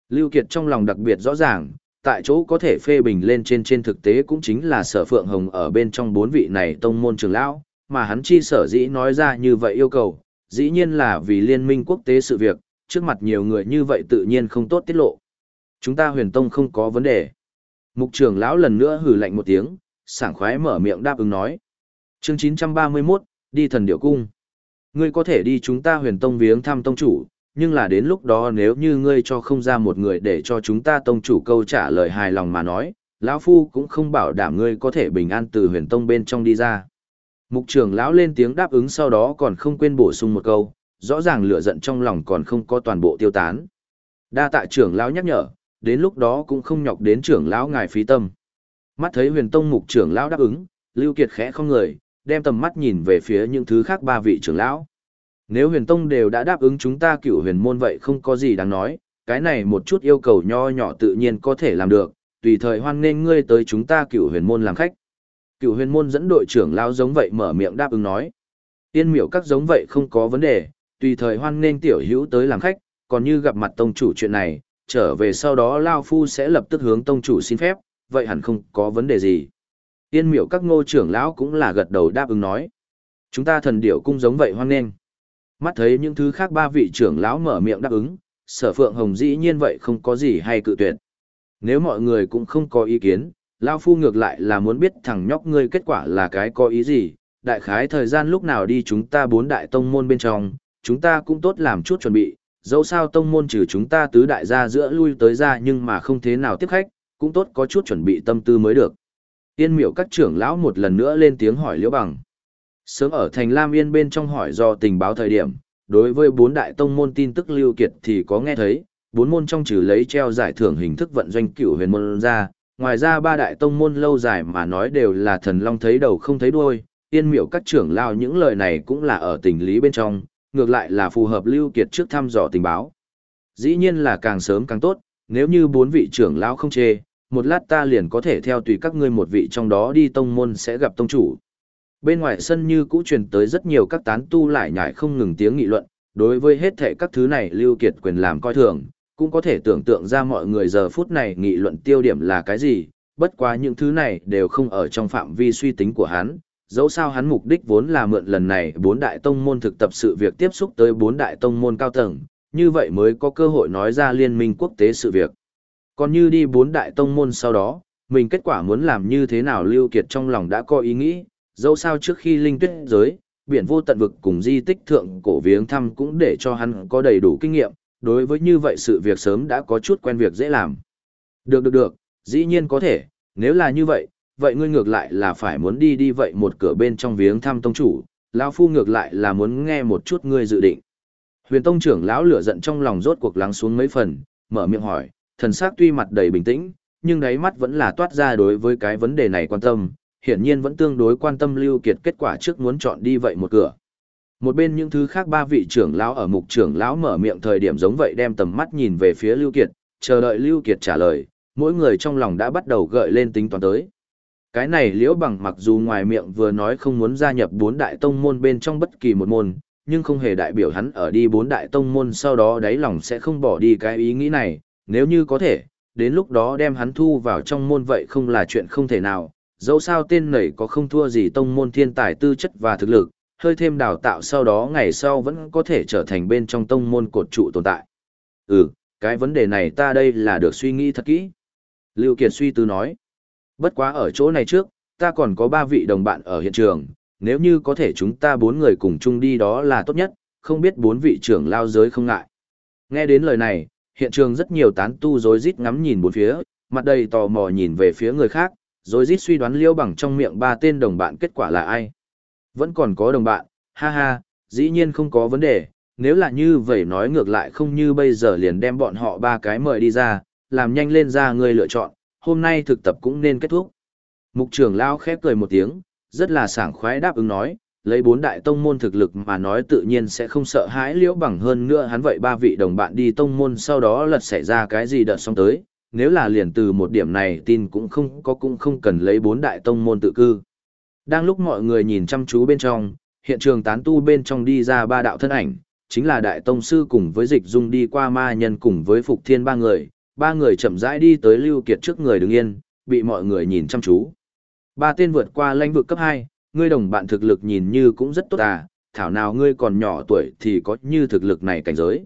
Lưu Kiệt trong lòng đặc biệt rõ ràng, tại chỗ có thể phê bình lên trên trên thực tế cũng chính là sở phượng hồng ở bên trong bốn vị này tông môn trường lão, mà hắn chi sở dĩ nói ra như vậy yêu cầu, dĩ nhiên là vì liên minh quốc tế sự việc, trước mặt nhiều người như vậy tự nhiên không tốt tiết lộ. Chúng ta huyền tông không có vấn đề. Mục trưởng lão lần nữa hừ lạnh một tiếng, sảng khoái mở miệng đáp ứng nói. Chương 931, đi thần điệu cung. Ngươi có thể đi chúng ta huyền tông viếng thăm tông chủ, nhưng là đến lúc đó nếu như ngươi cho không ra một người để cho chúng ta tông chủ câu trả lời hài lòng mà nói, lão phu cũng không bảo đảm ngươi có thể bình an từ huyền tông bên trong đi ra. Mục trưởng lão lên tiếng đáp ứng sau đó còn không quên bổ sung một câu, rõ ràng lửa giận trong lòng còn không có toàn bộ tiêu tán. Đa tạ trưởng lão nhắc nhở, đến lúc đó cũng không nhọc đến trưởng lão ngài phí tâm. Mắt thấy huyền tông mục trưởng lão đáp ứng, Lưu Kiệt khẽ không người, đem tầm mắt nhìn về phía những thứ khác ba vị trưởng lão. Nếu huyền tông đều đã đáp ứng chúng ta cửu huyền môn vậy không có gì đáng nói, cái này một chút yêu cầu nho nhỏ tự nhiên có thể làm được, tùy thời hoan nghênh ngươi tới chúng ta cửu huyền môn làm khách. Cửu huyền môn dẫn đội trưởng lão giống vậy mở miệng đáp ứng nói. Tiên miểu các giống vậy không có vấn đề, tùy thời hoan nghênh tiểu hữu tới làm khách, còn như gặp mặt tông chủ chuyện này, trở về sau đó Lao Phu sẽ lập tức hướng tông chủ xin phép, vậy hẳn không có vấn đề gì. Tiên miểu các ngô trưởng lão cũng là gật đầu đáp ứng nói. Chúng ta thần điểu cung giống vậy hoan nghênh. Mắt thấy những thứ khác ba vị trưởng lão mở miệng đáp ứng, sở phượng hồng dĩ nhiên vậy không có gì hay cự tuyệt. Nếu mọi người cũng không có ý kiến, Lao Phu ngược lại là muốn biết thằng nhóc ngươi kết quả là cái có ý gì, đại khái thời gian lúc nào đi chúng ta bốn đại tông môn bên trong, chúng ta cũng tốt làm chút chuẩn bị, dẫu sao tông môn trừ chúng ta tứ đại gia giữa lui tới ra nhưng mà không thế nào tiếp khách, cũng tốt có chút chuẩn bị tâm tư mới được. Tiên miệu các trưởng lão một lần nữa lên tiếng hỏi Liễu Bằng. Sớm ở thành Lam Yên bên trong hỏi do tình báo thời điểm, đối với bốn đại tông môn tin tức lưu kiệt thì có nghe thấy, bốn môn trong trừ lấy treo giải thưởng hình thức vận doanh cửu huyền môn ra, ngoài ra ba đại tông môn lâu dài mà nói đều là thần long thấy đầu không thấy đuôi, Yên Miểu các trưởng lao những lời này cũng là ở tình lý bên trong, ngược lại là phù hợp Lưu Kiệt trước thăm dò tình báo. Dĩ nhiên là càng sớm càng tốt, nếu như bốn vị trưởng lão không chê, một lát ta liền có thể theo tùy các ngươi một vị trong đó đi tông môn sẽ gặp tông chủ. Bên ngoài sân như cũ truyền tới rất nhiều các tán tu lại nhảy không ngừng tiếng nghị luận, đối với hết thảy các thứ này Lưu Kiệt quyền làm coi thường, cũng có thể tưởng tượng ra mọi người giờ phút này nghị luận tiêu điểm là cái gì, bất quá những thứ này đều không ở trong phạm vi suy tính của hắn, dẫu sao hắn mục đích vốn là mượn lần này bốn đại tông môn thực tập sự việc tiếp xúc tới bốn đại tông môn cao tầng, như vậy mới có cơ hội nói ra liên minh quốc tế sự việc. Còn như đi bốn đại tông môn sau đó, mình kết quả muốn làm như thế nào Lưu Kiệt trong lòng đã có ý nghĩ, dẫu sao trước khi linh tuyết giới, biển vô tận vực cùng di tích thượng cổ viếng thăm cũng để cho hắn có đầy đủ kinh nghiệm, đối với như vậy sự việc sớm đã có chút quen việc dễ làm. Được được được, dĩ nhiên có thể, nếu là như vậy, vậy ngươi ngược lại là phải muốn đi đi vậy một cửa bên trong viếng thăm tông chủ, lão phu ngược lại là muốn nghe một chút ngươi dự định. Huyền tông trưởng lão lửa giận trong lòng rốt cuộc lắng xuống mấy phần, mở miệng hỏi, thần sắc tuy mặt đầy bình tĩnh, nhưng đáy mắt vẫn là toát ra đối với cái vấn đề này quan tâm, hiển nhiên vẫn tương đối quan tâm Lưu Kiệt kết quả trước muốn chọn đi vậy một cửa. Một bên những thứ khác ba vị trưởng lão ở mục trưởng lão mở miệng thời điểm giống vậy đem tầm mắt nhìn về phía Lưu Kiệt, chờ đợi Lưu Kiệt trả lời, mỗi người trong lòng đã bắt đầu gợi lên tính toán tới. Cái này liễu bằng mặc dù ngoài miệng vừa nói không muốn gia nhập bốn đại tông môn bên trong bất kỳ một môn, nhưng không hề đại biểu hắn ở đi bốn đại tông môn sau đó đáy lòng sẽ không bỏ đi cái ý nghĩ này, nếu như có thể, đến lúc đó đem hắn thu vào trong môn vậy không là chuyện không thể nào, dẫu sao tên nảy có không thua gì tông môn thiên tài tư chất và thực lực, hơi thêm đào tạo sau đó ngày sau vẫn có thể trở thành bên trong tông môn cột trụ tồn tại. Ừ, cái vấn đề này ta đây là được suy nghĩ thật kỹ. Lưu Kiệt suy tư nói, bất quá ở chỗ này trước, ta còn có ba vị đồng bạn ở hiện trường, nếu như có thể chúng ta bốn người cùng chung đi đó là tốt nhất, không biết bốn vị trưởng lao giới không ngại. Nghe đến lời này, hiện trường rất nhiều tán tu rối rít ngắm nhìn bốn phía, mặt đầy tò mò nhìn về phía người khác, rồi rít suy đoán liêu bằng trong miệng ba tên đồng bạn kết quả là ai. Vẫn còn có đồng bạn, ha ha, dĩ nhiên không có vấn đề, nếu là như vậy nói ngược lại không như bây giờ liền đem bọn họ ba cái mời đi ra, làm nhanh lên ra người lựa chọn, hôm nay thực tập cũng nên kết thúc. Mục trưởng lao khép cười một tiếng, rất là sảng khoái đáp ứng nói, lấy bốn đại tông môn thực lực mà nói tự nhiên sẽ không sợ hãi liễu bằng hơn nữa hắn vậy ba vị đồng bạn đi tông môn sau đó lật xảy ra cái gì đợt xong tới, nếu là liền từ một điểm này tin cũng không có cũng không cần lấy bốn đại tông môn tự cư. Đang lúc mọi người nhìn chăm chú bên trong, hiện trường tán tu bên trong đi ra ba đạo thân ảnh, chính là đại tông sư cùng với dịch dung đi qua ma nhân cùng với phục thiên ba người, ba người chậm rãi đi tới lưu kiệt trước người đứng yên, bị mọi người nhìn chăm chú. Ba tên vượt qua lãnh vực cấp 2, ngươi đồng bạn thực lực nhìn như cũng rất tốt à, thảo nào ngươi còn nhỏ tuổi thì có như thực lực này cảnh giới.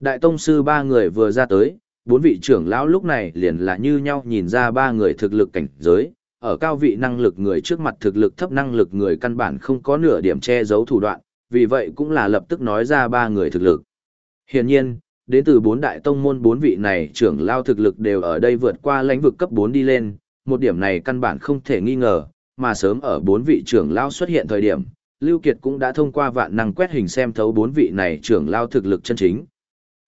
Đại tông sư ba người vừa ra tới, bốn vị trưởng lão lúc này liền là như nhau nhìn ra ba người thực lực cảnh giới, ở cao vị năng lực người trước mặt thực lực thấp năng lực người căn bản không có nửa điểm che giấu thủ đoạn, vì vậy cũng là lập tức nói ra ba người thực lực. Hiển nhiên, đến từ bốn đại tông môn bốn vị này trưởng lao thực lực đều ở đây vượt qua lãnh vực cấp 4 đi lên, một điểm này căn bản không thể nghi ngờ, mà sớm ở bốn vị trưởng lao xuất hiện thời điểm, Lưu Kiệt cũng đã thông qua vạn năng quét hình xem thấu bốn vị này trưởng lao thực lực chân chính.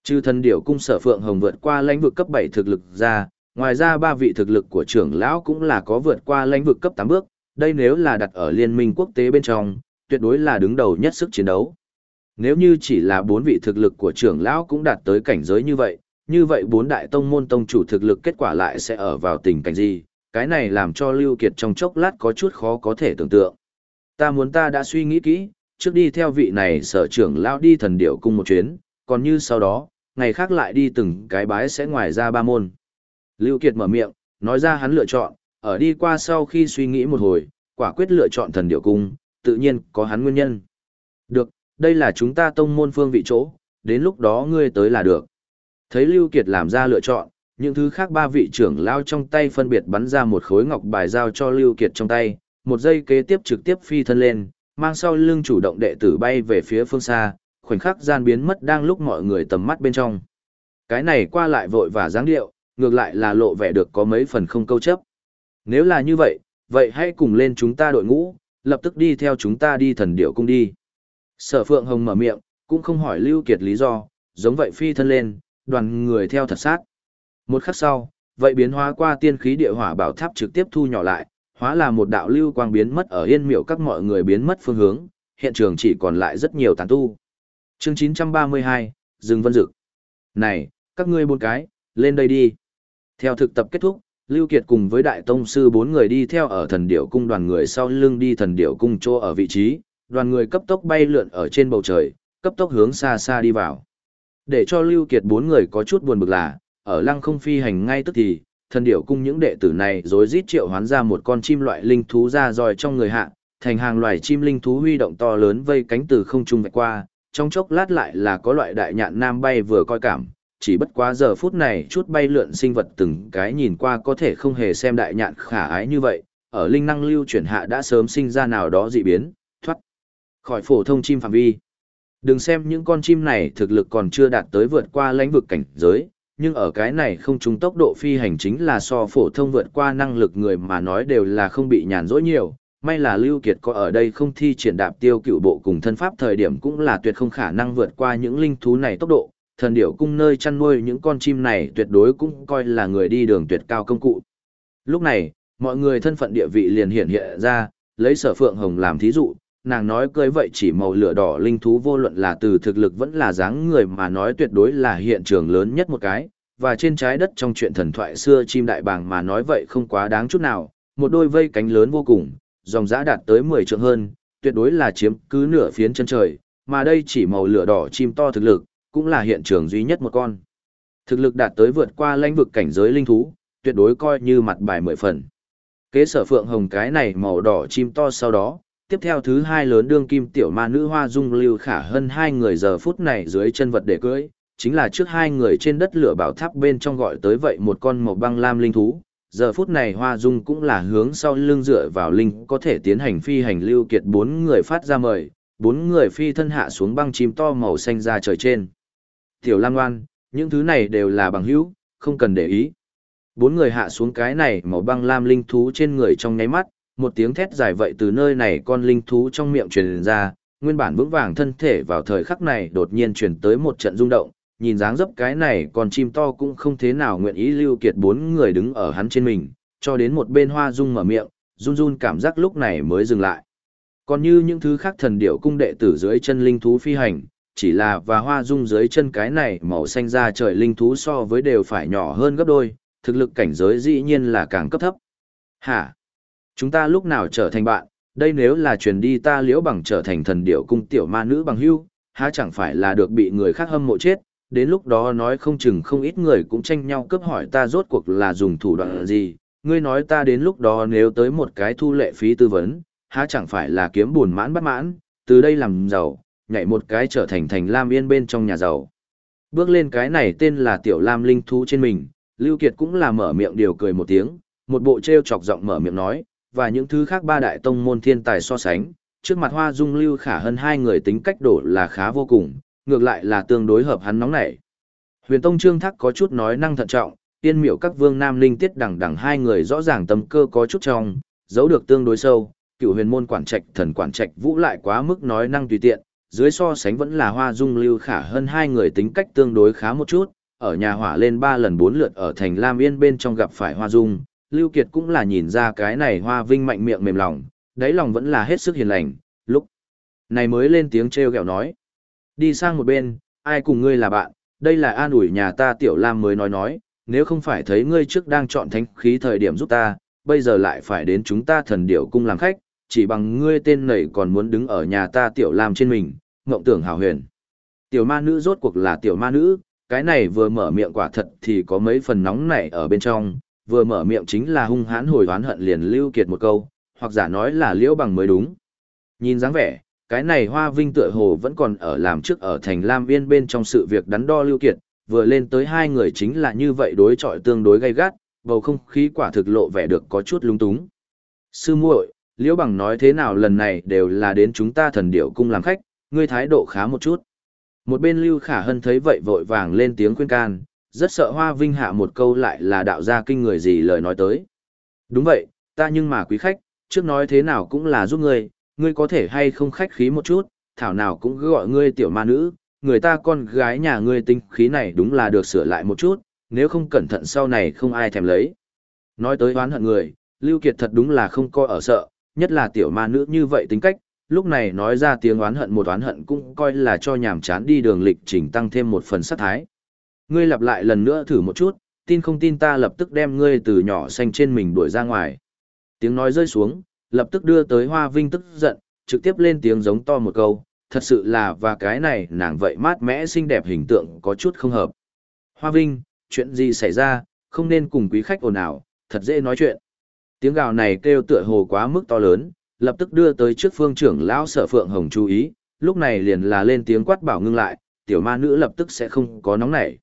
Chư thần điểu cung sở phượng hồng vượt qua lãnh vực cấp 7 thực lực ra, ngoài ra ba vị thực lực của trưởng lão cũng là có vượt qua lãnh vực cấp 8 bước, đây nếu là đặt ở liên minh quốc tế bên trong, tuyệt đối là đứng đầu nhất sức chiến đấu. Nếu như chỉ là bốn vị thực lực của trưởng lão cũng đạt tới cảnh giới như vậy, như vậy bốn đại tông môn tông chủ thực lực kết quả lại sẽ ở vào tình cảnh gì, cái này làm cho Lưu Kiệt trong chốc lát có chút khó có thể tưởng tượng. Ta muốn ta đã suy nghĩ kỹ, trước đi theo vị này sở trưởng lão đi thần điệu cung một chuyến, còn như sau đó, ngày khác lại đi từng cái bái sẽ ngoài ra ba môn. Lưu Kiệt mở miệng, nói ra hắn lựa chọn, ở đi qua sau khi suy nghĩ một hồi, quả quyết lựa chọn thần điệu cung, tự nhiên có hắn nguyên nhân. Được, đây là chúng ta tông môn phương vị chỗ, đến lúc đó ngươi tới là được. Thấy Lưu Kiệt làm ra lựa chọn, những thứ khác ba vị trưởng lao trong tay phân biệt bắn ra một khối ngọc bài giao cho Lưu Kiệt trong tay, một giây kế tiếp trực tiếp phi thân lên, mang sau lưng chủ động đệ tử bay về phía phương xa, khoảnh khắc gian biến mất đang lúc mọi người tầm mắt bên trong. Cái này qua lại vội và dáng điệu, ngược lại là lộ vẻ được có mấy phần không câu chấp. Nếu là như vậy, vậy hãy cùng lên chúng ta đội ngũ, lập tức đi theo chúng ta đi thần điệu cung đi. Sở Phượng Hồng mở miệng, cũng không hỏi Lưu Kiệt lý do, giống vậy phi thân lên, đoàn người theo thật sát. Một khắc sau, vậy biến hóa qua tiên khí địa hỏa bảo tháp trực tiếp thu nhỏ lại, hóa là một đạo lưu quang biến mất ở yên miệu các mọi người biến mất phương hướng, hiện trường chỉ còn lại rất nhiều tàn tu. Chương 932, Dương Vân Dực. Này, các ngươi bốn cái, lên đây đi. Theo thực tập kết thúc, Lưu Kiệt cùng với đại tông sư bốn người đi theo ở thần điểu cung đoàn người sau lưng đi thần điểu cung chỗ ở vị trí, đoàn người cấp tốc bay lượn ở trên bầu trời, cấp tốc hướng xa xa đi vào. Để cho Lưu Kiệt bốn người có chút buồn bực là, ở lăng không phi hành ngay tức thì, thần điểu cung những đệ tử này rối rít triệu hoán ra một con chim loại linh thú ra roi trong người hạ, thành hàng loài chim linh thú huy động to lớn vây cánh từ không trung vạch qua, trong chốc lát lại là có loại đại nhạn nam bay vừa coi cảm, chỉ bất quá giờ phút này chút bay lượn sinh vật từng cái nhìn qua có thể không hề xem đại nhạn khả ái như vậy, ở linh năng lưu chuyển hạ đã sớm sinh ra nào đó dị biến, thoát khỏi phổ thông chim phạm vi. Đừng xem những con chim này thực lực còn chưa đạt tới vượt qua lãnh vực cảnh giới, nhưng ở cái này không trúng tốc độ phi hành chính là so phổ thông vượt qua năng lực người mà nói đều là không bị nhàn rỗi nhiều. May là Lưu Kiệt có ở đây không thi triển đạp tiêu cựu bộ cùng thân pháp thời điểm cũng là tuyệt không khả năng vượt qua những linh thú này tốc độ. Thần điểu cung nơi chăn nuôi những con chim này tuyệt đối cũng coi là người đi đường tuyệt cao công cụ. Lúc này, mọi người thân phận địa vị liền hiện hiện ra, lấy sở phượng hồng làm thí dụ, nàng nói cưới vậy chỉ màu lửa đỏ linh thú vô luận là từ thực lực vẫn là dáng người mà nói tuyệt đối là hiện trường lớn nhất một cái, và trên trái đất trong chuyện thần thoại xưa chim đại bàng mà nói vậy không quá đáng chút nào, một đôi vây cánh lớn vô cùng, dòng giã đạt tới 10 trượng hơn, tuyệt đối là chiếm cứ nửa phiến chân trời, mà đây chỉ màu lửa đỏ chim to thực lực, cũng là hiện trường duy nhất một con. Thực lực đạt tới vượt qua lãnh vực cảnh giới linh thú, tuyệt đối coi như mặt bài mười phần. Kế sở phượng hồng cái này màu đỏ chim to sau đó, tiếp theo thứ hai lớn đương kim tiểu ma nữ hoa dung lưu khả hơn hai người giờ phút này dưới chân vật để cưỡi, chính là trước hai người trên đất lửa bảo tháp bên trong gọi tới vậy một con màu băng lam linh thú. Giờ phút này Hoa Dung cũng là hướng sau lưng dựa vào linh có thể tiến hành phi hành lưu kiệt bốn người phát ra mời, bốn người phi thân hạ xuống băng chim to màu xanh ra trời trên. Tiểu Lam Ngoan, những thứ này đều là bằng hữu, không cần để ý. Bốn người hạ xuống cái này màu băng lam linh thú trên người trong nháy mắt, một tiếng thét dài vậy từ nơi này con linh thú trong miệng truyền ra, nguyên bản vững vàng thân thể vào thời khắc này đột nhiên truyền tới một trận rung động, nhìn dáng dấp cái này còn chim to cũng không thế nào nguyện ý lưu kiệt bốn người đứng ở hắn trên mình, cho đến một bên hoa dung mở miệng, run run cảm giác lúc này mới dừng lại. Còn như những thứ khác thần điệu cung đệ tử dưới chân linh thú phi hành, chỉ là và hoa dung dưới chân cái này màu xanh ra trời linh thú so với đều phải nhỏ hơn gấp đôi, thực lực cảnh giới dĩ nhiên là càng cấp thấp. Hả? Chúng ta lúc nào trở thành bạn, đây nếu là truyền đi ta liễu bằng trở thành thần điệu cung tiểu ma nữ bằng hưu, há chẳng phải là được bị người khác hâm mộ chết, đến lúc đó nói không chừng không ít người cũng tranh nhau cướp hỏi ta rốt cuộc là dùng thủ đoạn gì, ngươi nói ta đến lúc đó nếu tới một cái thu lệ phí tư vấn, há chẳng phải là kiếm buồn mãn bất mãn, từ đây làm giàu, nhảy một cái trở thành thành Lam Yên bên trong nhà giàu. Bước lên cái này tên là Tiểu Lam Linh Thú trên mình, Lưu Kiệt cũng là mở miệng điều cười một tiếng, một bộ treo chọc giọng mở miệng nói, và những thứ khác ba đại tông môn thiên tài so sánh, trước mặt Hoa Dung Lưu Khả hơn hai người tính cách đổ là khá vô cùng, ngược lại là tương đối hợp hắn nóng nảy. Huyền Tông Trương Thác có chút nói năng thận trọng, tiên miểu các vương nam linh tiết đẳng đẳng hai người rõ ràng tâm cơ có chút trong, giấu được tương đối sâu, cựu huyền môn quản trạch thần quản trạch vũ lại quá mức nói năng tùy tiện, dưới so sánh vẫn là hoa dung lưu khả hơn hai người tính cách tương đối khá một chút, ở nhà hỏa lên ba lần bốn lượt ở thành Lam Yên bên trong gặp phải hoa dung, Lưu Kiệt cũng là nhìn ra cái này hoa vinh mạnh miệng mềm lòng, đáy lòng vẫn là hết sức hiền lành, lúc này mới lên tiếng treo gẹo nói. Đi sang một bên, ai cùng ngươi là bạn, đây là an ủi nhà ta tiểu lam mới nói nói, nếu không phải thấy ngươi trước đang chọn thánh khí thời điểm giúp ta, bây giờ lại phải đến chúng ta thần điệu cung làm khách, chỉ bằng ngươi tên nảy còn muốn đứng ở nhà ta tiểu lam trên mình, ngộng tưởng hào huyền. Tiểu ma nữ rốt cuộc là tiểu ma nữ, cái này vừa mở miệng quả thật thì có mấy phần nóng nảy ở bên trong, vừa mở miệng chính là hung hãn hồi oán hận liền lưu kiệt một câu, hoặc giả nói là liễu bằng mới đúng. Nhìn dáng vẻ, cái này Hoa Vinh tựa hồ vẫn còn ở làm trước ở thành Lam Viên bên trong sự việc đắn đo lưu kiệt, vừa lên tới hai người chính là như vậy đối chọi tương đối gay gắt, bầu không khí quả thực lộ vẻ được có chút lung túng. Sư muội, Liễu Bằng nói thế nào lần này đều là đến chúng ta thần điệu cung làm khách, ngươi thái độ khá một chút. Một bên Lưu Khả Hân thấy vậy vội vàng lên tiếng khuyên can, rất sợ Hoa Vinh hạ một câu lại là đạo gia kinh người gì lời nói tới. Đúng vậy, ta nhưng mà quý khách, trước nói thế nào cũng là giúp ngươi, ngươi có thể hay không khách khí một chút, thảo nào cũng cứ gọi ngươi tiểu ma nữ, người ta con gái nhà ngươi tinh khí này đúng là được sửa lại một chút, nếu không cẩn thận sau này không ai thèm lấy. Nói tới oán hận người, Lưu Kiệt thật đúng là không coi ở sợ, nhất là tiểu ma nữ như vậy tính cách, lúc này nói ra tiếng oán hận một oán hận cũng coi là cho nhảm chán đi đường lịch trình tăng thêm một phần sát thái. Ngươi lặp lại lần nữa thử một chút, tin không tin ta lập tức đem ngươi từ nhỏ xanh trên mình đuổi ra ngoài. Tiếng nói rơi xuống, lập tức đưa tới Hoa Vinh tức giận, trực tiếp lên tiếng giống to một câu, thật sự là và cái này nàng vậy mát mẽ xinh đẹp hình tượng có chút không hợp. Hoa Vinh, chuyện gì xảy ra, không nên cùng quý khách ồn ào, thật dễ nói chuyện. Tiếng gào này kêu tựa hồ quá mức to lớn, lập tức đưa tới trước phương trưởng lão sở phượng hồng chú ý, lúc này liền là lên tiếng quát bảo ngưng lại, tiểu ma nữ lập tức sẽ không có nóng nảy.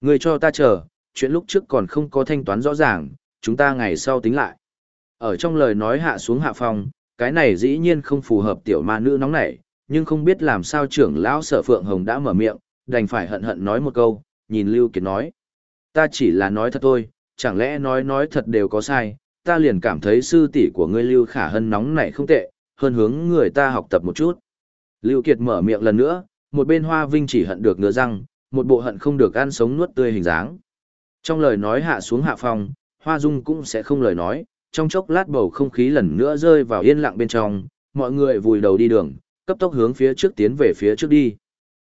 Người cho ta chờ, chuyện lúc trước còn không có thanh toán rõ ràng, chúng ta ngày sau tính lại. Ở trong lời nói hạ xuống hạ phong, cái này dĩ nhiên không phù hợp tiểu ma nữ nóng nảy, nhưng không biết làm sao trưởng lão sở phượng hồng đã mở miệng, đành phải hận hận nói một câu, nhìn Lưu Kiệt nói. Ta chỉ là nói thật thôi, chẳng lẽ nói nói thật đều có sai, ta liền cảm thấy sư tỷ của ngươi Lưu Khả Hân nóng nảy không tệ, hơn hướng người ta học tập một chút. Lưu Kiệt mở miệng lần nữa, một bên Hoa Vinh chỉ hận được ngứa răng, một bộ hận không được ăn sống nuốt tươi hình dáng. Trong lời nói hạ xuống hạ phong, Hoa Dung cũng sẽ không lời nói, trong chốc lát bầu không khí lần nữa rơi vào yên lặng bên trong, mọi người vùi đầu đi đường, cấp tốc hướng phía trước tiến về phía trước đi.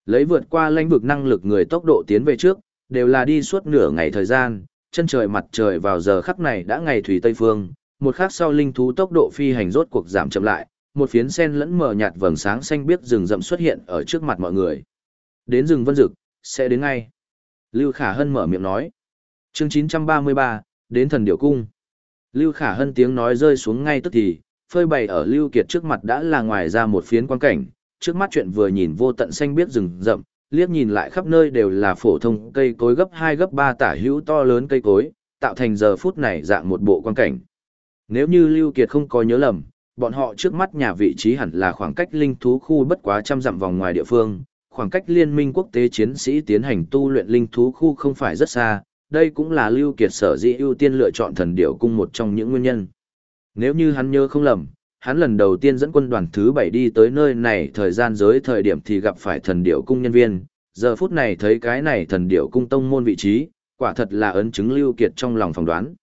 Lấy vượt qua lãnh vực năng lực người tốc độ tiến về trước, đều là đi suốt nửa ngày thời gian, chân trời mặt trời vào giờ khắc này đã ngày thủy tây phương, một khắc sau linh thú tốc độ phi hành rốt cuộc giảm chậm lại, một phiến sen lẫn mờ nhạt vầng sáng xanh biếc rừng rậm xuất hiện ở trước mặt mọi người. Đến rừng vân dực, sẽ đến ngay. Lưu Khả Hân mở miệng nói. Chương 933, đến thần điểu cung. Lưu Khả Hân tiếng nói rơi xuống ngay tức thì, phơi bày ở Lưu Kiệt trước mặt đã là ngoài ra một phiến quan cảnh, trước mắt chuyện vừa nhìn vô tận xanh biết rừng rậm, liếc nhìn lại khắp nơi đều là phổ thông cây cối gấp 2 gấp 3 tả hữu to lớn cây cối, tạo thành giờ phút này dạng một bộ quan cảnh. Nếu như Lưu Kiệt không có nhớ lầm, bọn họ trước mắt nhà vị trí hẳn là khoảng cách linh thú khu bất quá trăm dặm vòng ngoài địa phương, khoảng cách liên minh quốc tế chiến sĩ tiến hành tu luyện linh thú khu không phải rất xa, đây cũng là Lưu Kiệt sở dĩ ưu tiên lựa chọn thần điểu cung một trong những nguyên nhân. Nếu như hắn nhớ không lầm, hắn lần đầu tiên dẫn quân đoàn thứ 7 đi tới nơi này thời gian giới thời điểm thì gặp phải thần điểu cung nhân viên, giờ phút này thấy cái này thần điểu cung tông môn vị trí, quả thật là ấn chứng Lưu Kiệt trong lòng phỏng đoán.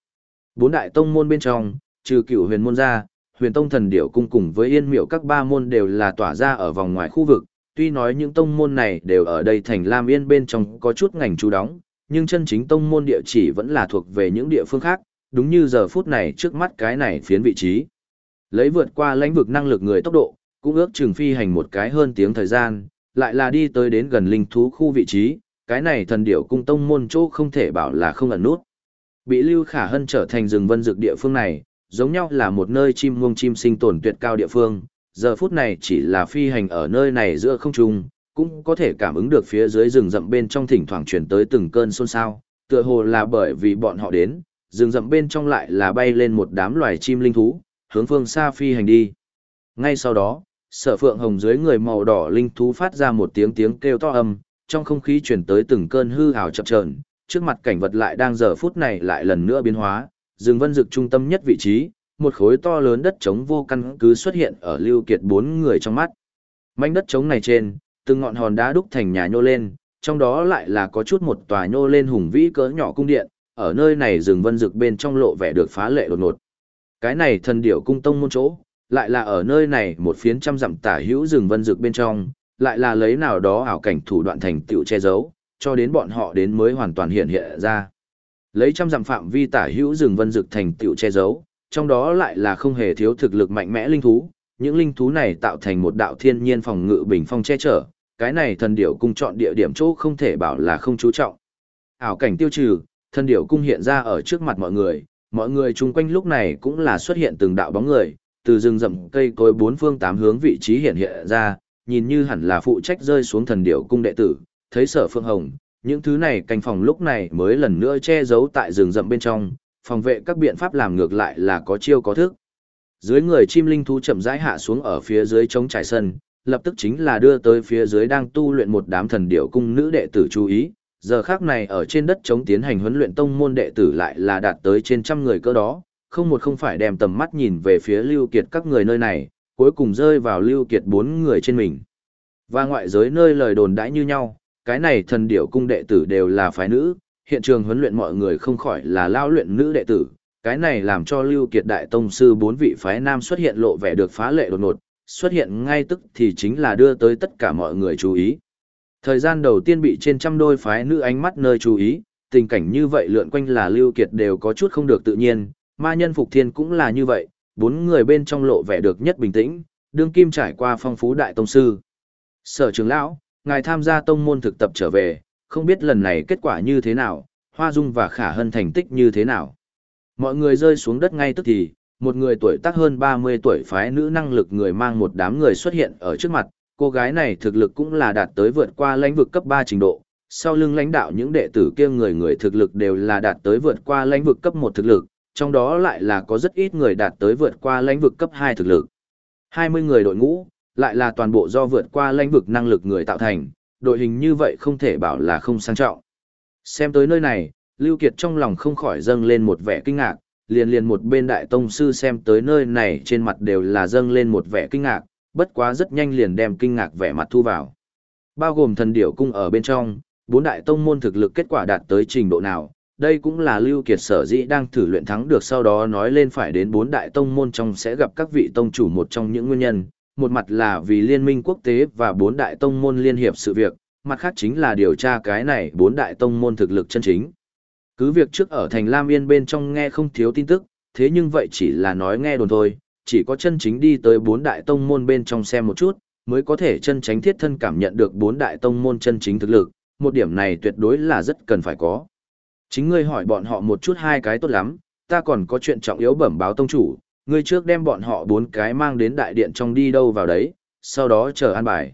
Bốn đại tông môn bên trong, trừ cửu huyền môn ra, huyền tông thần điểu cung cùng với yên miệu các ba môn đều là tỏa ra ở vòng ngoài khu vực, tuy nói những tông môn này đều ở đây thành Lam Yên bên trong có chút ngành chú đóng, nhưng chân chính tông môn địa chỉ vẫn là thuộc về những địa phương khác, đúng như giờ phút này trước mắt cái này phiến vị trí. Lấy vượt qua lãnh vực năng lực người tốc độ, cũng ước chừng phi hành một cái hơn tiếng thời gian, lại là đi tới đến gần linh thú khu vị trí, cái này thần điểu cung tông môn chỗ không thể bảo là không ẩn nút. Bị Lưu Khả Hân trở thành rừng vân dược địa phương này, giống nhau là một nơi chim muông chim sinh tồn tuyệt cao địa phương, giờ phút này chỉ là phi hành ở nơi này giữa không trung, cũng có thể cảm ứng được phía dưới rừng rậm bên trong thỉnh thoảng chuyển tới từng cơn xôn xao, tựa hồ là bởi vì bọn họ đến, rừng rậm bên trong lại là bay lên một đám loài chim linh thú, hướng phương xa phi hành đi. Ngay sau đó, sở phượng hồng dưới người màu đỏ linh thú phát ra một tiếng tiếng kêu to âm, trong không khí chuyển tới từng cơn hư ảo chập chờn, trước mặt cảnh vật lại đang giờ phút này lại lần nữa biến hóa, rừng vân dực trung tâm nhất vị trí, một khối to lớn đất trống vô căn cứ xuất hiện ở lưu kiệt bốn người trong mắt. Mảnh đất trống này trên, từng ngọn hòn đá đúc thành nhà nhô lên, trong đó lại là có chút một tòa nhô lên hùng vĩ cỡ nhỏ cung điện, ở nơi này rừng vân dực bên trong lộ vẻ được phá lệ đột ngột. Cái này thần điểu cung tông môn chỗ, lại là ở nơi này một phiến trăm dặm tả hữu rừng vân dực bên trong, lại là lấy nào đó ảo cảnh thủ đoạn thành tựu che giấu, cho đến bọn họ đến mới hoàn toàn hiện hiện ra. Lấy trăm dặm phạm vi tả hữu rừng vân dực thành tựu che giấu, trong đó lại là không hề thiếu thực lực mạnh mẽ linh thú, những linh thú này tạo thành một đạo thiên nhiên phòng ngự bình phong che chở, cái này thần điểu cung chọn địa điểm chỗ không thể bảo là không chú trọng. Ảo cảnh tiêu trừ, thần điểu cung hiện ra ở trước mặt mọi người, mọi người chung quanh lúc này cũng là xuất hiện từng đạo bóng người, từ rừng rậm cây cối bốn phương tám hướng vị trí hiện hiện ra, nhìn như hẳn là phụ trách rơi xuống thần điểu cung đệ tử, thấy sở phương hồng, những thứ này canh phòng lúc này mới lần nữa che giấu tại rừng rậm bên trong, phòng vệ các biện pháp làm ngược lại là có chiêu có thức. Dưới người chim linh thú chậm rãi hạ xuống ở phía dưới trống trải sân, lập tức chính là đưa tới phía dưới đang tu luyện một đám thần điểu cung nữ đệ tử chú ý. Giờ khác này ở trên đất chống tiến hành huấn luyện tông môn đệ tử lại là đạt tới trên trăm người cơ đó, không một không phải đem tầm mắt nhìn về phía Lưu Kiệt các người nơi này, cuối cùng rơi vào Lưu Kiệt bốn người trên mình. Và ngoại giới nơi lời đồn đãi như nhau, cái này thần điểu cung đệ tử đều là phái nữ, hiện trường huấn luyện mọi người không khỏi là lao luyện nữ đệ tử, cái này làm cho Lưu Kiệt Đại Tông Sư bốn vị phái nam xuất hiện lộ vẻ được phá lệ đột ngột, xuất hiện ngay tức thì chính là đưa tới tất cả mọi người chú ý. Thời gian đầu tiên bị trên trăm đôi phái nữ ánh mắt nơi chú ý, tình cảnh như vậy lượn quanh là Lưu Kiệt đều có chút không được tự nhiên, ma nhân Phục Thiên cũng là như vậy, bốn người bên trong lộ vẻ được nhất bình tĩnh, đương kim trải qua phong phú Đại Tông Sư. Sở trưởng lão, ngài tham gia tông môn thực tập trở về, không biết lần này kết quả như thế nào, Hoa Dung và Khả Hân thành tích như thế nào. Mọi người rơi xuống đất ngay tức thì, một người tuổi tác hơn 30 tuổi phái nữ năng lực người mang một đám người xuất hiện ở trước mặt, cô gái này thực lực cũng là đạt tới vượt qua lãnh vực cấp 3 trình độ, sau lưng lãnh đạo những đệ tử kia người người thực lực đều là đạt tới vượt qua lãnh vực cấp 1 thực lực, trong đó lại là có rất ít người đạt tới vượt qua lãnh vực cấp 2 thực lực. 20 người đội ngũ, lại là toàn bộ do vượt qua lãnh vực năng lực người tạo thành, đội hình như vậy không thể bảo là không sang trọng. Xem tới nơi này, Lưu Kiệt trong lòng không khỏi dâng lên một vẻ kinh ngạc, liền liền một bên đại tông sư xem tới nơi này trên mặt đều là dâng lên một vẻ kinh ngạc, bất quá rất nhanh liền đem kinh ngạc vẻ mặt thu vào. Bao gồm thần điểu cung ở bên trong, bốn đại tông môn thực lực kết quả đạt tới trình độ nào, đây cũng là Lưu Kiệt sở dĩ đang thử luyện thắng được sau đó nói lên phải đến bốn đại tông môn trong sẽ gặp các vị tông chủ một trong những nguyên nhân, một mặt là vì liên minh quốc tế và bốn đại tông môn liên hiệp sự việc, mặt khác chính là điều tra cái này bốn đại tông môn thực lực chân chính. Cứ việc trước ở thành Lam Yên bên trong nghe không thiếu tin tức, thế nhưng vậy chỉ là nói nghe đồn thôi, chỉ có chân chính đi tới bốn đại tông môn bên trong xem một chút, mới có thể chân tránh thiết thân cảm nhận được bốn đại tông môn chân chính thực lực, một điểm này tuyệt đối là rất cần phải có. Chính ngươi hỏi bọn họ một chút hai cái tốt lắm, ta còn có chuyện trọng yếu bẩm báo tông chủ, ngươi trước đem bọn họ bốn cái mang đến đại điện trong đi đâu vào đấy, sau đó chờ an bài.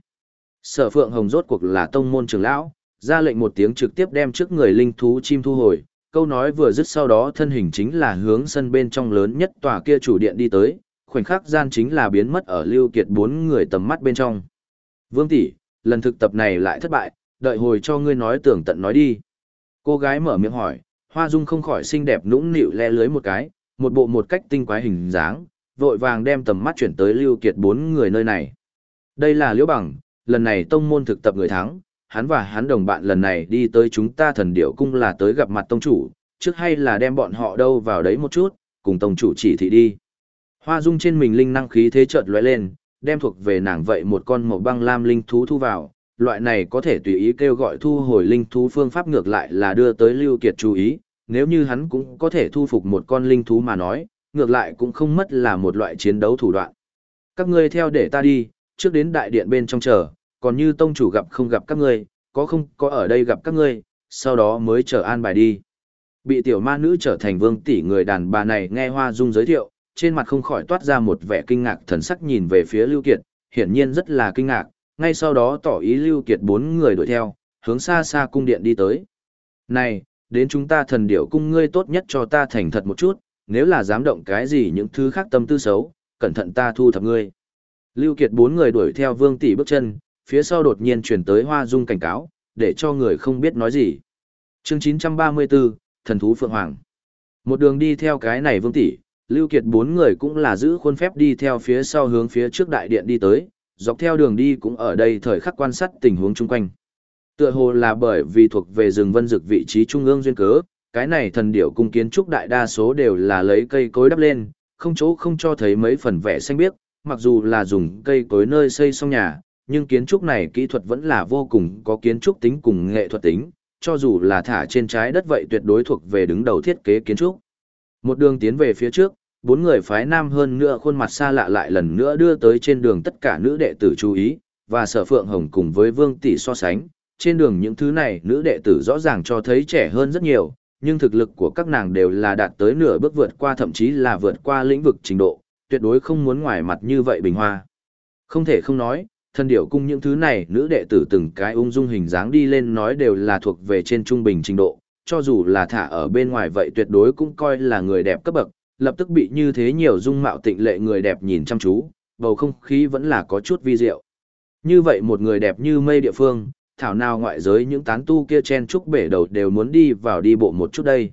Sở Phượng Hồng rốt cuộc là tông môn trưởng lão, ra lệnh một tiếng trực tiếp đem trước người linh thú chim thu hồi, câu nói vừa dứt sau đó thân hình chính là hướng sân bên trong lớn nhất tòa kia chủ điện đi tới, khoảnh khắc gian chính là biến mất ở Lưu Kiệt bốn người tầm mắt bên trong. Vương tỷ, lần thực tập này lại thất bại, đợi hồi cho ngươi nói tưởng tận nói đi. Cô gái mở miệng hỏi, Hoa Dung không khỏi xinh đẹp nũng nịu le lưới một cái, một bộ một cách tinh quái hình dáng, vội vàng đem tầm mắt chuyển tới Lưu Kiệt bốn người nơi này. Đây là Liễu Bằng, lần này tông môn thực tập người thắng, hắn và hắn đồng bạn lần này đi tới chúng ta thần điệu cung là tới gặp mặt tông chủ, trước hay là đem bọn họ đâu vào đấy một chút, cùng tông chủ chỉ thị đi. Hoa dung trên mình linh năng khí thế chợt lóe lên, đem thuộc về nàng vậy một con màu băng lam linh thú thu vào, loại này có thể tùy ý kêu gọi thu hồi linh thú phương pháp ngược lại là đưa tới Lưu Kiệt chú ý, nếu như hắn cũng có thể thu phục một con linh thú mà nói, ngược lại cũng không mất là một loại chiến đấu thủ đoạn. Các ngươi theo để ta đi, trước đến đại điện bên trong chờ, còn như tông chủ gặp không gặp các ngươi, có không có ở đây gặp các ngươi, sau đó mới chờ an bài đi. Bị tiểu ma nữ trở thành vương tỷ người đàn bà này nghe Hoa Dung giới thiệu, trên mặt không khỏi toát ra một vẻ kinh ngạc thần sắc nhìn về phía Lưu Kiệt, hiển nhiên rất là kinh ngạc, ngay sau đó tỏ ý Lưu Kiệt bốn người đuổi theo, hướng xa xa cung điện đi tới. Này, đến chúng ta thần điểu cung ngươi tốt nhất cho ta thành thật một chút, nếu là dám động cái gì những thứ khác tâm tư xấu, cẩn thận ta thu thập ngươi. Lưu Kiệt bốn người đuổi theo Vương Tỷ bước chân, phía sau đột nhiên truyền tới Hoa Dung cảnh cáo, để cho người không biết nói gì. Chương 934, Thần thú Phượng Hoàng. Một đường đi theo cái này Vương Tỷ, Lưu Kiệt bốn người cũng là giữ khuôn phép đi theo phía sau hướng phía trước đại điện đi tới, dọc theo đường đi cũng ở đây thời khắc quan sát tình huống chung quanh. Tựa hồ là bởi vì thuộc về rừng vân dực vị trí trung ương duyên cớ, cái này thần điểu cung kiến trúc đại đa số đều là lấy cây cối đắp lên, không chỗ không cho thấy mấy phần vẻ xanh biếc, mặc dù là dùng cây cối nơi xây xong nhà, nhưng kiến trúc này kỹ thuật vẫn là vô cùng có kiến trúc tính cùng nghệ thuật tính, cho dù là thả trên trái đất vậy tuyệt đối thuộc về đứng đầu thiết kế kiến trúc. Một đường tiến về phía trước, bốn người phái nam hơn nữa khuôn mặt xa lạ lại lần nữa đưa tới trên đường tất cả nữ đệ tử chú ý, và sở phượng hồng cùng với vương tỷ so sánh, trên đường những thứ này nữ đệ tử rõ ràng cho thấy trẻ hơn rất nhiều, nhưng thực lực của các nàng đều là đạt tới nửa bước vượt qua thậm chí là vượt qua lĩnh vực trình độ, tuyệt đối không muốn ngoài mặt như vậy bình hoa. Không thể không nói, thần điểu cung những thứ này nữ đệ tử từng cái ung dung hình dáng đi lên nói đều là thuộc về trên trung bình trình độ, cho dù là thả ở bên ngoài vậy tuyệt đối cũng coi là người đẹp cấp bậc, lập tức bị như thế nhiều dung mạo tịnh lệ người đẹp nhìn chăm chú, bầu không khí vẫn là có chút vi diệu. Như vậy một người đẹp như mây địa phương, thảo nào ngoại giới những tán tu kia chen trúc bể đầu đều muốn đi vào đi bộ một chút đây.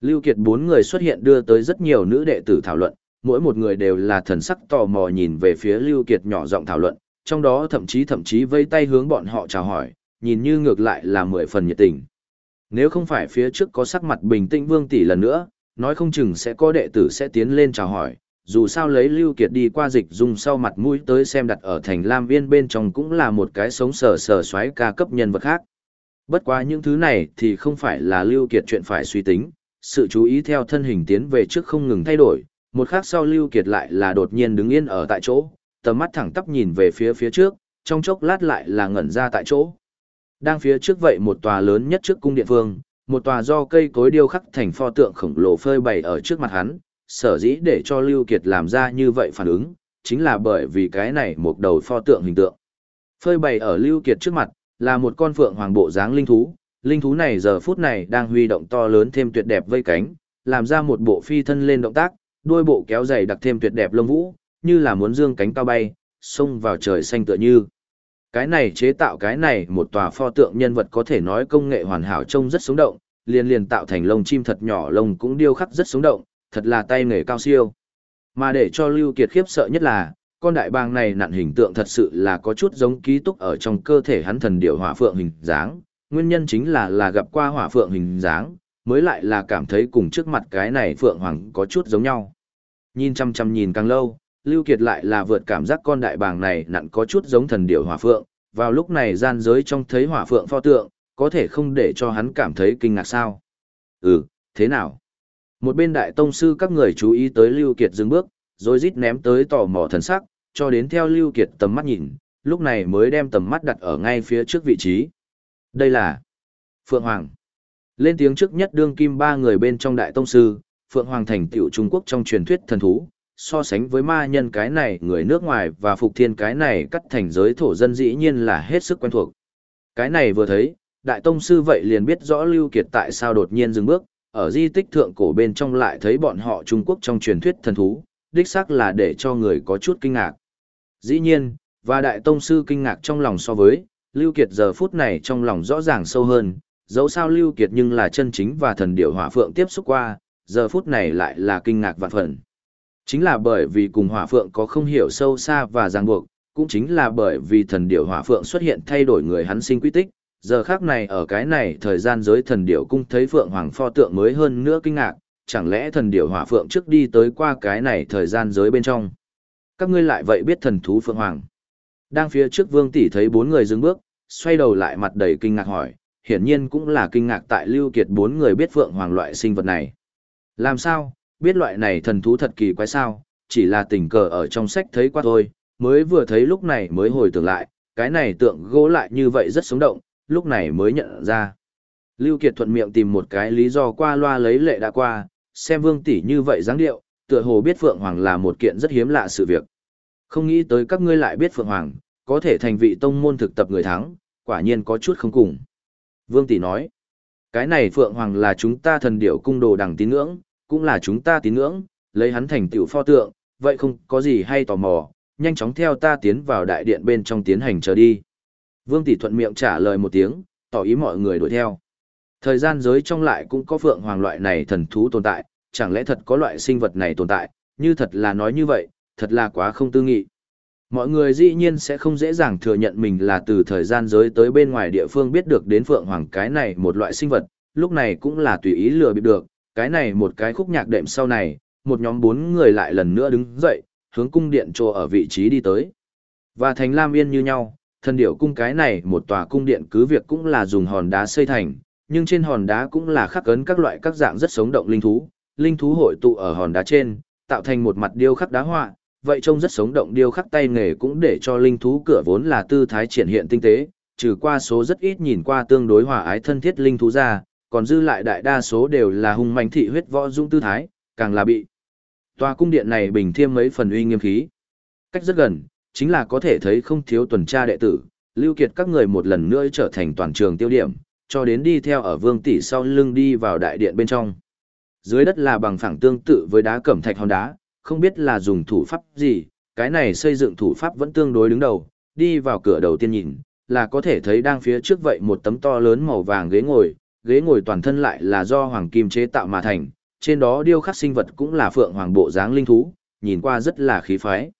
Lưu Kiệt bốn người xuất hiện đưa tới rất nhiều nữ đệ tử thảo luận, mỗi một người đều là thần sắc tò mò nhìn về phía Lưu Kiệt nhỏ giọng thảo luận, trong đó thậm chí thậm chí vây tay hướng bọn họ chào hỏi, nhìn như ngược lại là mười phần nhiệt tình. Nếu không phải phía trước có sắc mặt bình tĩnh Vương tỷ lần nữa, nói không chừng sẽ có đệ tử sẽ tiến lên chào hỏi, dù sao lấy Lưu Kiệt đi qua dịch dung sau mặt mũi tới xem đặt ở thành Lam Viên bên trong cũng là một cái sống sờ sờ xoáy ca cấp nhân vật khác. Bất quá những thứ này thì không phải là Lưu Kiệt chuyện phải suy tính, sự chú ý theo thân hình tiến về trước không ngừng thay đổi, một khắc sau Lưu Kiệt lại là đột nhiên đứng yên ở tại chỗ, tầm mắt thẳng tắp nhìn về phía phía trước, trong chốc lát lại là ngẩn ra tại chỗ. Đang phía trước vậy một tòa lớn nhất trước cung điện phương, một tòa do cây cối điêu khắc thành pho tượng khổng lồ phơi bày ở trước mặt hắn, sở dĩ để cho Lưu Kiệt làm ra như vậy phản ứng, chính là bởi vì cái này một đầu pho tượng hình tượng. Phơi bày ở Lưu Kiệt trước mặt, là một con phượng hoàng bộ dáng linh thú, linh thú này giờ phút này đang huy động to lớn thêm tuyệt đẹp vây cánh, làm ra một bộ phi thân lên động tác, đuôi bộ kéo dày đặc thêm tuyệt đẹp lông vũ, như là muốn dương cánh cao bay, xông vào trời xanh tựa như. Cái này chế tạo cái này một tòa pho tượng nhân vật có thể nói công nghệ hoàn hảo trông rất sống động, liền liền tạo thành lông chim thật nhỏ lông cũng điêu khắc rất sống động, thật là tay nghề cao siêu. Mà để cho Lưu Kiệt khiếp sợ nhất là, con đại bàng này nặn hình tượng thật sự là có chút giống ký túc ở trong cơ thể hắn thần điểu hỏa phượng hình dáng, nguyên nhân chính là là gặp qua hỏa phượng hình dáng, mới lại là cảm thấy cùng trước mặt cái này phượng hoàng có chút giống nhau. Nhìn chăm chăm nhìn càng lâu, Lưu Kiệt lại là vượt cảm giác con đại bàng này nặn có chút giống thần điểu hỏa phượng, vào lúc này gian giới trong thấy hỏa phượng pho tượng, có thể không để cho hắn cảm thấy kinh ngạc sao. Ừ, thế nào? Một bên đại tông sư các người chú ý tới Lưu Kiệt dừng bước, rồi rít ném tới tò mò thần sắc, cho đến theo Lưu Kiệt tầm mắt nhìn, lúc này mới đem tầm mắt đặt ở ngay phía trước vị trí. Đây là Phượng Hoàng. Lên tiếng trước nhất đương kim ba người bên trong đại tông sư, Phượng Hoàng thành tiểu Trung Quốc trong truyền thuyết thần thú, so sánh với ma nhân cái này người nước ngoài và phục thiên cái này cắt thành giới thổ dân dĩ nhiên là hết sức quen thuộc. Cái này vừa thấy, đại tông sư vậy liền biết rõ Lưu Kiệt tại sao đột nhiên dừng bước, ở di tích thượng cổ bên trong lại thấy bọn họ Trung Quốc trong truyền thuyết thần thú, đích xác là để cho người có chút kinh ngạc. Dĩ nhiên, và đại tông sư kinh ngạc trong lòng so với, Lưu Kiệt giờ phút này trong lòng rõ ràng sâu hơn, dẫu sao Lưu Kiệt nhưng là chân chính và thần điểu hỏa phượng tiếp xúc qua, giờ phút này lại là kinh ngạc vạn phần. Chính là bởi vì cùng hỏa phượng có không hiểu sâu xa và ràng buộc, cũng chính là bởi vì thần điểu hỏa phượng xuất hiện thay đổi người hắn sinh quy tích, giờ khác này ở cái này thời gian giới thần điểu cung thấy phượng hoàng pho tượng mới hơn nữa kinh ngạc, chẳng lẽ thần điểu hỏa phượng trước đi tới qua cái này thời gian giới bên trong. Các ngươi lại vậy biết thần thú phượng hoàng. Đang phía trước vương tỷ thấy bốn người dừng bước, xoay đầu lại mặt đầy kinh ngạc hỏi, hiển nhiên cũng là kinh ngạc tại Lưu Kiệt bốn người biết phượng hoàng loại sinh vật này. Làm sao, biết loại này thần thú thật kỳ quái sao, chỉ là tình cờ ở trong sách thấy qua thôi, mới vừa thấy lúc này mới hồi tưởng lại, cái này tượng gỗ lại như vậy rất sống động, lúc này mới nhận ra. Lưu Kiệt thuận miệng tìm một cái lý do qua loa lấy lệ đã qua, xem vương tỷ như vậy dáng điệu, tựa hồ biết Phượng Hoàng là một kiện rất hiếm lạ sự việc. Không nghĩ tới các ngươi lại biết Phượng Hoàng, có thể thành vị tông môn thực tập người thắng, quả nhiên có chút không cùng. Vương tỷ nói, cái này Phượng Hoàng là chúng ta thần điểu cung đồ đằng tín ngưỡng, cũng là chúng ta tín ngưỡng, lấy hắn thành tiểu pho tượng, vậy không có gì hay tò mò, nhanh chóng theo ta tiến vào đại điện bên trong tiến hành chờ đi. Vương Tỷ thuận miệng trả lời một tiếng, tỏ ý mọi người đuổi theo. Thời gian giới trong lại cũng có phượng hoàng loại này thần thú tồn tại, chẳng lẽ thật có loại sinh vật này tồn tại, như thật là nói như vậy, thật là quá không tư nghị. Mọi người dĩ nhiên sẽ không dễ dàng thừa nhận mình là từ thời gian giới tới bên ngoài địa phương biết được đến phượng hoàng cái này một loại sinh vật, lúc này cũng là tùy ý lừa bịp được, cái này một cái khúc nhạc đệm sau này, một nhóm bốn người lại lần nữa đứng dậy, hướng cung điện trô ở vị trí đi tới. Và thành Lam Yên như nhau, thần điểu cung cái này một tòa cung điện cứ việc cũng là dùng hòn đá xây thành, nhưng trên hòn đá cũng là khắc ấn các loại các dạng rất sống động linh thú, linh thú hội tụ ở hòn đá trên, tạo thành một mặt điêu khắc đá họa, vậy trông rất sống động điêu khắc tay nghề cũng để cho linh thú cửa vốn là tư thái triển hiện tinh tế, trừ qua số rất ít nhìn qua tương đối hòa ái thân thiết linh thú ra, còn dư lại đại đa số đều là hung manh thị huyết võ dũng tư thái, càng là bị. Tòa cung điện này bình thiêm mấy phần uy nghiêm khí. Cách rất gần, chính là có thể thấy không thiếu tuần tra đệ tử, lưu kiệt các người một lần nữa trở thành toàn trường tiêu điểm, cho đến đi theo ở vương tỷ sau lưng đi vào đại điện bên trong. Dưới đất là bằng phẳng tương tự với đá cẩm thạch hòn đá, không biết là dùng thủ pháp gì, cái này xây dựng thủ pháp vẫn tương đối đứng đầu, đi vào cửa đầu tiên nhìn, là có thể thấy đang phía trước vậy một tấm to lớn màu vàng ghế ngồi, ghế ngồi toàn thân lại là do hoàng kim chế tạo mà thành, trên đó điêu khắc sinh vật cũng là phượng hoàng bộ dáng linh thú, nhìn qua rất là khí phái.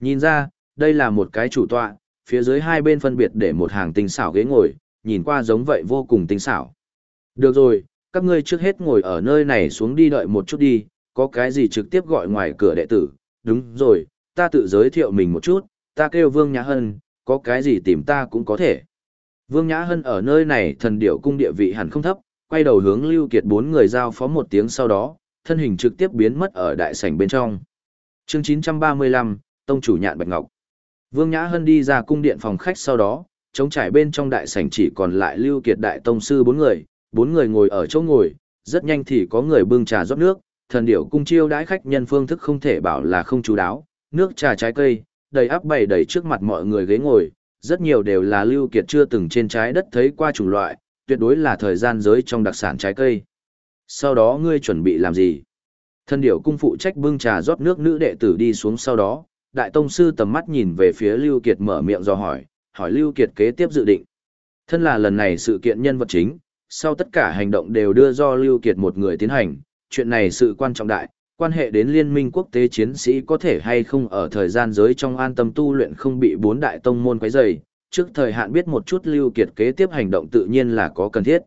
Nhìn ra, đây là một cái chủ tọa, phía dưới hai bên phân biệt để một hàng tinh xảo ghế ngồi, nhìn qua giống vậy vô cùng tinh xảo. Được rồi, các ngươi trước hết ngồi ở nơi này xuống đi đợi một chút đi, có cái gì trực tiếp gọi ngoài cửa đệ tử, đúng rồi, ta tự giới thiệu mình một chút, ta kêu Vương Nhã Hân, có cái gì tìm ta cũng có thể. Vương Nhã Hân ở nơi này thần điệu cung địa vị hẳn không thấp, quay đầu hướng Lưu Kiệt bốn người giao phó một tiếng sau đó, thân hình trực tiếp biến mất ở đại sảnh bên trong. Chương 935, Tông chủ nhạn Bạch Ngọc. Vương Nhã Hân đi ra cung điện phòng khách sau đó, chống trải bên trong đại sảnh chỉ còn lại Lưu Kiệt đại tông sư bốn người, bốn người ngồi ở chỗ ngồi, rất nhanh thì có người bưng trà rót nước, thần điểu cung chiêu đãi khách nhân phương thức không thể bảo là không chú đáo, nước trà trái cây, đầy áp bày đầy trước mặt mọi người ghế ngồi, rất nhiều đều là lưu kiệt chưa từng trên trái đất thấy qua chủng loại, tuyệt đối là thời gian giới trong đặc sản trái cây. Sau đó ngươi chuẩn bị làm gì? Thân điểu cung phụ trách bưng trà rót nước nữ đệ tử đi xuống sau đó, đại tông sư tầm mắt nhìn về phía Lưu Kiệt mở miệng do hỏi, hỏi Lưu Kiệt kế tiếp dự định. Thân là lần này sự kiện nhân vật chính, sau tất cả hành động đều đưa do Lưu Kiệt một người tiến hành, chuyện này sự quan trọng đại, quan hệ đến liên minh quốc tế chiến sĩ có thể hay không ở thời gian giới trong an tâm tu luyện không bị bốn đại tông môn quấy rầy, trước thời hạn biết một chút Lưu Kiệt kế tiếp hành động tự nhiên là có cần thiết.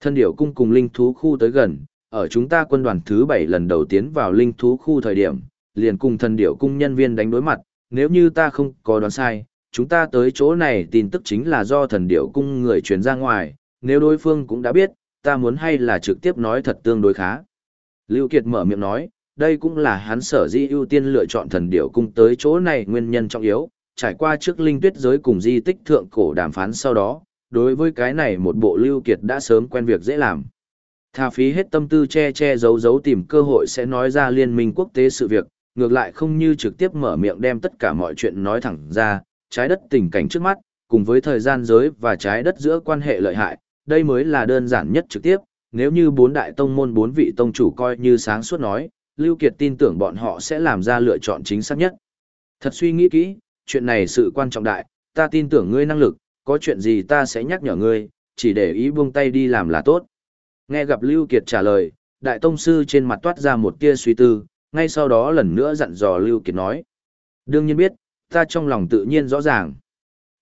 Thân điểu cung cùng linh thú khu tới gần, ở chúng ta quân đoàn thứ 7 lần đầu tiến vào linh thú khu thời điểm, liền cùng thần điểu cung nhân viên đánh đối mặt, nếu như ta không có đoán sai, chúng ta tới chỗ này tin tức chính là do thần điểu cung người truyền ra ngoài, nếu đối phương cũng đã biết, ta muốn hay là trực tiếp nói thật tương đối khá. Lưu Kiệt mở miệng nói, đây cũng là hắn sở di ưu tiên lựa chọn thần điểu cung tới chỗ này nguyên nhân trọng yếu, trải qua trước linh tuyết giới cùng di tích thượng cổ đàm phán sau đó, đối với cái này một bộ Lưu Kiệt đã sớm quen việc dễ làm. Thà phí hết tâm tư che che giấu giấu tìm cơ hội sẽ nói ra liên minh quốc tế sự việc, ngược lại không như trực tiếp mở miệng đem tất cả mọi chuyện nói thẳng ra, trái đất tình cảnh trước mắt, cùng với thời gian giới và trái đất giữa quan hệ lợi hại, đây mới là đơn giản nhất trực tiếp, nếu như bốn đại tông môn bốn vị tông chủ coi như sáng suốt nói, Lưu Kiệt tin tưởng bọn họ sẽ làm ra lựa chọn chính xác nhất. Thật suy nghĩ kỹ, chuyện này sự quan trọng đại, ta tin tưởng ngươi năng lực, có chuyện gì ta sẽ nhắc nhở ngươi, chỉ để ý buông tay đi làm là tốt. Nghe gặp Lưu Kiệt trả lời, đại tông sư trên mặt toát ra một tia suy tư, ngay sau đó lần nữa dặn dò Lưu Kiệt nói. Đương nhiên biết, ta trong lòng tự nhiên rõ ràng.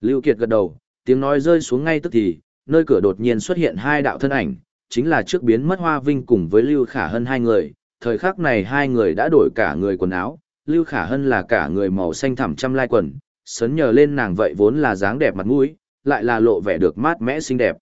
Lưu Kiệt gật đầu, tiếng nói rơi xuống ngay tức thì, nơi cửa đột nhiên xuất hiện hai đạo thân ảnh, chính là trước biến mất Hoa Vinh cùng với Lưu Khả Hân hai người. Thời khắc này hai người đã đổi cả người quần áo, Lưu Khả Hân là cả người màu xanh thẳm trăm lai quần, sấn nhờ lên nàng vậy vốn là dáng đẹp mặt mũi, lại là lộ vẻ được mát mẽ xinh đẹp.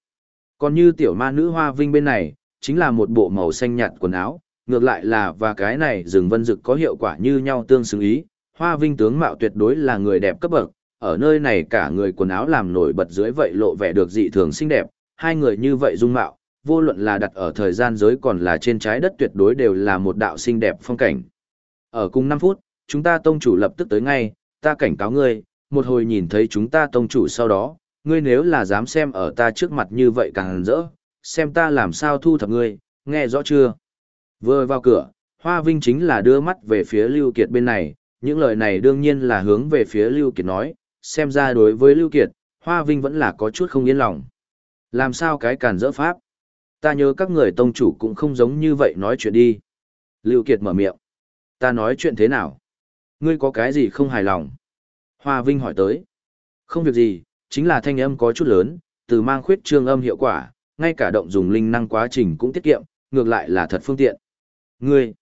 Còn như tiểu ma nữ Hoa Vinh bên này, chính là một bộ màu xanh nhạt quần áo, ngược lại là và cái này rừng vân dực có hiệu quả như nhau tương xứng ý, Hoa Vinh tướng mạo tuyệt đối là người đẹp cấp bậc, ở nơi này cả người quần áo làm nổi bật dưới vậy lộ vẻ được dị thường xinh đẹp, hai người như vậy dung mạo, vô luận là đặt ở thời gian giới còn là trên trái đất tuyệt đối đều là một đạo xinh đẹp phong cảnh. Ở cùng 5 phút, chúng ta tông chủ lập tức tới ngay, ta cảnh cáo ngươi, một hồi nhìn thấy chúng ta tông chủ sau đó, ngươi nếu là dám xem ở ta trước mặt như vậy càng rỡ, xem ta làm sao thu thập ngươi, nghe rõ chưa? Vừa vào cửa, Hoa Vinh chính là đưa mắt về phía Lưu Kiệt bên này, những lời này đương nhiên là hướng về phía Lưu Kiệt nói, xem ra đối với Lưu Kiệt, Hoa Vinh vẫn là có chút không yên lòng. Làm sao cái càn dỡ pháp? Ta nhớ các người tông chủ cũng không giống như vậy nói chuyện đi. Lưu Kiệt mở miệng. Ta nói chuyện thế nào? Ngươi có cái gì không hài lòng? Hoa Vinh hỏi tới. Không việc gì, chính là thanh âm có chút lớn, từ mang khuyết trương âm hiệu quả, ngay cả động dùng linh năng quá trình cũng tiết kiệm, ngược lại là thật phương tiện. Ngươi!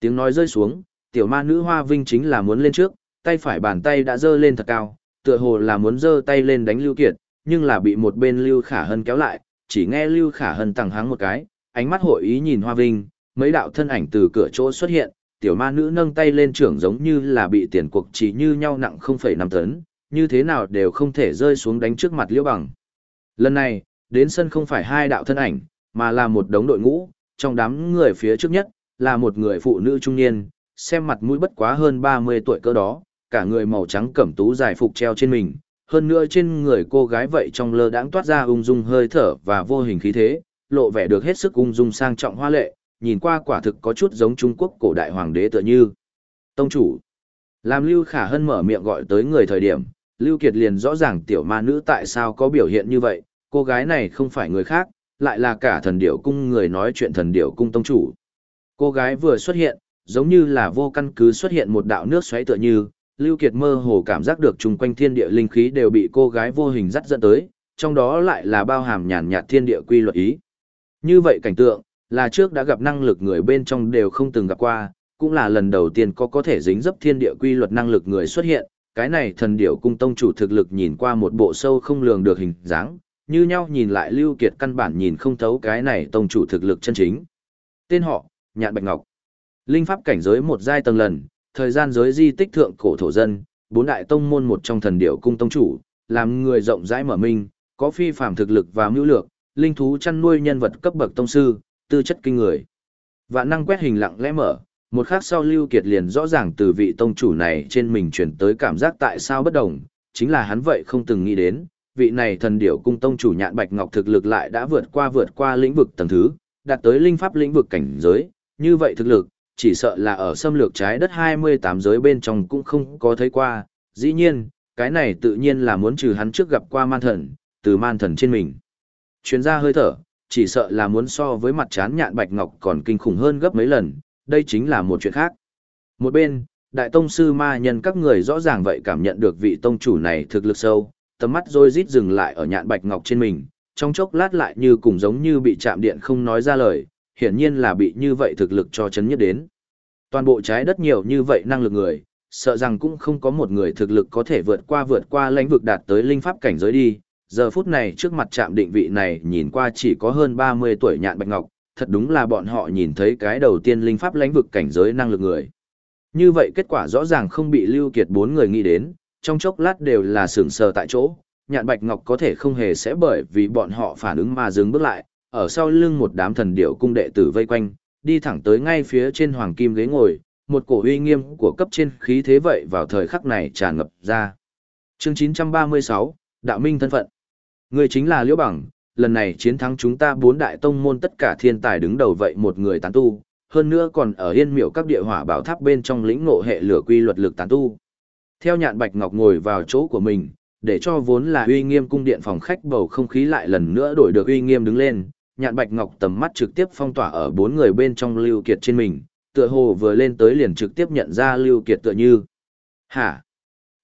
Tiếng nói rơi xuống, tiểu ma nữ Hoa Vinh chính là muốn lên trước, tay phải bàn tay đã dơ lên thật cao, tựa hồ là muốn dơ tay lên đánh Lưu Kiệt, nhưng là bị một bên Lưu Khả Hân kéo lại, chỉ nghe Lưu Khả Hân tằng hắng một cái, ánh mắt hội ý nhìn Hoa Vinh, mấy đạo thân ảnh từ cửa chỗ xuất hiện, tiểu ma nữ nâng tay lên trưởng giống như là bị tiền cuộc chỉ như nhau nặng 0,5 tấn, như thế nào đều không thể rơi xuống đánh trước mặt Liễu Bằng. Lần này, đến sân không phải hai đạo thân ảnh, mà là một đống đội ngũ, trong đám người phía trước nhất, là một người phụ nữ trung niên, xem mặt mũi bất quá hơn 30 tuổi cơ đó, cả người màu trắng cẩm tú dài phục treo trên mình, hơn nữa trên người cô gái vậy trong lơ đãng toát ra ung dung hơi thở và vô hình khí thế, lộ vẻ được hết sức ung dung sang trọng hoa lệ, nhìn qua quả thực có chút giống Trung Quốc cổ đại hoàng đế tựa như. Tông chủ. Làm Lưu Khả Hân mở miệng gọi tới người thời điểm, Lưu Kiệt liền rõ ràng tiểu ma nữ tại sao có biểu hiện như vậy, cô gái này không phải người khác, lại là cả thần điểu cung người nói chuyện thần điểu cung tông chủ. Cô gái vừa xuất hiện, giống như là vô căn cứ xuất hiện một đạo nước xoáy tựa như, Lưu Kiệt mơ hồ cảm giác được chung quanh thiên địa linh khí đều bị cô gái vô hình dắt dẫn tới, trong đó lại là bao hàm nhàn nhạt thiên địa quy luật ý. Như vậy cảnh tượng, là trước đã gặp năng lực người bên trong đều không từng gặp qua, cũng là lần đầu tiên có có thể dính dấp thiên địa quy luật năng lực người xuất hiện, cái này thần điểu cung tông chủ thực lực nhìn qua một bộ sâu không lường được hình dáng, như nhau nhìn lại Lưu Kiệt căn bản nhìn không thấu cái này tông chủ thực lực chân chính. Tên họ, Nhạn Bạch Ngọc. Linh pháp cảnh giới một giai tầng lần, thời gian giới di tích thượng cổ thổ dân, bốn đại tông môn một trong thần điểu cung tông chủ, làm người rộng rãi mở minh, có phi phàm thực lực và mưu lược, linh thú chăn nuôi nhân vật cấp bậc tông sư, tư chất kinh người. Vạn năng quét hình lặng lẽ mở, một khắc sau Lưu Kiệt liền rõ ràng từ vị tông chủ này trên mình chuyển tới cảm giác tại sao bất đồng, chính là hắn vậy không từng nghĩ đến, vị này thần điểu cung tông chủ nhạn bạch ngọc thực lực lại đã vượt qua vượt qua lĩnh vực tầng thứ, đạt tới linh pháp lĩnh vực cảnh giới, như vậy thực lực, chỉ sợ là ở xâm lược trái đất 28 giới bên trong cũng không có thấy qua, dĩ nhiên, cái này tự nhiên là muốn trừ hắn trước gặp qua man thần, từ man thần trên mình. Chuyên gia hơi thở, chỉ sợ là muốn so với mặt chán nhạn bạch ngọc còn kinh khủng hơn gấp mấy lần, đây chính là một chuyện khác. Một bên, đại tông sư ma nhân các người rõ ràng vậy cảm nhận được vị tông chủ này thực lực sâu, tầm mắt rồi rít dừng lại ở nhạn bạch ngọc trên mình, trong chốc lát lại như cùng giống như bị chạm điện không nói ra lời, hiển nhiên là bị như vậy thực lực cho chấn nhất đến. Toàn bộ trái đất nhiều như vậy năng lực người, sợ rằng cũng không có một người thực lực có thể vượt qua vượt qua lãnh vực đạt tới linh pháp cảnh giới đi. Giờ phút này trước mặt chạm định vị này nhìn qua chỉ có hơn 30 tuổi nhạn bạch ngọc, thật đúng là bọn họ nhìn thấy cái đầu tiên linh pháp lãnh vực cảnh giới năng lực người. Như vậy kết quả rõ ràng không bị lưu kiệt bốn người nghĩ đến, trong chốc lát đều là sửng sờ tại chỗ, nhạn bạch ngọc có thể không hề sẽ bởi vì bọn họ phản ứng mà dừng bước lại, ở sau lưng một đám thần điệu cung đệ tử vây quanh, đi thẳng tới ngay phía trên hoàng kim ghế ngồi, một cổ uy nghiêm của cấp trên khí thế vậy vào thời khắc này tràn ngập ra. Chương 936, Đạo Minh thân phận. Người chính là Liễu Bằng, lần này chiến thắng chúng ta bốn đại tông môn tất cả thiên tài đứng đầu vậy một người tán tu, hơn nữa còn ở yên miểu các địa hỏa bảo tháp bên trong lĩnh ngộ hệ lửa quy luật lực tán tu. Theo nhạn bạch ngọc ngồi vào chỗ của mình, để cho vốn là uy nghiêm cung điện phòng khách bầu không khí lại lần nữa đổi được uy nghiêm đứng lên, nhạn bạch ngọc tầm mắt trực tiếp phong tỏa ở bốn người bên trong lưu kiệt trên mình, tựa hồ vừa lên tới liền trực tiếp nhận ra lưu kiệt tựa như. Hả?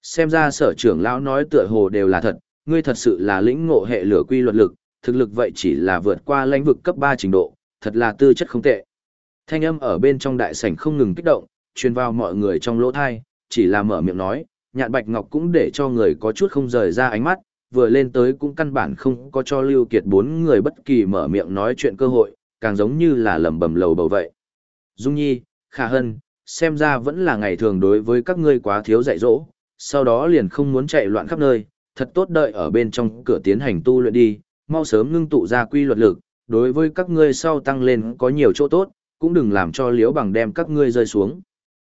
Xem ra sở trưởng lão nói tựa hồ đều là thật, ngươi thật sự là lĩnh ngộ hệ lửa quy luật lực, thực lực vậy chỉ là vượt qua lãnh vực cấp 3 trình độ, thật là tư chất không tệ. Thanh âm ở bên trong đại sảnh không ngừng kích động, truyền vào mọi người trong lỗ thai, chỉ là mở miệng nói, nhạn bạch ngọc cũng để cho người có chút không rời ra ánh mắt, vừa lên tới cũng căn bản không có cho Lưu Kiệt bốn người bất kỳ mở miệng nói chuyện cơ hội, càng giống như là lẩm bẩm lầu bầu vậy. Dung Nhi, Khả Hân, xem ra vẫn là ngày thường đối với các ngươi quá thiếu dạy dỗ, sau đó liền không muốn chạy loạn khắp nơi, thật tốt đợi ở bên trong cửa tiến hành tu luyện đi, mau sớm ngưng tụ ra quy luật lực, đối với các ngươi sau tăng lên có nhiều chỗ tốt, cũng đừng làm cho liễu bằng đem các ngươi rơi xuống.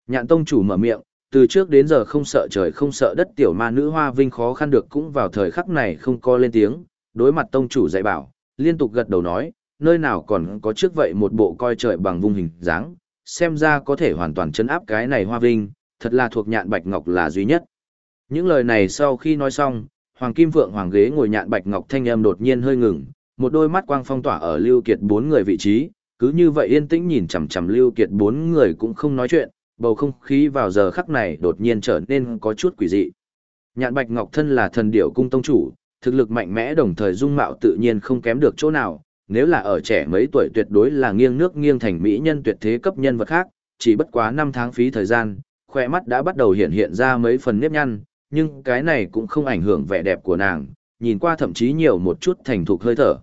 Nhạn tông chủ mở miệng, từ trước đến giờ không sợ trời không sợ đất tiểu ma nữ hoa vinh khó khăn được cũng vào thời khắc này không co lên tiếng, đối mặt tông chủ dạy bảo, liên tục gật đầu nói, nơi nào còn có trước vậy một bộ coi trời bằng vung hình dáng, xem ra có thể hoàn toàn chấn áp cái này hoa vinh, thật là thuộc nhạn bạch ngọc là duy nhất. Những lời này sau khi nói xong, Hoàng Kim vượng Hoàng ghế ngồi nhạn bạch ngọc thanh âm đột nhiên hơi ngừng, một đôi mắt quang phong tỏa ở Lưu Kiệt bốn người vị trí, cứ như vậy yên tĩnh nhìn chằm chằm Lưu Kiệt bốn người cũng không nói chuyện, bầu không khí vào giờ khắc này đột nhiên trở nên có chút quỷ dị. Nhạn Bạch Ngọc thân là thần điểu cung tông chủ, thực lực mạnh mẽ đồng thời dung mạo tự nhiên không kém được chỗ nào, nếu là ở trẻ mấy tuổi tuyệt đối là nghiêng nước nghiêng thành mỹ nhân tuyệt thế cấp nhân vật khác, chỉ bất quá 5 tháng phí thời gian, khỏe mắt đã bắt đầu hiện hiện ra mấy phần nếp nhăn, nhưng cái này cũng không ảnh hưởng vẻ đẹp của nàng, nhìn qua thậm chí nhiều một chút thành thục hơi thở.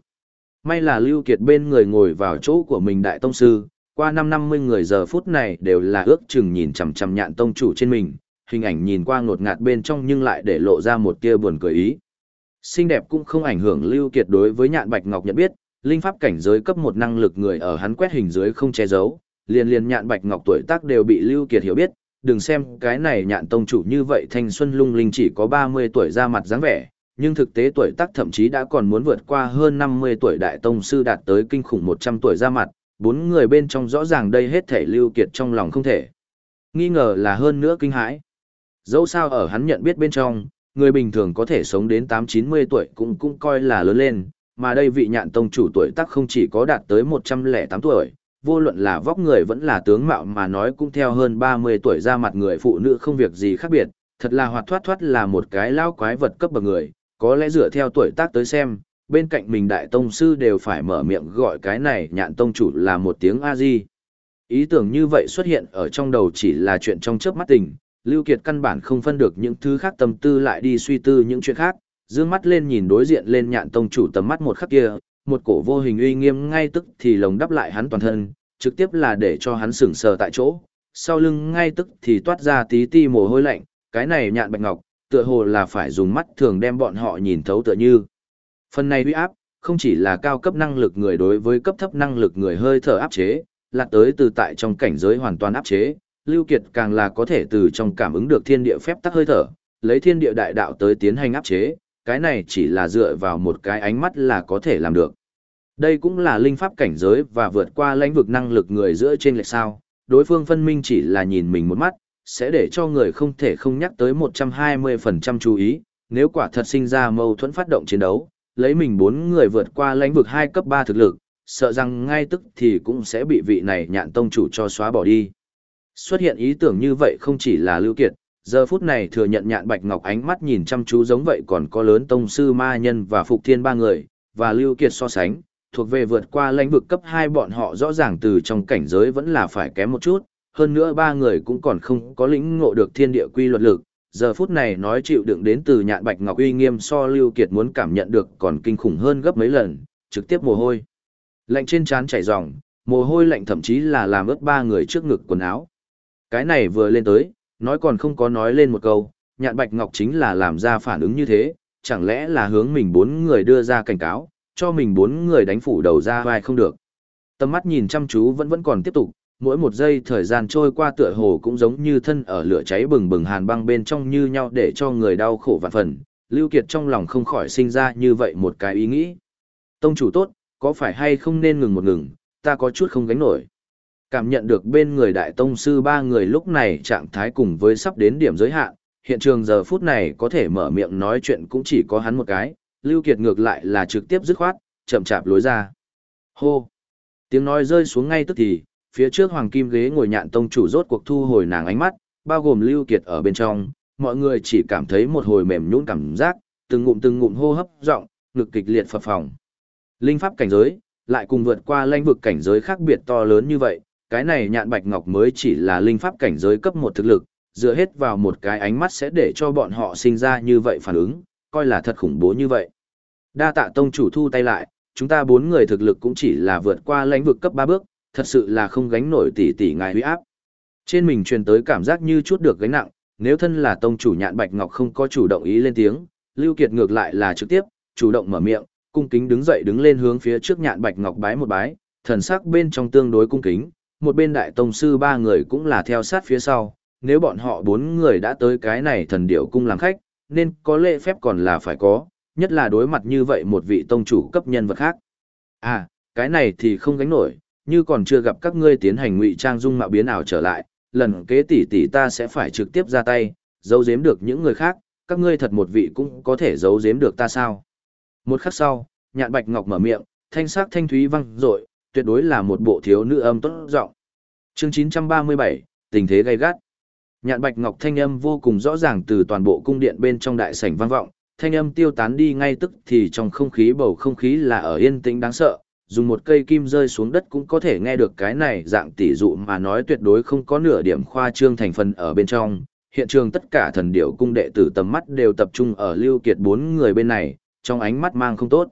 May là Lưu Kiệt bên người ngồi vào chỗ của mình đại tông sư, qua năm năm mươi người giờ phút này đều là ước chừng nhìn chằm chằm nhạn tông chủ trên mình, hình ảnh nhìn qua ngột ngạt bên trong nhưng lại để lộ ra một tia buồn cười ý. Xinh đẹp cũng không ảnh hưởng Lưu Kiệt đối với nhạn bạch ngọc nhận biết, linh pháp cảnh giới cấp một năng lực người ở hắn quét hình dưới không che giấu, liền liền nhạn bạch ngọc tuổi tác đều bị Lưu Kiệt hiểu biết, đừng xem cái này nhạn tông chủ như vậy thanh xuân lung linh chỉ có 30 tuổi ra mặt dáng vẻ, nhưng thực tế tuổi tác thậm chí đã còn muốn vượt qua hơn 50 tuổi đại tông sư đạt tới kinh khủng 100 tuổi ra mặt, bốn người bên trong rõ ràng đây hết thể lưu kiệt trong lòng không thể. Nghi ngờ là hơn nữa kinh hãi. Dẫu sao ở hắn nhận biết bên trong, người bình thường có thể sống đến 8-90 tuổi cũng cũng coi là lớn lên, mà đây vị nhạn tông chủ tuổi tác không chỉ có đạt tới 108 tuổi, vô luận là vóc người vẫn là tướng mạo mà nói cũng theo hơn 30 tuổi ra mặt người phụ nữ không việc gì khác biệt, thật là hoạt thoát thoát là một cái lao quái vật cấp bậc người, có lẽ dựa theo tuổi tác tới xem, bên cạnh mình đại tông sư đều phải mở miệng gọi cái này nhạn tông chủ là một tiếng a di. Ý tưởng như vậy xuất hiện ở trong đầu chỉ là chuyện trong chớp mắt tình, lưu kiệt căn bản không phân được những thứ khác tâm tư lại đi suy tư những chuyện khác, dương mắt lên nhìn đối diện lên nhạn tông chủ tầm mắt một khắc kia, một cổ vô hình uy nghiêm ngay tức thì lồng đắp lại hắn toàn thân, trực tiếp là để cho hắn sững sờ tại chỗ, sau lưng ngay tức thì toát ra tí ti mồ hôi lạnh, cái này nhạn bạch ngọc, tựa hồ là phải dùng mắt thường đem bọn họ nhìn thấu tựa như. Phần này uy áp, không chỉ là cao cấp năng lực người đối với cấp thấp năng lực người hơi thở áp chế, là tới từ tại trong cảnh giới hoàn toàn áp chế, Lưu Kiệt càng là có thể từ trong cảm ứng được thiên địa phép tắc hơi thở, lấy thiên địa đại đạo tới tiến hành áp chế, cái này chỉ là dựa vào một cái ánh mắt là có thể làm được. Đây cũng là linh pháp cảnh giới và vượt qua lãnh vực năng lực người giữa trên lệch sao, đối phương phân minh chỉ là nhìn mình một mắt, sẽ để cho người không thể không nhắc tới 120% chú ý, nếu quả thật sinh ra mâu thuẫn phát động chiến đấu, lấy mình bốn người vượt qua lãnh vực hai cấp ba thực lực, sợ rằng ngay tức thì cũng sẽ bị vị này nhạn tông chủ cho xóa bỏ đi. Xuất hiện ý tưởng như vậy không chỉ là Lưu Kiệt, giờ phút này thừa nhận nhạn Bạch Ngọc ánh mắt nhìn chăm chú giống vậy còn có lớn tông sư ma nhân và Phục Thiên ba người, và Lưu Kiệt so sánh, thuộc về vượt qua lãnh vực cấp 2 bọn họ rõ ràng từ trong cảnh giới vẫn là phải kém một chút, hơn nữa ba người cũng còn không có lĩnh ngộ được thiên địa quy luật lực, giờ phút này nói chịu đựng đến từ nhạn Bạch Ngọc uy nghiêm so Lưu Kiệt muốn cảm nhận được còn kinh khủng hơn gấp mấy lần, trực tiếp mồ hôi. Lạnh trên trán chảy ròng, mồ hôi lạnh thậm chí là làm ướt ba người trước ngực quần áo. Cái này vừa lên tới, nói còn không có nói lên một câu, nhạn bạch ngọc chính là làm ra phản ứng như thế, chẳng lẽ là hướng mình bốn người đưa ra cảnh cáo, cho mình bốn người đánh phủ đầu ra vai không được. Tầm mắt nhìn chăm chú vẫn vẫn còn tiếp tục, mỗi một giây thời gian trôi qua tựa hồ cũng giống như thân ở lửa cháy bừng bừng hàn băng bên trong như nhau để cho người đau khổ vạn phần. Lưu Kiệt trong lòng không khỏi sinh ra như vậy một cái ý nghĩ. Tông chủ tốt, có phải hay không nên ngừng một ngừng, ta có chút không gánh nổi. Cảm nhận được bên người đại tông sư ba người lúc này trạng thái cùng với sắp đến điểm giới hạn, hiện trường giờ phút này có thể mở miệng nói chuyện cũng chỉ có hắn một cái, Lưu Kiệt ngược lại là trực tiếp dứt khoát, chậm chạp lối ra. Hô! Tiếng nói rơi xuống ngay tức thì, phía trước hoàng kim ghế ngồi nhạn tông chủ rốt cuộc thu hồi nàng ánh mắt, bao gồm Lưu Kiệt ở bên trong, mọi người chỉ cảm thấy một hồi mềm nhũn cảm giác, từng ngụm từng ngụm hô hấp rộng, ngực kịch liệt phập phồng. Linh pháp cảnh giới, lại cùng vượt qua lãnh vực cảnh giới khác biệt to lớn như vậy, cái này nhạn bạch ngọc mới chỉ là linh pháp cảnh giới cấp một thực lực, dựa hết vào một cái ánh mắt sẽ để cho bọn họ sinh ra như vậy phản ứng, coi là thật khủng bố như vậy. Đa tạ tông chủ thu tay lại, chúng ta bốn người thực lực cũng chỉ là vượt qua lãnh vực cấp ba bước, thật sự là không gánh nổi tỷ tỷ ngài huy áp. Trên mình truyền tới cảm giác như chút được gánh nặng, nếu thân là tông chủ nhạn bạch ngọc không có chủ động ý lên tiếng, Lưu Kiệt ngược lại là trực tiếp, chủ động mở miệng, cung kính đứng dậy đứng lên hướng phía trước nhạn bạch ngọc bái một bái, thần sắc bên trong tương đối cung kính, một bên đại tông sư ba người cũng là theo sát phía sau, nếu bọn họ bốn người đã tới cái này thần điểu cung làm khách, nên có lễ phép còn là phải có, nhất là đối mặt như vậy một vị tông chủ cấp nhân vật khác. À, cái này thì không gánh nổi, như còn chưa gặp các ngươi tiến hành ngụy trang dung mạo biến ảo trở lại, lần kế tỷ tỷ ta sẽ phải trực tiếp ra tay, giấu giếm được những người khác, các ngươi thật một vị cũng có thể giấu giếm được ta sao? Một khắc sau, nhạn bạch ngọc mở miệng, thanh sắc thanh thúy vang dội, tuyệt đối là một bộ thiếu nữ âm tốt giọng. Chương 937, tình thế gay gắt. Nhạn bạch ngọc thanh âm vô cùng rõ ràng từ toàn bộ cung điện bên trong đại sảnh vang vọng, thanh âm tiêu tán đi ngay tức thì trong không khí bầu không khí là ở yên tĩnh đáng sợ, dùng một cây kim rơi xuống đất cũng có thể nghe được cái này dạng tỷ dụ mà nói tuyệt đối không có nửa điểm khoa trương thành phần ở bên trong. Hiện trường tất cả thần điệu cung đệ tử tầm mắt đều tập trung ở lưu kiệt bốn người bên này, trong ánh mắt mang không tốt.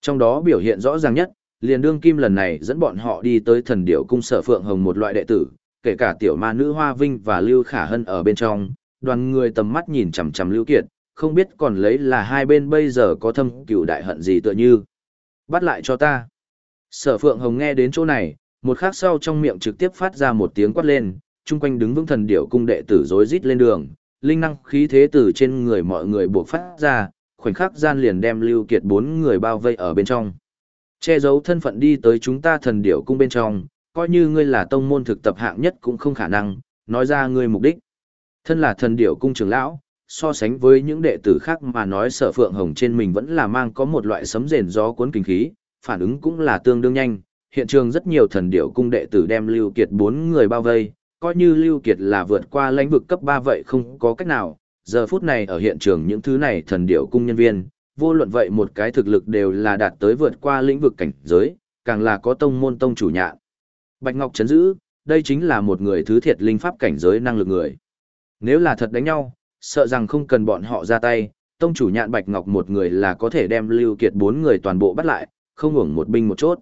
Trong đó biểu hiện rõ ràng nhất, liền đương kim lần này dẫn bọn họ đi tới thần điệu cung sở phượng hồng một loại đệ tử, kể cả tiểu ma nữ Hoa Vinh và Lưu Khả Hân ở bên trong, đoàn người tầm mắt nhìn chằm chằm Lưu Kiệt, không biết còn lấy là hai bên bây giờ có thâm cừu đại hận gì tựa như. Bắt lại cho ta. Sở Phượng Hồng nghe đến chỗ này, một khắc sau trong miệng trực tiếp phát ra một tiếng quát lên, chung quanh đứng vững thần điểu cung đệ tử rối rít lên đường, linh năng khí thế từ trên người mọi người buộc phát ra, khoảnh khắc gian liền đem Lưu Kiệt bốn người bao vây ở bên trong. Che giấu thân phận đi tới chúng ta thần điểu cung bên trong, coi như ngươi là tông môn thực tập hạng nhất cũng không khả năng, nói ra ngươi mục đích. Thân là thần điểu cung trưởng lão, so sánh với những đệ tử khác mà nói sở phượng hồng trên mình vẫn là mang có một loại sấm rền gió cuốn kinh khí, phản ứng cũng là tương đương nhanh. Hiện trường rất nhiều thần điểu cung đệ tử đem Lưu Kiệt bốn người bao vây, coi như Lưu Kiệt là vượt qua lãnh vực cấp 3 vậy không có cách nào, giờ phút này ở hiện trường những thứ này thần điểu cung nhân viên, vô luận vậy một cái thực lực đều là đạt tới vượt qua lĩnh vực cảnh giới, càng là có tông môn tông chủ nhạn. Bạch Ngọc chấn giữ, đây chính là một người thứ thiệt linh pháp cảnh giới năng lực người. Nếu là thật đánh nhau, sợ rằng không cần bọn họ ra tay, tông chủ nhạn Bạch Ngọc một người là có thể đem lưu kiệt bốn người toàn bộ bắt lại, không hưởng một binh một chốt.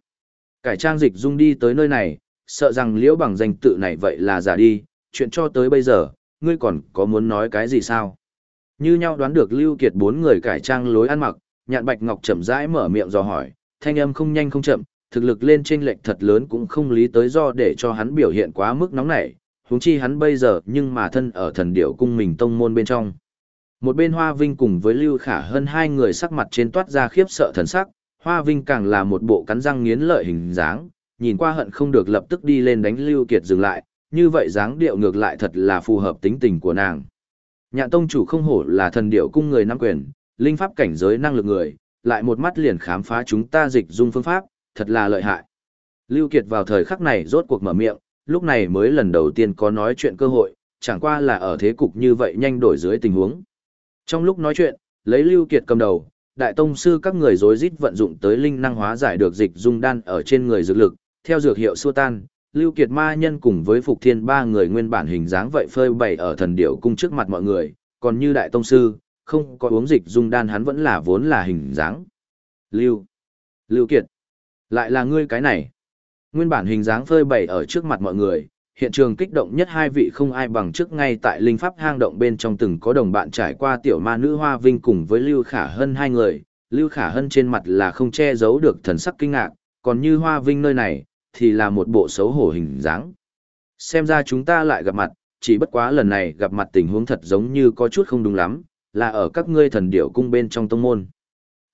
Cải trang dịch dung đi tới nơi này, sợ rằng liễu bằng danh tự này vậy là giả đi, chuyện cho tới bây giờ, ngươi còn có muốn nói cái gì sao? Như nhau đoán được Lưu Kiệt bốn người cải trang lối ăn mặc, nhạn Bạch Ngọc chậm rãi mở miệng dò hỏi, thanh âm không nhanh không chậm, thực lực lên trên lệch thật lớn cũng không lý tới do để cho hắn biểu hiện quá mức nóng nảy, huống chi hắn bây giờ nhưng mà thân ở thần điệu cung mình tông môn bên trong. Một bên Hoa Vinh cùng với Lưu Khả hơn hai người sắc mặt trên toát ra khiếp sợ thần sắc, Hoa Vinh càng là một bộ cắn răng nghiến lợi hình dáng, nhìn qua hận không được lập tức đi lên đánh Lưu Kiệt dừng lại, như vậy dáng điệu ngược lại thật là phù hợp tính tình của nàng. Nhạn tông chủ không hổ là thần điệu cung người nắm quyền, linh pháp cảnh giới năng lực người, lại một mắt liền khám phá chúng ta dịch dung phương pháp, thật là lợi hại. Lưu Kiệt vào thời khắc này rốt cuộc mở miệng, lúc này mới lần đầu tiên có nói chuyện cơ hội, chẳng qua là ở thế cục như vậy nhanh đổi dưới tình huống. Trong lúc nói chuyện, lấy Lưu Kiệt cầm đầu, đại tông sư các người rối rít vận dụng tới linh năng hóa giải được dịch dung đan ở trên người dược lực, theo dược hiệu xua tan, Lưu Kiệt ma nhân cùng với Phục Thiên ba người nguyên bản hình dáng vậy phơi bày ở thần điểu cung trước mặt mọi người, còn như đại tông sư, không có uống dịch dung đan hắn vẫn là vốn là hình dáng. Lưu, Lưu Kiệt, lại là ngươi cái này. Nguyên bản hình dáng phơi bày ở trước mặt mọi người, hiện trường kích động nhất hai vị không ai bằng trước ngay tại linh pháp hang động bên trong từng có đồng bạn trải qua tiểu ma nữ Hoa Vinh cùng với Lưu Khả Hân hai người, Lưu Khả Hân trên mặt là không che giấu được thần sắc kinh ngạc, còn như Hoa Vinh nơi này, thì là một bộ xấu hổ hình dáng. Xem ra chúng ta lại gặp mặt, chỉ bất quá lần này gặp mặt tình huống thật giống như có chút không đúng lắm, là ở các ngươi thần điệu cung bên trong tông môn.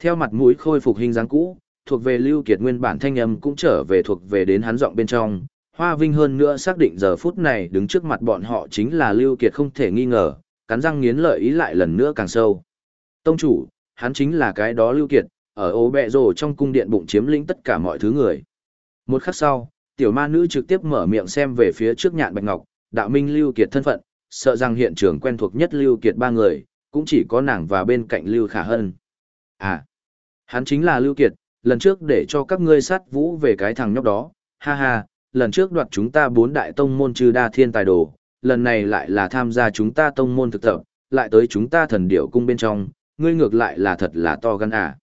Theo mặt mũi khôi phục hình dáng cũ, thuộc về Lưu Kiệt nguyên bản thanh âm cũng trở về thuộc về đến hắn giọng bên trong. Hoa Vinh hơn nữa xác định giờ phút này đứng trước mặt bọn họ chính là Lưu Kiệt không thể nghi ngờ, cắn răng nghiến lợi ý lại lần nữa càng sâu. Tông chủ, hắn chính là cái đó Lưu Kiệt, ở ô bẹ rồ trong cung điện bụng chiếm lĩnh tất cả mọi thứ người. Một khắc sau, tiểu ma nữ trực tiếp mở miệng xem về phía trước nhạn bạch ngọc, đạo minh Lưu Kiệt thân phận, sợ rằng hiện trường quen thuộc nhất Lưu Kiệt ba người, cũng chỉ có nàng và bên cạnh Lưu Khả Hân. À, hắn chính là Lưu Kiệt, lần trước để cho các ngươi sát vũ về cái thằng nhóc đó, ha ha, lần trước đoạt chúng ta bốn đại tông môn trừ đa thiên tài đồ, lần này lại là tham gia chúng ta tông môn thực tập, lại tới chúng ta thần điệu cung bên trong, ngươi ngược lại là thật là to gan à.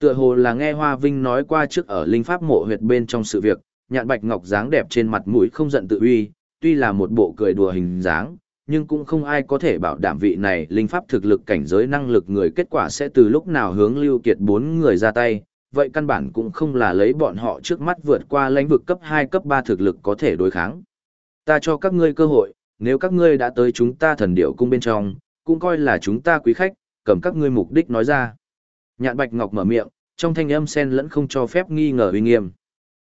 Tựa hồ là nghe Hoa Vinh nói qua trước ở linh pháp mộ huyệt bên trong sự việc, nhạn bạch ngọc dáng đẹp trên mặt mũi không giận tự uy, tuy là một bộ cười đùa hình dáng, nhưng cũng không ai có thể bảo đảm vị này linh pháp thực lực cảnh giới năng lực người kết quả sẽ từ lúc nào hướng lưu kiệt bốn người ra tay, vậy căn bản cũng không là lấy bọn họ trước mắt vượt qua lãnh vực cấp 2 cấp 3 thực lực có thể đối kháng. Ta cho các ngươi cơ hội, nếu các ngươi đã tới chúng ta thần điểu cung bên trong, cũng coi là chúng ta quý khách, cầm các ngươi mục đích nói ra. Nhạn Bạch Ngọc mở miệng, trong thanh âm sen lẫn không cho phép nghi ngờ uy nghiêm.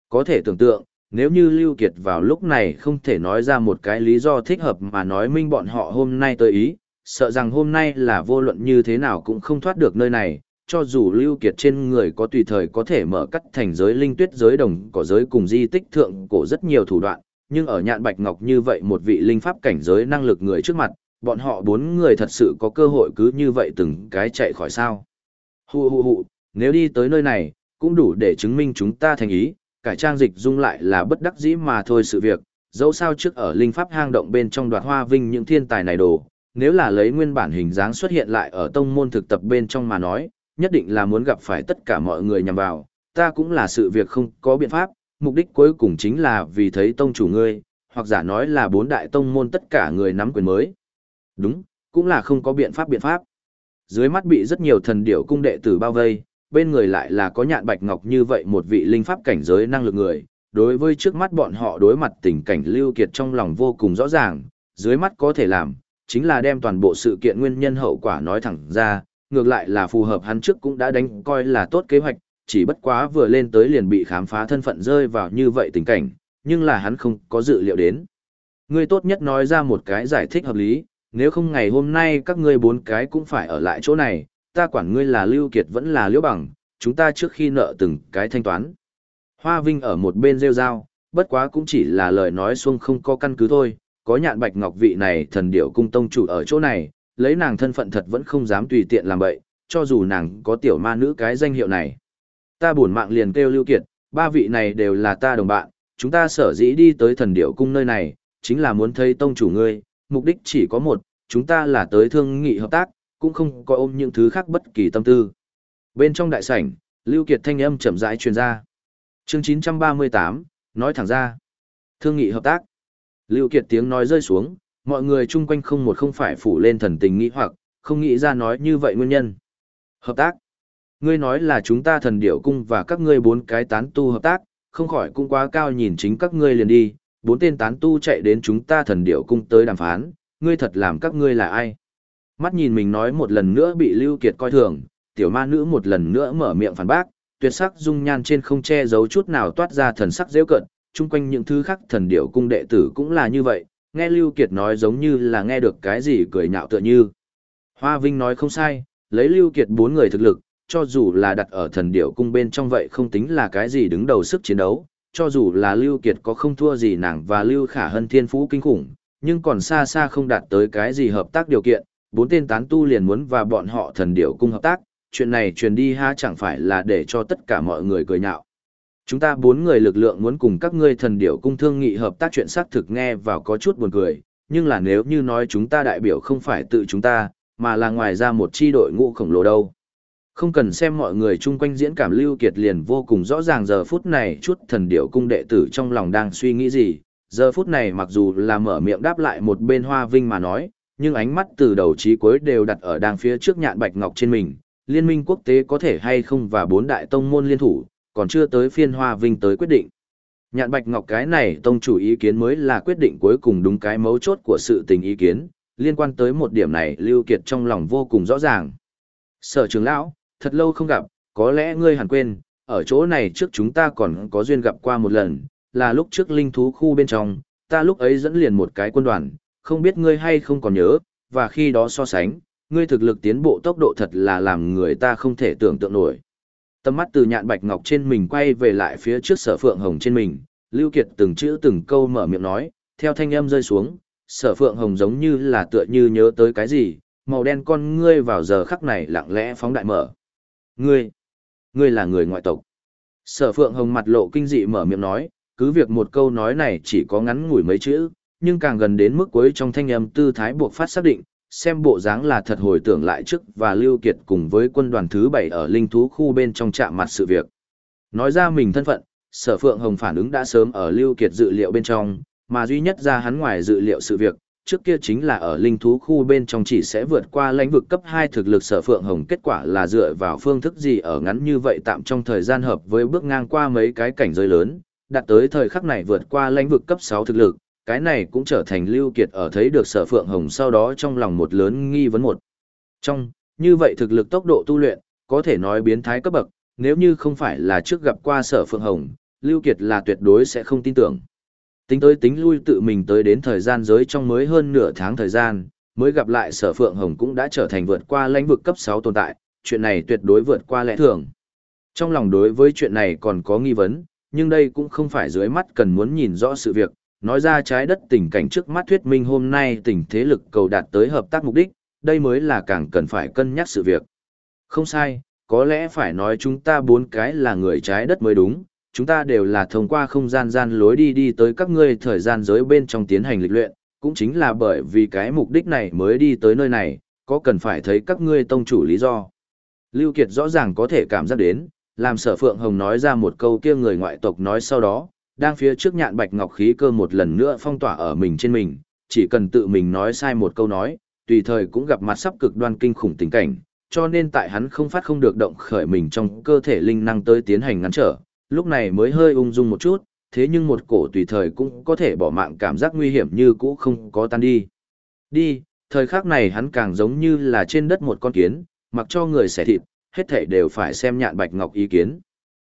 Có thể tưởng tượng, nếu như Lưu Kiệt vào lúc này không thể nói ra một cái lý do thích hợp mà nói minh bọn họ hôm nay tới ý, sợ rằng hôm nay là vô luận như thế nào cũng không thoát được nơi này, cho dù Lưu Kiệt trên người có tùy thời có thể mở cắt thành giới linh tuyết giới đồng có giới cùng di tích thượng cổ rất nhiều thủ đoạn, nhưng ở nhạn bạch ngọc như vậy một vị linh pháp cảnh giới năng lực người trước mặt, bọn họ bốn người thật sự có cơ hội cứ như vậy từng cái chạy khỏi sao. Hù hù hù, nếu đi tới nơi này, cũng đủ để chứng minh chúng ta thành ý, cải trang dịch dung lại là bất đắc dĩ mà thôi sự việc, dẫu sao trước ở linh pháp hang động bên trong đoạt hoa vinh những thiên tài này đồ, nếu là lấy nguyên bản hình dáng xuất hiện lại ở tông môn thực tập bên trong mà nói, nhất định là muốn gặp phải tất cả mọi người nhằm vào, ta cũng là sự việc không có biện pháp, mục đích cuối cùng chính là vì thấy tông chủ ngươi, hoặc giả nói là bốn đại tông môn tất cả người nắm quyền mới. Đúng, cũng là không có biện pháp biện pháp. Dưới mắt bị rất nhiều thần điểu cung đệ tử bao vây, bên người lại là có nhạn bạch ngọc như vậy một vị linh pháp cảnh giới năng lực người. Đối với trước mắt bọn họ đối mặt tình cảnh lưu kiệt trong lòng vô cùng rõ ràng, dưới mắt có thể làm, chính là đem toàn bộ sự kiện nguyên nhân hậu quả nói thẳng ra, ngược lại là phù hợp hắn trước cũng đã đánh coi là tốt kế hoạch, chỉ bất quá vừa lên tới liền bị khám phá thân phận rơi vào như vậy tình cảnh, nhưng là hắn không có dự liệu đến. Ngươi tốt nhất nói ra một cái giải thích hợp lý, nếu không ngày hôm nay các ngươi bốn cái cũng phải ở lại chỗ này, ta quản ngươi là Lưu Kiệt vẫn là Liễu Bằng, chúng ta trước khi nợ từng cái thanh toán. Hoa Vinh ở một bên rêu rao, bất quá cũng chỉ là lời nói xuông không có căn cứ thôi, có nhạn bạch ngọc vị này thần điểu cung tông chủ ở chỗ này, lấy nàng thân phận thật vẫn không dám tùy tiện làm bậy, cho dù nàng có tiểu ma nữ cái danh hiệu này. Ta buồn mạng liền kêu Lưu Kiệt, ba vị này đều là ta đồng bạn, chúng ta sở dĩ đi tới thần điểu cung nơi này, chính là muốn thấy tông chủ ngươi, mục đích chỉ có một, chúng ta là tới thương nghị hợp tác, cũng không có ôm những thứ khác bất kỳ tâm tư. Bên trong đại sảnh, Lưu Kiệt thanh âm chậm rãi truyền ra. Chương 938, nói thẳng ra. Thương nghị hợp tác. Lưu Kiệt tiếng nói rơi xuống, mọi người chung quanh không một không phải phủ lên thần tình nghĩ hoặc, không nghĩ ra nói như vậy nguyên nhân. Hợp tác. Ngươi nói là chúng ta thần điệu cung và các ngươi bốn cái tán tu hợp tác, không khỏi cũng quá cao nhìn chính các ngươi liền đi, bốn tên tán tu chạy đến chúng ta thần điệu cung tới đàm phán, ngươi thật làm các ngươi là ai? Mắt nhìn mình nói một lần nữa bị Lưu Kiệt coi thường, tiểu ma nữ một lần nữa mở miệng phản bác, tuyệt sắc dung nhan trên không che giấu chút nào toát ra thần sắc dễ cận, chung quanh những thứ khác thần điệu cung đệ tử cũng là như vậy, nghe Lưu Kiệt nói giống như là nghe được cái gì cười nhạo tựa như. Hoa Vinh nói không sai, lấy Lưu Kiệt bốn người thực lực, cho dù là đặt ở thần Điểu cung bên trong vậy không tính là cái gì đứng đầu sức chiến đấu, cho dù là Lưu Kiệt có không thua gì nàng và Lưu Khả Hân thiên phú kinh khủng, nhưng còn xa xa không đạt tới cái gì hợp tác điều kiện, bốn tên tán tu liền muốn và bọn họ thần Điểu cung hợp tác, chuyện này truyền đi ha chẳng phải là để cho tất cả mọi người cười nhạo. Chúng ta bốn người lực lượng muốn cùng các ngươi thần điệu cung thương nghị hợp tác chuyện xác thực nghe vào có chút buồn cười, nhưng là nếu như nói chúng ta đại biểu không phải tự chúng ta, mà là ngoài ra một chi đội ngũ khổng lồ đâu. Không cần xem mọi người chung quanh diễn cảm lưu kiệt liền vô cùng rõ ràng giờ phút này chút thần điệu cung đệ tử trong lòng đang suy nghĩ gì. Giờ phút này mặc dù là mở miệng đáp lại một bên hoa vinh mà nói, nhưng ánh mắt từ đầu chí cuối đều đặt ở đang phía trước nhạn bạch ngọc trên mình. Liên minh quốc tế có thể hay không và bốn đại tông môn liên thủ, còn chưa tới phiên hoa vinh tới quyết định. Nhạn bạch ngọc cái này tông chủ ý kiến mới là quyết định cuối cùng đúng cái mấu chốt của sự tình ý kiến, liên quan tới một điểm này Lưu Kiệt trong lòng vô cùng rõ ràng. Sở trưởng lão, thật lâu không gặp, có lẽ ngươi hẳn quên, ở chỗ này trước chúng ta còn có duyên gặp qua một lần, là lúc trước linh thú khu bên trong, ta lúc ấy dẫn liền một cái quân đoàn, không biết ngươi hay không còn nhớ, và khi đó so sánh, ngươi thực lực tiến bộ tốc độ thật là làm người ta không thể tưởng tượng nổi. Tầm mắt từ nhạn bạch ngọc trên mình quay về lại phía trước sở phượng hồng trên mình, Lưu Kiệt từng chữ từng câu mở miệng nói, theo thanh âm rơi xuống, sở phượng hồng giống như là tựa như nhớ tới cái gì, màu đen con ngươi vào giờ khắc này lặng lẽ phóng đại mở. Ngươi, ngươi là người ngoại tộc. Sở phượng hồng mặt lộ kinh dị mở miệng nói, cứ việc một câu nói này chỉ có ngắn ngủi mấy chữ, nhưng càng gần đến mức cuối trong thanh âm tư thái buộc phát xác định, xem bộ dáng là thật hồi tưởng lại trước và Lưu Kiệt cùng với quân đoàn thứ 7 ở linh thú khu bên trong chạm mặt sự việc. Nói ra mình thân phận, sở phượng hồng phản ứng đã sớm ở Lưu Kiệt dự liệu bên trong, mà duy nhất ra hắn ngoài dự liệu sự việc, trước kia chính là ở linh thú khu bên trong chỉ sẽ vượt qua lãnh vực cấp 2 thực lực sở phượng hồng kết quả là dựa vào phương thức gì ở ngắn như vậy tạm trong thời gian hợp với bước ngang qua mấy cái cảnh giới lớn, đạt tới thời khắc này vượt qua lãnh vực cấp 6 thực lực, cái này cũng trở thành lưu kiệt ở thấy được sở phượng hồng sau đó trong lòng một lớn nghi vấn một. Trong, như vậy thực lực tốc độ tu luyện, có thể nói biến thái cấp bậc, nếu như không phải là trước gặp qua sở phượng hồng, lưu kiệt là tuyệt đối sẽ không tin tưởng. Tính tới tính lui tự mình tới đến thời gian giới trong mới hơn nửa tháng thời gian, mới gặp lại sở phượng hồng cũng đã trở thành vượt qua lãnh vực cấp 6 tồn tại, chuyện này tuyệt đối vượt qua lẽ thường. Trong lòng đối với chuyện này còn có nghi vấn, nhưng đây cũng không phải dưới mắt cần muốn nhìn rõ sự việc, nói ra trái đất tình cảnh trước mắt thuyết minh hôm nay tình thế lực cầu đạt tới hợp tác mục đích, đây mới là càng cần phải cân nhắc sự việc. Không sai, có lẽ phải nói chúng ta bốn cái là người trái đất mới đúng, chúng ta đều là thông qua không gian gian lối đi đi tới các ngươi thời gian giới bên trong tiến hành lịch luyện, cũng chính là bởi vì cái mục đích này mới đi tới nơi này, có cần phải thấy các ngươi tông chủ lý do. Lưu Kiệt rõ ràng có thể cảm giác đến, làm sở Phượng Hồng nói ra một câu kia người ngoại tộc nói sau đó, đang phía trước nhạn bạch ngọc khí cơ một lần nữa phong tỏa ở mình trên mình, chỉ cần tự mình nói sai một câu nói, tùy thời cũng gặp mặt sắp cực đoan kinh khủng tình cảnh, cho nên tại hắn không phát không được động khởi mình trong cơ thể linh năng tới tiến hành ngăn trở, lúc này mới hơi ung dung một chút, thế nhưng một cổ tùy thời cũng có thể bỏ mạng cảm giác nguy hiểm như cũ không có tan đi. Đi, thời khắc này hắn càng giống như là trên đất một con kiến, mặc cho người xẻ thịt, hết thảy đều phải xem nhạn bạch ngọc ý kiến.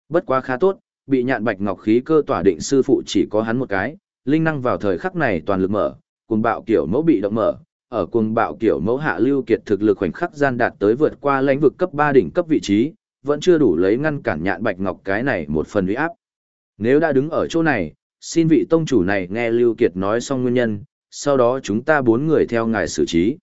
Bất quá khá tốt, bị nhạn bạch ngọc khí cơ tỏa định sư phụ chỉ có hắn một cái, linh năng vào thời khắc này toàn lực mở, cuồng bạo kiểu mẫu bị động mở, ở cuồng bạo kiểu mẫu hạ lưu kiệt thực lực khoảnh khắc gian đạt tới vượt qua lãnh vực cấp 3 đỉnh cấp vị trí, vẫn chưa đủ lấy ngăn cản nhạn bạch ngọc cái này một phần uy áp. Nếu đã đứng ở chỗ này, xin vị tông chủ này nghe Lưu Kiệt nói xong nguyên nhân, sau đó chúng ta bốn người theo ngài xử trí.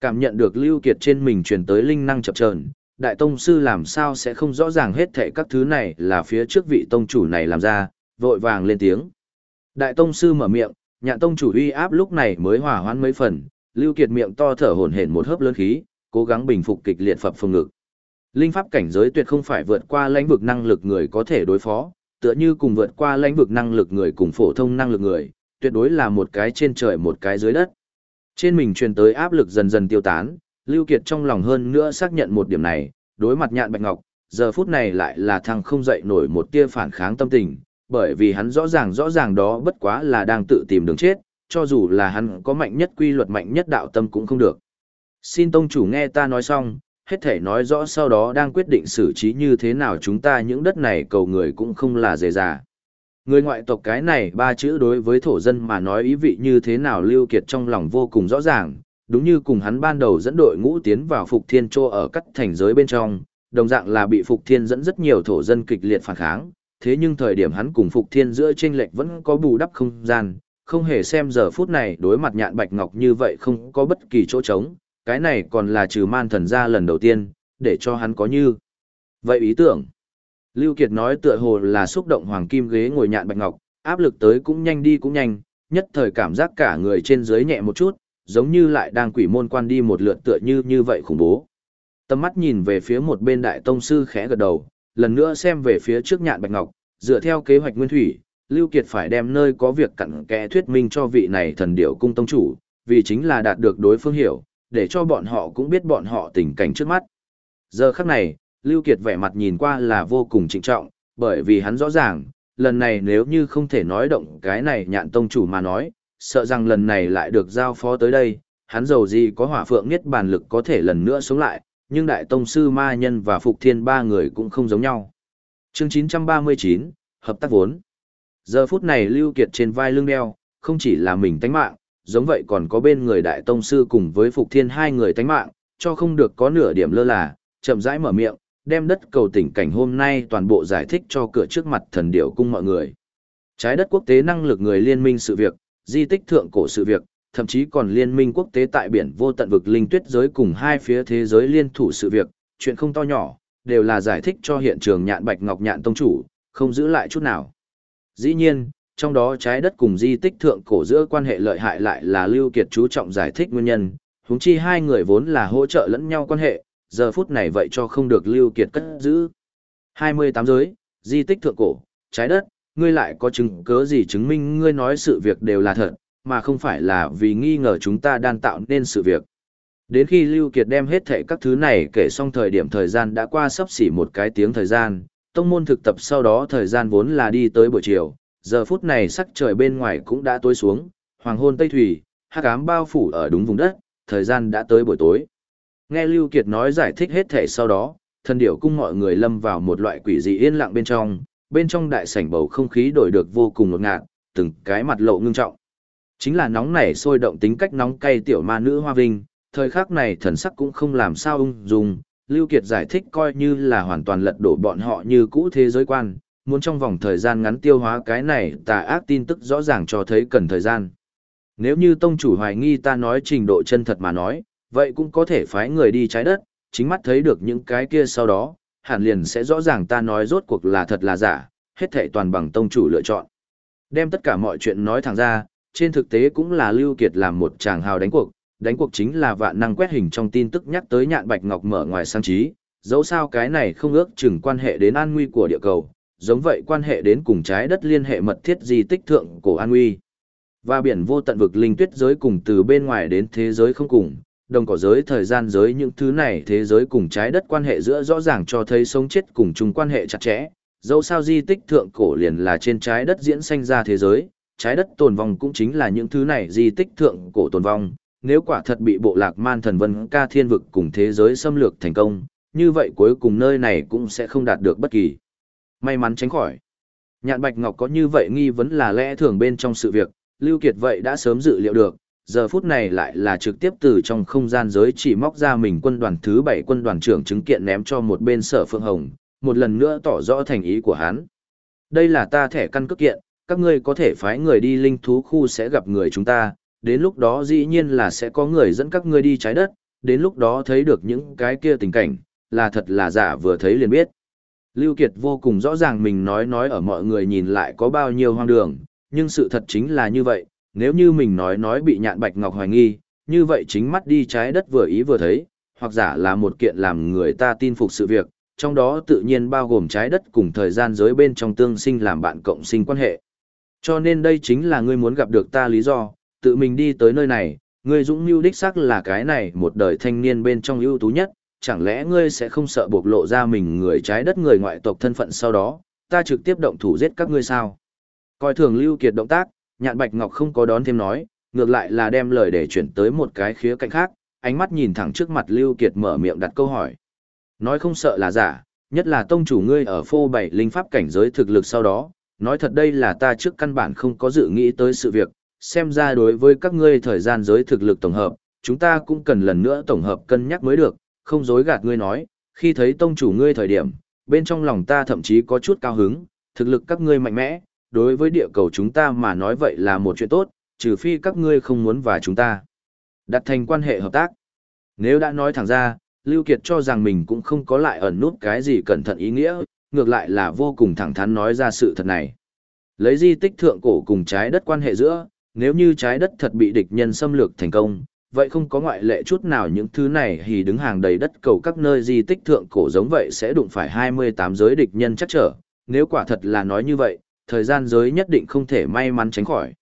Cảm nhận được Lưu Kiệt trên mình truyền tới linh năng chập chờn, đại tông sư làm sao sẽ không rõ ràng hết thệ các thứ này là phía trước vị tông chủ này làm ra, vội vàng lên tiếng. Đại tông sư mở miệng, nhạn tông chủ uy áp lúc này mới hòa hoãn mấy phần, Lưu Kiệt miệng to thở hổn hển một hớp lớn khí, cố gắng bình phục kịch liệt phập phồng ngực. Linh pháp cảnh giới tuyệt không phải vượt qua lãnh vực năng lực người có thể đối phó, tựa như cùng vượt qua lãnh vực năng lực người cùng phổ thông năng lực người, tuyệt đối là một cái trên trời một cái dưới đất. Trên mình truyền tới áp lực dần dần tiêu tán, Lưu Kiệt trong lòng hơn nữa xác nhận một điểm này, đối mặt nhạn bạch ngọc, giờ phút này lại là thằng không dậy nổi một tia phản kháng tâm tình, bởi vì hắn rõ ràng rõ ràng đó bất quá là đang tự tìm đường chết, cho dù là hắn có mạnh nhất quy luật mạnh nhất đạo tâm cũng không được. Xin tông chủ nghe ta nói xong, hết thể nói rõ sau đó đang quyết định xử trí như thế nào chúng ta những đất này cầu người cũng không là dễ dàng. Người ngoại tộc cái này ba chữ đối với thổ dân mà nói ý vị như thế nào lưu kiệt trong lòng vô cùng rõ ràng, đúng như cùng hắn ban đầu dẫn đội ngũ tiến vào Phục Thiên Trô ở các thành giới bên trong, đồng dạng là bị Phục Thiên dẫn rất nhiều thổ dân kịch liệt phản kháng, thế nhưng thời điểm hắn cùng Phục Thiên giữa chênh lệch vẫn có bù đắp không gian, không hề xem giờ phút này đối mặt nhạn bạch ngọc như vậy không có bất kỳ chỗ trống, cái này còn là trừ man thần ra lần đầu tiên, để cho hắn có như. Vậy ý tưởng, Lưu Kiệt nói tựa hồ là xúc động hoàng kim ghế ngồi nhạn bạch ngọc, áp lực tới cũng nhanh đi cũng nhanh, nhất thời cảm giác cả người trên dưới nhẹ một chút, giống như lại đang quỷ môn quan đi một lượt tựa như như vậy khủng bố. Tầm mắt nhìn về phía một bên đại tông sư khẽ gật đầu, lần nữa xem về phía trước nhạn bạch ngọc, dựa theo kế hoạch nguyên thủy, Lưu Kiệt phải đem nơi có việc cặn kẽ thuyết minh cho vị này thần điểu cung tông chủ, vì chính là đạt được đối phương hiểu, để cho bọn họ cũng biết bọn họ tình cảnh trước mắt. Giờ khắc này, Lưu Kiệt vẻ mặt nhìn qua là vô cùng trịnh trọng, bởi vì hắn rõ ràng, lần này nếu như không thể nói động cái này nhạn tông chủ mà nói, sợ rằng lần này lại được giao phó tới đây, hắn giàu gì có hỏa phượng nhất bản lực có thể lần nữa sống lại, nhưng đại tông sư ma nhân và phục thiên ba người cũng không giống nhau. Chương 939, Hợp tác vốn. Giờ phút này Lưu Kiệt trên vai lưng đeo, không chỉ là mình tánh mạng, giống vậy còn có bên người đại tông sư cùng với phục thiên hai người tánh mạng, cho không được có nửa điểm lơ là, chậm rãi mở miệng, đem đất cầu tỉnh cảnh hôm nay toàn bộ giải thích cho cửa trước mặt thần điểu cung mọi người. Trái đất quốc tế năng lực người liên minh sự việc, di tích thượng cổ sự việc, thậm chí còn liên minh quốc tế tại biển vô tận vực linh tuyết giới cùng hai phía thế giới liên thủ sự việc, chuyện không to nhỏ, đều là giải thích cho hiện trường nhạn bạch ngọc nhạn tông chủ, không giữ lại chút nào. Dĩ nhiên, trong đó trái đất cùng di tích thượng cổ giữa quan hệ lợi hại lại là Lưu Kiệt chú trọng giải thích nguyên nhân, huống chi hai người vốn là hỗ trợ lẫn nhau quan hệ, giờ phút này vậy cho không được Lưu Kiệt cất giữ. 28 giới, di tích thượng cổ, trái đất, ngươi lại có chứng cứ gì chứng minh ngươi nói sự việc đều là thật, mà không phải là vì nghi ngờ chúng ta đang tạo nên sự việc. Đến khi Lưu Kiệt đem hết thảy các thứ này kể xong thời điểm thời gian đã qua sắp xỉ một cái tiếng thời gian, tông môn thực tập sau đó thời gian vốn là đi tới buổi chiều, giờ phút này sắc trời bên ngoài cũng đã tối xuống, hoàng hôn tây thủy, hắc ám bao phủ ở đúng vùng đất, thời gian đã tới buổi tối. Nghe Lưu Kiệt nói giải thích hết thể sau đó, thần điểu cung mọi người lâm vào một loại quỷ dị yên lặng bên trong, bên trong đại sảnh bầu không khí đổi được vô cùng ngột ngạt, từng cái mặt lộ ngưng trọng. Chính là nóng nảy sôi động tính cách nóng cay tiểu ma nữ Hoa Vinh, thời khắc này thần sắc cũng không làm sao ung dung, Lưu Kiệt giải thích coi như là hoàn toàn lật đổ bọn họ như cũ thế giới quan, muốn trong vòng thời gian ngắn tiêu hóa cái này tà ác tin tức rõ ràng cho thấy cần thời gian. Nếu như tông chủ hoài nghi ta nói trình độ chân thật mà nói, vậy cũng có thể phái người đi trái đất, chính mắt thấy được những cái kia sau đó, hẳn liền sẽ rõ ràng ta nói rốt cuộc là thật là giả, hết thảy toàn bằng tông chủ lựa chọn. Đem tất cả mọi chuyện nói thẳng ra, trên thực tế cũng là Lưu Kiệt làm một chàng hào đánh cuộc, đánh cuộc chính là vạn năng quét hình trong tin tức nhắc tới nhạn bạch ngọc mở ngoài sang trí, dẫu sao cái này không ước chừng quan hệ đến an nguy của địa cầu, giống vậy quan hệ đến cùng trái đất liên hệ mật thiết di tích thượng cổ an nguy. Và biển vô tận vực linh tuyết giới cùng từ bên ngoài đến thế giới không cùng, đồng cỏ giới thời gian giới những thứ này thế giới cùng trái đất quan hệ giữa rõ ràng cho thấy sống chết cùng chung quan hệ chặt chẽ. Dẫu sao di tích thượng cổ liền là trên trái đất diễn sanh ra thế giới, trái đất tồn vong cũng chính là những thứ này di tích thượng cổ tồn vong. Nếu quả thật bị bộ lạc man thần vân ca thiên vực cùng thế giới xâm lược thành công, như vậy cuối cùng nơi này cũng sẽ không đạt được bất kỳ may mắn tránh khỏi. Nhạn Bạch Ngọc có như vậy nghi vấn là lẽ thường bên trong sự việc, Lưu Kiệt vậy đã sớm dự liệu được, giờ phút này lại là trực tiếp từ trong không gian giới chỉ móc ra mình quân đoàn thứ bảy quân đoàn trưởng chứng kiện ném cho một bên sở phương hồng, một lần nữa tỏ rõ thành ý của hắn. Đây là ta thẻ căn cước kiện, các ngươi có thể phái người đi linh thú khu sẽ gặp người chúng ta, đến lúc đó dĩ nhiên là sẽ có người dẫn các ngươi đi trái đất, đến lúc đó thấy được những cái kia tình cảnh, là thật là giả vừa thấy liền biết. Lưu Kiệt vô cùng rõ ràng mình nói nói ở mọi người nhìn lại có bao nhiêu hoang đường, nhưng sự thật chính là như vậy, nếu như mình nói nói bị nhạn bạch ngọc hoài nghi, như vậy chính mắt đi trái đất vừa ý vừa thấy, hoặc giả là một kiện làm người ta tin phục sự việc, trong đó tự nhiên bao gồm trái đất cùng thời gian giới bên trong tương sinh làm bạn cộng sinh quan hệ. Cho nên đây chính là ngươi muốn gặp được ta lý do, tự mình đi tới nơi này, ngươi dũng mưu đích xác là cái này một đời thanh niên bên trong ưu tú nhất, chẳng lẽ ngươi sẽ không sợ bộc lộ ra mình người trái đất người ngoại tộc thân phận sau đó, ta trực tiếp động thủ giết các ngươi sao? Coi thường Lưu Kiệt động tác, nhạn Bạch Ngọc không có đón thêm nói, ngược lại là đem lời để chuyển tới một cái khía cạnh khác, ánh mắt nhìn thẳng trước mặt Lưu Kiệt mở miệng đặt câu hỏi. Nói không sợ là giả, nhất là tông chủ ngươi ở phô bảy linh pháp cảnh giới thực lực sau đó, nói thật đây là ta trước căn bản không có dự nghĩ tới sự việc, xem ra đối với các ngươi thời gian giới thực lực tổng hợp, chúng ta cũng cần lần nữa tổng hợp cân nhắc mới được, không dối gạt ngươi nói, khi thấy tông chủ ngươi thời điểm, bên trong lòng ta thậm chí có chút cao hứng, thực lực các ngươi mạnh mẽ, đối với địa cầu chúng ta mà nói vậy là một chuyện tốt, trừ phi các ngươi không muốn và chúng ta đặt thành quan hệ hợp tác. Nếu đã nói thẳng ra, Lưu Kiệt cho rằng mình cũng không có lại ẩn nút cái gì cẩn thận ý nghĩa, ngược lại là vô cùng thẳng thắn nói ra sự thật này. Lấy di tích thượng cổ cùng trái đất quan hệ giữa, nếu như trái đất thật bị địch nhân xâm lược thành công, vậy không có ngoại lệ chút nào những thứ này thì đứng hàng đầy đất cầu các nơi di tích thượng cổ giống vậy sẽ đụng phải 28 giới địch nhân chắc trở, nếu quả thật là nói như vậy, thời gian giới nhất định không thể may mắn tránh khỏi.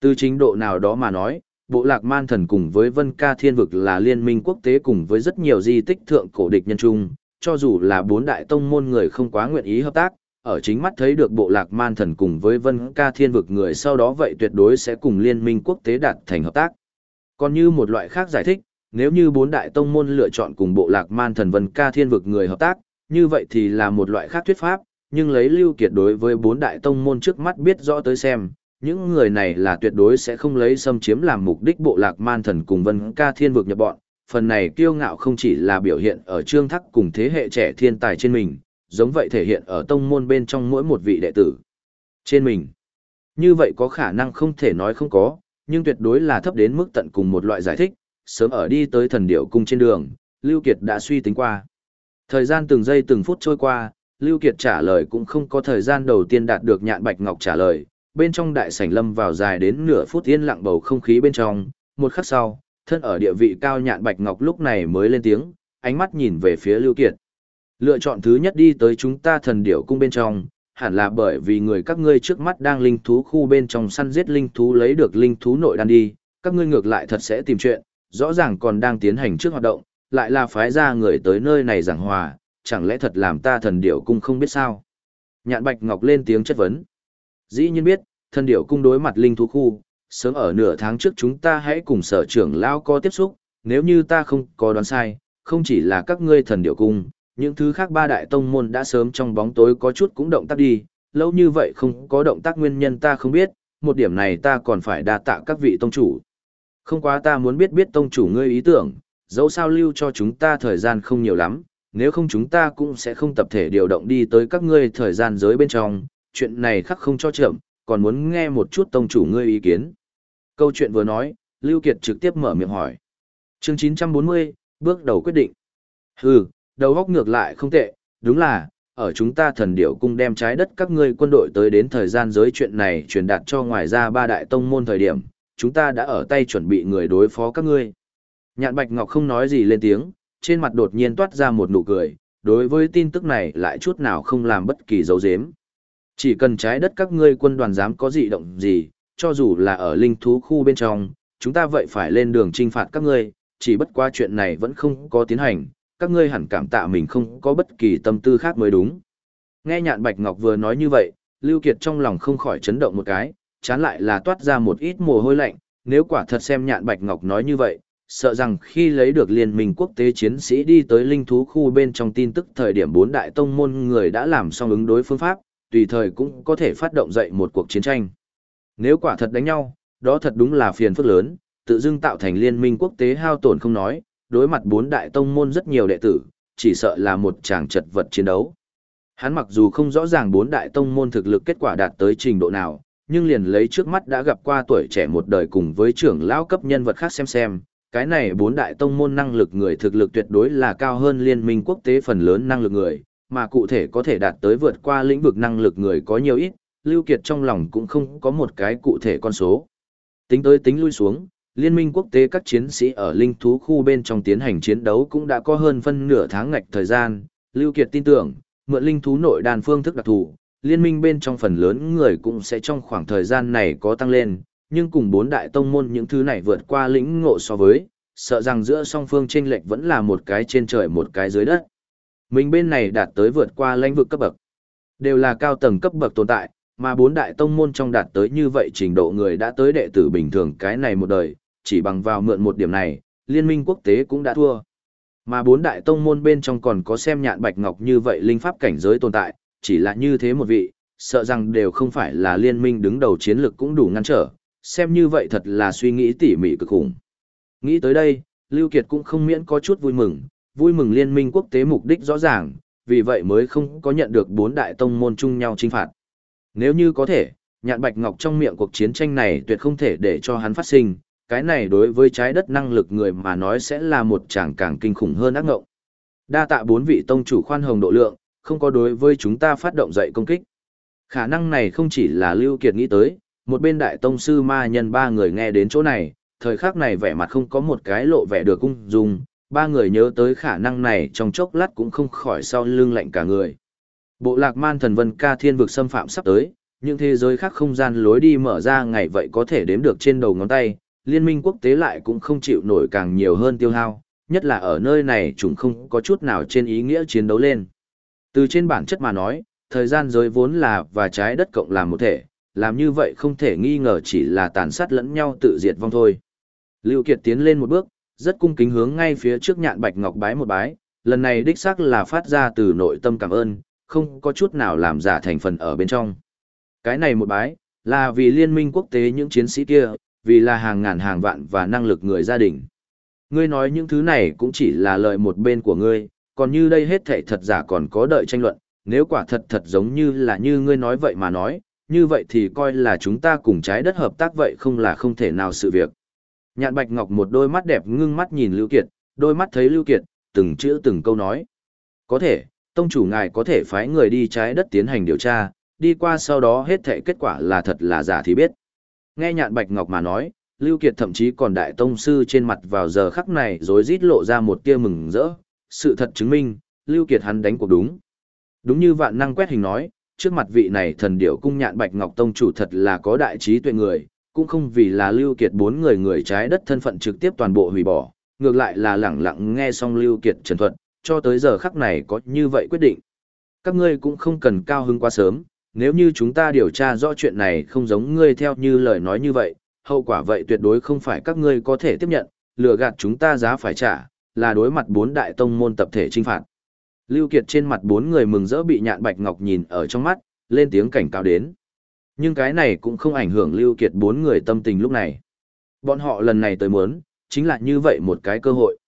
Từ chính độ nào đó mà nói, bộ lạc man thần cùng với vân ca thiên vực là liên minh quốc tế cùng với rất nhiều di tích thượng cổ địch nhân chung, cho dù là bốn đại tông môn người không quá nguyện ý hợp tác, ở chính mắt thấy được bộ lạc man thần cùng với vân ca thiên vực người sau đó vậy tuyệt đối sẽ cùng liên minh quốc tế đạt thành hợp tác. Còn như một loại khác giải thích, nếu như bốn đại tông môn lựa chọn cùng bộ lạc man thần vân ca thiên vực người hợp tác, như vậy thì là một loại khác thuyết pháp, nhưng lấy lưu kiệt đối với bốn đại tông môn trước mắt biết rõ tới xem, những người này là tuyệt đối sẽ không lấy xâm chiếm làm mục đích bộ lạc man thần cùng vân ca thiên vực nhập bọn. Phần này kiêu ngạo không chỉ là biểu hiện ở trương thắc cùng thế hệ trẻ thiên tài trên mình, giống vậy thể hiện ở tông môn bên trong mỗi một vị đệ tử. Trên mình, như vậy có khả năng không thể nói không có, nhưng tuyệt đối là thấp đến mức tận cùng một loại giải thích, sớm ở đi tới thần điệu cung trên đường, Lưu Kiệt đã suy tính qua. Thời gian từng giây từng phút trôi qua, Lưu Kiệt trả lời cũng không có thời gian đầu tiên đạt được nhạn bạch ngọc trả lời, bên trong đại sảnh lâm vào dài đến nửa phút yên lặng bầu không khí bên trong, một khắc sau, thân ở địa vị cao nhạn bạch ngọc lúc này mới lên tiếng, ánh mắt nhìn về phía Lưu Kiệt. Lựa chọn thứ nhất đi tới chúng ta thần điểu cung bên trong, hẳn là bởi vì người các ngươi trước mắt đang linh thú khu bên trong săn giết linh thú lấy được linh thú nội đan đi, các ngươi ngược lại thật sẽ tìm chuyện, rõ ràng còn đang tiến hành trước hoạt động, lại là phái ra người tới nơi này giảng hòa, chẳng lẽ thật làm ta thần điểu cung không biết sao? Nhạn Bạch Ngọc lên tiếng chất vấn. Dĩ nhiên biết, thần điểu cung đối mặt linh thú khu, sớm ở nửa tháng trước chúng ta hãy cùng sở trưởng lao có tiếp xúc, nếu như ta không có đoán sai, không chỉ là các ngươi thần điểu cung, những thứ khác ba đại tông môn đã sớm trong bóng tối có chút cũng động tác đi, lâu như vậy không có động tác nguyên nhân ta không biết, một điểm này ta còn phải đa tạ các vị tông chủ. Không quá ta muốn biết biết tông chủ ngươi ý tưởng, dẫu sao lưu cho chúng ta thời gian không nhiều lắm, nếu không chúng ta cũng sẽ không tập thể điều động đi tới các ngươi thời gian giới bên trong, chuyện này khắc không cho chậm, còn muốn nghe một chút tông chủ ngươi ý kiến. Câu chuyện vừa nói, Lưu Kiệt trực tiếp mở miệng hỏi. Chương 940, bước đầu quyết định. Hừ, đầu góc ngược lại không tệ, đúng là, ở chúng ta thần điểu cung đem trái đất các ngươi quân đội tới đến thời gian giới chuyện này truyền đạt cho ngoài ra ba đại tông môn thời điểm, chúng ta đã ở tay chuẩn bị người đối phó các ngươi. Nhạn Bạch Ngọc không nói gì lên tiếng, trên mặt đột nhiên toát ra một nụ cười, đối với tin tức này lại chút nào không làm bất kỳ dấu dếm. Chỉ cần trái đất các ngươi quân đoàn dám có dị động gì, cho dù là ở linh thú khu bên trong, chúng ta vậy phải lên đường trinh phạt các ngươi, chỉ bất qua chuyện này vẫn không có tiến hành, các ngươi hẳn cảm tạ mình không có bất kỳ tâm tư khác mới đúng. Nghe nhạn Bạch Ngọc vừa nói như vậy, Lưu Kiệt trong lòng không khỏi chấn động một cái, chán lại là toát ra một ít mồ hôi lạnh, nếu quả thật xem nhạn Bạch Ngọc nói như vậy, sợ rằng khi lấy được liên minh quốc tế chiến sĩ đi tới linh thú khu bên trong tin tức thời điểm bốn đại tông môn người đã làm xong ứng đối phương pháp, tùy thời cũng có thể phát động dậy một cuộc chiến tranh. Nếu quả thật đánh nhau, đó thật đúng là phiền phức lớn, tự dưng tạo thành liên minh quốc tế hao tổn không nói, đối mặt bốn đại tông môn rất nhiều đệ tử, chỉ sợ là một tràng chật vật chiến đấu. Hắn mặc dù không rõ ràng bốn đại tông môn thực lực kết quả đạt tới trình độ nào, nhưng liền lấy trước mắt đã gặp qua tuổi trẻ một đời cùng với trưởng lão cấp nhân vật khác xem xem, cái này bốn đại tông môn năng lực người thực lực tuyệt đối là cao hơn liên minh quốc tế phần lớn năng lực người, mà cụ thể có thể đạt tới vượt qua lĩnh vực năng lực người có nhiều ít, Lưu Kiệt trong lòng cũng không có một cái cụ thể con số. Tính tới tính lui xuống, liên minh quốc tế các chiến sĩ ở linh thú khu bên trong tiến hành chiến đấu cũng đã có hơn phân nửa tháng ngạch thời gian, Lưu Kiệt tin tưởng, mượn linh thú nội đàn phương thức đặc thù, liên minh bên trong phần lớn người cũng sẽ trong khoảng thời gian này có tăng lên, nhưng cùng bốn đại tông môn những thứ này vượt qua lĩnh ngộ so với, sợ rằng giữa song phương chênh lệch vẫn là một cái trên trời một cái dưới đất. Mình bên này đạt tới vượt qua lãnh vực cấp bậc. Đều là cao tầng cấp bậc tồn tại, mà bốn đại tông môn trong đạt tới như vậy trình độ người đã tới đệ tử bình thường cái này một đời, chỉ bằng vào mượn một điểm này, liên minh quốc tế cũng đã thua. Mà bốn đại tông môn bên trong còn có xem nhạn bạch ngọc như vậy linh pháp cảnh giới tồn tại, chỉ là như thế một vị, sợ rằng đều không phải là liên minh đứng đầu chiến lược cũng đủ ngăn trở, xem như vậy thật là suy nghĩ tỉ mỉ cực khủng. Nghĩ tới đây, Lưu Kiệt cũng không miễn có chút vui mừng, vui mừng liên minh quốc tế mục đích rõ ràng, vì vậy mới không có nhận được bốn đại tông môn chung nhau trinh phạt. Nếu như có thể, nhạn bạch ngọc trong miệng cuộc chiến tranh này tuyệt không thể để cho hắn phát sinh, cái này đối với trái đất năng lực người mà nói sẽ là một tràng càng kinh khủng hơn ác ngộng. Đa tạ bốn vị tông chủ khoan hồng độ lượng, không có đối với chúng ta phát động dậy công kích. Khả năng này không chỉ là Lưu Kiệt nghĩ tới, một bên đại tông sư ma nhân ba người nghe đến chỗ này, thời khắc này vẻ mặt không có một cái lộ vẻ được cung dung, ba người nhớ tới khả năng này trong chốc lát cũng không khỏi sau lưng lạnh cả người. Bộ lạc man thần vân ca thiên vực xâm phạm sắp tới, những thế giới khác không gian lối đi mở ra ngày vậy có thể đếm được trên đầu ngón tay, liên minh quốc tế lại cũng không chịu nổi càng nhiều hơn tiêu hao, nhất là ở nơi này chúng không có chút nào trên ý nghĩa chiến đấu lên. Từ trên bản chất mà nói, thời gian giới vốn là và trái đất cộng làm một thể, làm như vậy không thể nghi ngờ chỉ là tàn sát lẫn nhau tự diệt vong thôi. Lưu Kiệt tiến lên một bước, rất cung kính hướng ngay phía trước nhạn bạch ngọc bái một bái, lần này đích xác là phát ra từ nội tâm cảm ơn, không có chút nào làm giả thành phần ở bên trong. Cái này một bái, là vì liên minh quốc tế những chiến sĩ kia, vì là hàng ngàn hàng vạn và năng lực người gia đình. Ngươi nói những thứ này cũng chỉ là lợi một bên của ngươi, còn như đây hết thảy thật giả còn có đợi tranh luận, nếu quả thật thật giống như là như ngươi nói vậy mà nói, như vậy thì coi là chúng ta cùng trái đất hợp tác vậy không là không thể nào sự việc. Nhạn Bạch Ngọc một đôi mắt đẹp ngưng mắt nhìn Lưu Kiệt, đôi mắt thấy Lưu Kiệt, từng chữ từng câu nói. Có thể, tông chủ ngài có thể phái người đi trái đất tiến hành điều tra, đi qua sau đó hết thảy kết quả là thật là giả thì biết. Nghe Nhạn Bạch Ngọc mà nói, Lưu Kiệt thậm chí còn đại tông sư trên mặt vào giờ khắc này rồi rít lộ ra một tia mừng rỡ, sự thật chứng minh, Lưu Kiệt hắn đánh cuộc đúng. Đúng như vạn năng quét hình nói, trước mặt vị này thần điểu cung nhạn Bạch Ngọc Tông chủ thật là có đại trí tuệ người, cũng không vì là Lưu Kiệt bốn người người trái đất thân phận trực tiếp toàn bộ hủy bỏ, ngược lại là lẳng lặng nghe xong Lưu Kiệt trần thuật, cho tới giờ khắc này có như vậy quyết định. Các ngươi cũng không cần cao hứng quá sớm, nếu như chúng ta điều tra rõ chuyện này không giống ngươi theo như lời nói như vậy, hậu quả vậy tuyệt đối không phải các ngươi có thể tiếp nhận, lừa gạt chúng ta giá phải trả, là đối mặt bốn đại tông môn tập thể trinh phạt. Lưu Kiệt trên mặt bốn người mừng rỡ bị nhạn bạch ngọc nhìn ở trong mắt, lên tiếng cảnh cáo đến. Nhưng cái này cũng không ảnh hưởng Lưu Kiệt bốn người tâm tình lúc này. Bọn họ lần này tới muốn, chính là như vậy một cái cơ hội.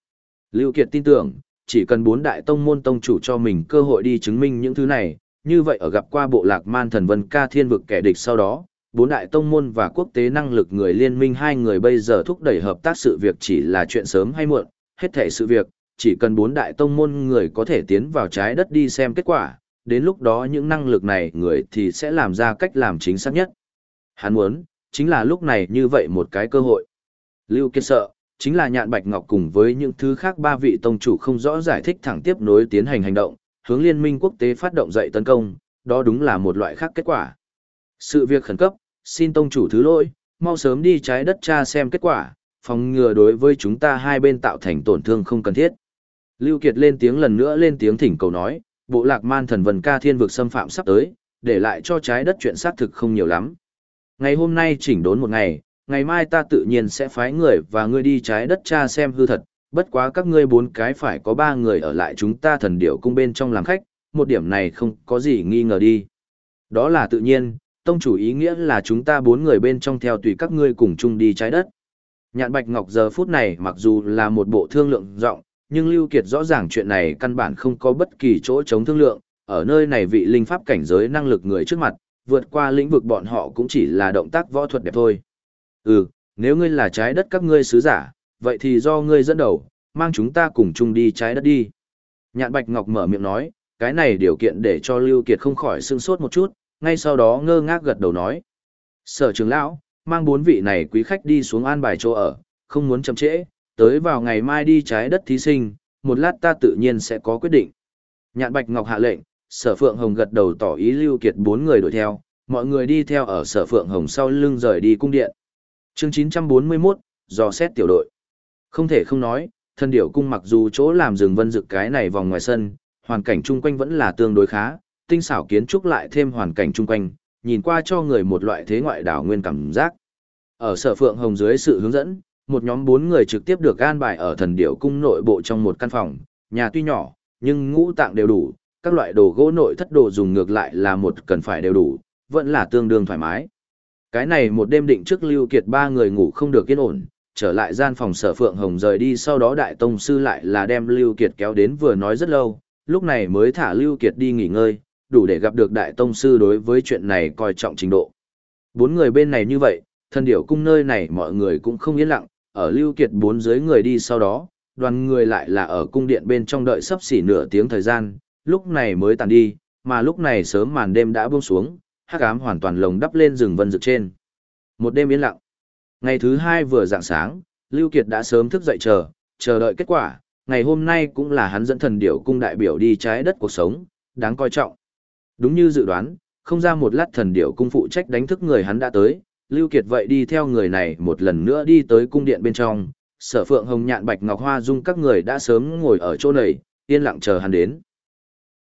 Lưu Kiệt tin tưởng, chỉ cần bốn đại tông môn tông chủ cho mình cơ hội đi chứng minh những thứ này, như vậy ở gặp qua bộ lạc man thần vân ca thiên vực kẻ địch sau đó, bốn đại tông môn và quốc tế năng lực người liên minh hai người bây giờ thúc đẩy hợp tác sự việc chỉ là chuyện sớm hay muộn, hết thể sự việc, chỉ cần bốn đại tông môn người có thể tiến vào trái đất đi xem kết quả, đến lúc đó những năng lực này người thì sẽ làm ra cách làm chính xác nhất. Hắn muốn, chính là lúc này như vậy một cái cơ hội. Lưu Kiệt sợ, chính là nhạn bạch ngọc cùng với những thứ khác ba vị tông chủ không rõ giải thích thẳng tiếp nối tiến hành hành động, hướng liên minh quốc tế phát động dậy tấn công, đó đúng là một loại khác kết quả. Sự việc khẩn cấp, xin tông chủ thứ lỗi, mau sớm đi trái đất tra xem kết quả, phòng ngừa đối với chúng ta hai bên tạo thành tổn thương không cần thiết. Lưu Kiệt lên tiếng lần nữa lên tiếng thỉnh cầu nói, bộ lạc man thần vần ca thiên vực xâm phạm sắp tới, để lại cho trái đất chuyện xác thực không nhiều lắm. Ngày hôm nay chỉnh đốn một ngày, ngày mai ta tự nhiên sẽ phái người và ngươi đi trái đất tra xem hư thật, bất quá các ngươi bốn cái phải có ba người ở lại chúng ta thần điệu cung bên trong làm khách, một điểm này không có gì nghi ngờ đi. Đó là tự nhiên, tông chủ ý nghĩa là chúng ta bốn người bên trong theo tùy các ngươi cùng chung đi trái đất. Nhạn Bạch Ngọc giờ phút này mặc dù là một bộ thương lượng rộng, nhưng Lưu Kiệt rõ ràng chuyện này căn bản không có bất kỳ chỗ chống thương lượng, ở nơi này vị linh pháp cảnh giới năng lực người trước mặt, vượt qua lĩnh vực bọn họ cũng chỉ là động tác võ thuật đẹp thôi. Ừ, nếu ngươi là trái đất các ngươi sứ giả, vậy thì do ngươi dẫn đầu, mang chúng ta cùng chung đi trái đất đi. Nhạn Bạch Ngọc mở miệng nói, cái này điều kiện để cho Lưu Kiệt không khỏi sưng sốt một chút, ngay sau đó ngơ ngác gật đầu nói. Sở trưởng lão, mang bốn vị này quý khách đi xuống an bài chỗ ở, không muốn chậm trễ, tới vào ngày mai đi trái đất thí sinh, một lát ta tự nhiên sẽ có quyết định. Nhạn Bạch Ngọc hạ lệnh, sở phượng hồng gật đầu tỏ ý lưu kiệt bốn người đuổi theo, mọi người đi theo ở sở phượng hồng sau lưng rời đi cung điện. Chương 941, dò xét tiểu đội. Không thể không nói, thân điểu cung mặc dù chỗ làm rừng vân dực cái này vòng ngoài sân, hoàn cảnh chung quanh vẫn là tương đối khá, tinh xảo kiến trúc lại thêm hoàn cảnh chung quanh, nhìn qua cho người một loại thế ngoại đảo nguyên cảm giác. Ở sở phượng hồng dưới sự hướng dẫn, một nhóm bốn người trực tiếp được gan bài ở thần điểu cung nội bộ trong một căn phòng, nhà tuy nhỏ, nhưng ngũ tạng đều đủ, các loại đồ gỗ nội thất đồ dùng ngược lại là một cần phải đều đủ, vẫn là tương đương thoải mái. Cái này một đêm định trước Lưu Kiệt ba người ngủ không được yên ổn, trở lại gian phòng sở phượng hồng rời đi sau đó đại tông sư lại là đem Lưu Kiệt kéo đến vừa nói rất lâu, lúc này mới thả Lưu Kiệt đi nghỉ ngơi, đủ để gặp được đại tông sư đối với chuyện này coi trọng trình độ. Bốn người bên này như vậy, thần điểu cung nơi này mọi người cũng không yên lặng, ở Lưu Kiệt bốn dưới người đi sau đó, đoàn người lại là ở cung điện bên trong đợi sắp xỉ nửa tiếng thời gian, lúc này mới tàn đi, mà lúc này sớm màn đêm đã buông xuống, hắc ám hoàn toàn lồng đắp lên rừng vân rực trên. Một đêm yên lặng. Ngày thứ hai vừa dạng sáng, Lưu Kiệt đã sớm thức dậy chờ, chờ đợi kết quả. Ngày hôm nay cũng là hắn dẫn thần điểu cung đại biểu đi trái đất cuộc sống, đáng coi trọng. Đúng như dự đoán, không ra một lát thần điểu cung phụ trách đánh thức người hắn đã tới, Lưu Kiệt vậy đi theo người này một lần nữa đi tới cung điện bên trong, sở phượng hồng nhạn bạch ngọc hoa dung các người đã sớm ngồi ở chỗ này, yên lặng chờ hắn đến.